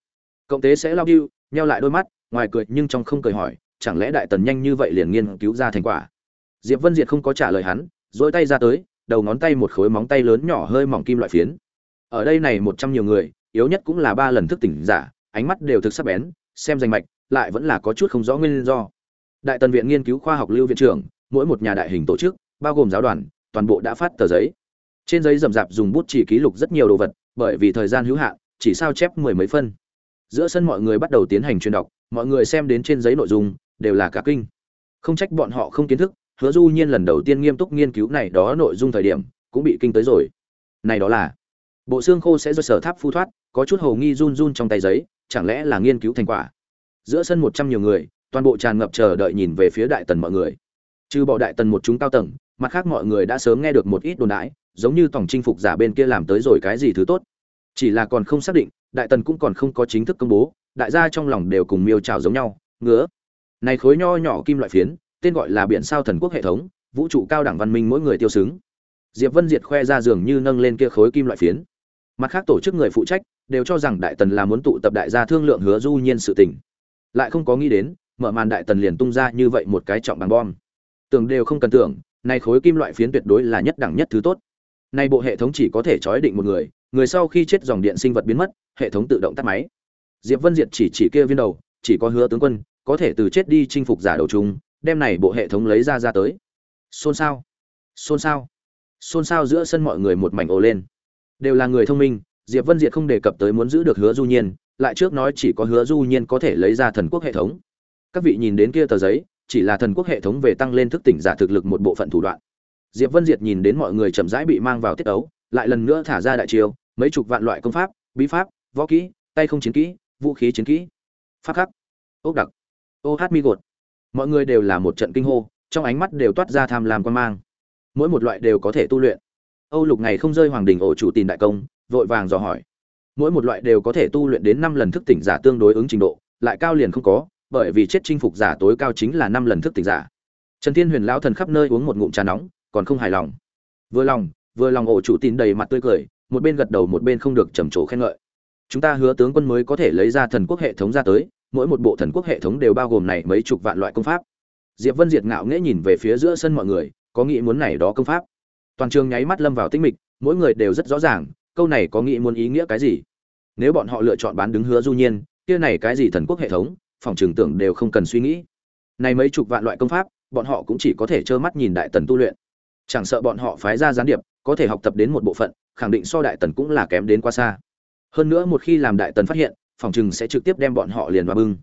Cộng tế sẽ lao điêu, nheo lại đôi mắt, ngoài cười nhưng trong không cười hỏi, chẳng lẽ đại tần nhanh như vậy liền nghiên cứu ra thành quả? Diệp vân diệt không có trả lời hắn, dỗi tay ra tới, đầu ngón tay một khối móng tay lớn nhỏ hơi mỏng kim loại phiến. Ở đây này một trăm nhiều người, yếu nhất cũng là ba lần thức tỉnh giả, ánh mắt đều thực sắc bén, xem danh mạch, lại vẫn là có chút không rõ nguyên do. Đại tần viện nghiên cứu khoa học lưu viện trưởng, mỗi một nhà đại hình tổ chức, bao gồm giáo đoàn, toàn bộ đã phát tờ giấy. Trên giấy rậm rạp dùng bút chỉ ký lục rất nhiều đồ vật, bởi vì thời gian hữu hạn, chỉ sao chép mười mấy phân. Giữa sân mọi người bắt đầu tiến hành truyền đọc, mọi người xem đến trên giấy nội dung, đều là cả kinh. Không trách bọn họ không kiến thức hứa du nhiên lần đầu tiên nghiêm túc nghiên cứu này đó nội dung thời điểm, cũng bị kinh tới rồi. Này đó là, bộ xương khô sẽ do sở tháp phu thoát, có chút hầu nghi run run trong tay giấy, chẳng lẽ là nghiên cứu thành quả? Giữa sân một trăm nhiều người, toàn bộ tràn ngập chờ đợi nhìn về phía đại tần mọi người. Trừ bỏ đại tần một chúng cao tầng, mặt khác mọi người đã sớm nghe được một ít đồn đãi giống như tổng chinh phục giả bên kia làm tới rồi cái gì thứ tốt. Chỉ là còn không xác định, đại tần cũng còn không có chính thức công bố, đại gia trong lòng đều cùng miêu trào giống nhau, ngứa. Này khối nho nhỏ kim loại phiến tên gọi là biển sao thần quốc hệ thống, vũ trụ cao đẳng văn minh mỗi người tiêu xứng. Diệp vân diệt khoe ra giường như nâng lên kia khối kim loại phiến. Mặt khác tổ chức người phụ trách, đều cho rằng đại tần là muốn tụ tập đại gia thương lượng hứa du nhiên sự tình. Lại không có nghĩ đến, mở màn đại tần liền tung ra như vậy một cái trọng bằng bom. Tưởng đều không cần tưởng này khối kim loại phiến tuyệt đối là nhất đẳng nhất thứ tốt. Nay bộ hệ thống chỉ có thể trói định một người người sau khi chết dòng điện sinh vật biến mất, hệ thống tự động tắt máy. Diệp vân diệt chỉ chỉ kia viên đầu, chỉ có hứa tướng quân, có thể từ chết đi chinh phục giả đầu chung đem này bộ hệ thống lấy ra ra tới. Xôn xao. Xôn xao. Xôn xao giữa sân mọi người một mảnh ồ lên. Đều là người thông minh, diệp vân diệt không đề cập tới muốn giữ được hứa du nhiên, lại trước nói chỉ có hứa du nhiên có thể lấy ra thần quốc hệ thống. Các vị nhìn đến kia tờ giấy, chỉ là thần quốc hệ thống về tăng lên thức tỉnh giả thực lực một bộ phận thủ đoạn. Diệp vân diệt nhìn đến mọi người chậm rãi bị mang vào tiết ấu, lại lần nữa thả ra đại chiêu, mấy chục vạn loại công pháp, bí pháp, võ kỹ, tay không chiến kỹ, vũ khí chiến kỹ. Pháp khắc. Ốc đặc. Ô hát mi gột mọi người đều là một trận kinh hô, trong ánh mắt đều toát ra tham lam quan mang. Mỗi một loại đều có thể tu luyện. Âu lục ngày không rơi hoàng đình ổ chủ tìm đại công, vội vàng dò hỏi. Mỗi một loại đều có thể tu luyện đến năm lần thức tỉnh giả tương đối ứng trình độ, lại cao liền không có, bởi vì chết chinh phục giả tối cao chính là năm lần thức tỉnh giả. Trần thiên huyền lão thần khắp nơi uống một ngụm trà nóng, còn không hài lòng. Vừa lòng vừa lòng ổ chủ tin đầy mặt tươi cười, một bên gật đầu một bên không được trầm trồ khen ngợi. Chúng ta hứa tướng quân mới có thể lấy ra thần quốc hệ thống ra tới mỗi một bộ thần quốc hệ thống đều bao gồm này mấy chục vạn loại công pháp. Diệp vân diệt ngạo nghễ nhìn về phía giữa sân mọi người, có nghĩ muốn này đó công pháp? Toàn trường nháy mắt lâm vào tĩnh mịch, mỗi người đều rất rõ ràng, câu này có nghĩ muốn ý nghĩa cái gì? Nếu bọn họ lựa chọn bán đứng hứa du nhiên, kia này cái gì thần quốc hệ thống, phòng trường tưởng đều không cần suy nghĩ. Này mấy chục vạn loại công pháp, bọn họ cũng chỉ có thể trơ mắt nhìn đại tần tu luyện. Chẳng sợ bọn họ phái ra gián điệp, có thể học tập đến một bộ phận, khẳng định so đại tần cũng là kém đến quá xa. Hơn nữa một khi làm đại tần phát hiện phòng chừng sẽ trực tiếp đem bọn họ liền vào bưng.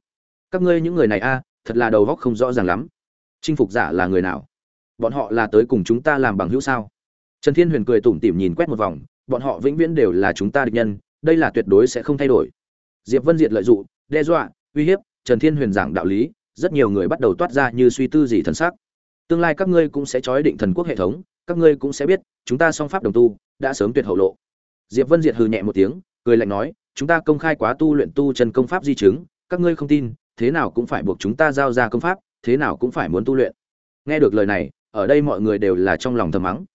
Các ngươi những người này a à, thật là đầu góc không rõ ràng lắm. Chinh phục giả là người nào? Bọn họ là tới cùng chúng ta làm bằng hữu sao? Trần thiên huyền cười tủm tỉm nhìn quét một vòng, bọn họ vĩnh viễn đều là chúng ta địch nhân, đây là tuyệt đối sẽ không thay đổi. Diệp vân diệt lợi dụng, đe dọa, uy hiếp, trần thiên huyền giảng đạo lý, rất nhiều người bắt đầu toát ra như suy tư gì thần sắc. Tương lai các ngươi cũng sẽ trói định thần quốc hệ thống, các ngươi cũng sẽ biết, chúng ta song pháp đồng tu, đã sớm tuyệt hậu lộ. Diệp vân diệt hừ nhẹ một tiếng, cười lạnh nói chúng ta công khai quá tu luyện tu chân công pháp di chứng, các ngươi không tin, thế nào cũng phải buộc chúng ta giao ra công pháp, thế nào cũng phải muốn tu luyện. Nghe được lời này, ở đây mọi người đều là trong lòng thầm mắng.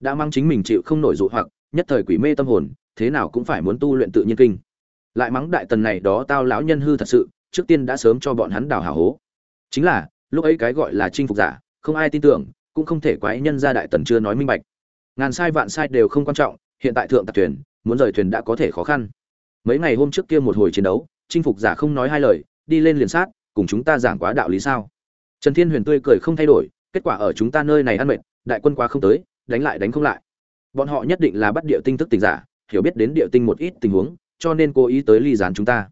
Đã mang chính mình chịu không nổi dụ hoặc, nhất thời quỷ mê tâm hồn, thế nào cũng phải muốn tu luyện tự nhiên kinh. Lại mắng đại tần này đó tao lão nhân hư thật sự, trước tiên đã sớm cho bọn hắn đào hào hố. Chính là, lúc ấy cái gọi là chinh phục giả, không ai tin tưởng, cũng không thể quái nhân ra đại tần chưa nói minh bạch. Ngàn sai vạn sai đều không quan trọng, hiện tại thượng tạc thuyền, muốn rời thuyền đã có thể khó khăn mấy ngày hôm trước kia một hồi chiến đấu, chinh phục giả không nói hai lời, đi lên liền sát, cùng chúng ta giảng quá đạo lý sao? Trần thiên huyền tươi cười không thay đổi, kết quả ở chúng ta nơi này ăn mệt, đại quân quá không tới, đánh lại đánh không lại. Bọn họ nhất định là bắt địa tinh thức tình giả, hiểu biết đến địa tinh một ít tình huống, cho nên cố ý tới ly gián chúng ta.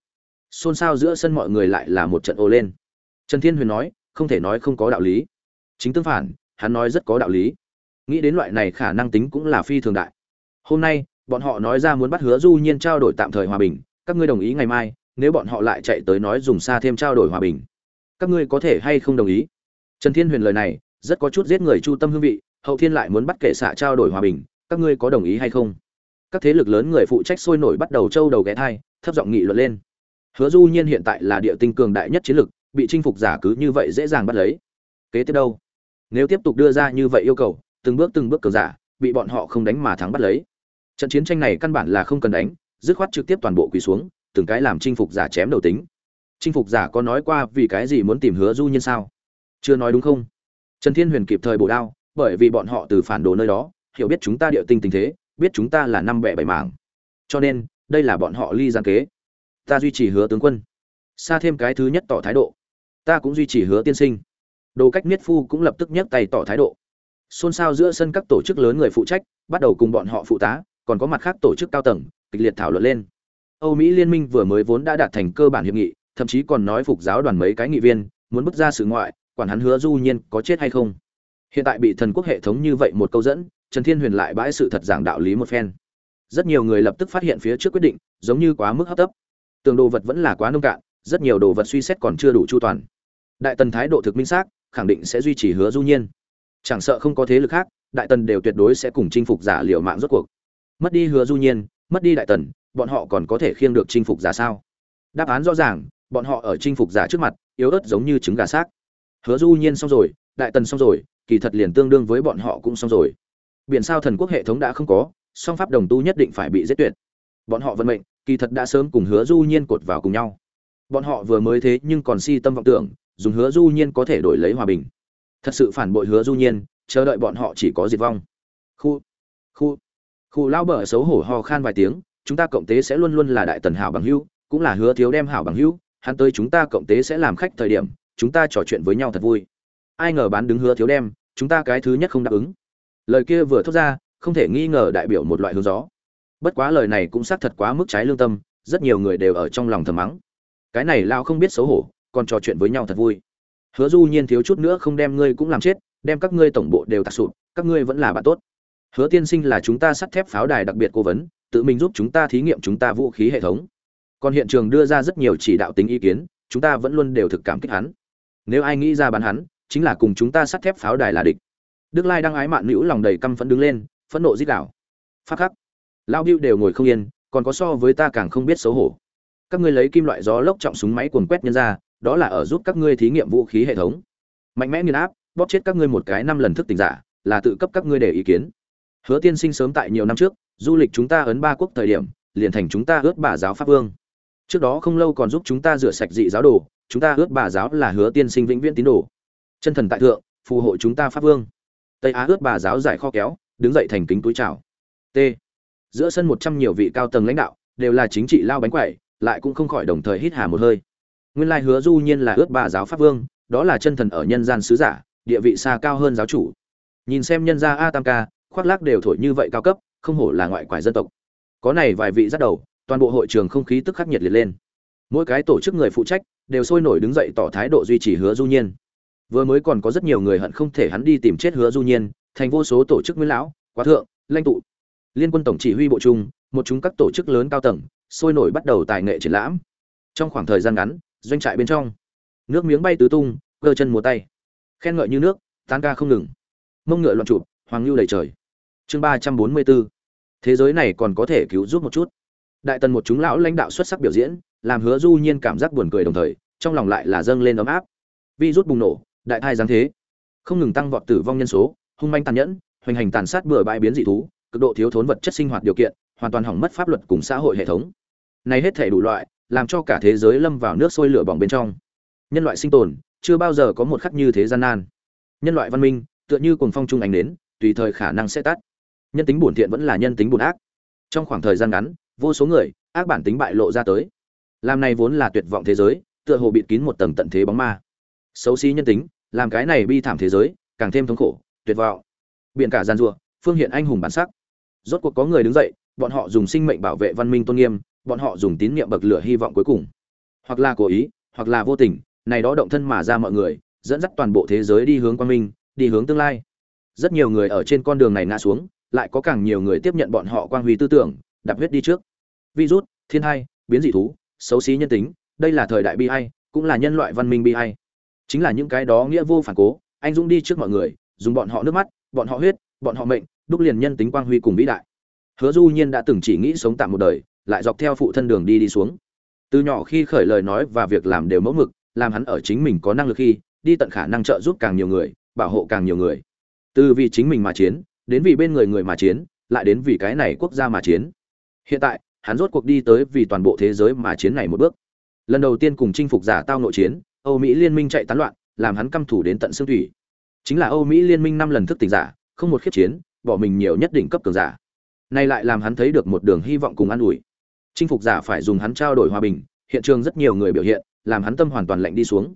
Xôn xao giữa sân mọi người lại là một trận ô lên. Trần thiên huyền nói, không thể nói không có đạo lý. Chính tương phản, hắn nói rất có đạo lý. Nghĩ đến loại này khả năng tính cũng là phi thường đại. Hôm nay bọn họ nói ra muốn bắt hứa du nhiên trao đổi tạm thời hòa bình, các ngươi đồng ý ngày mai, nếu bọn họ lại chạy tới nói dùng xa thêm trao đổi hòa bình. Các ngươi có thể hay không đồng ý? Trần thiên huyền lời này, rất có chút giết người chu tâm hương vị, hậu thiên lại muốn bắt kệ xạ trao đổi hòa bình, các ngươi có đồng ý hay không? Các thế lực lớn người phụ trách sôi nổi bắt đầu trâu đầu ghé thai, thấp giọng nghị luận lên. Hứa du nhiên hiện tại là địa tinh cường đại nhất chiến lực, bị chinh phục giả cứ như vậy dễ dàng bắt lấy. Kế tiếp đâu? Nếu tiếp tục đưa ra như vậy yêu cầu, từng bước từng bước cường giả, bị bọn họ không đánh mà thắng bắt lấy trận chiến tranh này căn bản là không cần đánh, dứt khoát trực tiếp toàn bộ quỳ xuống, từng cái làm chinh phục giả chém đầu tính. Chinh phục giả có nói qua vì cái gì muốn tìm hứa du nhiên sao? Chưa nói đúng không? Trần thiên huyền kịp thời bổ đao, bởi vì bọn họ từ phản đồ nơi đó, hiểu biết chúng ta địa tinh tình thế, biết chúng ta là năm bẻ bảy mảng. Cho nên, đây là bọn họ ly gian kế. Ta duy trì hứa tướng quân. Xa thêm cái thứ nhất tỏ thái độ. Ta cũng duy trì hứa tiên sinh. Đồ cách miết phu cũng lập tức nhấc tay tỏ thái độ. Xôn xao giữa sân các tổ chức lớn người phụ trách, bắt đầu cùng bọn họ phụ tá còn có mặt khác tổ chức cao tầng, kịch liệt thảo luận lên. Âu mỹ liên minh vừa mới vốn đã đạt thành cơ bản hiệp nghị, thậm chí còn nói phục giáo đoàn mấy cái nghị viên, muốn bước ra sự ngoại, quản hắn hứa du nhiên có chết hay không. Hiện tại bị thần quốc hệ thống như vậy một câu dẫn, trần thiên huyền lại bãi sự thật giảng đạo lý một phen. Rất nhiều người lập tức phát hiện phía trước quyết định, giống như quá mức hấp tấp. Tường đồ vật vẫn là quá nông cạn, rất nhiều đồ vật suy xét còn chưa đủ chu toàn. Đại tần thái độ thực minh xác, khẳng định sẽ duy trì hứa du nhiên. Chẳng sợ không có thế lực khác, đại tần đều tuyệt đối sẽ cùng chinh phục giả liều mạng rốt cuộc mất đi hứa du nhiên, mất đi đại tần, bọn họ còn có thể khiêng được chinh phục giả sao? Đáp án rõ ràng, bọn họ ở chinh phục giả trước mặt, yếu ớt giống như trứng gà xác. Hứa du nhiên xong rồi, đại tần xong rồi, kỳ thật liền tương đương với bọn họ cũng xong rồi. Biển sao thần quốc hệ thống đã không có, song pháp đồng tu nhất định phải bị giết tuyệt. Bọn họ vận mệnh, kỳ thật đã sớm cùng hứa du nhiên cột vào cùng nhau. Bọn họ vừa mới thế nhưng còn si tâm vọng tưởng, dùng hứa du nhiên có thể đổi lấy hòa bình. Thật sự phản bội hứa du nhiên, chờ đợi bọn họ chỉ có diệt vong. Khu khu. Khụ lao bờ xấu hổ ho khan vài tiếng, chúng ta cộng tế sẽ luôn luôn là đại tần hảo bằng hữu, cũng là hứa thiếu đem hảo bằng hữu, hắn tới chúng ta cộng tế sẽ làm khách thời điểm, chúng ta trò chuyện với nhau thật vui. Ai ngờ bán đứng hứa thiếu đem, chúng ta cái thứ nhất không đáp ứng. Lời kia vừa thốt ra, không thể nghi ngờ đại biểu một loại hướng gió. Bất quá lời này cũng xác thật quá mức trái lương tâm, rất nhiều người đều ở trong lòng thầm mắng. Cái này lao không biết xấu hổ, còn trò chuyện với nhau thật vui. Hứa du nhiên thiếu chút nữa không đem ngươi cũng làm chết, đem các ngươi tổng bộ đều tạc sụp, các ngươi vẫn là bạn tốt hứa tiên sinh là chúng ta sắt thép pháo đài đặc biệt cố vấn, tự mình giúp chúng ta thí nghiệm chúng ta vũ khí hệ thống. Còn hiện trường đưa ra rất nhiều chỉ đạo tính ý kiến, chúng ta vẫn luôn đều thực cảm kích hắn. Nếu ai nghĩ ra bán hắn, chính là cùng chúng ta sắt thép pháo đài là địch. Đức lai đang ái mạn nữ lòng đầy căm phẫn đứng lên, phẫn nộ giết đảo phát khắc. Lao biêu đều ngồi không yên, còn có so với ta càng không biết xấu hổ. Các ngươi lấy kim loại gió lốc trọng súng máy cuồng quét nhân ra, đó là ở giúp các ngươi thí nghiệm vũ khí hệ thống. Mạnh mẽ nghiền áp, bóp chết các ngươi một cái năm lần thức tỉnh giả, là tự cấp các ngươi để ý kiến hứa tiên sinh sớm tại nhiều năm trước, du lịch chúng ta ấn ba quốc thời điểm, liền thành chúng ta ướt bà giáo pháp vương. Trước đó không lâu còn giúp chúng ta rửa sạch dị giáo đồ, chúng ta ướt bà giáo là hứa tiên sinh vĩnh viễn tín đồ. Chân thần tại thượng, phù hộ chúng ta pháp vương. Tây á ướt bà giáo giải kho kéo, đứng dậy thành kính túi chào. T. Giữa sân một trăm nhiều vị cao tầng lãnh đạo, đều là chính trị lao bánh quẩy, lại cũng không khỏi đồng thời hít hà một hơi. Nguyên lai hứa du nhiên là ướt bà giáo pháp vương, đó là chân thần ở nhân gian sứ giả, địa vị xa cao hơn giáo chủ. Nhìn xem nhân gia a tam ca khoác lác đều thổi như vậy cao cấp không hổ là ngoại quải dân tộc. Có này vài vị dắt đầu toàn bộ hội trường không khí tức khắc nhiệt liệt lên. Mỗi cái tổ chức người phụ trách đều sôi nổi đứng dậy tỏ thái độ duy trì hứa du nhiên. Vừa mới còn có rất nhiều người hận không thể hắn đi tìm chết hứa du nhiên thành vô số tổ chức nguyên lão quá thượng lãnh tụ. Liên quân tổng chỉ huy bộ trung một chúng các tổ chức lớn cao tầng sôi nổi bắt đầu tài nghệ triển lãm. Trong khoảng thời gian ngắn doanh trại bên trong nước miếng bay tứ tung cơ chân múa tay. Khen ngợi như nước tán ca không ngừng. Mông ngựa loạn chụp, hoàng lưu đầy trời chương ba trăm bốn mươi bốn. Thế giới này còn có thể cứu giúp một chút. Đại tần một chúng lão lãnh đạo xuất sắc biểu diễn, làm hứa du nhiên cảm giác buồn cười đồng thời, trong lòng lại là dâng lên ấm áp. Vi rút bùng nổ, đại thai giáng thế. Không ngừng tăng vọt tử vong nhân số, hung manh tàn nhẫn, hoành hành tàn sát bừa bãi biến dị thú, cực độ thiếu thốn vật chất sinh hoạt điều kiện, hoàn toàn hỏng mất pháp luật cùng xã hội hệ thống. Này hết thể đủ loại, làm cho cả thế giới lâm vào nước sôi lửa bỏng bên trong. Nhân loại sinh tồn, chưa bao giờ có một khắc như thế gian nan. Nhân loại văn minh, tựa như cuồng phong trung ánh đến, tùy thời khả năng sẽ tắt nhân tính bổn thiện vẫn là nhân tính bổn ác. Trong khoảng thời gian ngắn, vô số người, ác bản tính bại lộ ra tới. Làm này vốn là tuyệt vọng thế giới, tựa hồ bịt kín một tầng tận thế bóng ma. Xấu xí nhân tính, làm cái này bi thảm thế giới, càng thêm thống khổ, tuyệt vọng. Biển cả gian rùa phương hiện anh hùng bản sắc. Rốt cuộc có người đứng dậy, bọn họ dùng sinh mệnh bảo vệ văn minh tôn nghiêm, bọn họ dùng tín nhiệm bậc lửa hy vọng cuối cùng. Hoặc là cố ý, hoặc là vô tình, này đó động thân mà ra mọi người, dẫn dắt toàn bộ thế giới đi hướng quang minh, đi hướng tương lai. Rất nhiều người ở trên con đường này ngã xuống lại có càng nhiều người tiếp nhận bọn họ quang huy tư tưởng, đạp huyết đi trước. Virus, thiên hai, biến dị thú, xấu xí nhân tính, đây là thời đại bi hay cũng là nhân loại văn minh bi hay chính là những cái đó nghĩa vô phản cố, anh dũng đi trước mọi người, dùng bọn họ nước mắt, bọn họ huyết, bọn họ mệnh, đúc liền nhân tính quang huy cùng vĩ đại. Hứa du nhiên đã từng chỉ nghĩ sống tạm một đời, lại dọc theo phụ thân đường đi đi xuống. Từ nhỏ khi khởi lời nói và việc làm đều mẫu mực, làm hắn ở chính mình có năng lực khi, đi tận khả năng trợ giúp càng nhiều người, bảo hộ càng nhiều người. Từ vì chính mình mà chiến đến vì bên người người mà chiến, lại đến vì cái này quốc gia mà chiến. Hiện tại, hắn rốt cuộc đi tới vì toàn bộ thế giới mà chiến này một bước. Lần đầu tiên cùng chinh phục giả tao nội chiến, âu mỹ liên minh chạy tán loạn, làm hắn căm thủ đến tận xương thủy. Chính là âu mỹ liên minh năm lần thức tỉnh giả, không một khiết chiến, bỏ mình nhiều nhất định cấp cường giả. Nay lại làm hắn thấy được một đường hy vọng cùng an ủi. Chinh phục giả phải dùng hắn trao đổi hòa bình, hiện trường rất nhiều người biểu hiện, làm hắn tâm hoàn toàn lạnh đi xuống.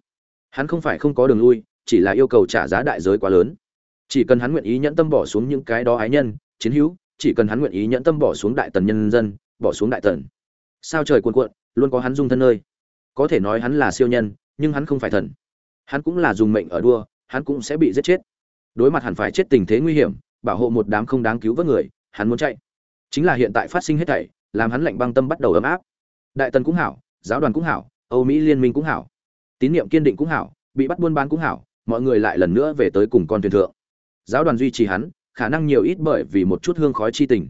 Hắn không phải không có đường lui, chỉ là yêu cầu trả giá đại giới quá lớn chỉ cần hắn nguyện ý nhẫn tâm bỏ xuống những cái đó ái nhân, chiến hữu, chỉ cần hắn nguyện ý nhẫn tâm bỏ xuống đại tần nhân dân, bỏ xuống đại tần. Sao trời cuồn cuộn, luôn có hắn dung thân nơi. Có thể nói hắn là siêu nhân, nhưng hắn không phải thần. Hắn cũng là dùng mệnh ở đua, hắn cũng sẽ bị giết chết. Đối mặt hẳn phải chết tình thế nguy hiểm, bảo hộ một đám không đáng cứu vớt người, hắn muốn chạy. Chính là hiện tại phát sinh hết thảy, làm hắn lạnh băng tâm bắt đầu ấm áp. Đại tần cũng hảo, giáo đoàn cũng hảo, âu mỹ liên minh cũng hảo. Tín niệm kiên định cũng hảo, bị bắt buôn bán cũng hảo, mọi người lại lần nữa về tới cùng con thuyền thượng giáo đoàn duy trì hắn, khả năng nhiều ít bởi vì một chút hương khói chi tình.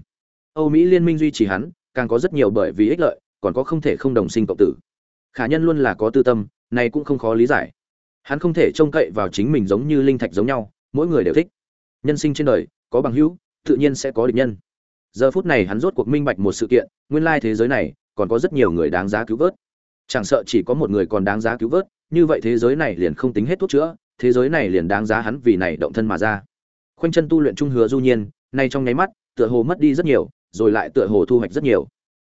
Âu mỹ liên minh duy trì hắn, càng có rất nhiều bởi vì ích lợi, còn có không thể không đồng sinh cộng tử. Khả nhân luôn là có tư tâm, này cũng không khó lý giải. Hắn không thể trông cậy vào chính mình giống như linh thạch giống nhau, mỗi người đều thích. Nhân sinh trên đời, có bằng hữu, tự nhiên sẽ có địch nhân. Giờ phút này hắn rốt cuộc minh bạch một sự kiện, nguyên lai thế giới này, còn có rất nhiều người đáng giá cứu vớt. Chẳng sợ chỉ có một người còn đáng giá cứu vớt, như vậy thế giới này liền không tính hết thuốc chữa, thế giới này liền đáng giá hắn vì này động thân mà ra khoanh chân tu luyện trung hứa du nhiên, nay trong nháy mắt, tựa hồ mất đi rất nhiều, rồi lại tựa hồ thu hoạch rất nhiều.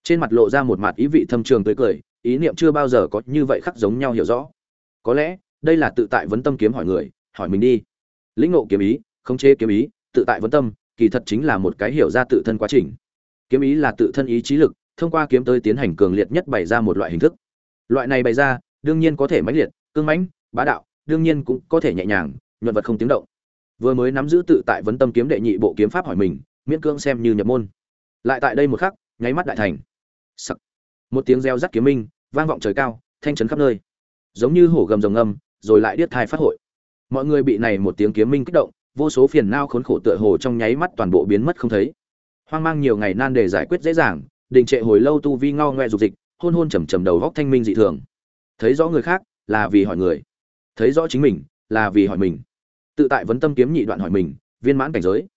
Trên mặt lộ ra một mặt ý vị thâm trường tươi cười, ý niệm chưa bao giờ có như vậy khắc giống nhau hiểu rõ. Có lẽ, đây là tự tại vấn tâm kiếm hỏi người, hỏi mình đi. Lĩnh ngộ kiếm ý, khống chế kiếm ý, tự tại vấn tâm, kỳ thật chính là một cái hiểu ra tự thân quá trình. Kiếm ý là tự thân ý chí lực, thông qua kiếm tới tiến hành cường liệt nhất bày ra một loại hình thức. Loại này bày ra, đương nhiên có thể mãnh liệt cương mãnh, bá đạo, đương nhiên cũng có thể nhẹ nhàng, nhuận vật không tiếng động vừa mới nắm giữ tự tại vấn tâm kiếm đệ nhị bộ kiếm pháp hỏi mình, miễn cương xem như nhập môn. Lại tại đây một khắc, nháy mắt đại thành. Sắc. một tiếng reo rắt kiếm minh, vang vọng trời cao, thanh trấn khắp nơi. Giống như hổ gầm rồng âm rồi lại điếc thai phát hội. Mọi người bị này một tiếng kiếm minh kích động, vô số phiền não khốn khổ tựa hồ trong nháy mắt toàn bộ biến mất không thấy. Hoang mang nhiều ngày nan để giải quyết dễ dàng, đình trệ hồi lâu tu vi ngao ngoe dục dịch, hôn hôn trầm trầm đầu góc thanh minh dị thường. Thấy rõ người khác, là vì hỏi người. Thấy rõ chính mình, là vì hỏi mình tự tại vấn tâm kiếm nhị đoạn hỏi mình, viên mãn cảnh giới.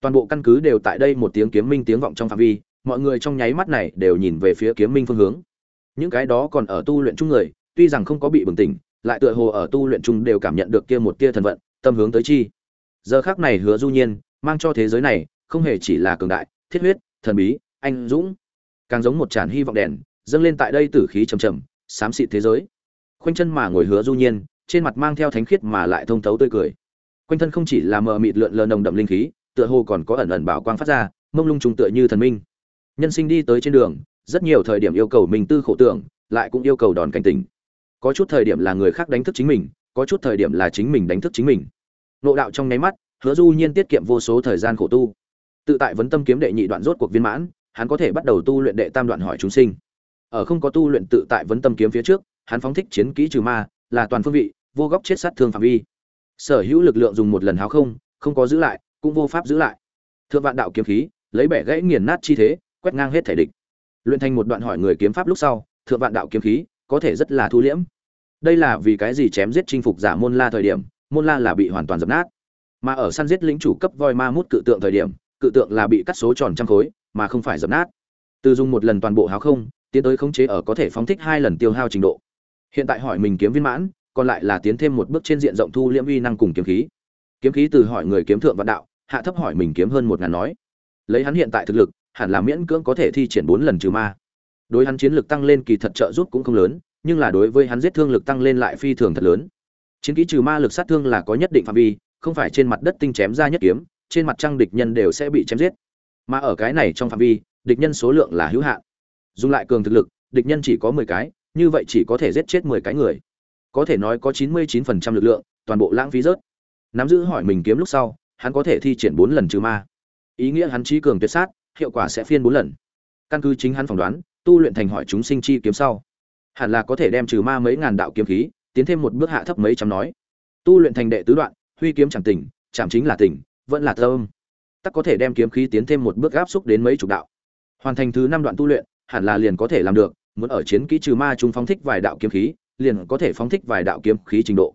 Toàn bộ căn cứ đều tại đây một tiếng kiếm minh tiếng vọng trong phạm vi, mọi người trong nháy mắt này đều nhìn về phía kiếm minh phương hướng. Những cái đó còn ở tu luyện chung người, tuy rằng không có bị bừng tỉnh, lại tựa hồ ở tu luyện chung đều cảm nhận được kia một tia thần vận, tâm hướng tới chi. Giờ khác này hứa du nhiên, mang cho thế giới này, không hề chỉ là cường đại, thiết huyết, thần bí, anh dũng. Càng giống một tràn hy vọng đèn, dâng lên tại đây tử khí trầm trầm, xám xịt thế giới. Khoanh chân mà ngồi hứa du nhiên, trên mặt mang theo thánh khiết mà lại thông thấu tươi cười quanh thân không chỉ là mờ mịt lượn lờ nồng đậm linh khí, tựa hồ còn có ẩn ẩn bảo quang phát ra, mông lung trùng tựa như thần minh. Nhân sinh đi tới trên đường, rất nhiều thời điểm yêu cầu mình tư khổ tưởng, lại cũng yêu cầu đòn cảnh tỉnh. Có chút thời điểm là người khác đánh thức chính mình, có chút thời điểm là chính mình đánh thức chính mình. Nộ đạo trong nháy mắt, hứa du nhiên tiết kiệm vô số thời gian khổ tu. Tự tại vấn tâm kiếm đệ nhị đoạn rốt cuộc viên mãn, hắn có thể bắt đầu tu luyện đệ tam đoạn hỏi chúng sinh. Ở không có tu luyện tự tại vấn tâm kiếm phía trước, hắn phóng thích chiến kỹ trừ ma, là toàn phương vị, vô góc chết sát thương phạm vi sở hữu lực lượng dùng một lần háo không không có giữ lại, cũng vô pháp giữ lại. Thượng vạn đạo kiếm khí, lấy bẻ gãy nghiền nát chi thế, quét ngang hết thể địch. Luyện thành một đoạn hỏi người kiếm pháp lúc sau, thượng vạn đạo kiếm khí có thể rất là thu liễm. Đây là vì cái gì chém giết chinh phục giả môn la thời điểm, môn la là bị hoàn toàn dập nát. Mà ở săn giết lĩnh chủ cấp voi ma mút cự tượng thời điểm, cự tượng là bị cắt số tròn trăm khối, mà không phải dập nát. Từ dùng một lần toàn bộ háo không, tiến tới khống chế ở có thể phóng thích hai lần tiêu hao trình độ. Hiện tại hỏi mình kiếm viên mãn còn lại là tiến thêm một bước trên diện rộng thu liễm uy năng cùng kiếm khí. Kiếm khí từ hỏi người kiếm thượng vạn đạo, hạ thấp hỏi mình kiếm hơn một ngàn nói. Lấy hắn hiện tại thực lực, hẳn là miễn cưỡng có thể thi triển bốn lần trừ ma. Đối hắn chiến lực tăng lên kỳ thật trợ giúp cũng không lớn, nhưng là đối với hắn giết thương lực tăng lên lại phi thường thật lớn. Chiến kỹ trừ ma lực sát thương là có nhất định phạm vi, không phải trên mặt đất tinh chém ra nhất kiếm, trên mặt trăng địch nhân đều sẽ bị chém giết. Mà ở cái này trong phạm vi, địch nhân số lượng là hữu hạn. Dùng lại cường thực lực, địch nhân chỉ có mười cái, như vậy chỉ có thể giết chết mười cái người có thể nói có chín mươi chín phần trăm lực lượng, toàn bộ lãng phí rớt. Nắm giữ hỏi mình kiếm lúc sau, hắn có thể thi triển bốn lần trừ ma. Ý nghĩa hắn trí cường tuyệt sát, hiệu quả sẽ phiên bốn lần. Căn cứ chính hắn phỏng đoán, tu luyện thành hỏi chúng sinh chi kiếm sau, hẳn là có thể đem trừ ma mấy ngàn đạo kiếm khí, tiến thêm một bước hạ thấp mấy trăm nói. Tu luyện thành đệ tứ đoạn, huy kiếm chẳng tỉnh, chạm chính là tỉnh, vẫn là thơm tắc có thể đem kiếm khí tiến thêm một bước áp xúc đến mấy chục đạo. Hoàn thành thứ năm đoạn tu luyện, hẳn là liền có thể làm được, muốn ở chiến kỹ trừ ma chúng phóng thích vài đạo kiếm khí liền có thể phóng thích vài đạo kiếm khí trình độ.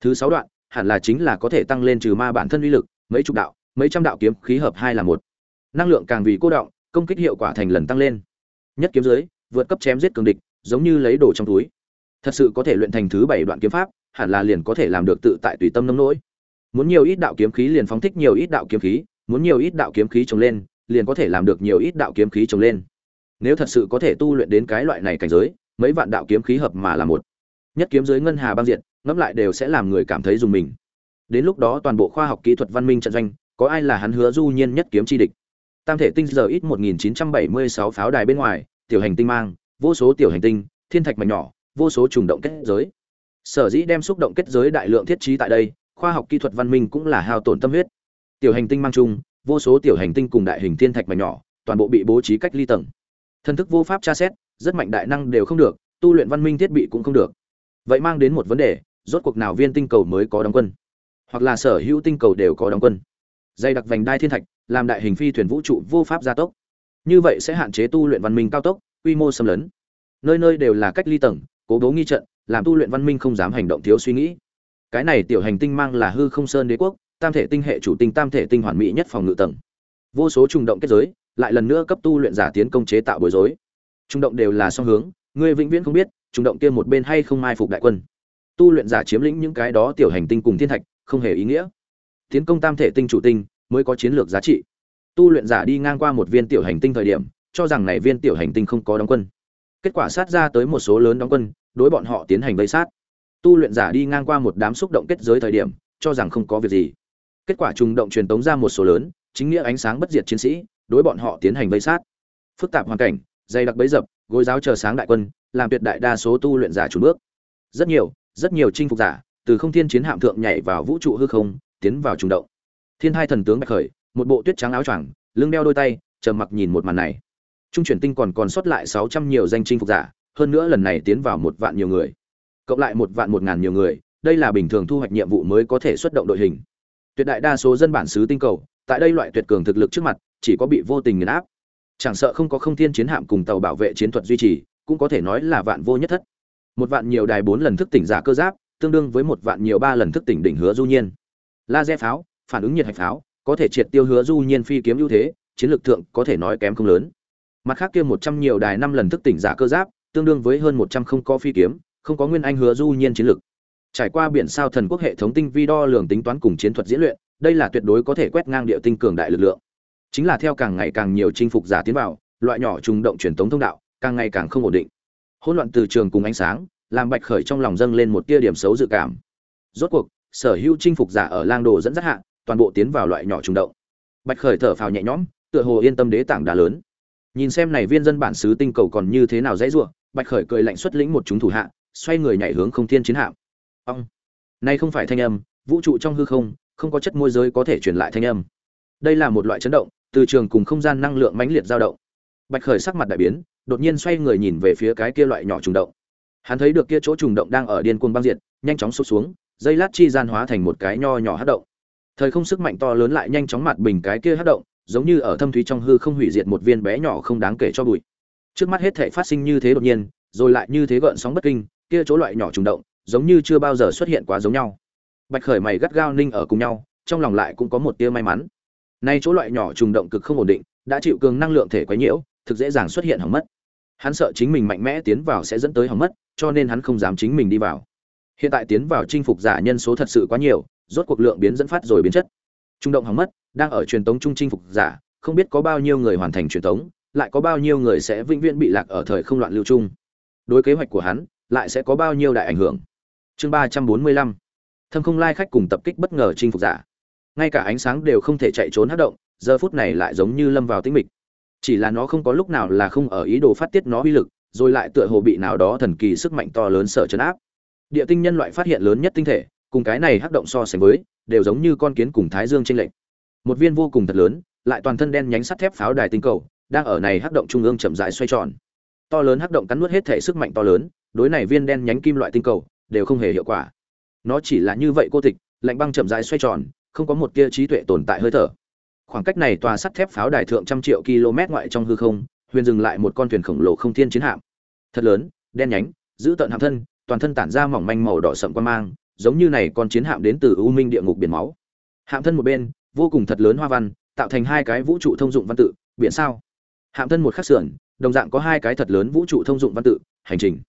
Thứ sáu đoạn, hẳn là chính là có thể tăng lên trừ ma bản thân uy lực, mấy chục đạo, mấy trăm đạo kiếm khí hợp hai là một. Năng lượng càng vì cô động, công kích hiệu quả thành lần tăng lên. Nhất kiếm dưới vượt cấp chém giết cường địch, giống như lấy đồ trong túi. Thật sự có thể luyện thành thứ bảy đoạn kiếm pháp, hẳn là liền có thể làm được tự tại tùy tâm nông nỗi. Muốn nhiều ít đạo kiếm khí liền phóng thích nhiều ít đạo kiếm khí, muốn nhiều ít đạo kiếm khí trồng lên, liền có thể làm được nhiều ít đạo kiếm khí trồng lên. Nếu thật sự có thể tu luyện đến cái loại này cảnh giới, mấy vạn đạo kiếm khí hợp mà là một nhất kiếm dưới ngân hà băng diện ngẫm lại đều sẽ làm người cảm thấy dùng mình. Đến lúc đó toàn bộ khoa học kỹ thuật văn minh trận doanh, có ai là hắn hứa du nhiên nhất kiếm chi địch? Tam thể tinh giờ ít 1976 pháo đài bên ngoài, tiểu hành tinh mang, vô số tiểu hành tinh, thiên thạch mảnh nhỏ, vô số trùng động kết giới. Sở dĩ đem xúc động kết giới đại lượng thiết trí tại đây, khoa học kỹ thuật văn minh cũng là hao tổn tâm huyết. Tiểu hành tinh mang chung, vô số tiểu hành tinh cùng đại hình thiên thạch mảnh nhỏ, toàn bộ bị bố trí cách ly tầng. Thân thức vô pháp tra xét, rất mạnh đại năng đều không được, tu luyện văn minh thiết bị cũng không được vậy mang đến một vấn đề, rốt cuộc nào viên tinh cầu mới có đóng quân? Hoặc là sở hữu tinh cầu đều có đóng quân? Dây đặc vành đai thiên thạch, làm đại hình phi thuyền vũ trụ vô pháp gia tốc. Như vậy sẽ hạn chế tu luyện văn minh cao tốc, quy mô xâm lấn. Nơi nơi đều là cách ly tầng, cố bố nghi trận, làm tu luyện văn minh không dám hành động thiếu suy nghĩ. Cái này tiểu hành tinh mang là hư không sơn đế quốc, tam thể tinh hệ chủ tinh tam thể tinh hoàn mỹ nhất phòng ngự tầng. Vô số trùng động kết giới, lại lần nữa cấp tu luyện giả tiến công chế tạo bối rối. Trùng động đều là song hướng, ngươi vĩnh viễn không biết trùng động kia một bên hay không mai phục đại quân. Tu luyện giả chiếm lĩnh những cái đó tiểu hành tinh cùng thiên thạch, không hề ý nghĩa. Tiến công tam thể tinh chủ tinh mới có chiến lược giá trị. Tu luyện giả đi ngang qua một viên tiểu hành tinh thời điểm, cho rằng này viên tiểu hành tinh không có đóng quân. Kết quả sát ra tới một số lớn đóng quân, đối bọn họ tiến hành vây sát. Tu luyện giả đi ngang qua một đám xúc động kết giới thời điểm, cho rằng không có việc gì. Kết quả trùng động truyền tống ra một số lớn, chính nghĩa ánh sáng bất diệt chiến sĩ, đối bọn họ tiến hành vây sát. Phức tạp hoàn cảnh, dày đặc bấy dập, gối giáo chờ sáng đại quân làm tuyệt đại đa số tu luyện giả trùn bước. Rất nhiều rất nhiều chinh phục giả, từ không thiên chiến hạm thượng nhảy vào vũ trụ hư không, tiến vào trùng động. Thiên hai thần tướng bạch khởi, một bộ tuyết trắng áo choàng, lưng đeo đôi tay, trầm mặc nhìn một màn này. Trung chuyển tinh còn còn sót lại sáu trăm nhiều danh chinh phục giả, hơn nữa lần này tiến vào một vạn nhiều người. Cộng lại một vạn một ngàn nhiều người, đây là bình thường thu hoạch nhiệm vụ mới có thể xuất động đội hình. Tuyệt đại đa số dân bản xứ tinh cầu, tại đây loại tuyệt cường thực lực trước mặt, chỉ có bị vô tình nghiền áp. Chẳng sợ không có không thiên chiến hạm cùng tàu bảo vệ chiến thuật duy trì cũng có thể nói là vạn vô nhất thất. Một vạn nhiều đài bốn lần thức tỉnh giả cơ giáp, tương đương với một vạn nhiều ba lần thức tỉnh đỉnh hứa du nhiên. Laser pháo, phản ứng nhiệt hạch pháo, có thể triệt tiêu hứa du nhiên phi kiếm ưu thế, chiến lược thượng có thể nói kém không lớn. Mặt khác kia một trăm nhiều đài năm lần thức tỉnh giả cơ giáp, tương đương với hơn một trăm không có phi kiếm, không có nguyên anh hứa du nhiên chiến lược. Trải qua biển sao thần quốc hệ thống tinh vi đo lường tính toán cùng chiến thuật diễn luyện, đây là tuyệt đối có thể quét ngang địa tinh cường đại lực lượng. Chính là theo càng ngày càng nhiều chinh phục giả tiến vào, loại nhỏ trùng động truyền tống thông đạo càng ngày càng không ổn định. Hỗn loạn từ trường cùng ánh sáng, làm bạch khởi trong lòng dâng lên một tia điểm xấu dự cảm. Rốt cuộc, sở hữu chinh phục giả ở lang đồ dẫn dắt hạ, toàn bộ tiến vào loại nhỏ trùng động. Bạch khởi thở phào nhẹ nhõm, tựa hồ yên tâm đế tảng đá lớn. Nhìn xem này viên dân bản xứ tinh cầu còn như thế nào dễ dụa bạch khởi cười lạnh xuất lĩnh một chúng thủ hạ, xoay người nhảy hướng không thiên chiến hạm. Ông nay không phải thanh âm, vũ trụ trong hư không không có chất môi giới có thể truyền lại thanh âm. Đây là một loại chấn động, từ trường cùng không gian năng lượng mãnh liệt dao động. Bạch khởi sắc mặt đại biến đột nhiên xoay người nhìn về phía cái kia loại nhỏ trùng động. Hắn thấy được kia chỗ trùng động đang ở điên cuồng băng diệt, nhanh chóng sụp xuống, dây lát chi gian hóa thành một cái nho nhỏ hất động. Thời không sức mạnh to lớn lại nhanh chóng mặt bình cái kia hất động, giống như ở thâm thúy trong hư không hủy diệt một viên bé nhỏ không đáng kể cho bụi. Trước mắt hết thể phát sinh như thế đột nhiên, rồi lại như thế gợn sóng bất kinh, kia chỗ loại nhỏ trùng động, giống như chưa bao giờ xuất hiện quá giống nhau. Bạch khởi mày gắt gao ninh ở cùng nhau, trong lòng lại cũng có một tia may mắn. Nay chỗ loại nhỏ trùng động cực không ổn định, đã chịu cường năng lượng thể quấy nhiễu thực dễ dàng xuất hiện hỏng mất. Hắn sợ chính mình mạnh mẽ tiến vào sẽ dẫn tới hỏng mất, cho nên hắn không dám chính mình đi vào. Hiện tại tiến vào chinh phục giả nhân số thật sự quá nhiều, rốt cuộc lượng biến dẫn phát rồi biến chất. Trung động hỏng mất, đang ở truyền tống trung chinh phục giả, không biết có bao nhiêu người hoàn thành truyền tống, lại có bao nhiêu người sẽ vĩnh viễn bị lạc ở thời không loạn lưu trung đối kế hoạch của hắn, lại sẽ có bao nhiêu đại ảnh hưởng. Chương ba trăm bốn mươi lăm. Thâm không lai khách cùng tập kích bất ngờ chinh phục giả. Ngay cả ánh sáng đều không thể chạy trốn hát động, giờ phút này lại giống như lâm vào tĩnh mịch chỉ là nó không có lúc nào là không ở ý đồ phát tiết nó uy lực, rồi lại tựa hồ bị nào đó thần kỳ sức mạnh to lớn sở chấn áp. Địa tinh nhân loại phát hiện lớn nhất tinh thể, cùng cái này hắc động so sánh với, đều giống như con kiến cùng thái dương trên lệnh một viên vô cùng thật lớn, lại toàn thân đen nhánh sắt thép pháo đài tinh cầu, đang ở này hắc động trung ương chậm dài xoay tròn. To lớn hắc động cắn nuốt hết thể sức mạnh to lớn, đối này viên đen nhánh kim loại tinh cầu, đều không hề hiệu quả. Nó chỉ là như vậy cô tịch, lạnh băng chậm dài xoay tròn, không có một tia trí tuệ tồn tại hơi thở khoảng cách này tòa sắt thép pháo đài thượng trăm triệu km ngoại trong hư không, huyền dừng lại một con thuyền khổng lồ không thiên chiến hạm. Thật lớn, đen nhánh, giữ tận hạm thân, toàn thân tản ra mỏng manh màu đỏ sậm quan mang, giống như này con chiến hạm đến từ u minh địa ngục biển máu. Hạm thân một bên, vô cùng thật lớn hoa văn, tạo thành hai cái vũ trụ thông dụng văn tự, biển sao. Hạm thân một khắc sườn, đồng dạng có hai cái thật lớn vũ trụ thông dụng văn tự, hành trình.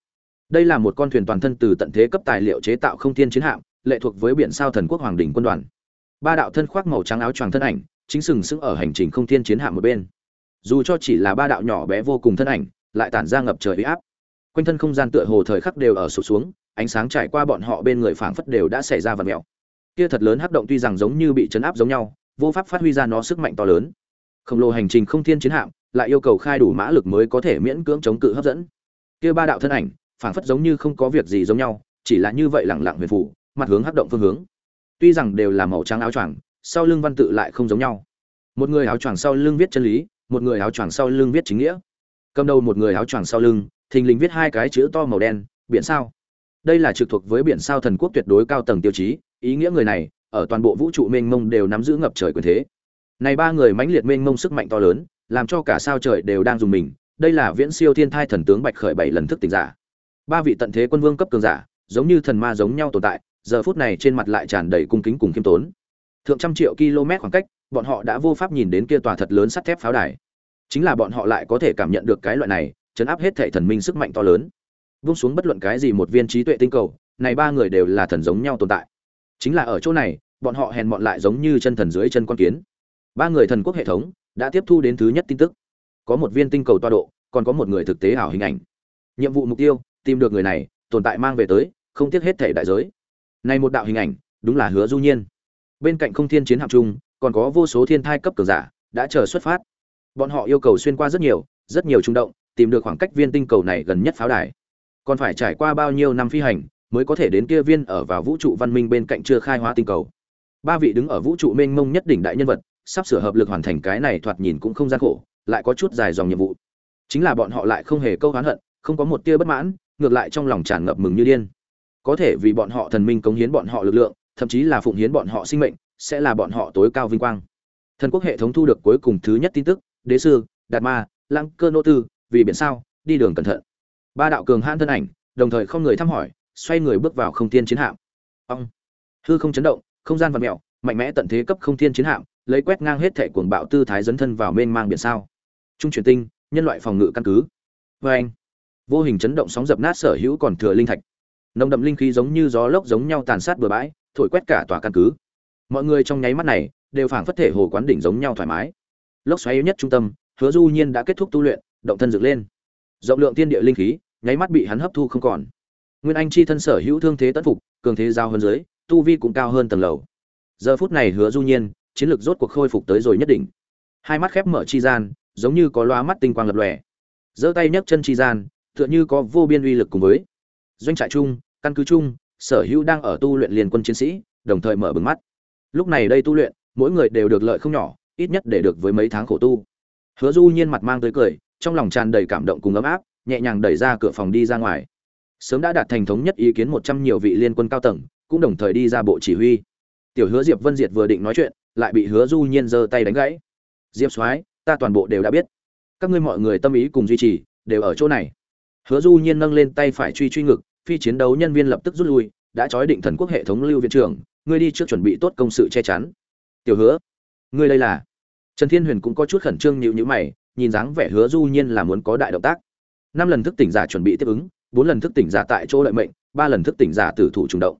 Đây là một con thuyền toàn thân từ tận thế cấp tài liệu chế tạo không thiên chiến hạm, lệ thuộc với biển sao thần quốc hoàng đình quân đoàn. Ba đạo thân khoác màu trắng áo choàng thân ảnh chính sừng sững ở hành trình không thiên chiến hạm một bên. Dù cho chỉ là ba đạo nhỏ bé vô cùng thân ảnh, lại tản ra ngập trời uy áp. Quanh thân không gian tựa hồ thời khắc đều ở sụp xuống, ánh sáng trải qua bọn họ bên người phảng phất đều đã xảy ra vật mèo kia thật lớn hấp động tuy rằng giống như bị chấn áp giống nhau, vô pháp phát huy ra nó sức mạnh to lớn. Khổng lồ hành trình không thiên chiến hạm lại yêu cầu khai đủ mã lực mới có thể miễn cưỡng chống cự hấp dẫn. Kia ba đạo thân ảnh, phảng phất giống như không có việc gì giống nhau, chỉ là như vậy lẳng lặng huyền phủ, mặt hướng hấp động phương hướng. Tuy rằng đều là màu trắng áo choàng sau lưng văn tự lại không giống nhau. Một người áo choàng sau lưng viết chân lý, một người áo choàng sau lưng viết chính nghĩa. Cầm đầu một người áo choàng sau lưng, thình lình viết hai cái chữ to màu đen, biển sao. Đây là trực thuộc với biển sao thần quốc tuyệt đối cao tầng tiêu chí, ý nghĩa người này, ở toàn bộ vũ trụ mênh mông đều nắm giữ ngập trời quyền thế. Này ba người mãnh liệt mênh mông sức mạnh to lớn, làm cho cả sao trời đều đang dùng mình, đây là viễn siêu thiên thai thần tướng bạch khởi bảy lần thức tỉnh giả. Ba vị tận thế quân vương cấp cường giả, giống như thần ma giống nhau tồn tại, giờ phút này trên mặt lại tràn đầy cung kính cùng khiêm tốn thượng trăm triệu km khoảng cách, bọn họ đã vô pháp nhìn đến kia tòa thật lớn sắt thép pháo đài. Chính là bọn họ lại có thể cảm nhận được cái loại này, chấn áp hết thể thần minh sức mạnh to lớn. Vung xuống bất luận cái gì một viên trí tuệ tinh cầu, này ba người đều là thần giống nhau tồn tại. Chính là ở chỗ này, bọn họ hèn bọn lại giống như chân thần dưới chân con kiến. Ba người thần quốc hệ thống đã tiếp thu đến thứ nhất tin tức. Có một viên tinh cầu toa độ, còn có một người thực tế ảo hình ảnh. Nhiệm vụ mục tiêu, tìm được người này, tồn tại mang về tới, không tiếc hết thể đại giới. Này một đạo hình ảnh, đúng là hứa du nhiên bên cạnh không thiên chiến hạm chung còn có vô số thiên thai cấp cường giả đã chờ xuất phát. Bọn họ yêu cầu xuyên qua rất nhiều rất nhiều trung động, tìm được khoảng cách viên tinh cầu này gần nhất pháo đài. Còn phải trải qua bao nhiêu năm phi hành mới có thể đến kia viên ở vào vũ trụ văn minh bên cạnh chưa khai hóa tinh cầu. Ba vị đứng ở vũ trụ mênh mông nhất đỉnh đại nhân vật, sắp sửa hợp lực hoàn thành cái này thoạt nhìn cũng không gian khổ, lại có chút dài dòng nhiệm vụ. Chính là bọn họ lại không hề câu oán hận, không có một tia bất mãn, ngược lại trong lòng tràn ngập mừng như điên. Có thể vì bọn họ thần minh cống hiến bọn họ lực lượng thậm chí là phụng hiến bọn họ sinh mệnh, sẽ là bọn họ tối cao vinh quang. Thần quốc hệ thống thu được cuối cùng thứ nhất tin tức, đế sư, đạt ma, lăng cơ nô tư, vì biển sao, đi đường cẩn thận. Ba đạo cường hãn thân ảnh, đồng thời không người thăm hỏi, xoay người bước vào không tiên chiến hạm. Ông hư không chấn động, không gian vật mẹo mạnh mẽ tận thế cấp không tiên chiến hạm, lấy quét ngang hết thể cuồng bạo tư thái dấn thân vào mênh mang biển sao. Trung truyền tinh, nhân loại phòng ngự căn cứ. Vê anh vô hình chấn động sóng dập nát sở hữu còn thừa linh thạch. Nồng đậm linh khí giống như gió lốc giống nhau tàn sát bừa bãi thổi quét cả tòa căn cứ. Mọi người trong nháy mắt này đều phảng phất thể hồ quán đỉnh giống nhau thoải mái. Lốc xoáy nhất trung tâm, hứa du nhiên đã kết thúc tu luyện, động thân dựng lên. Rộng lượng tiên địa linh khí, nháy mắt bị hắn hấp thu không còn. Nguyên anh chi thân sở hữu thương thế tất phục, cường thế giao hơn dưới, tu vi cũng cao hơn tầng lầu. Giờ phút này hứa du nhiên, chiến lược rốt cuộc khôi phục tới rồi nhất định hai mắt khép mở chi gian, giống như có loa mắt tinh quang lập lòe. Giơ tay nhấc chân chi gian, tựa như có vô biên uy lực cùng với. Doanh trại chung, căn cứ chung sở hữu đang ở tu luyện liên quân chiến sĩ, đồng thời mở bừng mắt. Lúc này đây tu luyện, mỗi người đều được lợi không nhỏ, ít nhất để được với mấy tháng khổ tu. Hứa du nhiên mặt mang tới cười, trong lòng tràn đầy cảm động cùng ấm áp, nhẹ nhàng đẩy ra cửa phòng đi ra ngoài. Sớm đã đạt thành thống nhất ý kiến một trăm nhiều vị liên quân cao tầng, cũng đồng thời đi ra bộ chỉ huy. Tiểu hứa diệp vân diệt vừa định nói chuyện, lại bị hứa du nhiên giơ tay đánh gãy. Diệp soái, ta toàn bộ đều đã biết. Các ngươi mọi người tâm ý cùng duy trì đều ở chỗ này. Hứa du nhiên nâng lên tay phải truy truy ngực phi chiến đấu nhân viên lập tức rút lui, đã trói định thần quốc hệ thống lưu viện trưởng, ngươi đi trước chuẩn bị tốt công sự che chắn. Tiểu hứa, ngươi đây là? Trần thiên huyền cũng có chút khẩn trương nhịu nhữ mày, nhìn dáng vẻ hứa du nhiên là muốn có đại động tác. Năm lần thức tỉnh giả chuẩn bị tiếp ứng, bốn lần thức tỉnh giả tại chỗ lợi mệnh, ba lần thức tỉnh giả tử thủ trùng động.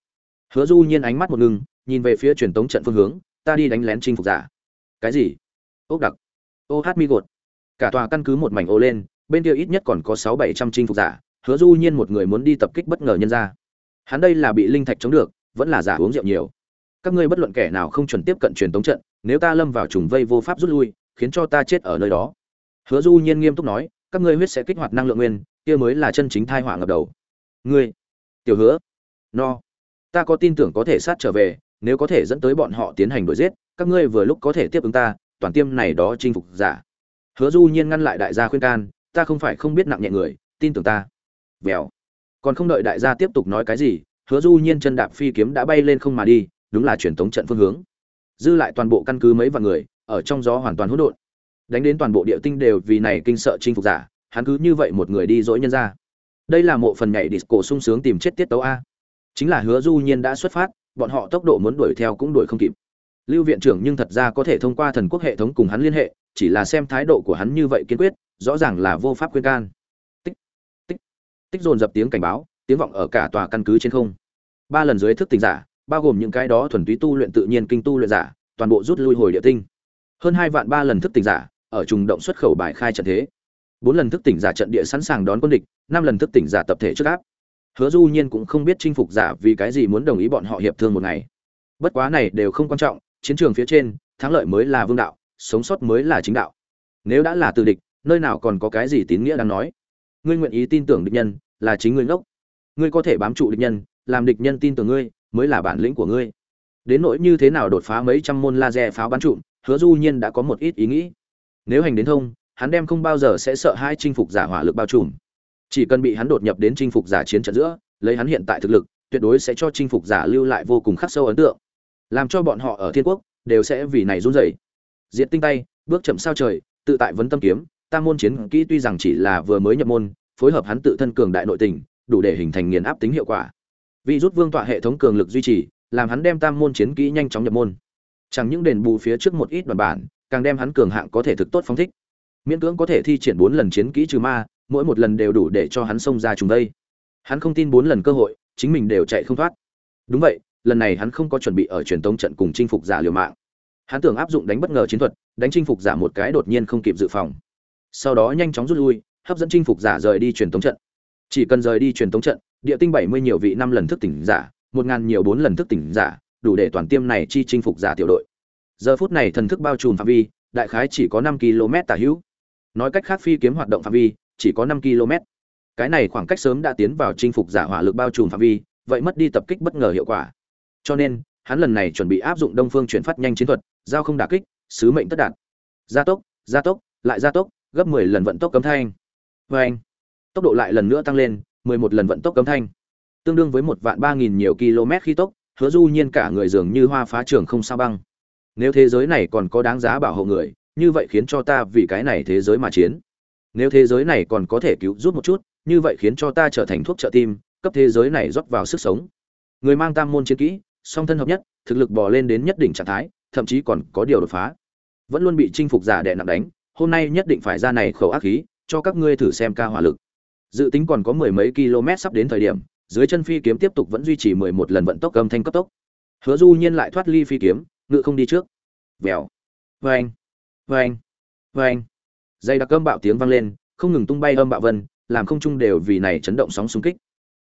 Hứa du nhiên ánh mắt một ngưng nhìn về phía truyền tống trận phương hướng, ta đi đánh lén chinh phục giả. Cái gì? Ốc đặc. Ô hát mi gột. Cả tòa căn cứ một mảnh ô lên, bên kia ít nhất còn có sáu bảy trăm chinh phục giả hứa du nhiên một người muốn đi tập kích bất ngờ nhân ra hắn đây là bị linh thạch chống được, vẫn là giả uống rượu nhiều. Các ngươi bất luận kẻ nào không chuẩn tiếp cận truyền tống trận, nếu ta lâm vào trùng vây vô pháp rút lui, khiến cho ta chết ở nơi đó. Hứa du nhiên nghiêm túc nói, các ngươi huyết sẽ kích hoạt năng lượng nguyên, kia mới là chân chính thai họa ngập đầu. Ngươi, tiểu hứa, no. Ta có tin tưởng có thể sát trở về, nếu có thể dẫn tới bọn họ tiến hành đuổi giết, các ngươi vừa lúc có thể tiếp ứng ta, toàn tiêm này đó chinh phục giả. Hứa du nhiên ngăn lại đại gia khuyên can, ta không phải không biết nặng nhẹ người, tin tưởng ta vèo. Còn không đợi đại gia tiếp tục nói cái gì, hứa du nhiên chân đạp phi kiếm đã bay lên không mà đi, đúng là truyền tống trận phương hướng. Dư lại toàn bộ căn cứ mấy vạn người, ở trong gió hoàn toàn hỗn độn. Đánh đến toàn bộ địa tinh đều vì này kinh sợ chinh phục giả, hắn cứ như vậy một người đi dỗi nhân ra. Đây là một phần nhảy disco sung sướng tìm chết tiết tấu a. Chính là hứa du nhiên đã xuất phát, bọn họ tốc độ muốn đuổi theo cũng đuổi không kịp. Lưu viện trưởng nhưng thật ra có thể thông qua thần quốc hệ thống cùng hắn liên hệ, chỉ là xem thái độ của hắn như vậy kiên quyết, rõ ràng là vô pháp khuyên can tích dồn dập tiếng cảnh báo, tiếng vọng ở cả tòa căn cứ trên không. Ba lần dưới thức tỉnh giả, bao gồm những cái đó thuần túy tu luyện tự nhiên kinh tu luyện giả, toàn bộ rút lui hồi địa tinh. Hơn hai vạn ba lần thức tỉnh giả ở trùng động xuất khẩu bài khai trận thế. Bốn lần thức tỉnh giả trận địa sẵn sàng đón quân địch, năm lần thức tỉnh giả tập thể trước áp. Hứa du nhiên cũng không biết chinh phục giả vì cái gì muốn đồng ý bọn họ hiệp thương một ngày. Bất quá này đều không quan trọng, chiến trường phía trên, thắng lợi mới là vương đạo, sống sót mới là chính đạo. Nếu đã là từ địch, nơi nào còn có cái gì tín nghĩa đang nói? Ngươi nguyện ý tin tưởng địch nhân là chính ngươi ngốc. Ngươi có thể bám trụ địch nhân làm địch nhân tin tưởng ngươi mới là bản lĩnh của ngươi. Đến nỗi như thế nào đột phá mấy trăm môn laser pháo bắn trụm hứa du nhiên đã có một ít ý nghĩ. Nếu hành đến thông hắn đem không bao giờ sẽ sợ hai chinh phục giả hỏa lực bao trùm. Chỉ cần bị hắn đột nhập đến chinh phục giả chiến trận giữa lấy hắn hiện tại thực lực tuyệt đối sẽ cho chinh phục giả lưu lại vô cùng khắc sâu ấn tượng. Làm cho bọn họ ở thiên quốc đều sẽ vì này run rẩy. Diệt tinh tay, bước chậm sao trời, tự tại vấn tâm kiếm, tam môn chiến kỹ tuy rằng chỉ là vừa mới nhập môn, phối hợp hắn tự thân cường đại nội tình, đủ để hình thành nghiền áp tính hiệu quả. Vì rút vương tọa hệ thống cường lực duy trì, làm hắn đem tam môn chiến kỹ nhanh chóng nhập môn. Chẳng những đền bù phía trước một ít đoàn bản, càng đem hắn cường hạng có thể thực tốt phóng thích. Miễn cưỡng có thể thi triển bốn lần chiến kỹ trừ ma, mỗi một lần đều đủ để cho hắn xông ra trùng đây. Hắn không tin bốn lần cơ hội, chính mình đều chạy không thoát. Đúng vậy, lần này hắn không có chuẩn bị ở truyền tống trận cùng chinh phục giả liều mạng. Hắn tưởng áp dụng đánh bất ngờ chiến thuật, đánh chinh phục giả một cái đột nhiên không kịp dự phòng. Sau đó nhanh chóng rút lui, hấp dẫn chinh phục giả rời đi truyền thống trận. Chỉ cần rời đi truyền thống trận, địa tinh bảy mươi nhiều vị năm lần thức tỉnh giả, một ngàn nhiều bốn lần thức tỉnh giả, đủ để toàn tiêm này chi chinh phục giả tiểu đội. Giờ phút này thần thức bao trùm phạm vi, đại khái chỉ có năm km tả hữu. Nói cách khác phi kiếm hoạt động phạm vi chỉ có năm km. Cái này khoảng cách sớm đã tiến vào chinh phục giả hỏa lực bao trùm phạm vi, vậy mất đi tập kích bất ngờ hiệu quả. Cho nên, hắn lần này chuẩn bị áp dụng Đông Phương chuyển phát nhanh chiến thuật, giao không đả kích, sứ mệnh tất đạt. Gia tốc, gia tốc, lại gia tốc, gấp 10 lần vận tốc cấm thanh vê anh, tốc độ lại lần nữa tăng lên, 11 lần vận tốc cấm thanh. Tương đương với một vạn ba nghìn nhiều km khi tốc, Hứa Du Nhiên cả người dường như hoa phá trường không sao băng. Nếu thế giới này còn có đáng giá bảo hộ người, như vậy khiến cho ta vì cái này thế giới mà chiến. Nếu thế giới này còn có thể cứu giúp một chút, như vậy khiến cho ta trở thành thuốc trợ tim, cấp thế giới này rót vào sức sống. Người mang tam môn chiến kỹ, song thân hợp nhất, thực lực bò lên đến nhất định trạng thái, thậm chí còn có điều đột phá. Vẫn luôn bị chinh phục giả đè nặng đánh, hôm nay nhất định phải ra này khẩu ác khí, cho các ngươi thử xem ca hỏa lực. Dự tính còn có mười mấy km sắp đến thời điểm, dưới chân phi kiếm tiếp tục vẫn duy trì 11 lần vận tốc âm thanh cấp tốc. Hứa Du Nhiên lại thoát ly phi kiếm, ngự không đi trước. Vèo. Oeng. Oeng. Oeng. Dây đặc cơm bạo tiếng vang lên, không ngừng tung bay âm bạo vân, làm không trung đều vì này chấn động sóng xung kích.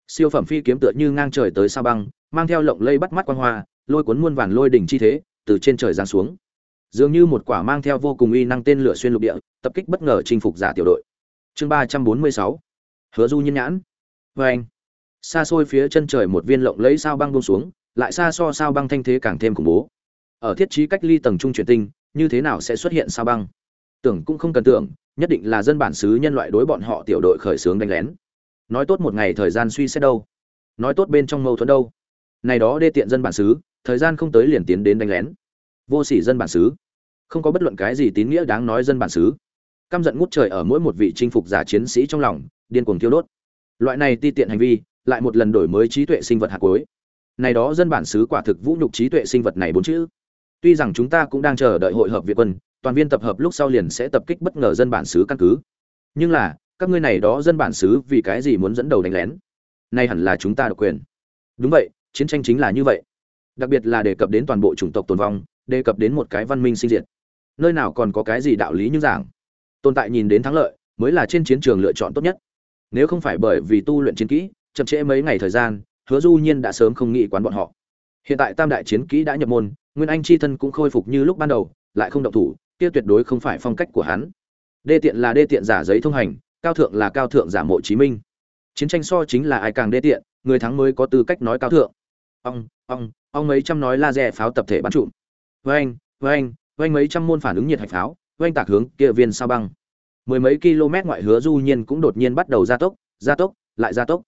Siêu phẩm phi kiếm tựa như ngang trời tới sao băng, mang theo lộng lây bắt mắt quang hoa, lôi cuốn muôn vàn lôi đỉnh chi thế, từ trên trời giáng xuống. Dường như một quả mang theo vô cùng uy năng tên lửa xuyên lục địa, tập kích bất ngờ chinh phục giả tiểu đội. Chương ba trăm bốn mươi sáu Hứa Du nhiên nhãn. anh Xa xôi phía chân trời một viên lộng lấy sao băng buông xuống, lại xa so sao băng thanh thế càng thêm khủng bố. Ở thiết trí cách ly tầng trung truyền tinh, như thế nào sẽ xuất hiện sao băng? Tưởng cũng không cần tưởng, nhất định là dân bản xứ nhân loại đối bọn họ tiểu đội khởi xướng đánh lén. Nói tốt một ngày thời gian suy xét đâu? Nói tốt bên trong mâu thuẫn đâu? Này đó đê tiện dân bản xứ, thời gian không tới liền tiến đến đánh lén. Vô sỉ dân bản xứ, không có bất luận cái gì tín nghĩa đáng nói dân bản xứ. Căm giận ngút trời ở mỗi một vị chinh phục giả chiến sĩ trong lòng, điên cuồng thiêu đốt. Loại này ti tiện hành vi, lại một lần đổi mới trí tuệ sinh vật hạt cuối này đó dân bản xứ quả thực vũ nhục trí tuệ sinh vật này bốn chữ. Tuy rằng chúng ta cũng đang chờ đợi hội hợp việt quân toàn viên tập hợp lúc sau liền sẽ tập kích bất ngờ dân bản xứ căn cứ. Nhưng là các ngươi này đó dân bản xứ vì cái gì muốn dẫn đầu đánh lén? Nay hẳn là chúng ta được quyền. Đúng vậy chiến tranh chính là như vậy. Đặc biệt là đề cập đến toàn bộ chủng tộc tồn vong đề cập đến một cái văn minh sinh diệt. Nơi nào còn có cái gì đạo lý như giảng? Tồn tại nhìn đến thắng lợi mới là trên chiến trường lựa chọn tốt nhất. Nếu không phải bởi vì tu luyện chiến kỹ, chậm trễ mấy ngày thời gian, hứa du nhiên đã sớm không nghĩ quán bọn họ. Hiện tại tam đại chiến kỹ đã nhập môn, nguyên anh chi thân cũng khôi phục như lúc ban đầu, lại không động thủ, kia tuyệt đối không phải phong cách của hắn. Đê tiện là đê tiện giả giấy thông hành, cao thượng là cao thượng giả mộ chí minh. Chiến tranh so chính là ai càng đê tiện, người thắng mới có tư cách nói cao thượng. Ông ông ông mấy trăm nói laser pháo tập thể bắn trụm. Anh với anh mấy trăm môn phản ứng nhiệt hạch pháo oanh tạc hướng kia viên sao băng. Mười mấy km ngoại hứa du nhiên cũng đột nhiên bắt đầu gia tốc gia tốc, lại gia tốc.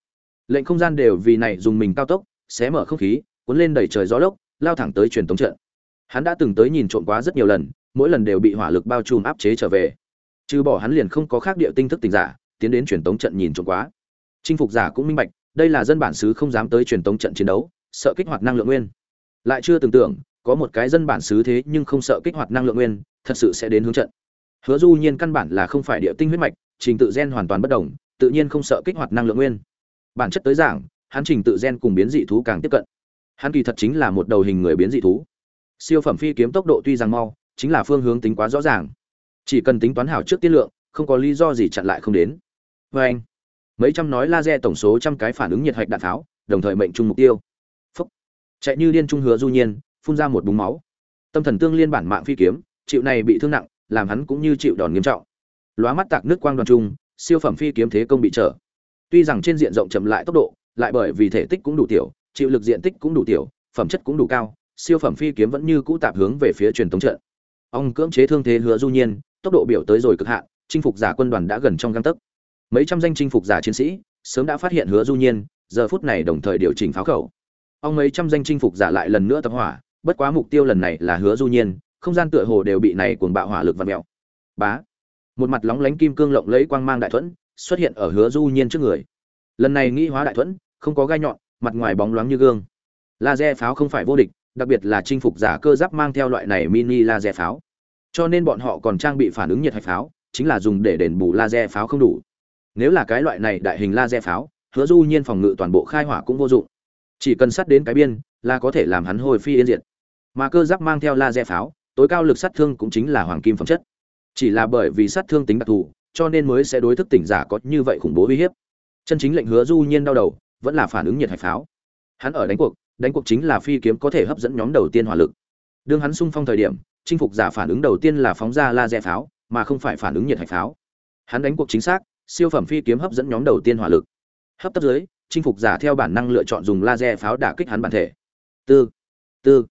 Lệnh không gian đều vì này dùng mình cao tốc, xé mở không khí, cuốn lên đẩy trời gió lốc, lao thẳng tới truyền tống trận. Hắn đã từng tới nhìn trộm quá rất nhiều lần, mỗi lần đều bị hỏa lực bao trùm áp chế trở về. Trừ bỏ hắn liền không có khác địa tinh thức tình giả, tiến đến truyền tống trận nhìn trộm quá. Chinh phục giả cũng minh bạch, đây là dân bản xứ không dám tới truyền tống trận chiến đấu, sợ kích hoạt năng lượng nguyên. Lại chưa tưởng tượng có một cái dân bản xứ thế nhưng không sợ kích hoạt năng lượng nguyên, thật sự sẽ đến hướng trận. Hứa du nhiên căn bản là không phải địa tinh huyết mạch, trình tự gen hoàn toàn bất đồng, tự nhiên không sợ kích hoạt năng lượng nguyên. Bản chất tới giảng, hắn trình tự gen cùng biến dị thú càng tiếp cận. Hắn kỳ thật chính là một đầu hình người biến dị thú. Siêu phẩm phi kiếm tốc độ tuy rằng mau, chính là phương hướng tính quá rõ ràng. Chỉ cần tính toán hảo trước tiết lượng, không có lý do gì chặn lại không đến. Và anh, mấy trăm nói laser tổng số trăm cái phản ứng nhiệt hạch đạn tháo, đồng thời mệnh trung mục tiêu. Phúc. Chạy như điên trung hứa du nhiên phun ra một búng máu tâm thần tương liên bản mạng phi kiếm chịu này bị thương nặng làm hắn cũng như chịu đòn nghiêm trọng lóa mắt tạc nước quang đoàn trung siêu phẩm phi kiếm thế công bị trở Tuy rằng trên diện rộng chậm lại tốc độ, lại bởi vì thể tích cũng đủ tiểu, chịu lực diện tích cũng đủ tiểu, phẩm chất cũng đủ cao, siêu phẩm phi kiếm vẫn như cũ tạp hướng về phía truyền thống trận. Ông cưỡng chế thương thế hứa du nhiên, tốc độ biểu tới rồi cực hạn, chinh phục giả quân đoàn đã gần trong găng tấc. Mấy trăm danh chinh phục giả chiến sĩ sớm đã phát hiện hứa du nhiên, giờ phút này đồng thời điều chỉnh pháo khẩu. Ông mấy trăm danh chinh phục giả lại lần nữa tập hỏa, bất quá mục tiêu lần này là hứa du nhiên, không gian tựa hồ đều bị này cuồng bạo hỏa lực vặn mèo. Bá. Một mặt lóng lánh kim cương lộng lẫy quang mang đại thuẫn, xuất hiện ở Hứa Du Nhiên trước người. Lần này nghĩ hóa đại thuẫn, không có gai nhọn, mặt ngoài bóng loáng như gương. Laser pháo không phải vô địch, đặc biệt là chinh phục giả cơ giáp mang theo loại này mini laser pháo. Cho nên bọn họ còn trang bị phản ứng nhiệt hạch pháo, chính là dùng để đền bù laser pháo không đủ. Nếu là cái loại này đại hình laser pháo, Hứa Du Nhiên phòng ngự toàn bộ khai hỏa cũng vô dụng. Chỉ cần sát đến cái biên, là có thể làm hắn hồi phi yên diệt. Mà cơ giáp mang theo laser pháo, tối cao lực sát thương cũng chính là hoàng kim phẩm chất. Chỉ là bởi vì sát thương tính đặc thù, cho nên mới sẽ đối thức tỉnh giả có như vậy khủng bố uy hiếp. Chân chính lệnh Hứa Du Nhiên đau đầu, vẫn là phản ứng nhiệt hạch pháo. Hắn ở đánh cuộc, đánh cuộc chính là phi kiếm có thể hấp dẫn nhóm đầu tiên hỏa lực. Đương hắn sung phong thời điểm, chinh phục giả phản ứng đầu tiên là phóng ra laser pháo, mà không phải phản ứng nhiệt hạch pháo. Hắn đánh cuộc chính xác, siêu phẩm phi kiếm hấp dẫn nhóm đầu tiên hỏa lực. Hấp tấp dưới, chinh phục giả theo bản năng lựa chọn dùng laser pháo đả kích hắn bản thể. Tư, tư,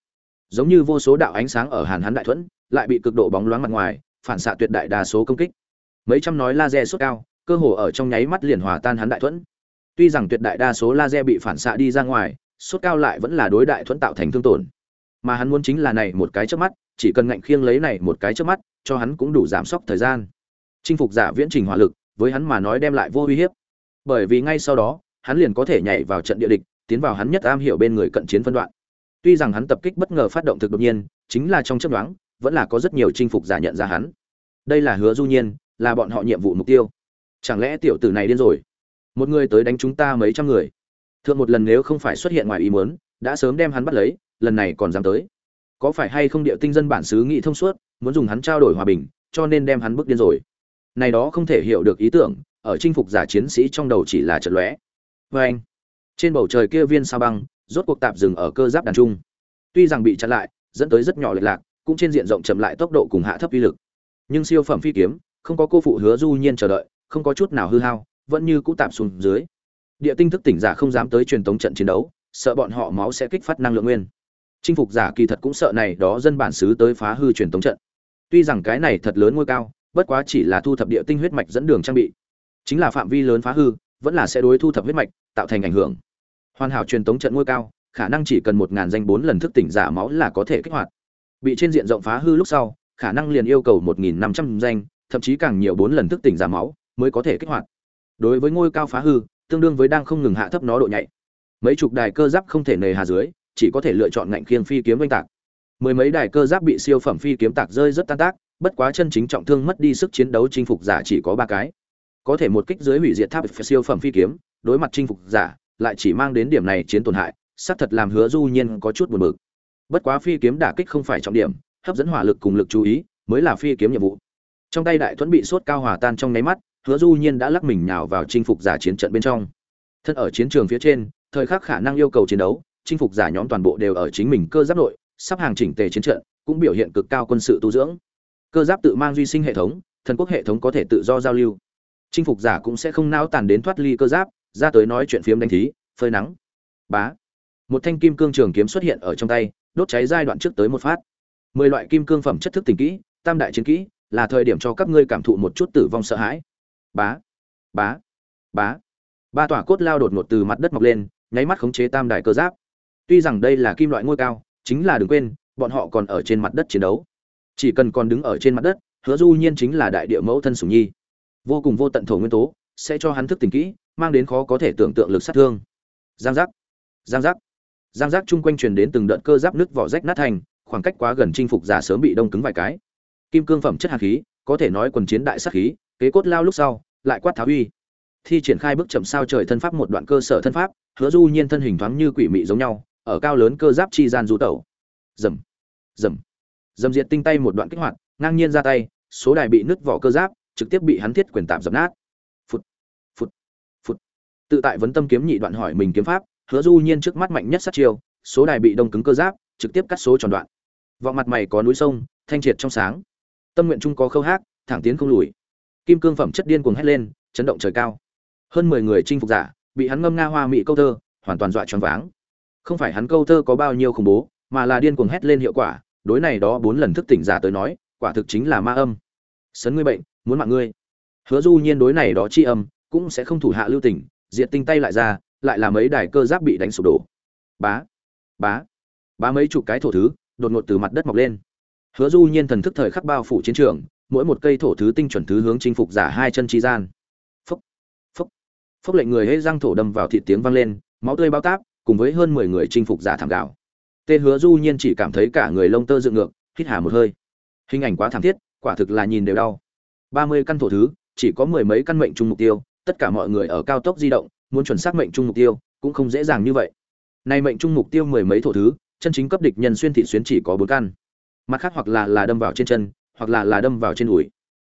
giống như vô số đạo ánh sáng ở hàn hắn đại thuẫn, lại bị cực độ bóng loáng mặt ngoài, phản xạ tuyệt đại đa số công kích. Mấy trăm nói laser sốt cao, cơ hồ ở trong nháy mắt liền hòa tan hắn đại thuẫn. Tuy rằng tuyệt đại đa số laser bị phản xạ đi ra ngoài, sốt cao lại vẫn là đối đại thuẫn tạo thành thương tổn. Mà hắn muốn chính là này một cái chớp mắt, chỉ cần ngạnh khiêng lấy này một cái chớp mắt, cho hắn cũng đủ giảm sốc thời gian. Chinh phục giả viễn trình hỏa lực, với hắn mà nói đem lại vô uy hiếp. Bởi vì ngay sau đó, hắn liền có thể nhảy vào trận địa địch, tiến vào hắn nhất am hiểu bên người cận chiến phân đoạn. Tuy rằng hắn tập kích bất ngờ phát động thực đột nhiên, chính là trong chớp nhoáng, vẫn là có rất nhiều chinh phục giả nhận ra hắn. Đây là Hứa Du Nhiên, là bọn họ nhiệm vụ mục tiêu. Chẳng lẽ tiểu tử này điên rồi? Một người tới đánh chúng ta mấy trăm người. Thượng một lần nếu không phải xuất hiện ngoài ý muốn, đã sớm đem hắn bắt lấy, lần này còn dám tới. Có phải hay không địa tinh dân bản xứ nghĩ thông suốt, muốn dùng hắn trao đổi hòa bình, cho nên đem hắn bước điên rồi. Này đó không thể hiểu được ý tưởng, ở chinh phục giả chiến sĩ trong đầu chỉ là chợt lóe. Và anh, trên bầu trời kia viên sao băng, rốt cuộc tạm dừng ở cơ giáp đàn trung. Tuy rằng bị chặn lại, dẫn tới rất nhỏ lệch lạc, cũng trên diện rộng chậm lại tốc độ cùng hạ thấp uy lực. Nhưng siêu phẩm phi kiếm, không có cô phụ hứa du nhiên chờ đợi, không có chút nào hư hao, vẫn như cũ tạm xuống dưới. Địa tinh thức tỉnh giả không dám tới truyền tống trận chiến đấu, sợ bọn họ máu sẽ kích phát năng lượng nguyên. Chinh phục giả kỳ thật cũng sợ này đó dân bản xứ tới phá hư truyền tống trận. Tuy rằng cái này thật lớn ngôi cao, bất quá chỉ là thu thập địa tinh huyết mạch dẫn đường trang bị. Chính là phạm vi lớn phá hư, vẫn là sẽ đối thu thập huyết mạch, tạo thành ảnh hưởng. Hoàn hảo truyền tống trận ngôi cao, khả năng chỉ cần một ngàn danh bốn lần thức tỉnh giả máu là có thể kích hoạt. Bị trên diện rộng phá hư lúc sau, khả năng liền yêu cầu một nghìn năm trăm danh, thậm chí càng nhiều bốn lần thức tỉnh giả máu mới có thể kích hoạt. Đối với ngôi cao phá hư, tương đương với đang không ngừng hạ thấp nó độ nhạy. Mấy chục đài cơ giáp không thể nề hà dưới, chỉ có thể lựa chọn ngạnh khiêng phi kiếm oanh tạc. Mười mấy đài cơ giáp bị siêu phẩm phi kiếm tạc rơi rất tan tác, bất quá chân chính trọng thương mất đi sức chiến đấu chinh phục giả chỉ có ba cái. Có thể một kích dưới hủy diệt tháp siêu phẩm phi kiếm, đối mặt chinh phục giả, lại chỉ mang đến điểm này chiến tổn hại, xác thật làm Hứa Du Nhiên có chút buồn bực. Bất quá phi kiếm đả kích không phải trọng điểm, hấp dẫn hỏa lực cùng lực chú ý mới là phi kiếm nhiệm vụ. Trong tay đại thuẫn bị sốt cao hòa tan trong nháy mắt, Hứa Du Nhiên đã lắc mình nhào vào chinh phục giả chiến trận bên trong. Thân ở chiến trường phía trên, thời khắc khả năng yêu cầu chiến đấu, chinh phục giả nhóm toàn bộ đều ở chính mình cơ giáp nội, sắp hàng chỉnh tề chiến trận, cũng biểu hiện cực cao quân sự tu dưỡng. Cơ giáp tự mang duy sinh hệ thống, thần quốc hệ thống có thể tự do giao lưu. Chinh phục giả cũng sẽ không náo tàn đến thoát ly cơ giáp, ra tới nói chuyện phiếm đánh thí, phơi nắng. Bá. Một thanh kim cương trường kiếm xuất hiện ở trong tay, đốt cháy giai đoạn trước tới một phát. Mười loại kim cương phẩm chất thức tình kỹ, tam đại chiến kỹ, là thời điểm cho các ngươi cảm thụ một chút tử vong sợ hãi. Bá. Bá. Bá. Ba tỏa cốt lao đột ngột từ mặt đất mọc lên, nháy mắt khống chế tam đại cơ giáp. Tuy rằng đây là kim loại ngôi cao, chính là đừng quên, bọn họ còn ở trên mặt đất chiến đấu. Chỉ cần còn đứng ở trên mặt đất, Hứa Du Nhiên chính là đại địa mẫu thân sủng nhi. Vô cùng vô tận thổ nguyên tố, sẽ cho hắn thức tỉnh kỹ, mang đến khó có thể tưởng tượng lực sát thương. Giang giác, giang giác, giang giác chung quanh truyền đến từng đợt cơ giáp nứt vỏ rách nát thành, khoảng cách quá gần chinh phục giả sớm bị đông cứng vài cái. Kim cương phẩm chất hàn khí, có thể nói quần chiến đại sát khí, kế cốt lao lúc sau, lại quát tháo uy. Thi triển khai bước chậm sao trời thân pháp một đoạn cơ sở thân pháp, Hứa Du Nhiên thân hình thoáng như quỷ mị giống nhau, ở cao lớn cơ giáp chi gian du tẩu. Rầm, rầm, rầm diệt tinh tay một đoạn kích hoạt, ngang nhiên ra tay, số đài bị nứt vỏ cơ giáp, trực tiếp bị hắn thiết quyền tạm dập nát. Tự tại vấn tâm kiếm nhị đoạn hỏi mình kiếm pháp, Hứa Du Nhiên trước mắt mạnh nhất sát chiêu, số đài bị đông cứng cơ giáp, trực tiếp cắt số tròn đoạn. Vọng mặt mày có núi sông, thanh triệt trong sáng. Tâm nguyện trung có khâu hát, thẳng tiến không lùi. Kim cương phẩm chất điên cuồng hét lên, chấn động trời cao. Hơn mười người chinh phục giả, bị hắn ngâm nga hoa mỹ câu thơ, hoàn toàn dọa choáng váng. Không phải hắn câu thơ có bao nhiêu khủng bố, mà là điên cuồng hét lên hiệu quả, đối này đó bốn lần thức tỉnh giả tới nói, quả thực chính là ma âm. Sấn ngươi bệnh, muốn mạng ngươi. Hứa Du Nhiên đối này đó chi âm, cũng sẽ không thủ hạ lưu tình, diệt tinh tay lại ra, lại là mấy đài cơ giáp bị đánh sụp đổ. Bá, bá, bá mấy chục cái thổ thứ, đột ngột từ mặt đất mọc lên. hứa du nhiên thần thức thời khắc bao phủ chiến trường mỗi một cây thổ thứ tinh chuẩn thứ hướng chinh phục giả hai chân chi gian phúc phúc phúc lệnh người hễ răng thổ đâm vào thịt tiếng vang lên máu tươi bao táp cùng với hơn mười người chinh phục giả thảm gạo tê hứa du nhiên chỉ cảm thấy cả người lông tơ dựng ngược hít hà một hơi hình ảnh quá thảm thiết quả thực là nhìn đều đau ba mươi căn thổ thứ chỉ có mười mấy căn mệnh trung mục tiêu tất cả mọi người ở cao tốc di động, muốn chuẩn xác mệnh trung mục tiêu, cũng không dễ dàng như vậy. Nay mệnh trung mục tiêu mười mấy thổ thứ, chân chính cấp địch nhân xuyên thị xuyên chỉ có bốn căn. Mặt khác hoặc là là đâm vào trên chân, hoặc là là đâm vào trên đùi.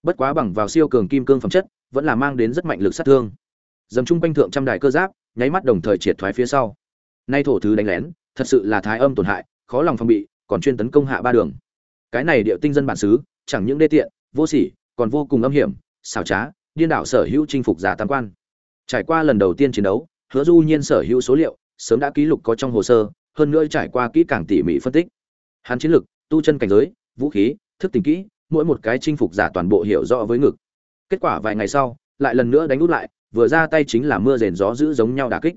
Bất quá bằng vào siêu cường kim cương phẩm chất, vẫn là mang đến rất mạnh lực sát thương. Dầm trung quanh thượng trăm đài cơ giáp, nháy mắt đồng thời triệt thoái phía sau. Nay thổ thứ đánh lén, thật sự là thái âm tổn hại, khó lòng phòng bị, còn chuyên tấn công hạ ba đường. Cái này điệu tinh dân bản xứ, chẳng những đê tiện, vô sỉ, còn vô cùng âm hiểm, xảo trá điên đảo sở hữu chinh phục giả tam quan. Trải qua lần đầu tiên chiến đấu, hứa du nhiên sở hữu số liệu, sớm đã ký lục có trong hồ sơ, hơn nữa trải qua kỹ càng tỉ mỉ phân tích. Hắn chiến lực, tu chân cảnh giới, vũ khí, thức tình kỹ, mỗi một cái chinh phục giả toàn bộ hiểu rõ với ngực. Kết quả vài ngày sau, lại lần nữa đánh út lại, vừa ra tay chính là mưa rền gió giữ giống nhau đả kích.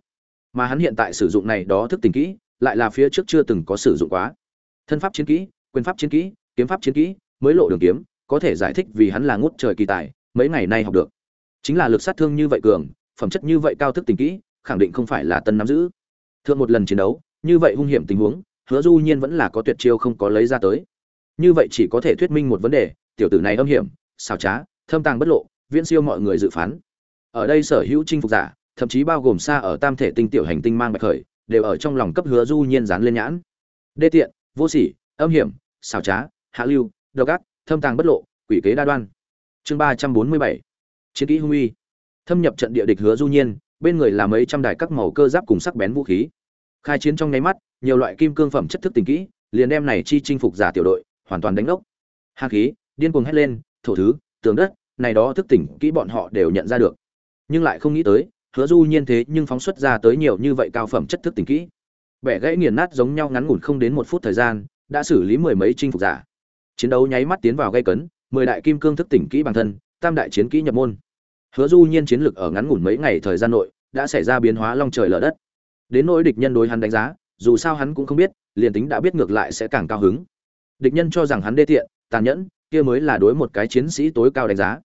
Mà hắn hiện tại sử dụng này đó thức tình kỹ, lại là phía trước chưa từng có sử dụng quá. Thân pháp chiến kỹ, quyền pháp chiến kỹ, kiếm pháp chiến kỹ, mới lộ đường kiếm, có thể giải thích vì hắn là ngút trời kỳ tài mấy ngày nay học được. Chính là lực sát thương như vậy cường, phẩm chất như vậy cao thức tình kỹ, khẳng định không phải là tân nắm giữ. Thượng một lần chiến đấu, như vậy hung hiểm tình huống, hứa du nhiên vẫn là có tuyệt chiêu không có lấy ra tới. Như vậy chỉ có thể thuyết minh một vấn đề, tiểu tử này âm hiểm, xảo trá, thâm tàng bất lộ, viễn siêu mọi người dự phán. Ở đây sở hữu chinh phục giả, thậm chí bao gồm xa ở tam thể tinh tiểu hành tinh mang bạch khởi, đều ở trong lòng cấp hứa du nhiên dán lên nhãn. Đê tiện, vô sỉ, âm hiểm, xảo trá, hạ lưu, độc ác, thâm tàng bất lộ, quỷ kế đa đoan chương ba trăm bốn mươi bảy. Chiến kỹ hung uy. Thâm nhập trận địa địch hứa du nhiên, bên người là mấy trăm đài các màu cơ giáp cùng sắc bén vũ khí. Khai chiến trong nháy mắt, nhiều loại kim cương phẩm chất thức tình kỹ, liền đem này chi chinh phục giả tiểu đội, hoàn toàn đánh lốc hà khí, điên cuồng hét lên, thổ thứ, tường đất, này đó thức tỉnh kỹ bọn họ đều nhận ra được. Nhưng lại không nghĩ tới, hứa du nhiên thế nhưng phóng xuất ra tới nhiều như vậy cao phẩm chất thức tỉnh kỹ. Bẻ gãy nghiền nát giống nhau ngắn ngủn không đến một phút thời gian, đã xử lý mười mấy chinh phục giả. Chiến đấu nháy mắt tiến vào gây cấn mười đại kim cương thức tỉnh kỹ bản thân, tam đại chiến kỹ nhập môn. Hứa du nhiên chiến lực ở ngắn ngủn mấy ngày thời gian nội, đã xảy ra biến hóa long trời lở đất. Đến nỗi địch nhân đối hắn đánh giá, dù sao hắn cũng không biết, liền tính đã biết ngược lại sẽ càng cao hứng. Địch nhân cho rằng hắn đê tiện, tàn nhẫn, kia mới là đối một cái chiến sĩ tối cao đánh giá.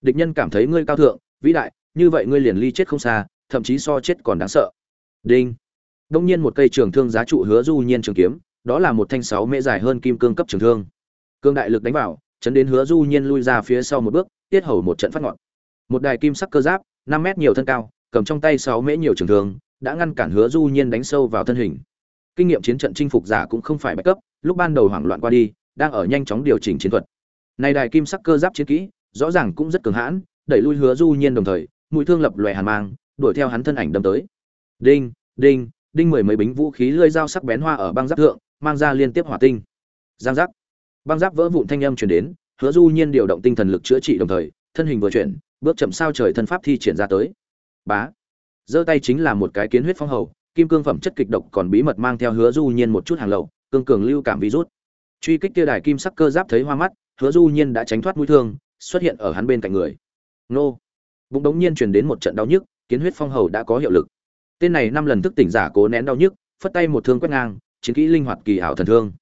Địch nhân cảm thấy ngươi cao thượng, vĩ đại, như vậy ngươi liền ly chết không xa, thậm chí so chết còn đáng sợ. Đinh. Đông nhiên một cây trường thương giá trụ hứa du nhiên trường kiếm, đó là một thanh sáu mễ dài hơn kim cương cấp trường thương. Cương đại lực đánh vào chấn đến hứa du nhiên lui ra phía sau một bước, tiết hầu một trận phát ngọn. Một đài kim sắc cơ giáp, năm mét nhiều thân cao, cầm trong tay sáu mễ nhiều trường thương, đã ngăn cản hứa du nhiên đánh sâu vào thân hình. Kinh nghiệm chiến trận chinh phục giả cũng không phải bạch cấp, lúc ban đầu hoảng loạn qua đi, đang ở nhanh chóng điều chỉnh chiến thuật. Này đài kim sắc cơ giáp chiến kỹ, rõ ràng cũng rất cường hãn, đẩy lui hứa du nhiên đồng thời, mũi thương lập loè hàn mang, đuổi theo hắn thân ảnh đâm tới. Đinh đinh đinh mười mấy bính vũ khí lưỡi dao sắc bén hoa ở băng giáp thượng, mang ra liên tiếp hỏa tinh. Giang giáp băng giáp vỡ vụn thanh âm truyền đến, hứa du nhiên điều động tinh thần lực chữa trị đồng thời, thân hình vừa chuyển, bước chậm sao trời thân pháp thi triển ra tới. Bá! Giơ tay chính là một cái kiến huyết phong hầu, kim cương phẩm chất kịch độc còn bí mật mang theo hứa du nhiên một chút hàng lậu, cương cường lưu cảm virus truy kích tiêu đài kim sắc cơ giáp thấy hoa mắt, hứa du nhiên đã tránh thoát mũi thương, xuất hiện ở hắn bên cạnh người. Nô! Bụng đống nhiên truyền đến một trận đau nhức, kiến huyết phong hầu đã có hiệu lực. Tên này năm lần thức tỉnh giả cố nén đau nhức, phất tay một thương quét ngang, chiến kỹ linh hoạt kỳ ảo thần thương.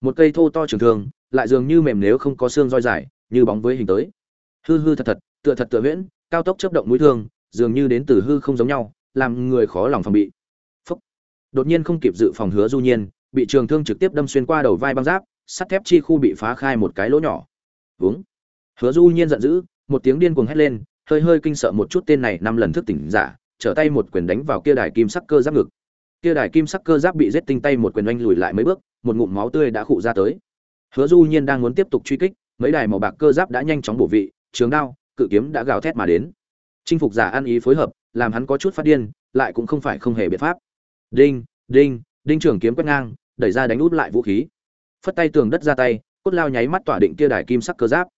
Một cây thô to trường thương lại dường như mềm nếu không có xương roi dài, như bóng với hình tới. Hư hư thật thật, tựa thật tựa viễn cao tốc chấp động mũi thương, dường như đến từ hư không giống nhau, làm người khó lòng phòng bị. Phúc. đột nhiên không kịp dự phòng hứa du nhiên, bị trường thương trực tiếp đâm xuyên qua đầu vai băng giáp, sắt thép chi khu bị phá khai một cái lỗ nhỏ. Uống hứa du nhiên giận dữ, một tiếng điên cuồng hét lên, hơi hơi kinh sợ một chút tên này năm lần thức tỉnh giả, trở tay một quyền đánh vào kia đài kim sắc cơ giáp ngực. Kia đài kim sắc cơ giáp bị giết tinh tay một quyền oanh lùi lại mấy bước, một ngụm máu tươi đã khụ ra tới hứa du nhiên đang muốn tiếp tục truy kích, mấy đài màu bạc cơ giáp đã nhanh chóng bổ vị, trường đao, cự kiếm đã gào thét mà đến. Chinh phục giả ăn ý phối hợp, làm hắn có chút phát điên, lại cũng không phải không hề biện pháp. Đinh đinh đinh trưởng kiếm quét ngang, đẩy ra đánh út lại vũ khí. Phất tay tường đất ra tay, cốt lao nháy mắt tỏa định kia đài kim sắc cơ giáp.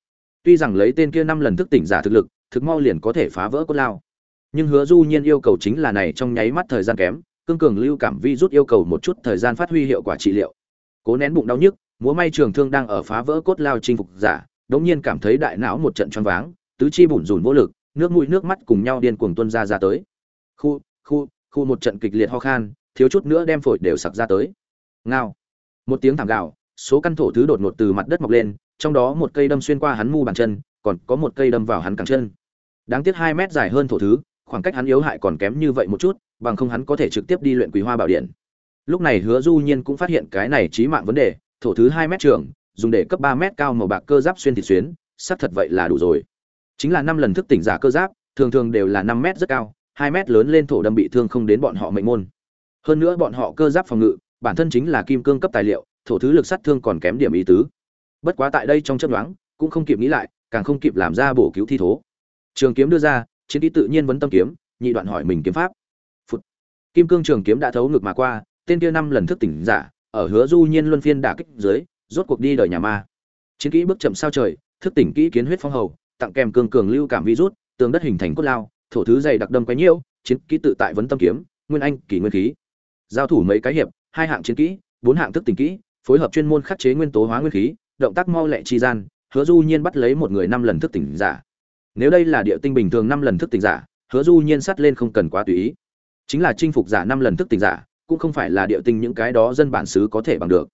Tuy rằng lấy tên kia năm lần thức tỉnh giả thực lực, thực mau liền có thể phá vỡ cốt lao. Nhưng hứa du nhiên yêu cầu chính là này trong nháy mắt thời gian kém, cương cường lưu cảm vi rút yêu cầu một chút thời gian phát huy hiệu quả trị liệu. Cố nén bụng đau nhức múa may trường thương đang ở phá vỡ cốt lao chinh phục giả, đống nhiên cảm thấy đại não một trận choáng váng, tứ chi bủn rủn vô lực, nước mũi nước mắt cùng nhau điên cuồng tuôn ra ra tới. Khu khu khu một trận kịch liệt ho khan, thiếu chút nữa đem phổi đều sặc ra tới. Ngao. Một tiếng thảm gạo số căn thổ thứ đột ngột từ mặt đất mọc lên, trong đó một cây đâm xuyên qua hắn mu bàn chân, còn có một cây đâm vào hắn cẳng chân. Đáng tiếc hai mét dài hơn thổ thứ, khoảng cách hắn yếu hại còn kém như vậy một chút, bằng không hắn có thể trực tiếp đi luyện quý hoa bảo điện. Lúc này hứa du nhiên cũng phát hiện cái này chí mạng vấn đề thổ thứ hai mét trường, dùng để cấp ba mét cao màu bạc cơ giáp xuyên thịt xuyến, xác thật vậy là đủ rồi. Chính là năm lần thức tỉnh giả cơ giáp, thường thường đều là năm mét rất cao, hai mét lớn lên thổ đâm bị thương không đến bọn họ mệnh môn. Hơn nữa bọn họ cơ giáp phòng ngự, bản thân chính là kim cương cấp tài liệu, thổ thứ lực sát thương còn kém điểm ý tứ. Bất quá tại đây trong chấp đoán cũng không kịp nghĩ lại, càng không kịp làm ra bổ cứu thi thố. Trường kiếm đưa ra, chiến kỹ tự nhiên vấn tâm kiếm, nhị đoạn hỏi mình kiếm pháp. Phụt. kim cương trường kiếm đã thấu ngực mà qua, tên kia năm lần thức tỉnh giả ở hứa du nhiên luân phiên đả kích dưới, rốt cuộc đi đời nhà ma. Chiến kỹ bước chậm sao trời, thức tỉnh kỹ kiến huyết phong hầu, tặng kèm cường cường lưu cảm virus, tường đất hình thành cốt lao, thổ thứ dày đặc đâm quấy nhiễu, chiến kỹ tự tại vấn tâm kiếm, nguyên anh kỳ nguyên khí. Giao thủ mấy cái hiệp, hai hạng chiến kỹ, bốn hạng thức tỉnh kỹ, phối hợp chuyên môn khắc chế nguyên tố hóa nguyên khí, động tác mau lẹ chi gian, hứa du nhiên bắt lấy một người năm lần thức tỉnh giả. Nếu đây là địa tinh bình thường năm lần thức tỉnh giả, hứa du nhiên sắt lên không cần quá tùy ý. Chính là chinh phục giả năm lần thức tỉnh giả cũng không phải là địa tinh những cái đó dân bản xứ có thể bằng được.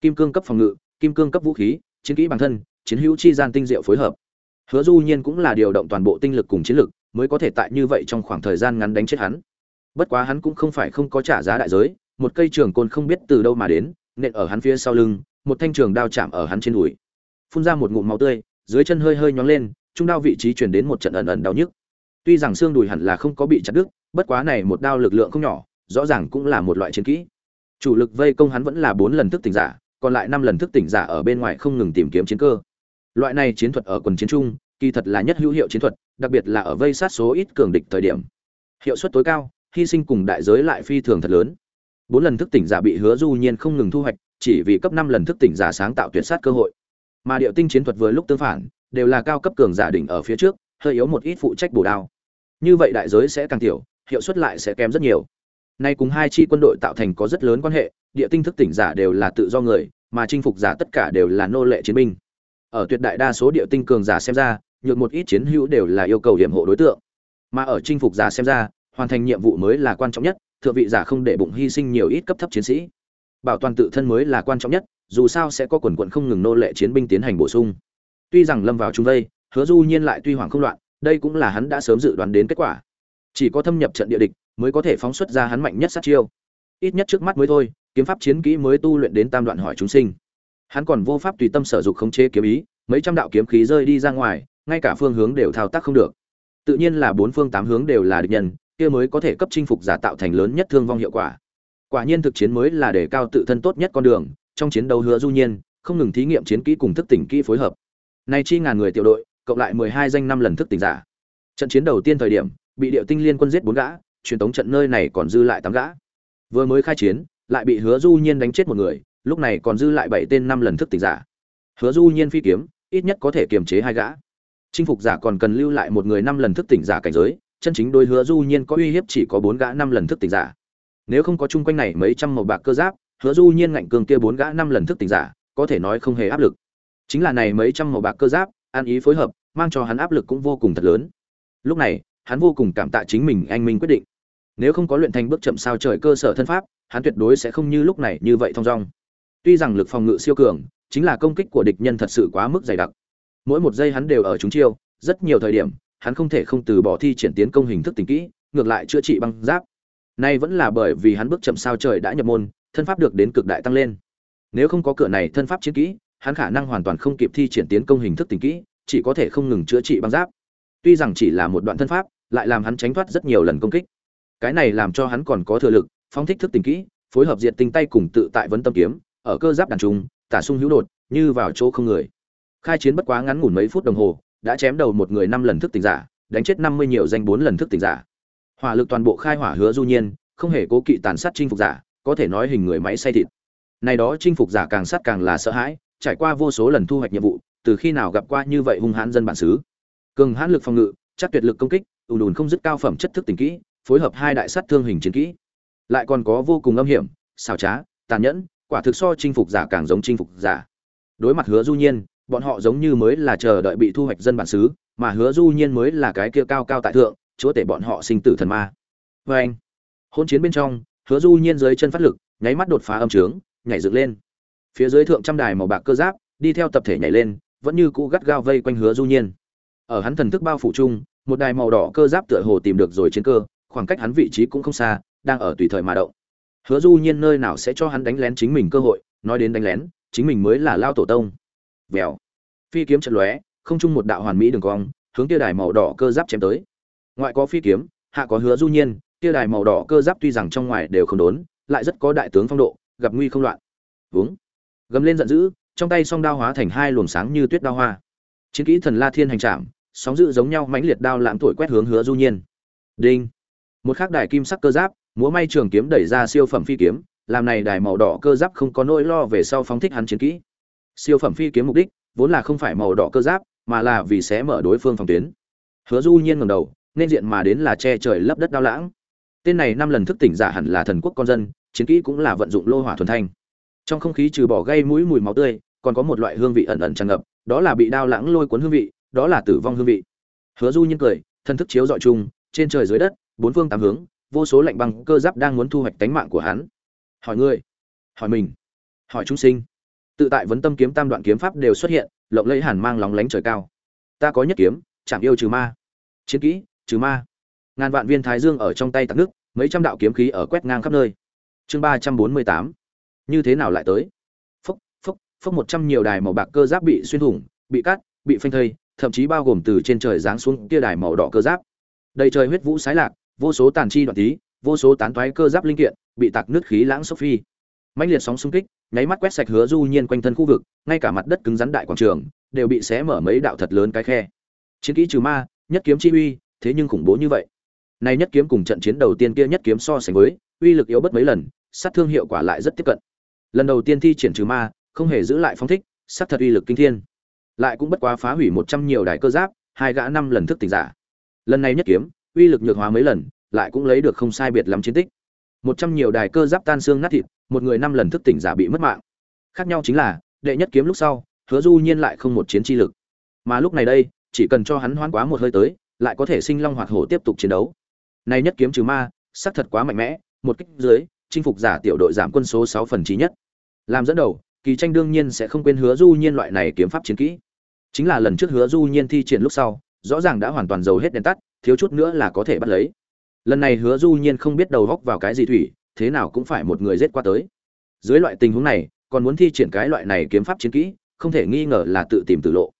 Kim cương cấp phòng ngự, kim cương cấp vũ khí, chiến kỹ bản thân, chiến hữu chi gian tinh diệu phối hợp. Hứa du nhiên cũng là điều động toàn bộ tinh lực cùng chiến lực, mới có thể tại như vậy trong khoảng thời gian ngắn đánh chết hắn. Bất quá hắn cũng không phải không có trả giá đại giới, một cây trường côn không biết từ đâu mà đến, nện ở hắn phía sau lưng, một thanh trường đao chạm ở hắn trên đùi. Phun ra một ngụm máu tươi, dưới chân hơi hơi nhón lên, trung đao vị trí truyền đến một trận ẩn ẩn đau nhức. Tuy rằng xương đùi hẳn là không có bị chặt đứt, bất quá này một đao lực lượng không nhỏ rõ ràng cũng là một loại chiến kỹ. Chủ lực vây công hắn vẫn là bốn lần thức tỉnh giả, còn lại năm lần thức tỉnh giả ở bên ngoài không ngừng tìm kiếm chiến cơ. Loại này chiến thuật ở quần chiến trung, kỳ thật là nhất hữu hiệu chiến thuật, đặc biệt là ở vây sát số ít cường địch thời điểm. Hiệu suất tối cao, hy sinh cùng đại giới lại phi thường thật lớn. Bốn lần thức tỉnh giả bị hứa du nhiên không ngừng thu hoạch, chỉ vì cấp năm lần thức tỉnh giả sáng tạo tuyệt sát cơ hội. Mà điệu tinh chiến thuật với lúc tương phản, đều là cao cấp cường giả đỉnh ở phía trước, hơi yếu một ít phụ trách bổ đao. Như vậy đại giới sẽ càng tiểu, hiệu suất lại sẽ kém rất nhiều nay cùng hai chi quân đội tạo thành có rất lớn quan hệ, địa tinh thức tỉnh giả đều là tự do người, mà chinh phục giả tất cả đều là nô lệ chiến binh. Ở tuyệt đại đa số địa tinh cường giả xem ra, nhược một ít chiến hữu đều là yêu cầu hiểm hộ đối tượng. Mà ở chinh phục giả xem ra, hoàn thành nhiệm vụ mới là quan trọng nhất, thượng vị giả không để bụng hy sinh nhiều ít cấp thấp chiến sĩ. Bảo toàn tự thân mới là quan trọng nhất, dù sao sẽ có quần quận không ngừng nô lệ chiến binh tiến hành bổ sung. Tuy rằng lâm vào chúng đây hứa du nhiên lại tuy hoảng không loạn, đây cũng là hắn đã sớm dự đoán đến kết quả. Chỉ có thâm nhập trận địa địch mới có thể phóng xuất ra hắn mạnh nhất sát chiêu. Ít nhất trước mắt mới thôi, kiếm pháp chiến kỹ mới tu luyện đến tam đoạn hỏi chúng sinh. Hắn còn vô pháp tùy tâm sở dục khống chế kiếm ý, mấy trăm đạo kiếm khí rơi đi ra ngoài, ngay cả phương hướng đều thao tác không được. Tự nhiên là bốn phương tám hướng đều là địch nhân, kia mới có thể cấp chinh phục giả tạo thành lớn nhất thương vong hiệu quả. Quả nhiên thực chiến mới là để cao tự thân tốt nhất con đường, trong chiến đấu hứa du nhiên, không ngừng thí nghiệm chiến kỹ cùng thức tỉnh kỹ phối hợp. Nay chi ngàn người tiểu đội, cộng lại 12 danh năm lần thức tỉnh giả. Trận chiến đầu tiên thời điểm, bị điệu tinh liên quân giết bốn gã truyền tống trận nơi này còn dư lại tám gã. Vừa mới khai chiến, lại bị hứa du nhiên đánh chết một người, lúc này còn dư lại bảy tên năm lần thức tỉnh giả. Hứa du nhiên phi kiếm, ít nhất có thể kiềm chế hai gã. Chinh phục giả còn cần lưu lại một người năm lần thức tỉnh giả cảnh giới, chân chính đôi hứa du nhiên có uy hiếp chỉ có bốn gã năm lần thức tỉnh giả. Nếu không có chung quanh này mấy trăm màu bạc cơ giáp, hứa du nhiên ngạnh cường kia bốn gã năm lần thức tỉnh giả, có thể nói không hề áp lực. Chính là này mấy trăm màu bạc cơ giáp, an ý phối hợp, mang cho hắn áp lực cũng vô cùng thật lớn. Lúc này, hắn vô cùng cảm tạ chính mình anh minh quyết định nếu không có luyện thành bước chậm sao trời cơ sở thân pháp, hắn tuyệt đối sẽ không như lúc này như vậy thong dong. Tuy rằng lực phòng ngự siêu cường, chính là công kích của địch nhân thật sự quá mức dày đặc. Mỗi một giây hắn đều ở chúng chiêu, rất nhiều thời điểm, hắn không thể không từ bỏ thi triển tiến công hình thức tình kỹ, ngược lại chữa trị băng giáp. Nay vẫn là bởi vì hắn bước chậm sao trời đã nhập môn, thân pháp được đến cực đại tăng lên. Nếu không có cửa này thân pháp chiến kỹ, hắn khả năng hoàn toàn không kịp thi triển tiến công hình thức tình kỹ, chỉ có thể không ngừng chữa trị băng giáp. Tuy rằng chỉ là một đoạn thân pháp, lại làm hắn tránh thoát rất nhiều lần công kích cái này làm cho hắn còn có thừa lực, phóng thích thức tình kỹ, phối hợp diệt tinh tay cùng tự tại vấn tâm kiếm, ở cơ giáp đàn trung, tả sung hữu đột, như vào chỗ không người. Khai chiến bất quá ngắn ngủn mấy phút đồng hồ, đã chém đầu một người năm lần thức tỉnh giả, đánh chết năm mươi nhiều danh bốn lần thức tỉnh giả. Hỏa lực toàn bộ khai hỏa hứa du nhiên, không hề cố kỵ tàn sát chinh phục giả, có thể nói hình người máy say thịt. Này đó chinh phục giả càng sát càng là sợ hãi, trải qua vô số lần thu hoạch nhiệm vụ, từ khi nào gặp qua như vậy hung hãn dân bản xứ. Cường hãn lực phòng ngự, chắc tuyệt lực công kích, ùn ùn không dứt cao phẩm chất thức tình kỹ phối hợp hai đại sát thương hình chiến kỹ. Lại còn có vô cùng âm hiểm, xảo trá, tàn nhẫn, quả thực so chinh phục giả càng giống chinh phục giả. Đối mặt hứa du nhiên, bọn họ giống như mới là chờ đợi bị thu hoạch dân bản xứ, mà hứa du nhiên mới là cái kia cao cao tại thượng, chúa tể bọn họ sinh tử thần ma. Vê anh hôn chiến bên trong, hứa du nhiên dưới chân phát lực, nháy mắt đột phá âm trướng, nhảy dựng lên. Phía dưới thượng trăm đài màu bạc cơ giáp, đi theo tập thể nhảy lên, vẫn như cũ gắt gao vây quanh hứa du nhiên. Ở hắn thần thức bao phủ chung, một đài màu đỏ cơ giáp tựa hồ tìm được rồi chiến cơ khoảng cách hắn vị trí cũng không xa, đang ở tùy thời mà động. Hứa du nhiên nơi nào sẽ cho hắn đánh lén chính mình cơ hội, nói đến đánh lén, chính mình mới là lao tổ tông. Vèo. Phi kiếm trận lóe, không chung một đạo hoàn mỹ đường cong, hướng kia đài màu đỏ cơ giáp chém tới. Ngoại có phi kiếm, hạ có hứa du nhiên kia đài màu đỏ cơ giáp tuy rằng trong ngoài đều không đốn, lại rất có đại tướng phong độ, gặp nguy không loạn. Vúng. gầm lên giận dữ, trong tay song đao hóa thành hai luồng sáng như tuyết đao hoa. Chiến kỹ thần la thiên hành trạm sóng dữ giống nhau mãnh liệt đao lãng thổi quét hướng hứa du nhiên. Đinh một khắc đài kim sắc cơ giáp, múa may trường kiếm đẩy ra siêu phẩm phi kiếm, làm này đài màu đỏ cơ giáp không có nỗi lo về sau phóng thích hắn chiến kỹ. Siêu phẩm phi kiếm mục đích, vốn là không phải màu đỏ cơ giáp, mà là vì sẽ mở đối phương phòng tuyến. Hứa du nhiên ngẩng đầu, nên diện mà đến là che trời lấp đất đao lãng. Tên này năm lần thức tỉnh giả hẳn là thần quốc con dân, chiến kỹ cũng là vận dụng lô hỏa thuần thanh. Trong không khí trừ bỏ gây mũi mùi máu tươi, còn có một loại hương vị ẩn ẩn tràn ngập, đó là bị đao lãng lôi cuốn hương vị, đó là tử vong hương vị. Hứa du nhiên cười thân thức chiếu dọi chung, trên trời dưới đất bốn phương tám hướng, vô số lạnh băng cơ giáp đang muốn thu hoạch tánh mạng của hắn. Hỏi ngươi, hỏi mình, hỏi chúng sinh. Tự tại vấn tâm kiếm tam đoạn kiếm pháp đều xuất hiện, lộng lẫy hàn mang lóng lánh trời cao. Ta có nhất kiếm, chạm yêu trừ ma. Chiến kỹ, trừ ma. Ngàn vạn viên thái dương ở trong tay tắc nước, mấy trăm đạo kiếm khí ở quét ngang khắp nơi. Chương ba trăm bốn mươi tám. Như thế nào lại tới? Phốc phốc phốc một trăm nhiều đài màu bạc cơ giáp bị xuyên thủng, bị cắt, bị phanh thây, thậm chí bao gồm từ trên trời giáng xuống kia đài màu đỏ cơ giáp. Đầy trời huyết vũ sái lạc vô số tàn chi đoạn tí, vô số tán thoái cơ giáp linh kiện, bị tạc nước khí lãng sốc phi mãnh liệt sóng xung kích, nháy mắt quét sạch hứa du nhiên quanh thân khu vực, ngay cả mặt đất cứng rắn đại quảng trường, đều bị xé mở mấy đạo thật lớn cái khe. Chiến kỹ trừ ma, nhất kiếm chi uy, thế nhưng khủng bố như vậy. Nay nhất kiếm cùng trận chiến đầu tiên kia nhất kiếm so sánh với, uy lực yếu bất mấy lần, sát thương hiệu quả lại rất tiếp cận. Lần đầu tiên thi triển trừ ma, không hề giữ lại phong thích, sát thật uy lực kinh thiên. Lại cũng bất quá phá hủy một trăm nhiều đài cơ giáp, hai gã năm lần thức tỉnh giả. Lần này nhất kiếm uy lực nhược hóa mấy lần, lại cũng lấy được không sai biệt lắm chiến tích. Một trăm nhiều đài cơ giáp tan xương nát thịt, một người năm lần thức tỉnh giả bị mất mạng. Khác nhau chính là, đệ nhất kiếm lúc sau, hứa du nhiên lại không một chiến chi lực. Mà lúc này đây, chỉ cần cho hắn hoán quá một hơi tới, lại có thể sinh long hoạt hổ tiếp tục chiến đấu. Này nhất kiếm trừ ma sắc thật quá mạnh mẽ, một kích dưới, chinh phục giả tiểu đội giảm quân số sáu phần chí nhất. Làm dẫn đầu, kỳ tranh đương nhiên sẽ không quên hứa du nhiên loại này kiếm pháp chiến kỹ. Chính là lần trước hứa du nhiên thi triển lúc sau, rõ ràng đã hoàn toàn dầu hết đèn tắt thiếu chút nữa là có thể bắt lấy. Lần này hứa du nhiên không biết đầu góc vào cái gì thủy, thế nào cũng phải một người giết qua tới. Dưới loại tình huống này, còn muốn thi triển cái loại này kiếm pháp chiến kỹ, không thể nghi ngờ là tự tìm tự lộ.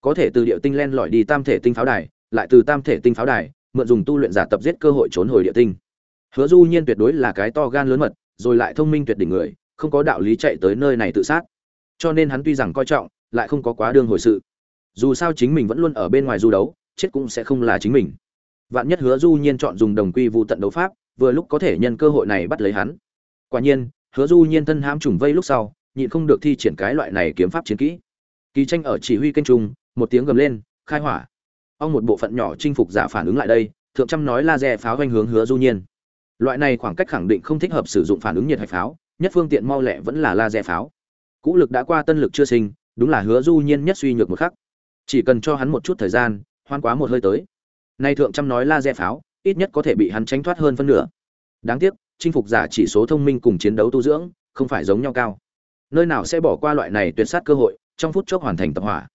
Có thể từ địa tinh len lỏi đi tam thể tinh pháo đài, lại từ tam thể tinh pháo đài, mượn dùng tu luyện giả tập giết cơ hội trốn hồi địa tinh. Hứa du nhiên tuyệt đối là cái to gan lớn mật, rồi lại thông minh tuyệt đỉnh người, không có đạo lý chạy tới nơi này tự sát. Cho nên hắn tuy rằng coi trọng, lại không có quá đương hồi sự. Dù sao chính mình vẫn luôn ở bên ngoài du đấu, chết cũng sẽ không là chính mình vạn nhất hứa du nhiên chọn dùng đồng quy vu tận đấu pháp, vừa lúc có thể nhân cơ hội này bắt lấy hắn. Quả nhiên, hứa du nhiên thân hãm trùng vây lúc sau, nhịn không được thi triển cái loại này kiếm pháp chiến kỹ. Kỳ tranh ở chỉ huy kênh trung, một tiếng gầm lên, khai hỏa. Ông một bộ phận nhỏ chinh phục giả phản ứng lại đây, thượng trăm nói laser pháo doanh hướng hứa du nhiên. Loại này khoảng cách khẳng định không thích hợp sử dụng phản ứng nhiệt hạch pháo, nhất phương tiện mau lẹ vẫn là laser pháo. Cũ lực đã qua tân lực chưa sinh, đúng là hứa du nhiên nhất suy nhược một khắc. Chỉ cần cho hắn một chút thời gian, hoan quá một hơi tới nay thượng trăm nói laser pháo, ít nhất có thể bị hắn tránh thoát hơn phân nửa. Đáng tiếc, chinh phục giả chỉ số thông minh cùng chiến đấu tu dưỡng, không phải giống nhau cao. Nơi nào sẽ bỏ qua loại này tuyệt sát cơ hội, trong phút chốc hoàn thành tập hỏa.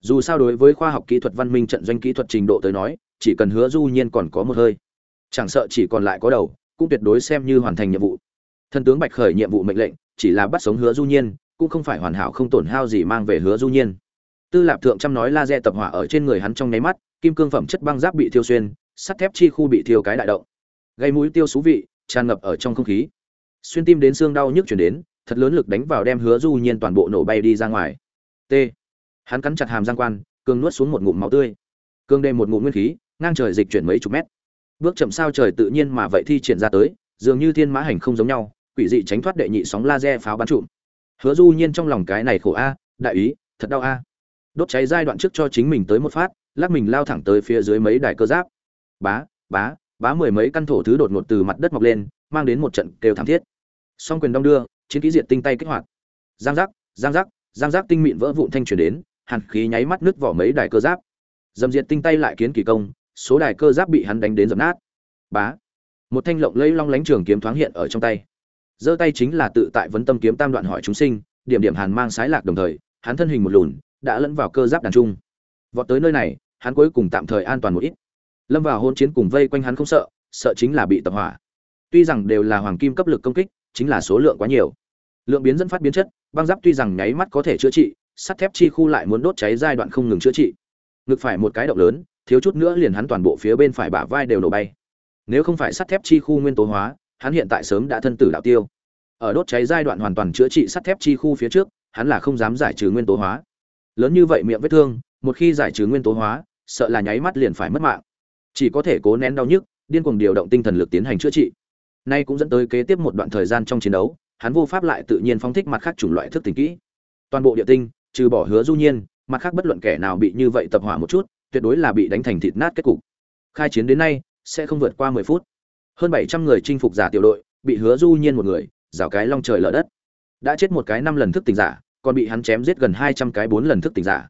Dù sao đối với khoa học kỹ thuật văn minh trận doanh kỹ thuật trình độ tới nói, chỉ cần hứa du nhiên còn có một hơi. Chẳng sợ chỉ còn lại có đầu, cũng tuyệt đối xem như hoàn thành nhiệm vụ. Thần tướng bạch khởi nhiệm vụ mệnh lệnh, chỉ là bắt sống hứa du nhiên, cũng không phải hoàn hảo không tổn hao gì mang về hứa du nhiên. Tư lạp thượng trăm nói laser tập hỏa ở trên người hắn trong nháy mắt kim cương phẩm chất băng giáp bị thiêu xuyên, sắt thép chi khu bị thiêu cái đại động. Gây mũi tiêu xú vị, tràn ngập ở trong không khí. Xuyên tim đến xương đau nhức chuyển đến, thật lớn lực đánh vào đem hứa du nhiên toàn bộ nổ bay đi ra ngoài. T. Hắn cắn chặt hàm giang quan, cường nuốt xuống một ngụm máu tươi. Cường đêm một ngụm nguyên khí, ngang trời dịch chuyển mấy chục mét. Bước chậm sao trời tự nhiên mà vậy thi triển ra tới, dường như thiên mã hành không giống nhau, quỷ dị tránh thoát đệ nhị sóng laser pháo bắn trụm. Hứa du nhiên trong lòng cái này khổ a, đại ý, thật đau a. Đốt cháy giai đoạn trước cho chính mình tới một phát lắc mình lao thẳng tới phía dưới mấy đài cơ giáp. Bá bá bá mười mấy căn thổ thứ đột ngột từ mặt đất mọc lên, mang đến một trận kêu thảm thiết. Song quyền đong đưa, chiến kỹ diệt tinh tay kích hoạt. Giang giác giang giác giang giác tinh mịn vỡ vụn thanh truyền đến, hàn khí nháy mắt nứt vỏ mấy đài cơ giáp. Dầm diệt tinh tay lại kiến kỳ công, số đài cơ giáp bị hắn đánh đến dập nát. Bá. Một thanh lộng lẫy long lánh trường kiếm thoáng hiện ở trong tay. Giơ tay chính là tự tại vấn tâm kiếm tam đoạn hỏi chúng sinh, điểm điểm hàn mang sái lạc đồng thời, hắn thân hình một lùn, đã lẫn vào cơ giáp đàn trung. Vọt tới nơi này hắn cuối cùng tạm thời an toàn một ít. Lâm vào hôn chiến cùng vây quanh hắn không sợ sợ chính là bị tập hỏa. Tuy rằng đều là hoàng kim cấp lực công kích, chính là số lượng quá nhiều. Lượng biến dẫn phát biến chất, băng giáp tuy rằng nháy mắt có thể chữa trị, sắt thép chi khu lại muốn đốt cháy giai đoạn không ngừng chữa trị. Ngực phải một cái động lớn, thiếu chút nữa liền hắn toàn bộ phía bên phải bả vai đều nổ bay. Nếu không phải sắt thép chi khu nguyên tố hóa, hắn hiện tại sớm đã thân tử đạo tiêu. Ở đốt cháy giai đoạn hoàn toàn chữa trị sắt thép chi khu phía trước, hắn là không dám giải trừ nguyên tố hóa. Lớn như vậy miệng vết thương, một khi giải trừ nguyên tố hóa sợ là nháy mắt liền phải mất mạng. Chỉ có thể cố nén đau nhức, điên cuồng điều động tinh thần lực tiến hành chữa trị. Nay cũng dẫn tới kế tiếp một đoạn thời gian trong chiến đấu, hắn vô pháp lại tự nhiên phóng thích mặt khác chủng loại thức tỉnh kỹ. Toàn bộ địa tinh, trừ bỏ hứa du nhiên, mặt khác bất luận kẻ nào bị như vậy tập hỏa một chút, tuyệt đối là bị đánh thành thịt nát kết cục. Khai chiến đến nay, sẽ không vượt qua mười phút. Hơn bảy trăm người chinh phục giả tiểu đội, bị hứa du nhiên một người, rào cái long trời lở đất. Đã chết một cái năm lần thức tỉnh giả, còn bị hắn chém giết gần hai trăm cái bốn lần thức tỉnh giả.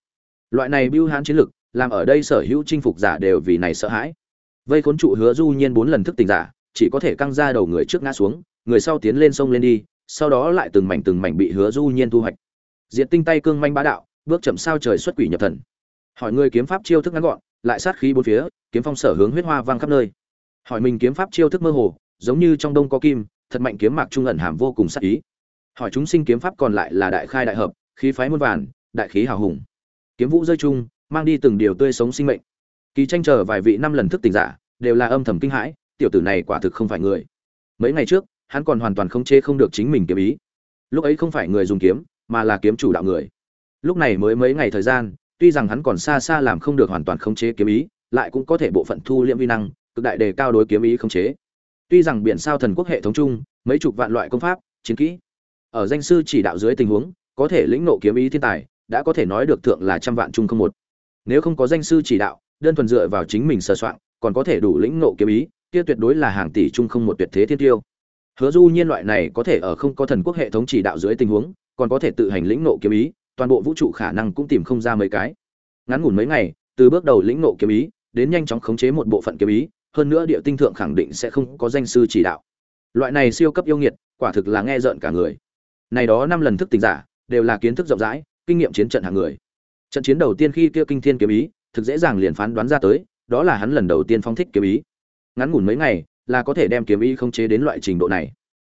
Loại này bưu hán chiến lực làm ở đây sở hữu chinh phục giả đều vì này sợ hãi. Vây khốn trụ hứa du nhiên bốn lần thức tỉnh giả, chỉ có thể căng ra đầu người trước ngã xuống, người sau tiến lên sông lên đi, sau đó lại từng mảnh từng mảnh bị hứa du nhiên thu hoạch. Diệt tinh tay cương manh bá đạo, bước chậm sao trời xuất quỷ nhập thần. Hỏi người kiếm pháp chiêu thức ngắn gọn, lại sát khí bốn phía, kiếm phong sở hướng huyết hoa vang khắp nơi. Hỏi mình kiếm pháp chiêu thức mơ hồ, giống như trong đông có kim, thật mạnh kiếm mạc trung ẩn hàm vô cùng sát ý. Hỏi chúng sinh kiếm pháp còn lại là đại khai đại hợp, khí phái muôn vàn, đại khí hào hùng. Kiếm vũ rơi chung mang đi từng điều tươi sống sinh mệnh. Kỳ tranh chờ vài vị năm lần thức tỉnh giả, đều là âm thầm kinh hãi, tiểu tử này quả thực không phải người. Mấy ngày trước, hắn còn hoàn toàn không chế không được chính mình kiếm ý. Lúc ấy không phải người dùng kiếm, mà là kiếm chủ đạo người. Lúc này mới mấy ngày thời gian, tuy rằng hắn còn xa xa làm không được hoàn toàn khống chế kiếm ý, lại cũng có thể bộ phận thu liễm vi năng, cực đại đề cao đối kiếm ý khống chế. Tuy rằng biển sao thần quốc hệ thống chung, mấy chục vạn loại công pháp, chiến kỹ, ở danh sư chỉ đạo dưới tình huống, có thể lĩnh nộ kiếm ý thiên tài, đã có thể nói được thượng là trăm vạn chung không một nếu không có danh sư chỉ đạo, đơn thuần dựa vào chính mình sơ soạn, còn có thể đủ lĩnh nộ kiếm ý, kia tuyệt đối là hàng tỷ trung không một tuyệt thế thiên tiêu. Hứa du nhiên loại này có thể ở không có thần quốc hệ thống chỉ đạo dưới tình huống, còn có thể tự hành lĩnh nộ kiếm ý, toàn bộ vũ trụ khả năng cũng tìm không ra mấy cái. Ngắn ngủn mấy ngày, từ bước đầu lĩnh nộ kiếm ý, đến nhanh chóng khống chế một bộ phận kiếm ý, hơn nữa địa tinh thượng khẳng định sẽ không có danh sư chỉ đạo. Loại này siêu cấp yêu nghiệt, quả thực là nghe rợn cả người. Này đó năm lần thức tỉnh giả, đều là kiến thức rộng rãi, kinh nghiệm chiến trận hàng người trận chiến đầu tiên khi kia kinh thiên kiếm ý, thực dễ dàng liền phán đoán ra tới, đó là hắn lần đầu tiên phóng thích kiếm ý. Ngắn ngủn mấy ngày, là có thể đem kiếm ý không chế đến loại trình độ này.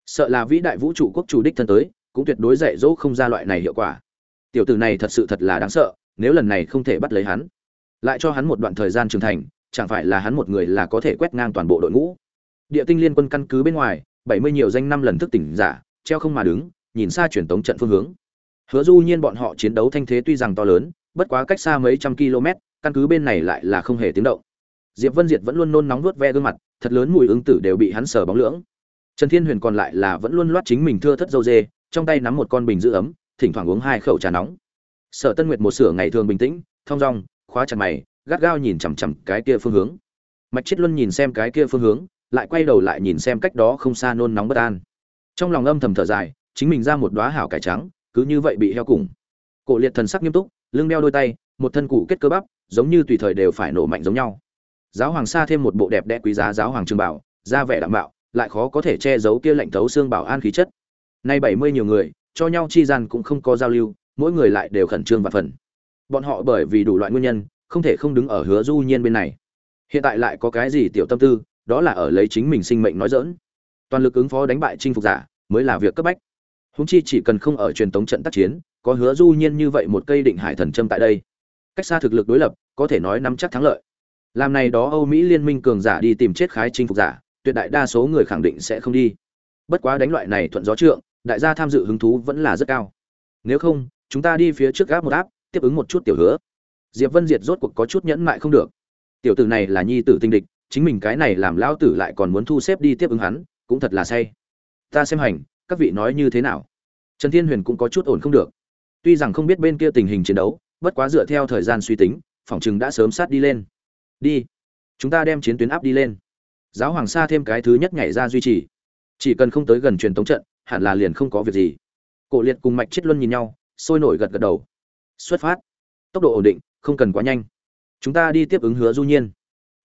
Sợ là vĩ đại vũ trụ quốc chủ đích thân tới, cũng tuyệt đối dạy dỗ không ra loại này hiệu quả. Tiểu tử này thật sự thật là đáng sợ, nếu lần này không thể bắt lấy hắn, lại cho hắn một đoạn thời gian trưởng thành, chẳng phải là hắn một người là có thể quét ngang toàn bộ đội ngũ. Địa tinh liên quân căn cứ bên ngoài, bảy mươi nhiều danh năm lần thức tỉnh giả, treo không mà đứng, nhìn xa truyền tống trận phương hướng. Hứa du nhiên bọn họ chiến đấu thanh thế tuy rằng to lớn bất quá cách xa mấy trăm km, căn cứ bên này lại là không hề tiếng động. Diệp vân diệt vẫn luôn nôn nóng nuốt ve gương mặt, thật lớn mùi ứng tử đều bị hắn sờ bóng lưỡng. Trần thiên huyền còn lại là vẫn luôn loát chính mình thưa thất dâu dê, trong tay nắm một con bình giữ ấm, thỉnh thoảng uống hai khẩu trà nóng. Sở tân nguyệt một sửa ngày thường bình tĩnh, thong dong, khóa chặt mày, gắt gao nhìn chằm chằm cái kia phương hướng. Mạch chết luân nhìn xem cái kia phương hướng, lại quay đầu lại nhìn xem cách đó không xa nôn nóng bất an. Trong lòng âm thầm thở dài, chính mình ra một đóa hảo cải trắng, cứ như vậy bị heo cùng. Cổ liệt thần sắc nghiêm túc lưng đeo đôi tay một thân cụ kết cơ bắp giống như tùy thời đều phải nổ mạnh giống nhau. Giáo hoàng sa thêm một bộ đẹp đẽ quý giá giáo hoàng trường bảo ra vẻ đảm bảo, lại khó có thể che giấu kia lạnh thấu xương bảo an khí chất. Nay bảy mươi nhiều người cho nhau chi gian cũng không có giao lưu mỗi người lại đều khẩn trương và phần. Bọn họ bởi vì đủ loại nguyên nhân không thể không đứng ở hứa du nhiên bên này. Hiện tại lại có cái gì tiểu tâm tư đó là ở lấy chính mình sinh mệnh nói dỡn toàn lực ứng phó đánh bại chinh phục giả mới là việc cấp bách. Húng chi chỉ cần không ở truyền tống trận tác chiến có hứa du nhiên như vậy một cây định hải thần châm tại đây. Cách xa thực lực đối lập, có thể nói nắm chắc thắng lợi. Làm này đó âu mỹ liên minh cường giả đi tìm chết khái chinh phục giả, tuyệt đại đa số người khẳng định sẽ không đi. Bất quá đánh loại này thuận gió trượng, đại gia tham dự hứng thú vẫn là rất cao. Nếu không, chúng ta đi phía trước gáp một áp, tiếp ứng một chút tiểu hứa. Diệp vân diệt rốt cuộc có chút nhẫn mại không được. Tiểu tử này là nhi tử tinh địch, chính mình cái này làm lao tử lại còn muốn thu xếp đi tiếp ứng hắn, cũng thật là say. Ta xem hành, các vị nói như thế nào? Trần thiên huyền cũng có chút ổn không được tuy rằng không biết bên kia tình hình chiến đấu, bất quá dựa theo thời gian suy tính, phòng chừng đã sớm sát đi lên. Đi. Chúng ta đem chiến tuyến áp đi lên. Giáo hoàng sa thêm cái thứ nhất nhảy ra duy trì. Chỉ cần không tới gần truyền tống trận, hẳn là liền không có việc gì. Cổ liệt cùng mạch chết luân nhìn nhau, sôi nổi gật gật đầu. Xuất phát. Tốc độ ổn định, không cần quá nhanh. Chúng ta đi tiếp ứng hứa du nhiên.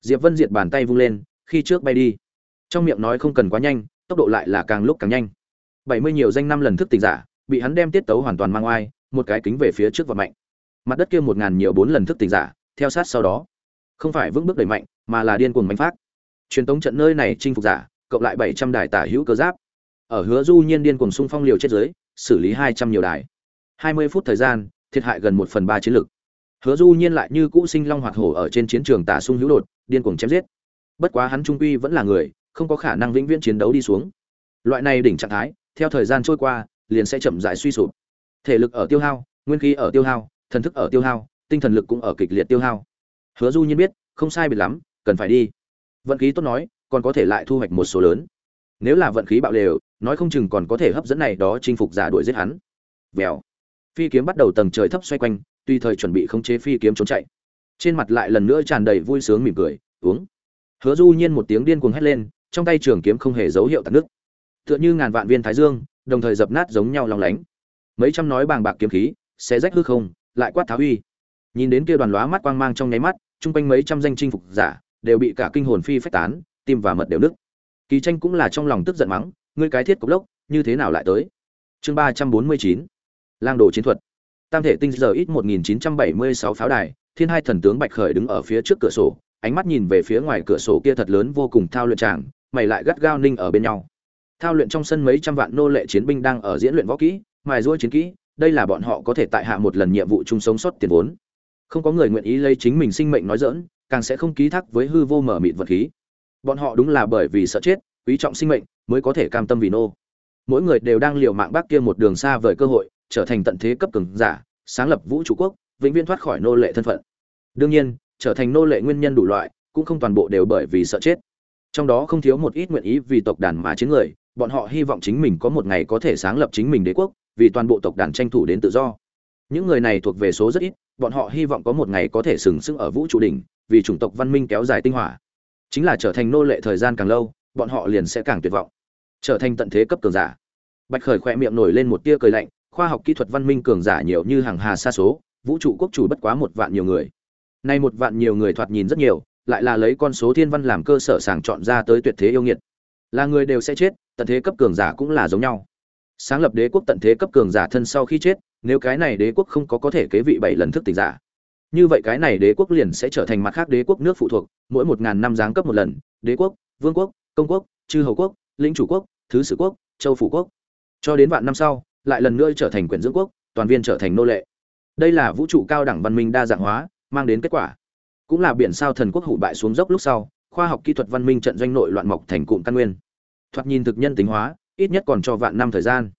Diệp vân diệt bàn tay vung lên, khi trước bay đi. Trong miệng nói không cần quá nhanh, tốc độ lại là càng lúc càng nhanh. Bảy mươi nhiều danh năm lần thức tỉnh giả, bị hắn đem tiết tấu hoàn toàn mang oai một cái kính về phía trước và mạnh. Mặt đất kia một ngàn nhiều bốn lần thức tỉnh giả, theo sát sau đó. Không phải vững bước đẩy mạnh, mà là điên cuồng mạnh phát. Truyền tống trận nơi này chinh phục giả, cộng lại bảy trăm đài tả hữu cơ giáp. Ở hứa du nhiên điên cuồng xung phong liều chết giới xử lý hai trăm nhiều đài. Hai mươi phút thời gian, thiệt hại gần một phần ba chiến lực. Hứa du nhiên lại như cũ sinh long hoạt hổ ở trên chiến trường tả sung hữu đột, điên cuồng chém giết. Bất quá hắn trung quy vẫn là người, không có khả năng vĩnh viễn chiến đấu đi xuống. Loại này đỉnh trạng thái, theo thời gian trôi qua, liền sẽ chậm rãi suy sụp thể lực ở tiêu hao, nguyên khí ở tiêu hao, thần thức ở tiêu hao, tinh thần lực cũng ở kịch liệt tiêu hao. Hứa du nhiên biết, không sai biệt lắm, cần phải đi. Vận khí tốt nói, còn có thể lại thu hoạch một số lớn. Nếu là vận khí bạo lều, nói không chừng còn có thể hấp dẫn này đó chinh phục giả đuổi giết hắn. Vèo. Phi kiếm bắt đầu tầng trời thấp xoay quanh, tùy thời chuẩn bị khống chế phi kiếm trốn chạy. Trên mặt lại lần nữa tràn đầy vui sướng mỉm cười, uống. Hứa du nhiên một tiếng điên cuồng hét lên, trong tay trường kiếm không hề dấu hiệu tạt nước. Tựa như ngàn vạn viên thái dương, đồng thời dập nát giống nhau lòng lánh mấy trăm nói bàng bạc kiếm khí sẽ rách hư không, lại quát tháo uy. Nhìn đến kia đoàn lóa mắt quang mang trong nháy mắt, chung quanh mấy trăm danh chinh phục giả đều bị cả kinh hồn phi phách tán, tim và mật đều nứt. Kỳ tranh cũng là trong lòng tức giận mắng, ngươi cái thiết cục lốc, như thế nào lại tới? Chương ba trăm bốn mươi chín, lang đồ chiến thuật. Tam thể tinh giờ ít một nghìn chín trăm bảy mươi sáu pháo đài, thiên hai thần tướng bạch khởi đứng ở phía trước cửa sổ, ánh mắt nhìn về phía ngoài cửa sổ kia thật lớn vô cùng thao luyện tràng, mày lại gắt gao ninh ở bên nhau. Thao luyện trong sân mấy trăm vạn nô lệ chiến binh đang ở diễn luyện võ kỹ mài giũa chiến kỹ đây là bọn họ có thể tại hạ một lần nhiệm vụ chung sống sót tiền vốn. Không có người nguyện ý lấy chính mình sinh mệnh nói giỡn, càng sẽ không ký thác với hư vô mở mịt vật khí. Bọn họ đúng là bởi vì sợ chết quý trọng sinh mệnh mới có thể cam tâm vì nô. Mỗi người đều đang liều mạng bác kia một đường xa vời cơ hội trở thành tận thế cấp cường giả sáng lập vũ trụ quốc vĩnh viễn thoát khỏi nô lệ thân phận. Đương nhiên trở thành nô lệ nguyên nhân đủ loại cũng không toàn bộ đều bởi vì sợ chết. Trong đó không thiếu một ít nguyện ý vì tộc đàn mà chiến người bọn họ hy vọng chính mình có một ngày có thể sáng lập chính mình đế quốc vì toàn bộ tộc đàn tranh thủ đến tự do. Những người này thuộc về số rất ít, bọn họ hy vọng có một ngày có thể sừng sững ở vũ trụ đỉnh, vì chủng tộc văn minh kéo dài tinh hỏa. Chính là trở thành nô lệ thời gian càng lâu, bọn họ liền sẽ càng tuyệt vọng. Trở thành tận thế cấp cường giả. Bạch khởi khỏe miệng nổi lên một tia cười lạnh, khoa học kỹ thuật văn minh cường giả nhiều như hàng hà xa số, vũ trụ quốc chủ bất quá một vạn nhiều người. Nay một vạn nhiều người thoạt nhìn rất nhiều, lại là lấy con số thiên văn làm cơ sở sàng chọn ra tới tuyệt thế yêu nghiệt. Là người đều sẽ chết, tận thế cấp cường giả cũng là giống nhau sáng lập đế quốc tận thế cấp cường giả thân sau khi chết, nếu cái này đế quốc không có có thể kế vị bảy lần thức tỉnh giả. Như vậy cái này đế quốc liền sẽ trở thành mặt khác đế quốc nước phụ thuộc, mỗi một ngàn năm giáng cấp một lần, đế quốc, vương quốc, công quốc, chư hầu quốc, lĩnh chủ quốc, thứ sử quốc, châu phủ quốc. Cho đến vạn năm sau, lại lần nữa trở thành quyền dưỡng quốc, toàn viên trở thành nô lệ. Đây là vũ trụ cao đẳng văn minh đa dạng hóa, mang đến kết quả. Cũng là biển sao thần quốc hủ bại xuống dốc lúc sau, khoa học kỹ thuật văn minh trận doanh nội loạn mọc thành cụm căn nguyên. Thoạt nhìn thực nhân tính hóa ít nhất còn cho vạn năm thời gian.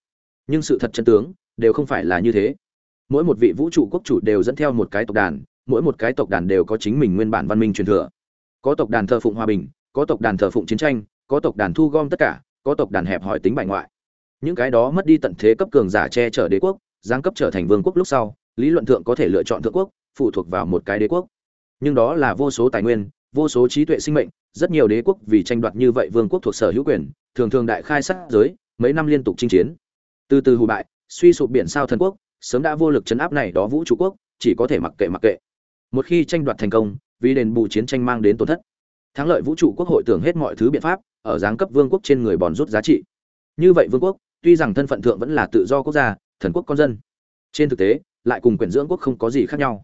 Nhưng sự thật chân tướng đều không phải là như thế. Mỗi một vị vũ trụ quốc chủ đều dẫn theo một cái tộc đàn, mỗi một cái tộc đàn đều có chính mình nguyên bản văn minh truyền thừa. Có tộc đàn thờ phụng hòa bình, có tộc đàn thờ phụng chiến tranh, có tộc đàn thu gom tất cả, có tộc đàn hẹp hỏi tính bại ngoại. Những cái đó mất đi tận thế cấp cường giả che chở đế quốc, giáng cấp trở thành vương quốc lúc sau, lý luận thượng có thể lựa chọn thượng quốc, phụ thuộc vào một cái đế quốc. Nhưng đó là vô số tài nguyên, vô số trí tuệ sinh mệnh, rất nhiều đế quốc vì tranh đoạt như vậy vương quốc thuộc sở hữu quyền thường thường đại khai sát giới, mấy năm liên tục chinh chiến. Từ từ hù bại, suy sụp biển sao thần quốc, sớm đã vô lực chấn áp này đó vũ trụ quốc, chỉ có thể mặc kệ mặc kệ. Một khi tranh đoạt thành công, vì đền bù chiến tranh mang đến tổn thất. Thắng lợi vũ trụ quốc hội tưởng hết mọi thứ biện pháp, ở giáng cấp vương quốc trên người bòn rút giá trị. Như vậy vương quốc, tuy rằng thân phận thượng vẫn là tự do quốc gia, thần quốc con dân. Trên thực tế, lại cùng quyền dưỡng quốc không có gì khác nhau.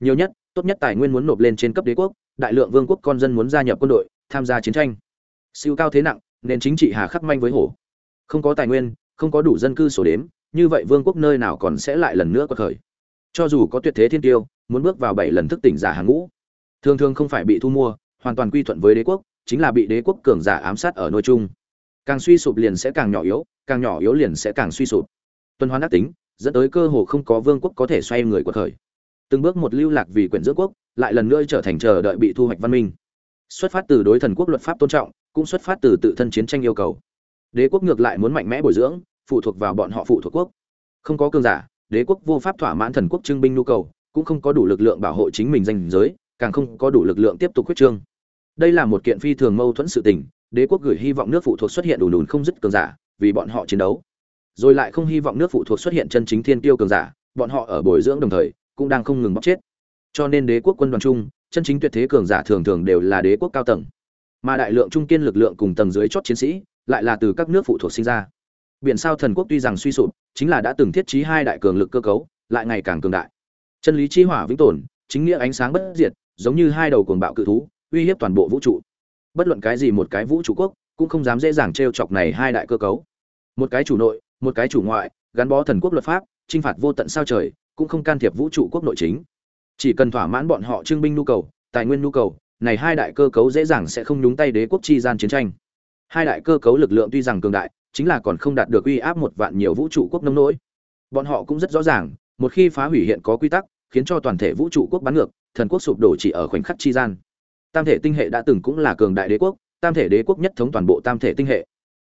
Nhiều nhất, tốt nhất tài nguyên muốn nộp lên trên cấp đế quốc, đại lượng vương quốc con dân muốn gia nhập quân đội, tham gia chiến tranh. Siêu cao thế nặng nền chính trị hà khắc manh với hổ. Không có tài nguyên, không có đủ dân cư sổ đếm, như vậy vương quốc nơi nào còn sẽ lại lần nữa có khởi? Cho dù có tuyệt thế thiên tiêu, muốn bước vào bảy lần thức tỉnh giả hàng ngũ, thường thường không phải bị thu mua, hoàn toàn quy thuận với đế quốc, chính là bị đế quốc cường giả ám sát ở nơi chung. Càng suy sụp liền sẽ càng nhỏ yếu, càng nhỏ yếu liền sẽ càng suy sụp. Tuần hoàn ác tính, dẫn tới cơ hồ không có vương quốc có thể xoay người quật khởi. Từng bước một lưu lạc vì quyền dưỡng quốc, lại lần nữa trở thành chờ đợi bị thu hoạch văn minh. Xuất phát từ đối thần quốc luật pháp tôn trọng cũng xuất phát từ tự thân chiến tranh yêu cầu. Đế quốc ngược lại muốn mạnh mẽ bồi dưỡng, phụ thuộc vào bọn họ phụ thuộc quốc. Không có cương giả, đế quốc vô pháp thỏa mãn thần quốc trưng binh nhu cầu, cũng không có đủ lực lượng bảo hộ chính mình danh giới, càng không có đủ lực lượng tiếp tục quyết trương. Đây là một kiện phi thường mâu thuẫn sự tình, đế quốc gửi hy vọng nước phụ thuộc xuất hiện đủ đùn không dứt cường giả, vì bọn họ chiến đấu. Rồi lại không hy vọng nước phụ thuộc xuất hiện chân chính thiên tiêu cường giả, bọn họ ở bồi dưỡng đồng thời, cũng đang không ngừng bóc chết. Cho nên đế quốc quân đoàn chung, chân chính tuyệt thế cường giả thường thường đều là đế quốc cao tầng mà đại lượng trung kiên lực lượng cùng tầng dưới chót chiến sĩ lại là từ các nước phụ thuộc sinh ra. Biển sao thần quốc tuy rằng suy sụp, chính là đã từng thiết trí hai đại cường lực cơ cấu, lại ngày càng cường đại. Chân lý chi hỏa vĩnh tồn, chính nghĩa ánh sáng bất diệt, giống như hai đầu cuồng bạo cự thú, uy hiếp toàn bộ vũ trụ. Bất luận cái gì một cái vũ trụ quốc, cũng không dám dễ dàng t chọc này hai đại cơ cấu. Một cái chủ nội, một cái chủ ngoại, gắn bó thần quốc luật pháp t phạt vô tận sao trời, cũng không can thiệp vũ trụ quốc nội chính. Chỉ cần thỏa mãn bọn họ trưng binh nhu cầu, tài nguyên nhu cầu này hai đại cơ cấu dễ dàng sẽ không nhúng tay đế quốc chi gian chiến tranh. Hai đại cơ cấu lực lượng tuy rằng cường đại, chính là còn không đạt được uy áp một vạn nhiều vũ trụ quốc nông nỗi. Bọn họ cũng rất rõ ràng, một khi phá hủy hiện có quy tắc, khiến cho toàn thể vũ trụ quốc bắn ngược, thần quốc sụp đổ chỉ ở khoảnh khắc chi gian. Tam thể tinh hệ đã từng cũng là cường đại đế quốc, tam thể đế quốc nhất thống toàn bộ tam thể tinh hệ.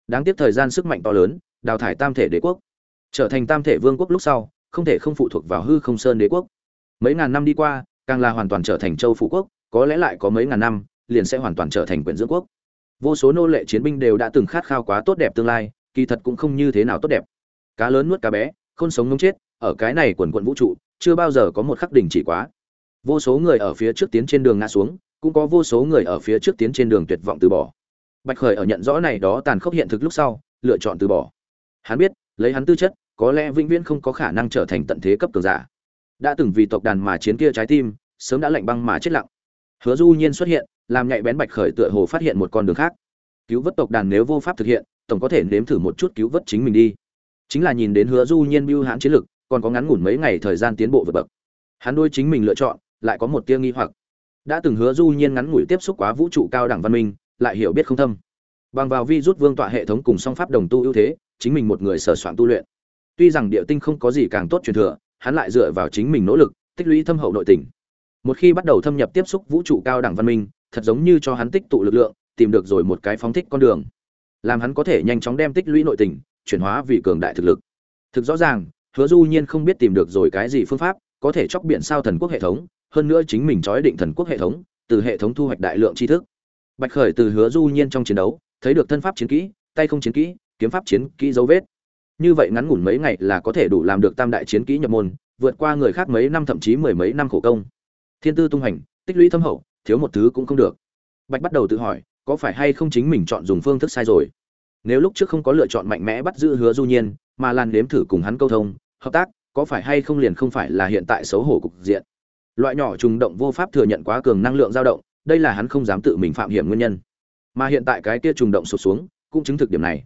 Đáng tiếc thời gian sức mạnh to lớn, đào thải tam thể đế quốc. Trở thành tam thể vương quốc lúc sau, không thể không phụ thuộc vào hư không sơn đế quốc. Mấy ngàn năm đi qua, càng là hoàn toàn trở thành châu phụ quốc có lẽ lại có mấy ngàn năm, liền sẽ hoàn toàn trở thành quyền dưỡng quốc. Vô số nô lệ chiến binh đều đã từng khát khao quá tốt đẹp tương lai, kỳ thật cũng không như thế nào tốt đẹp. Cá lớn nuốt cá bé không sống ngông chết, ở cái này quần quận vũ trụ, chưa bao giờ có một khắc đỉnh chỉ quá. Vô số người ở phía trước tiến trên đường ngã xuống, cũng có vô số người ở phía trước tiến trên đường tuyệt vọng từ bỏ. Bạch khởi ở nhận rõ này đó tàn khốc hiện thực lúc sau, lựa chọn từ bỏ. Hắn biết, lấy hắn tư chất, có lẽ vĩnh viễn không có khả năng trở thành tận thế cấp cường giả. Đã từng vì tộc đàn mà chiến kia trái tim, sớm đã lạnh băng mà chết lặng hứa du nhiên xuất hiện, làm nhạy bén bạch khởi tựa hồ phát hiện một con đường khác. Cứu vớt tộc đàn nếu vô pháp thực hiện, tổng có thể nếm thử một chút cứu vớt chính mình đi. Chính là nhìn đến hứa du nhiên bưu hãn chiến lực, còn có ngắn ngủn mấy ngày thời gian tiến bộ vượt bậc. Hắn đôi chính mình lựa chọn, lại có một tia nghi hoặc. Đã từng hứa du nhiên ngắn ngủi tiếp xúc quá vũ trụ cao đẳng văn minh, lại hiểu biết không thâm. Bằng vào vi rút vương tọa hệ thống cùng song pháp đồng tu ưu thế, chính mình một người sở soạn tu luyện. Tuy rằng địa tinh không có gì càng tốt truyền thừa, hắn lại dựa vào chính mình nỗ lực, tích lũy thâm hậu nội tình một khi bắt đầu thâm nhập tiếp xúc vũ trụ cao đẳng văn minh, thật giống như cho hắn tích tụ lực lượng, tìm được rồi một cái phóng thích con đường. Làm hắn có thể nhanh chóng đem tích lũy nội tình, chuyển hóa vì cường đại thực lực. Thực rõ ràng, hứa du nhiên không biết tìm được rồi cái gì phương pháp, có thể chọc biển sao thần quốc hệ thống, hơn nữa chính mình trói định thần quốc hệ thống, từ hệ thống thu hoạch đại lượng tri thức. Bạch khởi từ hứa du nhiên trong chiến đấu, thấy được thân pháp chiến kỹ, tay không chiến kỹ, kiếm pháp chiến kỹ dấu vết. Như vậy ngắn ngủn mấy ngày là có thể đủ làm được tam đại chiến kỹ nhập môn, vượt qua người khác mấy năm thậm chí mười mấy năm khổ công thiên tư tung hành tích lũy thâm hậu, thiếu một thứ cũng không được. Bạch bắt đầu tự hỏi, có phải hay không chính mình chọn dùng phương thức sai rồi? Nếu lúc trước không có lựa chọn mạnh mẽ bắt giữ hứa du nhiên, mà lan nếm thử cùng hắn câu thông, hợp tác, có phải hay không liền không phải là hiện tại xấu hổ cục diện? Loại nhỏ trùng động vô pháp thừa nhận quá cường năng lượng dao động, đây là hắn không dám tự mình phạm hiểm nguyên nhân. Mà hiện tại cái kia trùng động sụt xuống, cũng chứng thực điểm này.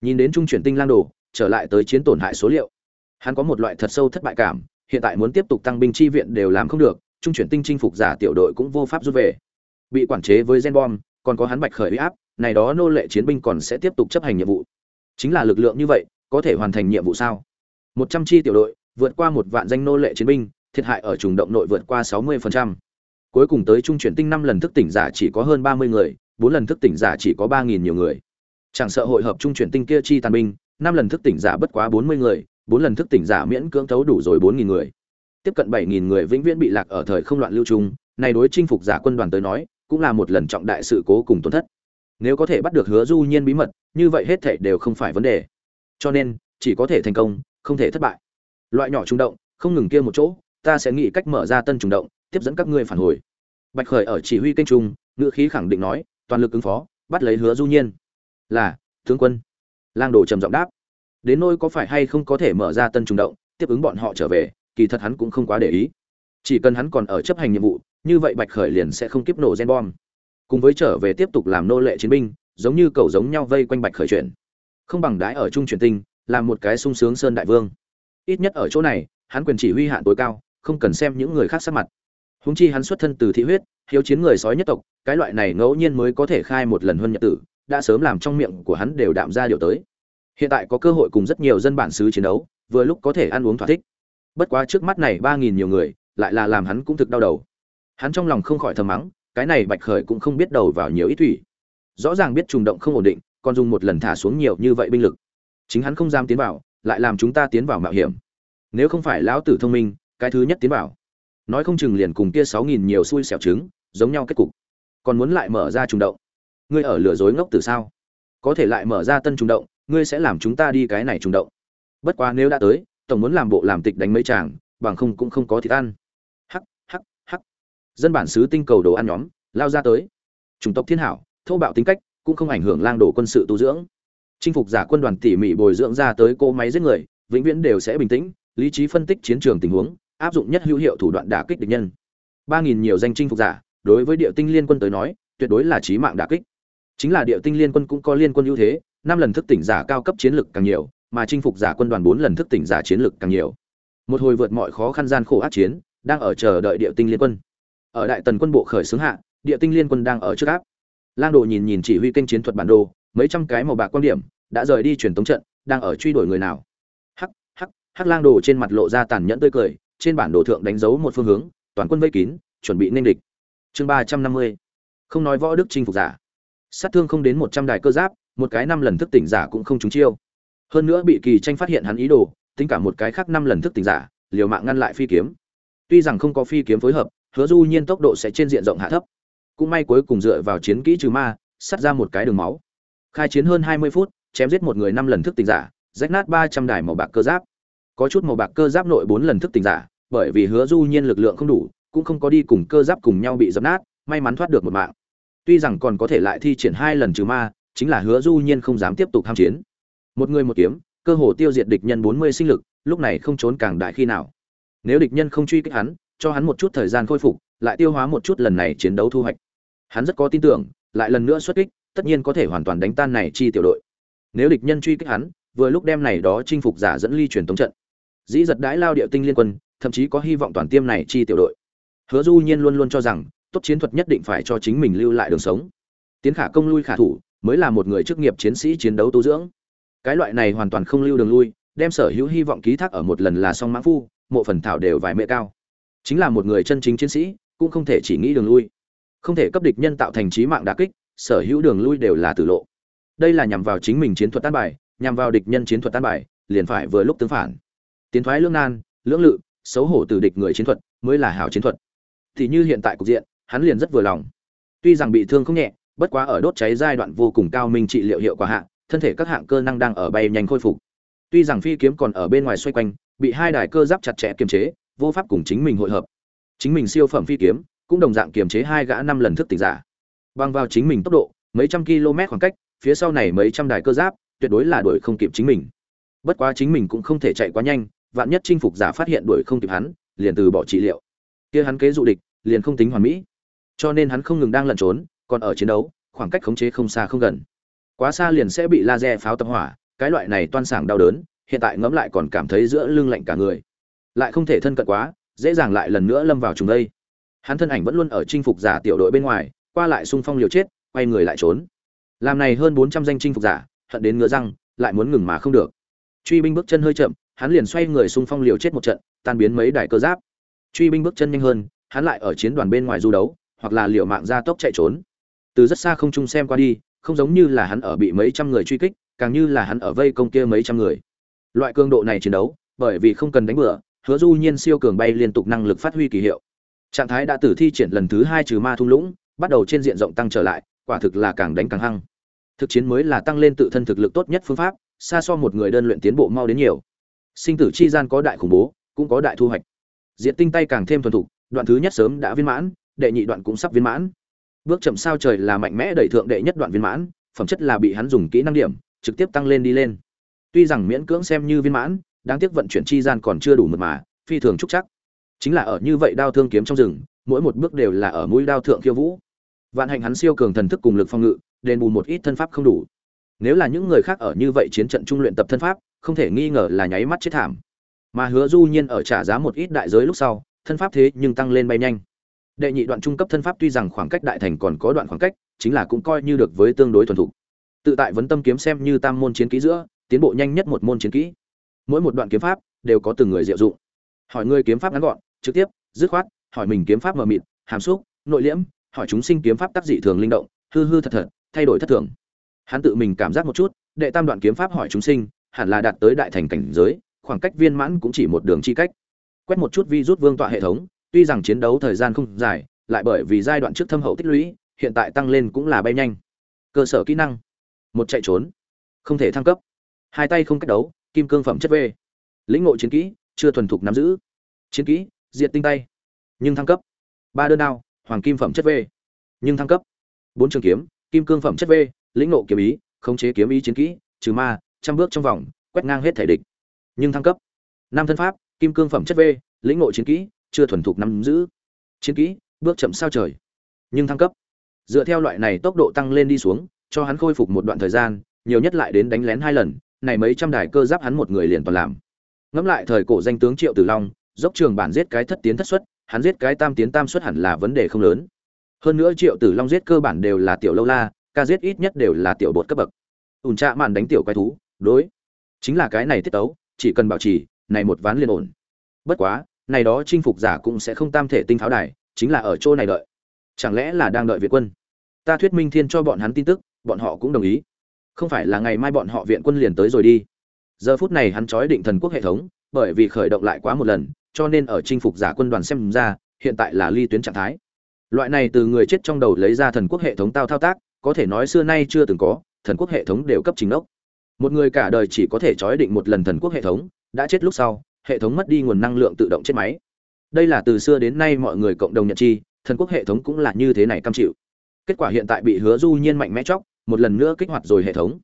Nhìn đến trung chuyển tinh lang đồ, trở lại tới chiến tổn hại số liệu. Hắn có một loại thật sâu thất bại cảm, hiện tại muốn tiếp tục tăng binh chi viện đều làm không được trung chuyển tinh chinh phục giả tiểu đội cũng vô pháp rút về. Bị quản chế với gen bom, còn có hắn bạch khởi uy áp, này đó nô lệ chiến binh còn sẽ tiếp tục chấp hành nhiệm vụ. Chính là lực lượng như vậy, có thể hoàn thành nhiệm vụ sao? Một trăm chi tiểu đội, vượt qua một vạn danh nô lệ chiến binh, thiệt hại ở trùng động nội vượt qua sáu mươi phần trăm. cuối cùng tới trung chuyển tinh năm lần thức tỉnh giả chỉ có hơn ba mươi người, bốn lần thức tỉnh giả chỉ có ba nghìn nhiều người. Chẳng sợ hội hợp trung chuyển tinh kia chi tàn binh, năm lần thức tỉnh giả bất quá bốn mươi người, bốn lần thức tỉnh giả miễn cưỡng thấu đủ rồi bốn nghìn người tiếp cận bảy nghìn người vĩnh viễn bị lạc ở thời không loạn lưu trung, này đối chinh phục giả quân đoàn tới nói, cũng là một lần trọng đại sự cố cùng tổn thất. Nếu có thể bắt được hứa du nhiên bí mật, như vậy hết thảy đều không phải vấn đề. Cho nên, chỉ có thể thành công, không thể thất bại. Loại nhỏ trung động, không ngừng kia một chỗ, ta sẽ nghĩ cách mở ra tân trùng động, tiếp dẫn các ngươi phản hồi. Bạch khởi ở chỉ huy kênh trung ngựa khí khẳng định nói, toàn lực ứng phó, bắt lấy hứa du nhiên. Là, tướng quân. Lang đồ trầm giọng đáp. Đến nơi có phải hay không có thể mở ra tân trùng động, tiếp ứng bọn họ trở về kỳ thật hắn cũng không quá để ý. Chỉ cần hắn còn ở chấp hành nhiệm vụ, như vậy bạch khởi liền sẽ không kiếp nổ gen bom. Cùng với trở về tiếp tục làm nô lệ chiến binh, giống như cầu giống nhau vây quanh bạch khởi chuyển. Không bằng đái ở trung truyền tinh, làm một cái sung sướng sơn đại vương. Ít nhất ở chỗ này, hắn quyền chỉ huy hạn tối cao, không cần xem những người khác sắc mặt. Húng chi hắn xuất thân từ thị huyết, hiếu chiến người sói nhất tộc, cái loại này ngẫu nhiên mới có thể khai một lần huân nhật tử, đã sớm làm trong miệng của hắn đều đạm ra điều tới. Hiện tại có cơ hội cùng rất nhiều dân bản xứ chiến đấu, vừa lúc có thể ăn uống thỏa thích bất quá trước mắt này ba nghìn nhiều người, lại là làm hắn cũng thực đau đầu. Hắn trong lòng không khỏi thầm mắng, cái này bạch khởi cũng không biết đầu vào nhiều ít thủy. Rõ ràng biết trùng động không ổn định, còn dùng một lần thả xuống nhiều như vậy binh lực. Chính hắn không dám tiến vào, lại làm chúng ta tiến vào mạo hiểm. Nếu không phải lão tử thông minh, cái thứ nhất tiến vào. Nói không chừng liền cùng kia sáu nghìn nhiều xui xẻo trứng, giống nhau kết cục. Còn muốn lại mở ra trùng động. Ngươi ở lừa dối ngốc từ sao? Có thể lại mở ra tân trùng động, ngươi sẽ làm chúng ta đi cái này trùng động. Bất quá nếu đã tới tổng muốn làm bộ làm tịch đánh mấy chàng, bằng không cũng không có thịt ăn. Hắc hắc hắc. Dân bản xứ tinh cầu đồ ăn nhóm, lao ra tới. Chủng tộc thiên hảo, thô bạo tính cách, cũng không ảnh hưởng lang đổ quân sự tu dưỡng. Chinh phục giả quân đoàn tỉ mỉ bồi dưỡng ra tới cỗ máy giết người, vĩnh viễn đều sẽ bình tĩnh, lý trí phân tích chiến trường tình huống, áp dụng nhất hữu hiệu thủ đoạn đả kích địch nhân. Ba nghìn nhiều danh chinh phục giả, đối với địa tinh liên quân tới nói, tuyệt đối là trí mạng đả kích. Chính là địa tinh liên quân cũng có liên quân ưu thế, năm lần thức tỉnh giả cao cấp chiến lực càng nhiều mà chinh phục giả quân đoàn bốn lần thức tỉnh giả chiến lực càng nhiều. Một hồi vượt mọi khó khăn gian khổ ác chiến, đang ở chờ đợi địa tinh liên quân. Ở đại tần quân bộ khởi xướng hạ, địa tinh liên quân đang ở trước áp. Lang đồ nhìn nhìn chỉ huy kênh chiến thuật bản đồ, mấy trăm cái màu bạc quan điểm, đã rời đi truyền tống trận, đang ở truy đuổi người nào. Hắc hắc hắc lang đồ trên mặt lộ ra tàn nhẫn tươi cười, trên bản đồ thượng đánh dấu một phương hướng, toàn quân vây kín, chuẩn bị nên địch. Chương ba trăm năm mươi. Không nói võ đức chinh phục giả. Sát thương không đến một trăm đài cơ giáp, một cái năm lần thức tỉnh giả cũng không trúng chiêu hơn nữa bị kỳ tranh phát hiện hắn ý đồ, tính cả một cái khác năm lần thức tỉnh giả, liều mạng ngăn lại phi kiếm. Tuy rằng không có phi kiếm phối hợp, hứa du nhiên tốc độ sẽ trên diện rộng hạ thấp. Cũng may cuối cùng dựa vào chiến kỹ trừ ma, sắt ra một cái đường máu. Khai chiến hơn hai mươi phút, chém giết một người năm lần thức tỉnh giả, rách nát ba trăm đài màu bạc cơ giáp. Có chút màu bạc cơ giáp nội bốn lần thức tỉnh giả, bởi vì hứa du nhiên lực lượng không đủ, cũng không có đi cùng cơ giáp cùng nhau bị dập nát, may mắn thoát được một mạng. Tuy rằng còn có thể lại thi triển hai lần trừ ma, chính là hứa du nhiên không dám tiếp tục tham chiến một người một kiếm, cơ hồ tiêu diệt địch nhân bốn mươi sinh lực, lúc này không trốn càng đại khi nào. Nếu địch nhân không truy kích hắn, cho hắn một chút thời gian khôi phục, lại tiêu hóa một chút lần này chiến đấu thu hoạch. Hắn rất có tin tưởng, lại lần nữa xuất kích, tất nhiên có thể hoàn toàn đánh tan này chi tiểu đội. Nếu địch nhân truy kích hắn, vừa lúc đem này đó chinh phục giả dẫn ly truyền tống trận. Dĩ giật đãi lao địa tinh liên quân, thậm chí có hy vọng toàn tiêm này chi tiểu đội. Hứa du nhiên luôn luôn cho rằng tốt chiến thuật nhất định phải cho chính mình lưu lại đường sống. Tiến khả công lui khả thủ, mới là một người chức nghiệp chiến sĩ chiến đấu tu dưỡng cái loại này hoàn toàn không lưu đường lui, đem sở hữu hy vọng ký thác ở một lần là song mãn phu, mộ phần thảo đều vài mẹ cao. Chính là một người chân chính chiến sĩ, cũng không thể chỉ nghĩ đường lui. Không thể cấp địch nhân tạo thành trí mạng đả kích, sở hữu đường lui đều là tử lộ. Đây là nhằm vào chính mình chiến thuật tan bài, nhằm vào địch nhân chiến thuật tan bài, liền phải vừa lúc tương phản. Tiến thoái lưỡng nan, lưỡng lự, xấu hổ từ địch người chiến thuật mới là hảo chiến thuật. Thì như hiện tại cục diện, hắn liền rất vừa lòng. Tuy rằng bị thương không nhẹ, bất quá ở đốt cháy giai đoạn vô cùng cao minh trị liệu hiệu quả hạ thân thể các hạng cơ năng đang ở bay nhanh khôi phục. Tuy rằng phi kiếm còn ở bên ngoài xoay quanh, bị hai đài cơ giáp chặt chẽ kiềm chế, vô pháp cùng chính mình hội hợp. Chính mình siêu phẩm phi kiếm, cũng đồng dạng kiềm chế hai gã năm lần thức tỉnh giả. Bằng vào chính mình tốc độ, mấy trăm km khoảng cách, phía sau này mấy trăm đài cơ giáp, tuyệt đối là đuổi không kịp chính mình. Bất quá chính mình cũng không thể chạy quá nhanh, vạn nhất chinh phục giả phát hiện đuổi không kịp hắn, liền từ bỏ trị liệu. Kia hắn kế dụ địch, liền không tính hoàn mỹ. Cho nên hắn không ngừng đang lẩn trốn, còn ở chiến đấu, khoảng cách khống chế không xa không gần quá xa liền sẽ bị laser pháo tập hỏa, cái loại này toan sảng đau đớn, hiện tại ngẫm lại còn cảm thấy giữa lưng lạnh cả người. Lại không thể thân cận quá, dễ dàng lại lần nữa lâm vào trùng đây. Hắn thân ảnh vẫn luôn ở chinh phục giả tiểu đội bên ngoài, qua lại xung phong liều chết, quay người lại trốn. Làm này hơn bốn trăm danh chinh phục giả, hận đến ngứa răng, lại muốn ngừng mà không được. Truy binh bước chân hơi chậm, hắn liền xoay người xung phong liều chết một trận, tan biến mấy đại cơ giáp. Truy binh bước chân nhanh hơn, hắn lại ở chiến đoàn bên ngoài du đấu, hoặc là liều mạng ra tốc chạy trốn. Từ rất xa không trung xem qua đi không giống như là hắn ở bị mấy trăm người truy kích, càng như là hắn ở vây công kia mấy trăm người. Loại cường độ này chiến đấu, bởi vì không cần đánh bừa, hứa du nhiên siêu cường bay liên tục năng lực phát huy kỳ hiệu. Trạng thái đã tử thi triển lần thứ hai trừ ma thung lũng, bắt đầu trên diện rộng tăng trở lại, quả thực là càng đánh càng hăng. Thực chiến mới là tăng lên tự thân thực lực tốt nhất phương pháp, xa so một người đơn luyện tiến bộ mau đến nhiều. Sinh tử chi gian có đại khủng bố, cũng có đại thu hoạch. Diện tinh tay càng thêm thuần thục, đoạn thứ nhất sớm đã viên mãn, đệ nhị đoạn cũng sắp viên mãn bước chậm sao trời là mạnh mẽ đẩy thượng đệ nhất đoạn viên mãn, phẩm chất là bị hắn dùng kỹ năng điểm, trực tiếp tăng lên đi lên. Tuy rằng miễn cưỡng xem như viên mãn, đáng tiếc vận chuyển chi gian còn chưa đủ mật mà, phi thường trúc chắc. Chính là ở như vậy đao thương kiếm trong rừng, mỗi một bước đều là ở mũi đao thượng khiêu vũ. Vạn hạnh hắn siêu cường thần thức cùng lực phòng ngự, đền bù một ít thân pháp không đủ. Nếu là những người khác ở như vậy chiến trận trung luyện tập thân pháp, không thể nghi ngờ là nháy mắt chết thảm. Mà hứa du nhiên ở trả giá một ít đại giới lúc sau, thân pháp thế nhưng tăng lên bay nhanh đệ nhị đoạn trung cấp thân pháp tuy rằng khoảng cách đại thành còn có đoạn khoảng cách, chính là cũng coi như được với tương đối thuần thục. Tự tại vấn tâm kiếm xem như tam môn chiến kỹ giữa, tiến bộ nhanh nhất một môn chiến kỹ. Mỗi một đoạn kiếm pháp đều có từng người diệu dụng. Hỏi người kiếm pháp ngắn gọn, trực tiếp, dứt khoát, hỏi mình kiếm pháp mờ mịt, hàm xúc, nội liễm, hỏi chúng sinh kiếm pháp tác dị thường linh động, hư hư thật thật, thay đổi thất thường. Hắn tự mình cảm giác một chút, đệ tam đoạn kiếm pháp hỏi chúng sinh, hẳn là đạt tới đại thành cảnh giới, khoảng cách viên mãn cũng chỉ một đường chi cách. Quét một chút vi rút vương tọa hệ thống tuy rằng chiến đấu thời gian không dài, lại bởi vì giai đoạn trước thâm hậu tích lũy, hiện tại tăng lên cũng là bay nhanh. Cơ sở kỹ năng. Một chạy trốn. Không thể thăng cấp. Hai tay không cách đấu, kim cương phẩm chất v. Lĩnh ngộ chiến kỹ, chưa thuần thục nắm giữ. Chiến kỹ, diệt tinh tay. Nhưng thăng cấp. Ba đơn đao, hoàng kim phẩm chất v. Nhưng thăng cấp. Bốn trường kiếm, kim cương phẩm chất v. Lĩnh ngộ kiếm ý, khống chế kiếm ý chiến kỹ, trừ ma, trăm bước trong vòng, quét ngang hết thể địch. Nhưng thăng cấp. Năm thân pháp, kim cương phẩm chất v. Lĩnh ngộ chiến kỹ chưa thuần thục nắm giữ. Chiến kỹ, bước chậm sao trời. Nhưng thăng cấp, dựa theo loại này tốc độ tăng lên đi xuống, cho hắn khôi phục một đoạn thời gian, nhiều nhất lại đến đánh lén hai lần, này mấy trăm đài cơ giáp hắn một người liền toàn làm. Ngẫm lại thời cổ danh tướng triệu tử long, dốc trường bản giết cái thất tiến thất xuất, hắn giết cái tam tiến tam xuất hẳn là vấn đề không lớn. Hơn nữa triệu tử long giết cơ bản đều là tiểu lâu la, ca giết ít nhất đều là tiểu bột cấp bậc. Ủn trạ màn đánh tiểu quái thú, đối. Chính là cái này tiết tấu, chỉ cần bảo trì, này một ván liền ổn. Bất quá này đó chinh phục giả cũng sẽ không tam thể tinh pháo đài, chính là ở chỗ này đợi. Chẳng lẽ là đang đợi viện quân? Ta thuyết minh thiên cho bọn hắn tin tức, bọn họ cũng đồng ý. Không phải là ngày mai bọn họ viện quân liền tới rồi đi. Giờ phút này hắn trói định thần quốc hệ thống, bởi vì khởi động lại quá một lần, cho nên ở chinh phục giả quân đoàn xem ra, hiện tại là ly tuyến trạng thái. Loại này từ người chết trong đầu lấy ra thần quốc hệ thống tao thao tác, có thể nói xưa nay chưa từng có, thần quốc hệ thống đều cấp chính đốc. Một người cả đời chỉ có thể trói định một lần thần quốc hệ thống, đã chết lúc sau hệ thống mất đi nguồn năng lượng tự động chết máy. Đây là từ xưa đến nay mọi người cộng đồng nhận chi, thần quốc hệ thống cũng là như thế này cam chịu. Kết quả hiện tại bị hứa du nhiên mạnh mẽ chóc, một lần nữa kích hoạt rồi hệ thống.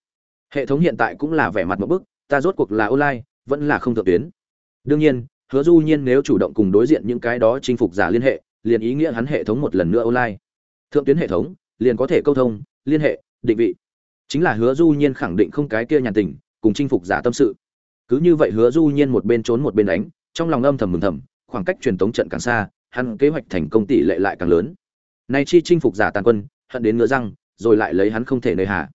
Hệ thống hiện tại cũng là vẻ mặt một bức, ta rốt cuộc là online, vẫn là không thượng tuyến. Đương nhiên, hứa du nhiên nếu chủ động cùng đối diện những cái đó chinh phục giả liên hệ, liền ý nghĩa hắn hệ thống một lần nữa online. Thượng tuyến hệ thống, liền có thể câu thông, liên hệ, định vị. Chính là hứa du nhiên khẳng định không cái kia nhàn tình, cùng chinh phục giả tâm sự cứ như vậy hứa du nhiên một bên trốn một bên đánh, trong lòng âm thầm mừng thầm, khoảng cách truyền tống trận càng xa, hắn kế hoạch thành công tỷ lệ lại càng lớn. Nay chi chinh phục giả tàn quân, hận đến ngứa răng, rồi lại lấy hắn không thể nơi hạ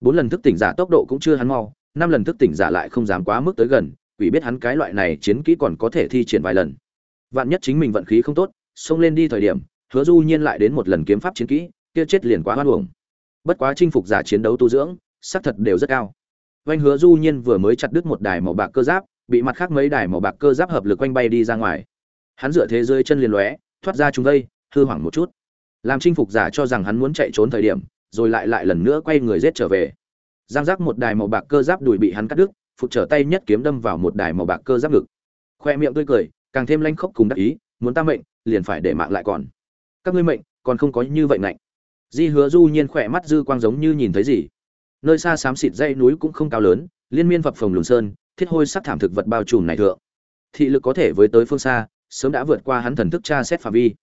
bốn lần thức tỉnh giả tốc độ cũng chưa hắn mau, năm lần thức tỉnh giả lại không dám quá mức tới gần, quỷ biết hắn cái loại này chiến kỹ còn có thể thi triển vài lần. Vạn nhất chính mình vận khí không tốt, xông lên đi thời điểm, hứa du nhiên lại đến một lần kiếm pháp chiến kỹ, kia chết liền quá hoan uổng. Bất quá chinh phục giả chiến đấu tu dưỡng, xác thật đều rất cao. Vành Hứa Du Nhiên vừa mới chặt đứt một đài màu bạc cơ giáp, bị mặt khác mấy đài màu bạc cơ giáp hợp lực quanh bay đi ra ngoài. Hắn dựa thế rơi chân liền lóe, thoát ra chúng đây, hư hoảng một chút. Làm chinh phục giả cho rằng hắn muốn chạy trốn thời điểm, rồi lại lại lần nữa quay người giết trở về. Giang giác một đài màu bạc cơ giáp đùi bị hắn cắt đứt, phục trở tay nhất kiếm đâm vào một đài màu bạc cơ giáp ngực. Khoe miệng tươi cười, càng thêm lanh khốc cùng đắc ý, muốn ta mệnh, liền phải để mạng lại còn. Các ngươi mệnh, còn không có như vậy ngạnh. Di Hứa Du Nhiên khỏe mắt dư quang giống như nhìn thấy gì nơi xa xám xịt dãy núi cũng không cao lớn, liên miên phập phồng lùn sơn, thiết hôi sắc thảm thực vật bao trùm này thượng. Thị lực có thể với tới phương xa, sớm đã vượt qua hắn thần thức tra xét phạm vi.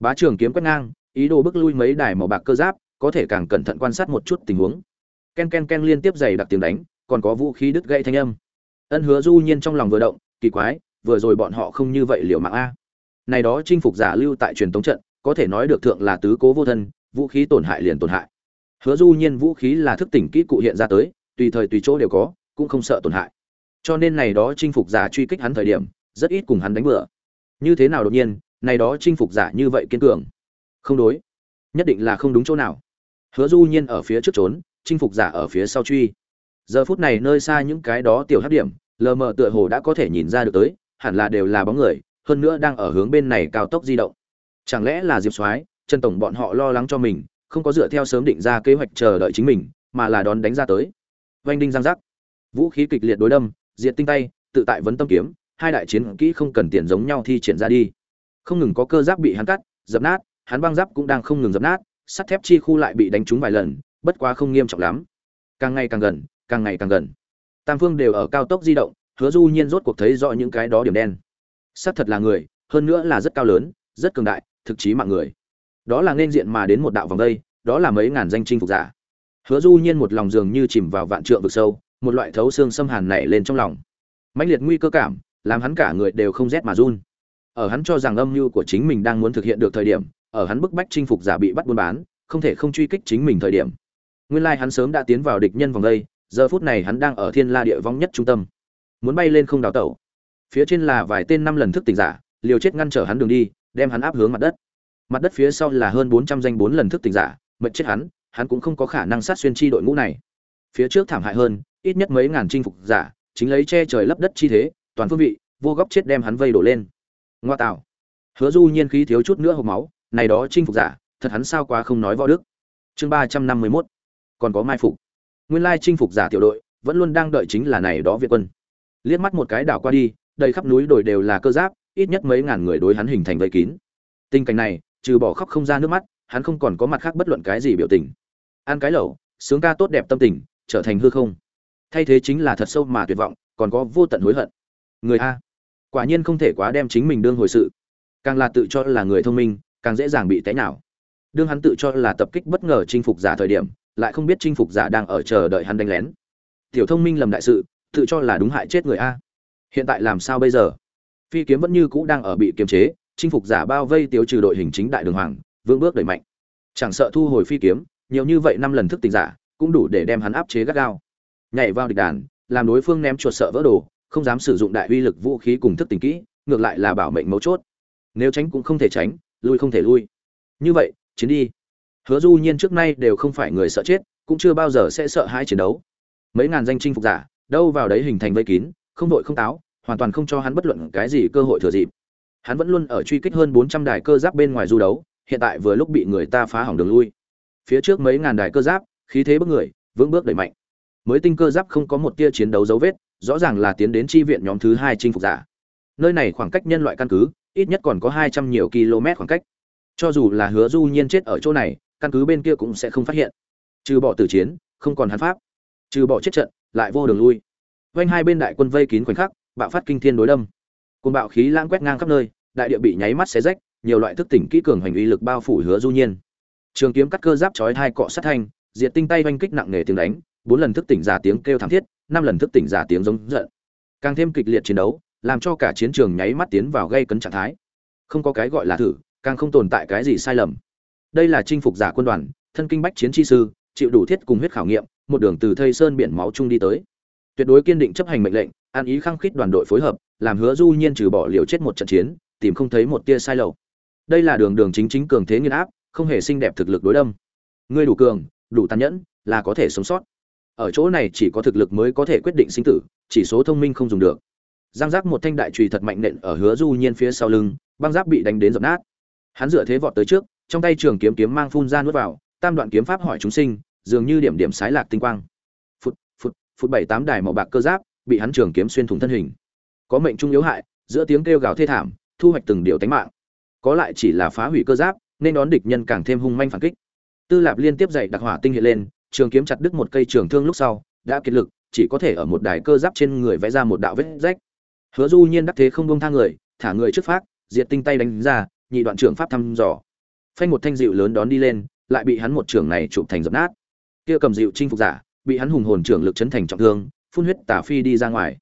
Bá trường kiếm quét ngang, ý đồ bước lui mấy đài màu bạc cơ giáp, có thể càng cẩn thận quan sát một chút tình huống. Ken ken ken liên tiếp dày đặc tiếng đánh, còn có vũ khí đứt gãy thanh âm. Ân hứa du nhiên trong lòng vừa động, kỳ quái, vừa rồi bọn họ không như vậy liệu mạng a. Này đó chinh phục giả lưu tại truyền tống trận, có thể nói được thượng là tứ cố vô thân, vũ khí tổn hại liền tổn hại. Hứa Du Nhiên vũ khí là thức tỉnh kỹ cụ hiện ra tới, tùy thời tùy chỗ đều có, cũng không sợ tổn hại. Cho nên này đó chinh phục giả truy kích hắn thời điểm, rất ít cùng hắn đánh bừa. Như thế nào đột nhiên, này đó chinh phục giả như vậy kiên cường. Không đối, nhất định là không đúng chỗ nào. Hứa Du Nhiên ở phía trước trốn, chinh phục giả ở phía sau truy. Giờ phút này nơi xa những cái đó tiểu hấp điểm, lờ mờ tựa hồ đã có thể nhìn ra được tới, hẳn là đều là bóng người, hơn nữa đang ở hướng bên này cao tốc di động. Chẳng lẽ là Diệp Soái, chân tổng bọn họ lo lắng cho mình, không có dựa theo sớm định ra kế hoạch chờ đợi chính mình, mà là đón đánh ra tới. Vanh đinh giang giác. Vũ khí kịch liệt đối đâm, diệt tinh tay, tự tại vấn tâm kiếm, hai đại chiến kỹ không cần tiền giống nhau thi triển ra đi. Không ngừng có cơ giáp bị hắn cắt, dập nát, hắn băng giáp cũng đang không ngừng dập nát, sắt thép chi khu lại bị đánh trúng vài lần, bất quá không nghiêm trọng lắm. Càng ngày càng gần, càng ngày càng gần. Tam phương đều ở cao tốc di động, hứa du nhiên rốt cuộc thấy rõ những cái đó điểm đen. Sắt thật là người, hơn nữa là rất cao lớn, rất cường đại, thực chí mạng người đó là nên diện mà đến một đạo vòng đây, đó là mấy ngàn danh chinh phục giả. Hứa du nhiên một lòng dường như chìm vào vạn trượng vực sâu, một loại thấu xương xâm hàn nảy lên trong lòng. Mãnh liệt nguy cơ cảm, làm hắn cả người đều không rét mà run. Ở hắn cho rằng âm mưu của chính mình đang muốn thực hiện được thời điểm, ở hắn bức bách chinh phục giả bị bắt buôn bán, không thể không truy kích chính mình thời điểm. Nguyên lai hắn sớm đã tiến vào địch nhân vòng đây, giờ phút này hắn đang ở thiên la địa vong nhất trung tâm. Muốn bay lên không đào tẩu. Phía trên là vài tên năm lần thức tỉnh giả, liều chết ngăn trở hắn đường đi, đem hắn áp hướng mặt đất mặt đất phía sau là hơn bốn trăm danh bốn lần thức tỉnh giả mệt chết hắn hắn cũng không có khả năng sát xuyên chi đội ngũ này. Phía trước thảm hại hơn, ít nhất mấy ngàn chinh phục giả, chính lấy che trời lấp đất chi thế, toàn phương vị, vô góc chết đem hắn vây đổ lên. Ngoa tạo. Hứa du nhiên khí thiếu chút nữa hộp máu, này đó chinh phục giả, thật hắn sao quá không nói võ đức. Chương ba trăm năm mươi 351 còn có mai phục. Nguyên lai chinh phục giả tiểu đội, vẫn luôn đang đợi chính là này đó việt quân. Liếc mắt một cái đảo qua đi, đầy khắp núi đồi đều là cơ giáp, ít nhất mấy ngàn người đối hắn hình thành vây kín. Tình cảnh này trừ bỏ khóc không ra nước mắt, hắn không còn có mặt khác bất luận cái gì biểu tình. Ăn cái lẩu, sướng ca tốt đẹp tâm tình, trở thành hư không. Thay thế chính là thật sâu mà tuyệt vọng, còn có vô tận hối hận. Người a. Quả nhiên không thể quá đem chính mình đương hồi sự. Càng là tự cho là người thông minh, càng dễ dàng bị té nhào. Đương hắn tự cho là tập kích bất ngờ chinh phục giả thời điểm, lại không biết chinh phục giả đang ở chờ đợi hắn đánh lén. Tiểu thông minh lầm đại sự, tự cho là đúng hại chết người a. Hiện tại làm sao bây giờ? Phi kiếm vẫn như cũ đang ở bị kiềm chế chinh phục giả bao vây tiêu trừ đội hình chính đại đường hoàng vương bước đẩy mạnh. Chẳng sợ thu hồi phi kiếm, nhiều như vậy năm lần thức tỉnh giả, cũng đủ để đem hắn áp chế gắt gao. Nhảy vào địch đàn, làm đối phương ném chuột sợ vỡ đồ, không dám sử dụng đại uy lực vũ khí cùng thức tỉnh kỹ, ngược lại là bảo mệnh mấu chốt. Nếu tránh cũng không thể tránh, lui không thể lui. Như vậy, chiến đi. Hứa du nhiên trước nay đều không phải người sợ chết, cũng chưa bao giờ sẽ sợ hãi chiến đấu. Mấy ngàn danh chinh phục giả, đâu vào đấy hình thành vây kín, không đội không táo, hoàn toàn không cho hắn bất luận cái gì cơ hội thừa dịp hắn vẫn luôn ở truy kích hơn 400 đài cơ giáp bên ngoài du đấu, hiện tại vừa lúc bị người ta phá hỏng đường lui. Phía trước mấy ngàn đài cơ giáp, khí thế bức người, vững bước đẩy mạnh. Mới tinh cơ giáp không có một tia chiến đấu dấu vết, rõ ràng là tiến đến chi viện nhóm thứ hai chinh phục giả. Nơi này khoảng cách nhân loại căn cứ, ít nhất còn có hai trăm nhiều km khoảng cách. Cho dù là hứa du nhiên chết ở chỗ này, căn cứ bên kia cũng sẽ không phát hiện. Trừ bỏ tử chiến, không còn hắn pháp. Trừ bỏ chết trận, lại vô đường lui. Quanh hai bên đại quân vây kín khoảnh khắc, bạo phát kinh thiên đối đâm côn bạo khí lãng quét ngang khắp nơi, đại địa bị nháy mắt xé rách, nhiều loại thức tỉnh kỹ cường hành uy lực bao phủ hứa du nhiên. Trường kiếm cắt cơ giáp chói hai cọ sát thanh, diệt tinh tay vanh kích nặng nề tiếng đánh, bốn lần thức tỉnh giả tiếng kêu thảm thiết, năm lần thức tỉnh giả tiếng giống giận. Càng thêm kịch liệt chiến đấu, làm cho cả chiến trường nháy mắt tiến vào gây cấn trạng thái. Không có cái gọi là thử, càng không tồn tại cái gì sai lầm. Đây là chinh phục giả quân đoàn, thân kinh bách chiến chi sư, chịu đủ thiết cùng huyết khảo nghiệm, một đường từ thây sơn biển máu chung đi tới. Tuyệt đối kiên định chấp hành mệnh lệnh an ý khăng khít đoàn đội phối hợp, làm hứa du nhiên trừ bỏ liều chết một trận chiến, tìm không thấy một tia sai lầu. Đây là đường đường chính chính cường thế nghiên áp, không hề xinh đẹp thực lực đối đâm. Ngươi đủ cường, đủ tàn nhẫn, là có thể sống sót. Ở chỗ này chỉ có thực lực mới có thể quyết định sinh tử, chỉ số thông minh không dùng được. Giang giác một thanh đại chùy thật mạnh nện ở hứa du nhiên phía sau lưng, băng giáp bị đánh đến dập nát. Hắn dựa thế vọt tới trước, trong tay trường kiếm kiếm mang phun ra nuốt vào, tam đoạn kiếm pháp hỏi chúng sinh, dường như điểm điểm sái lạc tinh quang. Phút phút phút bảy tám đài màu bạc cơ giáp bị hắn trường kiếm xuyên thủng thân hình. Có mệnh trung yếu hại, giữa tiếng kêu gào thê thảm, thu hoạch từng điều tánh mạng. Có lại chỉ là phá hủy cơ giáp, nên đón địch nhân càng thêm hung manh phản kích. Tư lạp liên tiếp dạy đặc hỏa tinh hiện lên, trường kiếm chặt đứt một cây trường thương lúc sau, đã kiệt lực, chỉ có thể ở một đài cơ giáp trên người vẽ ra một đạo vết rách. Hứa du nhiên đắc thế không bông tha người, thả người trước phát diệt tinh tay đánh ra, nhị đoạn trưởng pháp thăm dò. Phanh một thanh dịu lớn đón đi lên, lại bị hắn một trưởng này chụp thành dập nát. Kia cầm dịu chinh phục giả, bị hắn hùng hồn trưởng lực chấn thành trọng thương phun huyết tả phi đi ra ngoài.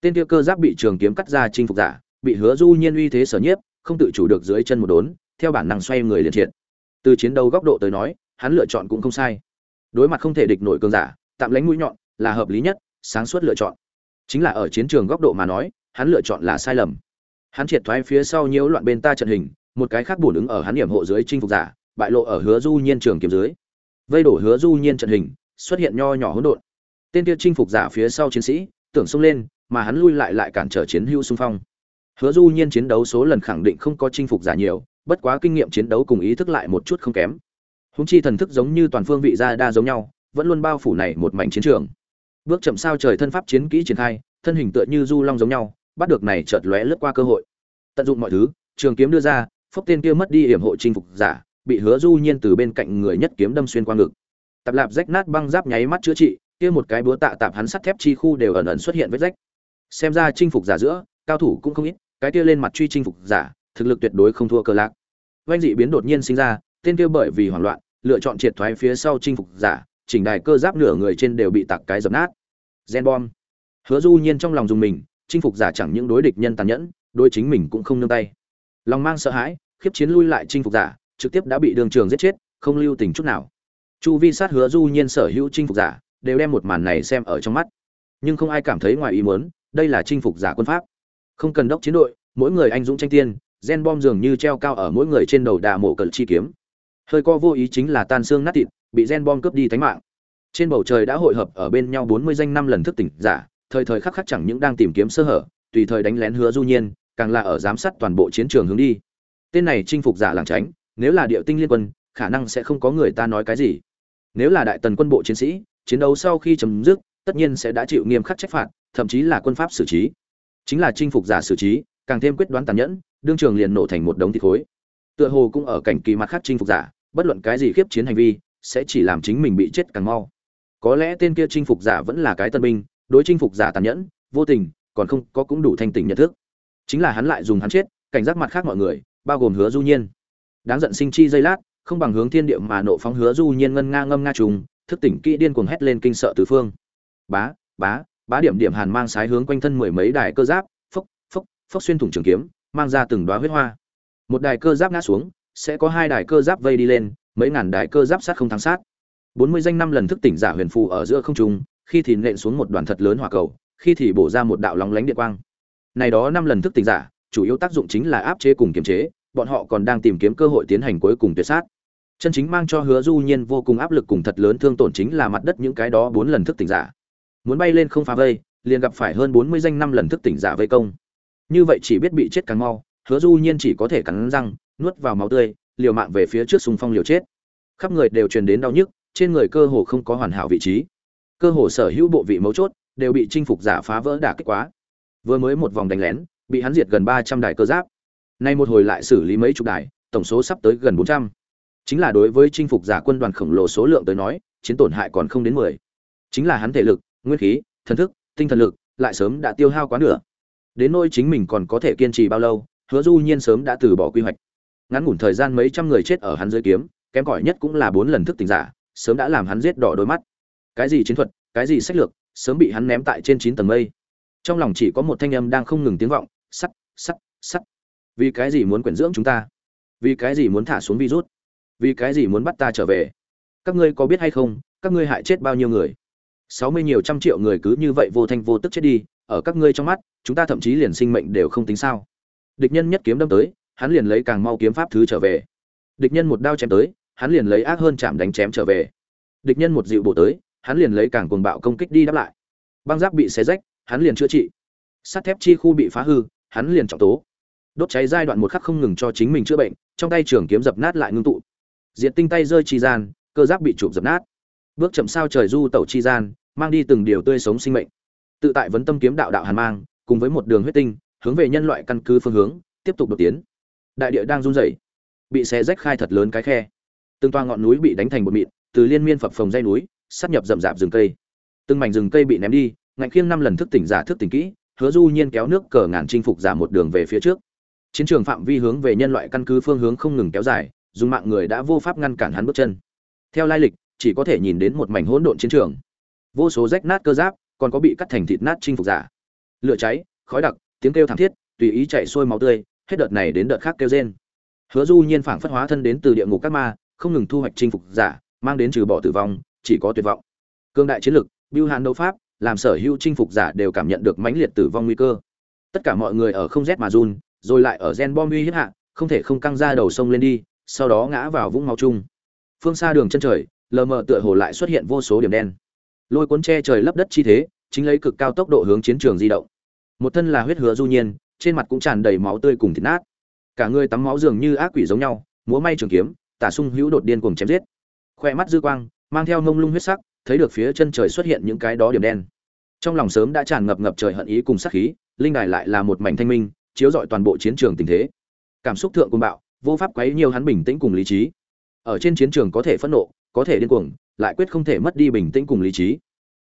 Tên kia cơ giáp bị trường kiếm cắt ra chinh phục giả, bị hứa du nhiên uy thế sở nhiếp, không tự chủ được dưới chân một đốn, theo bản năng xoay người liền triệt. Từ chiến đấu góc độ tới nói, hắn lựa chọn cũng không sai. Đối mặt không thể địch nổi cường giả, tạm lánh mũi nhọn là hợp lý nhất, sáng suốt lựa chọn. Chính là ở chiến trường góc độ mà nói, hắn lựa chọn là sai lầm. Hắn triệt thoái phía sau nhiễu loạn bên ta trận hình, một cái khác bổn ứng ở hắn điểm hộ dưới chinh phục giả, bại lộ ở hứa du nhiên trường kiếm dưới. Vây đổ hứa du nhiên trận hình, xuất hiện nho nhỏ hỗn độn tên kia chinh phục giả phía sau chiến sĩ, tưởng xông lên, mà hắn lui lại lại cản trở chiến hữu xung phong. Hứa du nhiên chiến đấu số lần khẳng định không có chinh phục giả nhiều, bất quá kinh nghiệm chiến đấu cùng ý thức lại một chút không kém. Húng chi thần thức giống như toàn phương vị gia đa giống nhau, vẫn luôn bao phủ này một mảnh chiến trường. Bước chậm sao trời thân pháp chiến kỹ triển khai, thân hình tựa như du long giống nhau, bắt được này chợt lóe lướt qua cơ hội. Tận dụng mọi thứ, trường kiếm đưa ra, phốc tên kia mất đi hiểm hộ chinh phục giả, bị hứa du nhiên từ bên cạnh người nhất kiếm đâm xuyên qua ngực. Tạp lạp rách nát băng giáp nháy mắt chữa trị kia một cái búa tạ tạp hắn sắt thép chi khu đều ẩn ẩn xuất hiện vết rách. Xem ra chinh phục giả giữa, cao thủ cũng không ít, cái kia lên mặt truy chinh phục giả, thực lực tuyệt đối không thua cơ lạc. Vanh dị biến đột nhiên sinh ra, tên kia bởi vì hoảng loạn, lựa chọn triệt thoái phía sau chinh phục giả, chỉnh đài cơ giáp nửa người trên đều bị tạc cái dập nát. Gen bom. Hứa du nhiên trong lòng dùng mình, chinh phục giả chẳng những đối địch nhân tàn nhẫn, đối chính mình cũng không nương tay. Lòng mang sợ hãi, khiếp chiến lui lại chinh phục giả, trực tiếp đã bị đường trường giết chết, không lưu tình chút nào. Chu vi sát hứa du nhiên sở hữu chinh phục giả đều đem một màn này xem ở trong mắt. Nhưng không ai cảm thấy ngoài ý muốn, đây là chinh phục giả quân pháp. Không cần đốc chiến đội, mỗi người anh dũng tranh tiên, gen bom dường như treo cao ở mỗi người trên đầu đà mộ cận chi kiếm. Hơi co vô ý chính là tan xương nát thịt, bị gen bom cướp đi tánh mạng. Trên bầu trời đã hội hợp ở bên nhau bốn mươi danh năm lần thức tỉnh giả, thời thời khắc khắc chẳng những đang tìm kiếm sơ hở, tùy thời đánh lén hứa du nhiên, càng là ở giám sát toàn bộ chiến trường hướng đi. Tên này chinh phục giả làng tránh, nếu là địa tinh liên quân, khả năng sẽ không có người ta nói cái gì. Nếu là đại tần quân bộ chiến sĩ chiến đấu sau khi chấm dứt, tất nhiên sẽ đã chịu nghiêm khắc trách phạt, thậm chí là quân pháp xử trí. Chính là chinh phục giả xử trí, càng thêm quyết đoán tàn nhẫn, đương trường liền nổ thành một đống thịt khối. Tựa hồ cũng ở cảnh kỳ mặt khác chinh phục giả, bất luận cái gì khiếp chiến hành vi, sẽ chỉ làm chính mình bị chết càng mau. Có lẽ tên kia chinh phục giả vẫn là cái tân binh, đối chinh phục giả tàn nhẫn, vô tình, còn không có cũng đủ thanh tỉnh nhận thức. Chính là hắn lại dùng hắn chết, cảnh giác mặt khác mọi người, bao gồm hứa du nhiên. Đáng giận sinh chi giây lát, không bằng hướng thiên địa mà nộ phóng hứa du nhiên ngân nga ngâm nga trùng thức tỉnh kỹ điên cuồng hét lên kinh sợ tứ phương. Bá bá bá điểm điểm hàn mang sái hướng quanh thân mười mấy đài cơ giáp, phốc phốc phốc xuyên thủng trường kiếm, mang ra từng đóa huyết hoa. Một đài cơ giáp ngã xuống, sẽ có hai đài cơ giáp vây đi lên, mấy ngàn đài cơ giáp sát không thắng sát. Bốn mươi danh năm lần thức tỉnh giả huyền phù ở giữa không trung, khi thì nện xuống một đoàn thật lớn hỏa cầu, khi thì bổ ra một đạo lóng lánh điện quang. Này đó năm lần thức tỉnh giả, chủ yếu tác dụng chính là áp chế cùng kiềm chế, bọn họ còn đang tìm kiếm cơ hội tiến hành cuối cùng tuyệt sát chân chính mang cho hứa du nhiên vô cùng áp lực cùng thật lớn thương tổn chính là mặt đất những cái đó bốn lần thức tỉnh giả. Muốn bay lên không phá vây, liền gặp phải hơn bốn mươi danh năm lần thức tỉnh giả vây công. Như vậy chỉ biết bị chết càng mau, hứa du nhiên chỉ có thể cắn răng, nuốt vào máu tươi, liều mạng về phía trước xung phong liều chết. Khắp người đều truyền đến đau nhức, trên người cơ hồ không có hoàn hảo vị trí. Cơ hồ sở hữu bộ vị mấu chốt đều bị chinh phục giả phá vỡ đả kích quá. Vừa mới một vòng đánh lén, bị hắn diệt gần ba trăm đài cơ giáp. Nay một hồi lại xử lý mấy chục đài, tổng số sắp tới gần bốn trăm chính là đối với chinh phục giả quân đoàn khổng lồ số lượng tới nói, chiến tổn hại còn không đến mười. Chính là hắn thể lực, nguyên khí, thần thức, tinh thần lực, lại sớm đã tiêu hao quá nửa. Đến nỗi chính mình còn có thể kiên trì bao lâu, hứa du nhiên sớm đã từ bỏ quy hoạch. Ngắn ngủn thời gian mấy trăm người chết ở hắn dưới kiếm, kém cỏi nhất cũng là bốn lần thức tỉnh giả, sớm đã làm hắn giết đỏ đôi mắt. Cái gì chiến thuật, cái gì sách lược, sớm bị hắn ném tại trên chín tầng mây. Trong lòng chỉ có một thanh âm đang không ngừng tiếng vọng, sắt sắt sắt. Vì cái gì muốn quyển dưỡng chúng ta? Vì cái gì muốn thả xuống virus? Vì cái gì muốn bắt ta trở về? Các ngươi có biết hay không, các ngươi hại chết bao nhiêu người? Sáu mươi nhiều trăm triệu người cứ như vậy vô thanh vô tức chết đi, ở các ngươi trong mắt, chúng ta thậm chí liền sinh mệnh đều không tính sao. Địch nhân nhất kiếm đâm tới, hắn liền lấy càng mau kiếm pháp thứ trở về. Địch nhân một đao chém tới, hắn liền lấy ác hơn chạm đánh chém trở về. Địch nhân một dịu bộ tới, hắn liền lấy càng cuồng bạo công kích đi đáp lại. Băng giáp bị xé rách, hắn liền chữa trị. Sắt thép chi khu bị phá hư, hắn liền trọng tố. Đốt cháy giai đoạn một khắc không ngừng cho chính mình chữa bệnh, trong tay trường kiếm dập nát lại ngưng tụ diện tinh tay rơi chi gian, cơ giáp bị chụp dập nát. Bước chậm sao trời du tẩu chi gian, mang đi từng điều tươi sống sinh mệnh. Tự tại vấn tâm kiếm đạo đạo hàn mang, cùng với một đường huyết tinh, hướng về nhân loại căn cứ phương hướng, tiếp tục đột tiến. Đại địa đang run rẩy, bị xé rách khai thật lớn cái khe. Từng toa ngọn núi bị đánh thành một mịn, từ liên miên phập phồng dây núi sát nhập rậm rạp rừng cây. Từng mảnh rừng cây bị ném đi, ngạnh khiêng năm lần thức tỉnh giả thức tỉnh kỹ, hứa du nhiên kéo nước cờ ngàn chinh phục giả một đường về phía trước. Chiến trường phạm vi hướng về nhân loại căn cứ phương hướng không ngừng kéo dài dùng mạng người đã vô pháp ngăn cản hắn bước chân. Theo lai lịch, chỉ có thể nhìn đến một mảnh hỗn độn chiến trường. Vô số rách nát cơ giáp, còn có bị cắt thành thịt nát chinh phục giả. Lửa cháy, khói đặc, tiếng kêu thảm thiết, tùy ý chạy xuôi máu tươi, hết đợt này đến đợt khác kêu rên. Hứa du nhiên phảng phất hóa thân đến từ địa ngục các ma, không ngừng thu hoạch chinh phục giả, mang đến trừ bỏ tử vong, chỉ có tuyệt vọng. Cương đại chiến lực biêu hàn đấu pháp, làm sở hữu chinh phục giả đều cảm nhận được mãnh liệt tử vong nguy cơ. Tất cả mọi người ở không rét mà run, rồi lại ở gen bom uy hiếp hạ, không thể không căng ra đầu sông lên đi sau đó ngã vào vũng máu chung. Phương xa đường chân trời, lờ mờ tựa hồ lại xuất hiện vô số điểm đen. Lôi cuốn che trời lấp đất chi thế, chính lấy cực cao tốc độ hướng chiến trường di động. Một thân là huyết hứa du nhiên, trên mặt cũng tràn đầy máu tươi cùng thịt nát. Cả người tắm máu dường như ác quỷ giống nhau, múa may trường kiếm, tả sung hữu đột điên cùng chém giết. Khoe mắt dư quang, mang theo ngông lung huyết sắc, thấy được phía chân trời xuất hiện những cái đó điểm đen. Trong lòng sớm đã tràn ngập ngập trời hận ý cùng sát khí, linh đài lại là một mảnh thanh minh, chiếu rọi toàn bộ chiến trường tình thế. Cảm xúc thượng cuồng bạo vô pháp quấy nhiều hắn bình tĩnh cùng lý trí. Ở trên chiến trường có thể phẫn nộ, có thể điên cuồng, lại quyết không thể mất đi bình tĩnh cùng lý trí.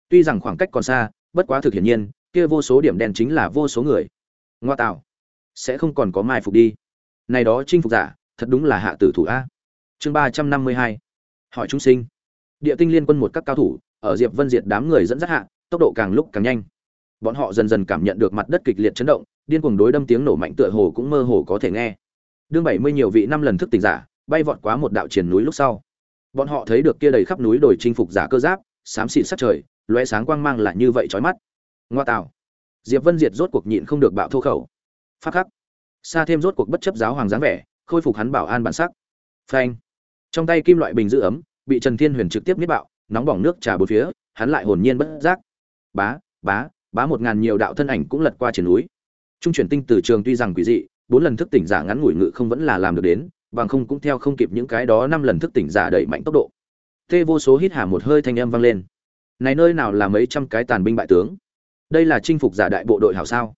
Tuy rằng khoảng cách còn xa, bất quá thực hiển nhiên, kia vô số điểm đen chính là vô số người. Ngoa tạo. Sẽ không còn có mai phục đi. Này đó chinh phục giả, thật đúng là hạ tử thủ a. Chương ba trăm năm mươi hai. Hỏi chúng sinh. Địa tinh liên quân một các cao thủ, ở diệp vân diệt đám người dẫn dắt hạ, tốc độ càng lúc càng nhanh. Bọn họ dần dần cảm nhận được mặt đất kịch liệt chấn động, điên cuồng đối đâm tiếng nổ mạnh tựa hồ cũng mơ hồ có thể nghe đương bảy mươi nhiều vị năm lần thức tỉnh giả, bay vọt quá một đạo triển núi lúc sau. Bọn họ thấy được kia đầy khắp núi đồi chinh phục giả cơ giáp, xám xịt sắc trời loé sáng quang mang lại như vậy chói mắt. Ngoa tạo. Diệp vân diệt rốt cuộc nhịn không được bạo thô khẩu. Phát khắc. Xa thêm rốt cuộc bất chấp giáo hoàng dáng vẻ, khôi phục hắn bảo an bản sắc. Phanh. Trong tay kim loại bình giữ ấm, bị trần thiên huyền trực tiếp niết bạo, nóng bỏng nước trà bốn phía, hắn lại hồn nhiên bất giác. Bá bá bá một ngàn nhiều đạo thân ảnh cũng lật qua triển núi. Trung chuyển tinh từ trường tuy rằng quỷ dị bốn lần thức tỉnh giả ngắn ngủi ngự không vẫn là làm được đến, bằng không cũng theo không kịp những cái đó năm lần thức tỉnh giả đẩy mạnh tốc độ. Tê vô số hít hà một hơi thanh âm vang lên. Này nơi nào là mấy trăm cái tàn binh bại tướng? Đây là chinh phục giả đại bộ đội hảo sao?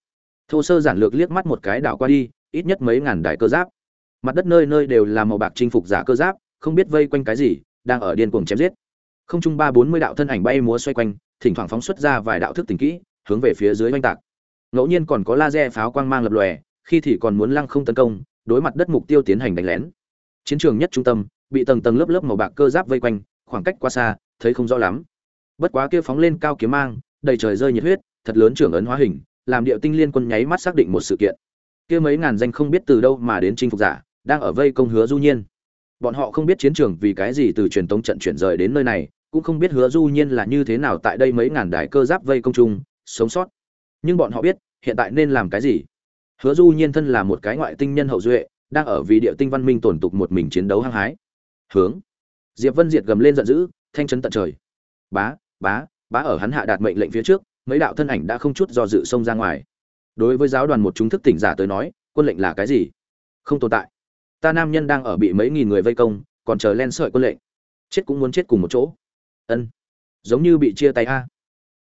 Thô sơ giản lược liếc mắt một cái đảo qua đi, ít nhất mấy ngàn đại cơ giáp. Mặt đất nơi nơi đều là màu bạc chinh phục giả cơ giáp, không biết vây quanh cái gì, đang ở điên cuồng chém giết. Không trung ba bốn mươi đạo thân ảnh bay múa xoay quanh, thỉnh thoảng phóng xuất ra vài đạo thức tình kỹ, hướng về phía dưới oanh tạc. Ngẫu nhiên còn có laser pháo quang mang lập lòe khi thì còn muốn lăng không tấn công, đối mặt đất mục tiêu tiến hành đánh lén. Chiến trường nhất trung tâm, bị tầng tầng lớp lớp màu bạc cơ giáp vây quanh, khoảng cách quá xa, thấy không rõ lắm. Bất quá kia phóng lên cao kiếm mang, đầy trời rơi nhiệt huyết, thật lớn trưởng ấn hóa hình, làm điệu tinh liên quân nháy mắt xác định một sự kiện. Kia mấy ngàn danh không biết từ đâu mà đến chinh phục giả, đang ở vây công hứa du nhiên. Bọn họ không biết chiến trường vì cái gì từ truyền tống trận chuyển rời đến nơi này, cũng không biết hứa du nhiên là như thế nào tại đây mấy ngàn đài cơ giáp vây công chung, sống sót. Nhưng bọn họ biết, hiện tại nên làm cái gì? Hứa du nhiên thân là một cái ngoại tinh nhân hậu duệ, đang ở vì địa tinh văn minh tổn tục một mình chiến đấu hăng hái. Hướng. Diệp vân diệt gầm lên giận dữ, thanh chấn tận trời. Bá bá bá ở hắn hạ đạt mệnh lệnh phía trước, mấy đạo thân ảnh đã không chút do dự xông ra ngoài. Đối với giáo đoàn một chúng thức tỉnh giả tới nói, quân lệnh là cái gì? Không tồn tại. Ta nam nhân đang ở bị mấy nghìn người vây công, còn chờ len sợi quân lệnh. Chết cũng muốn chết cùng một chỗ. Ân. Giống như bị chia tay a.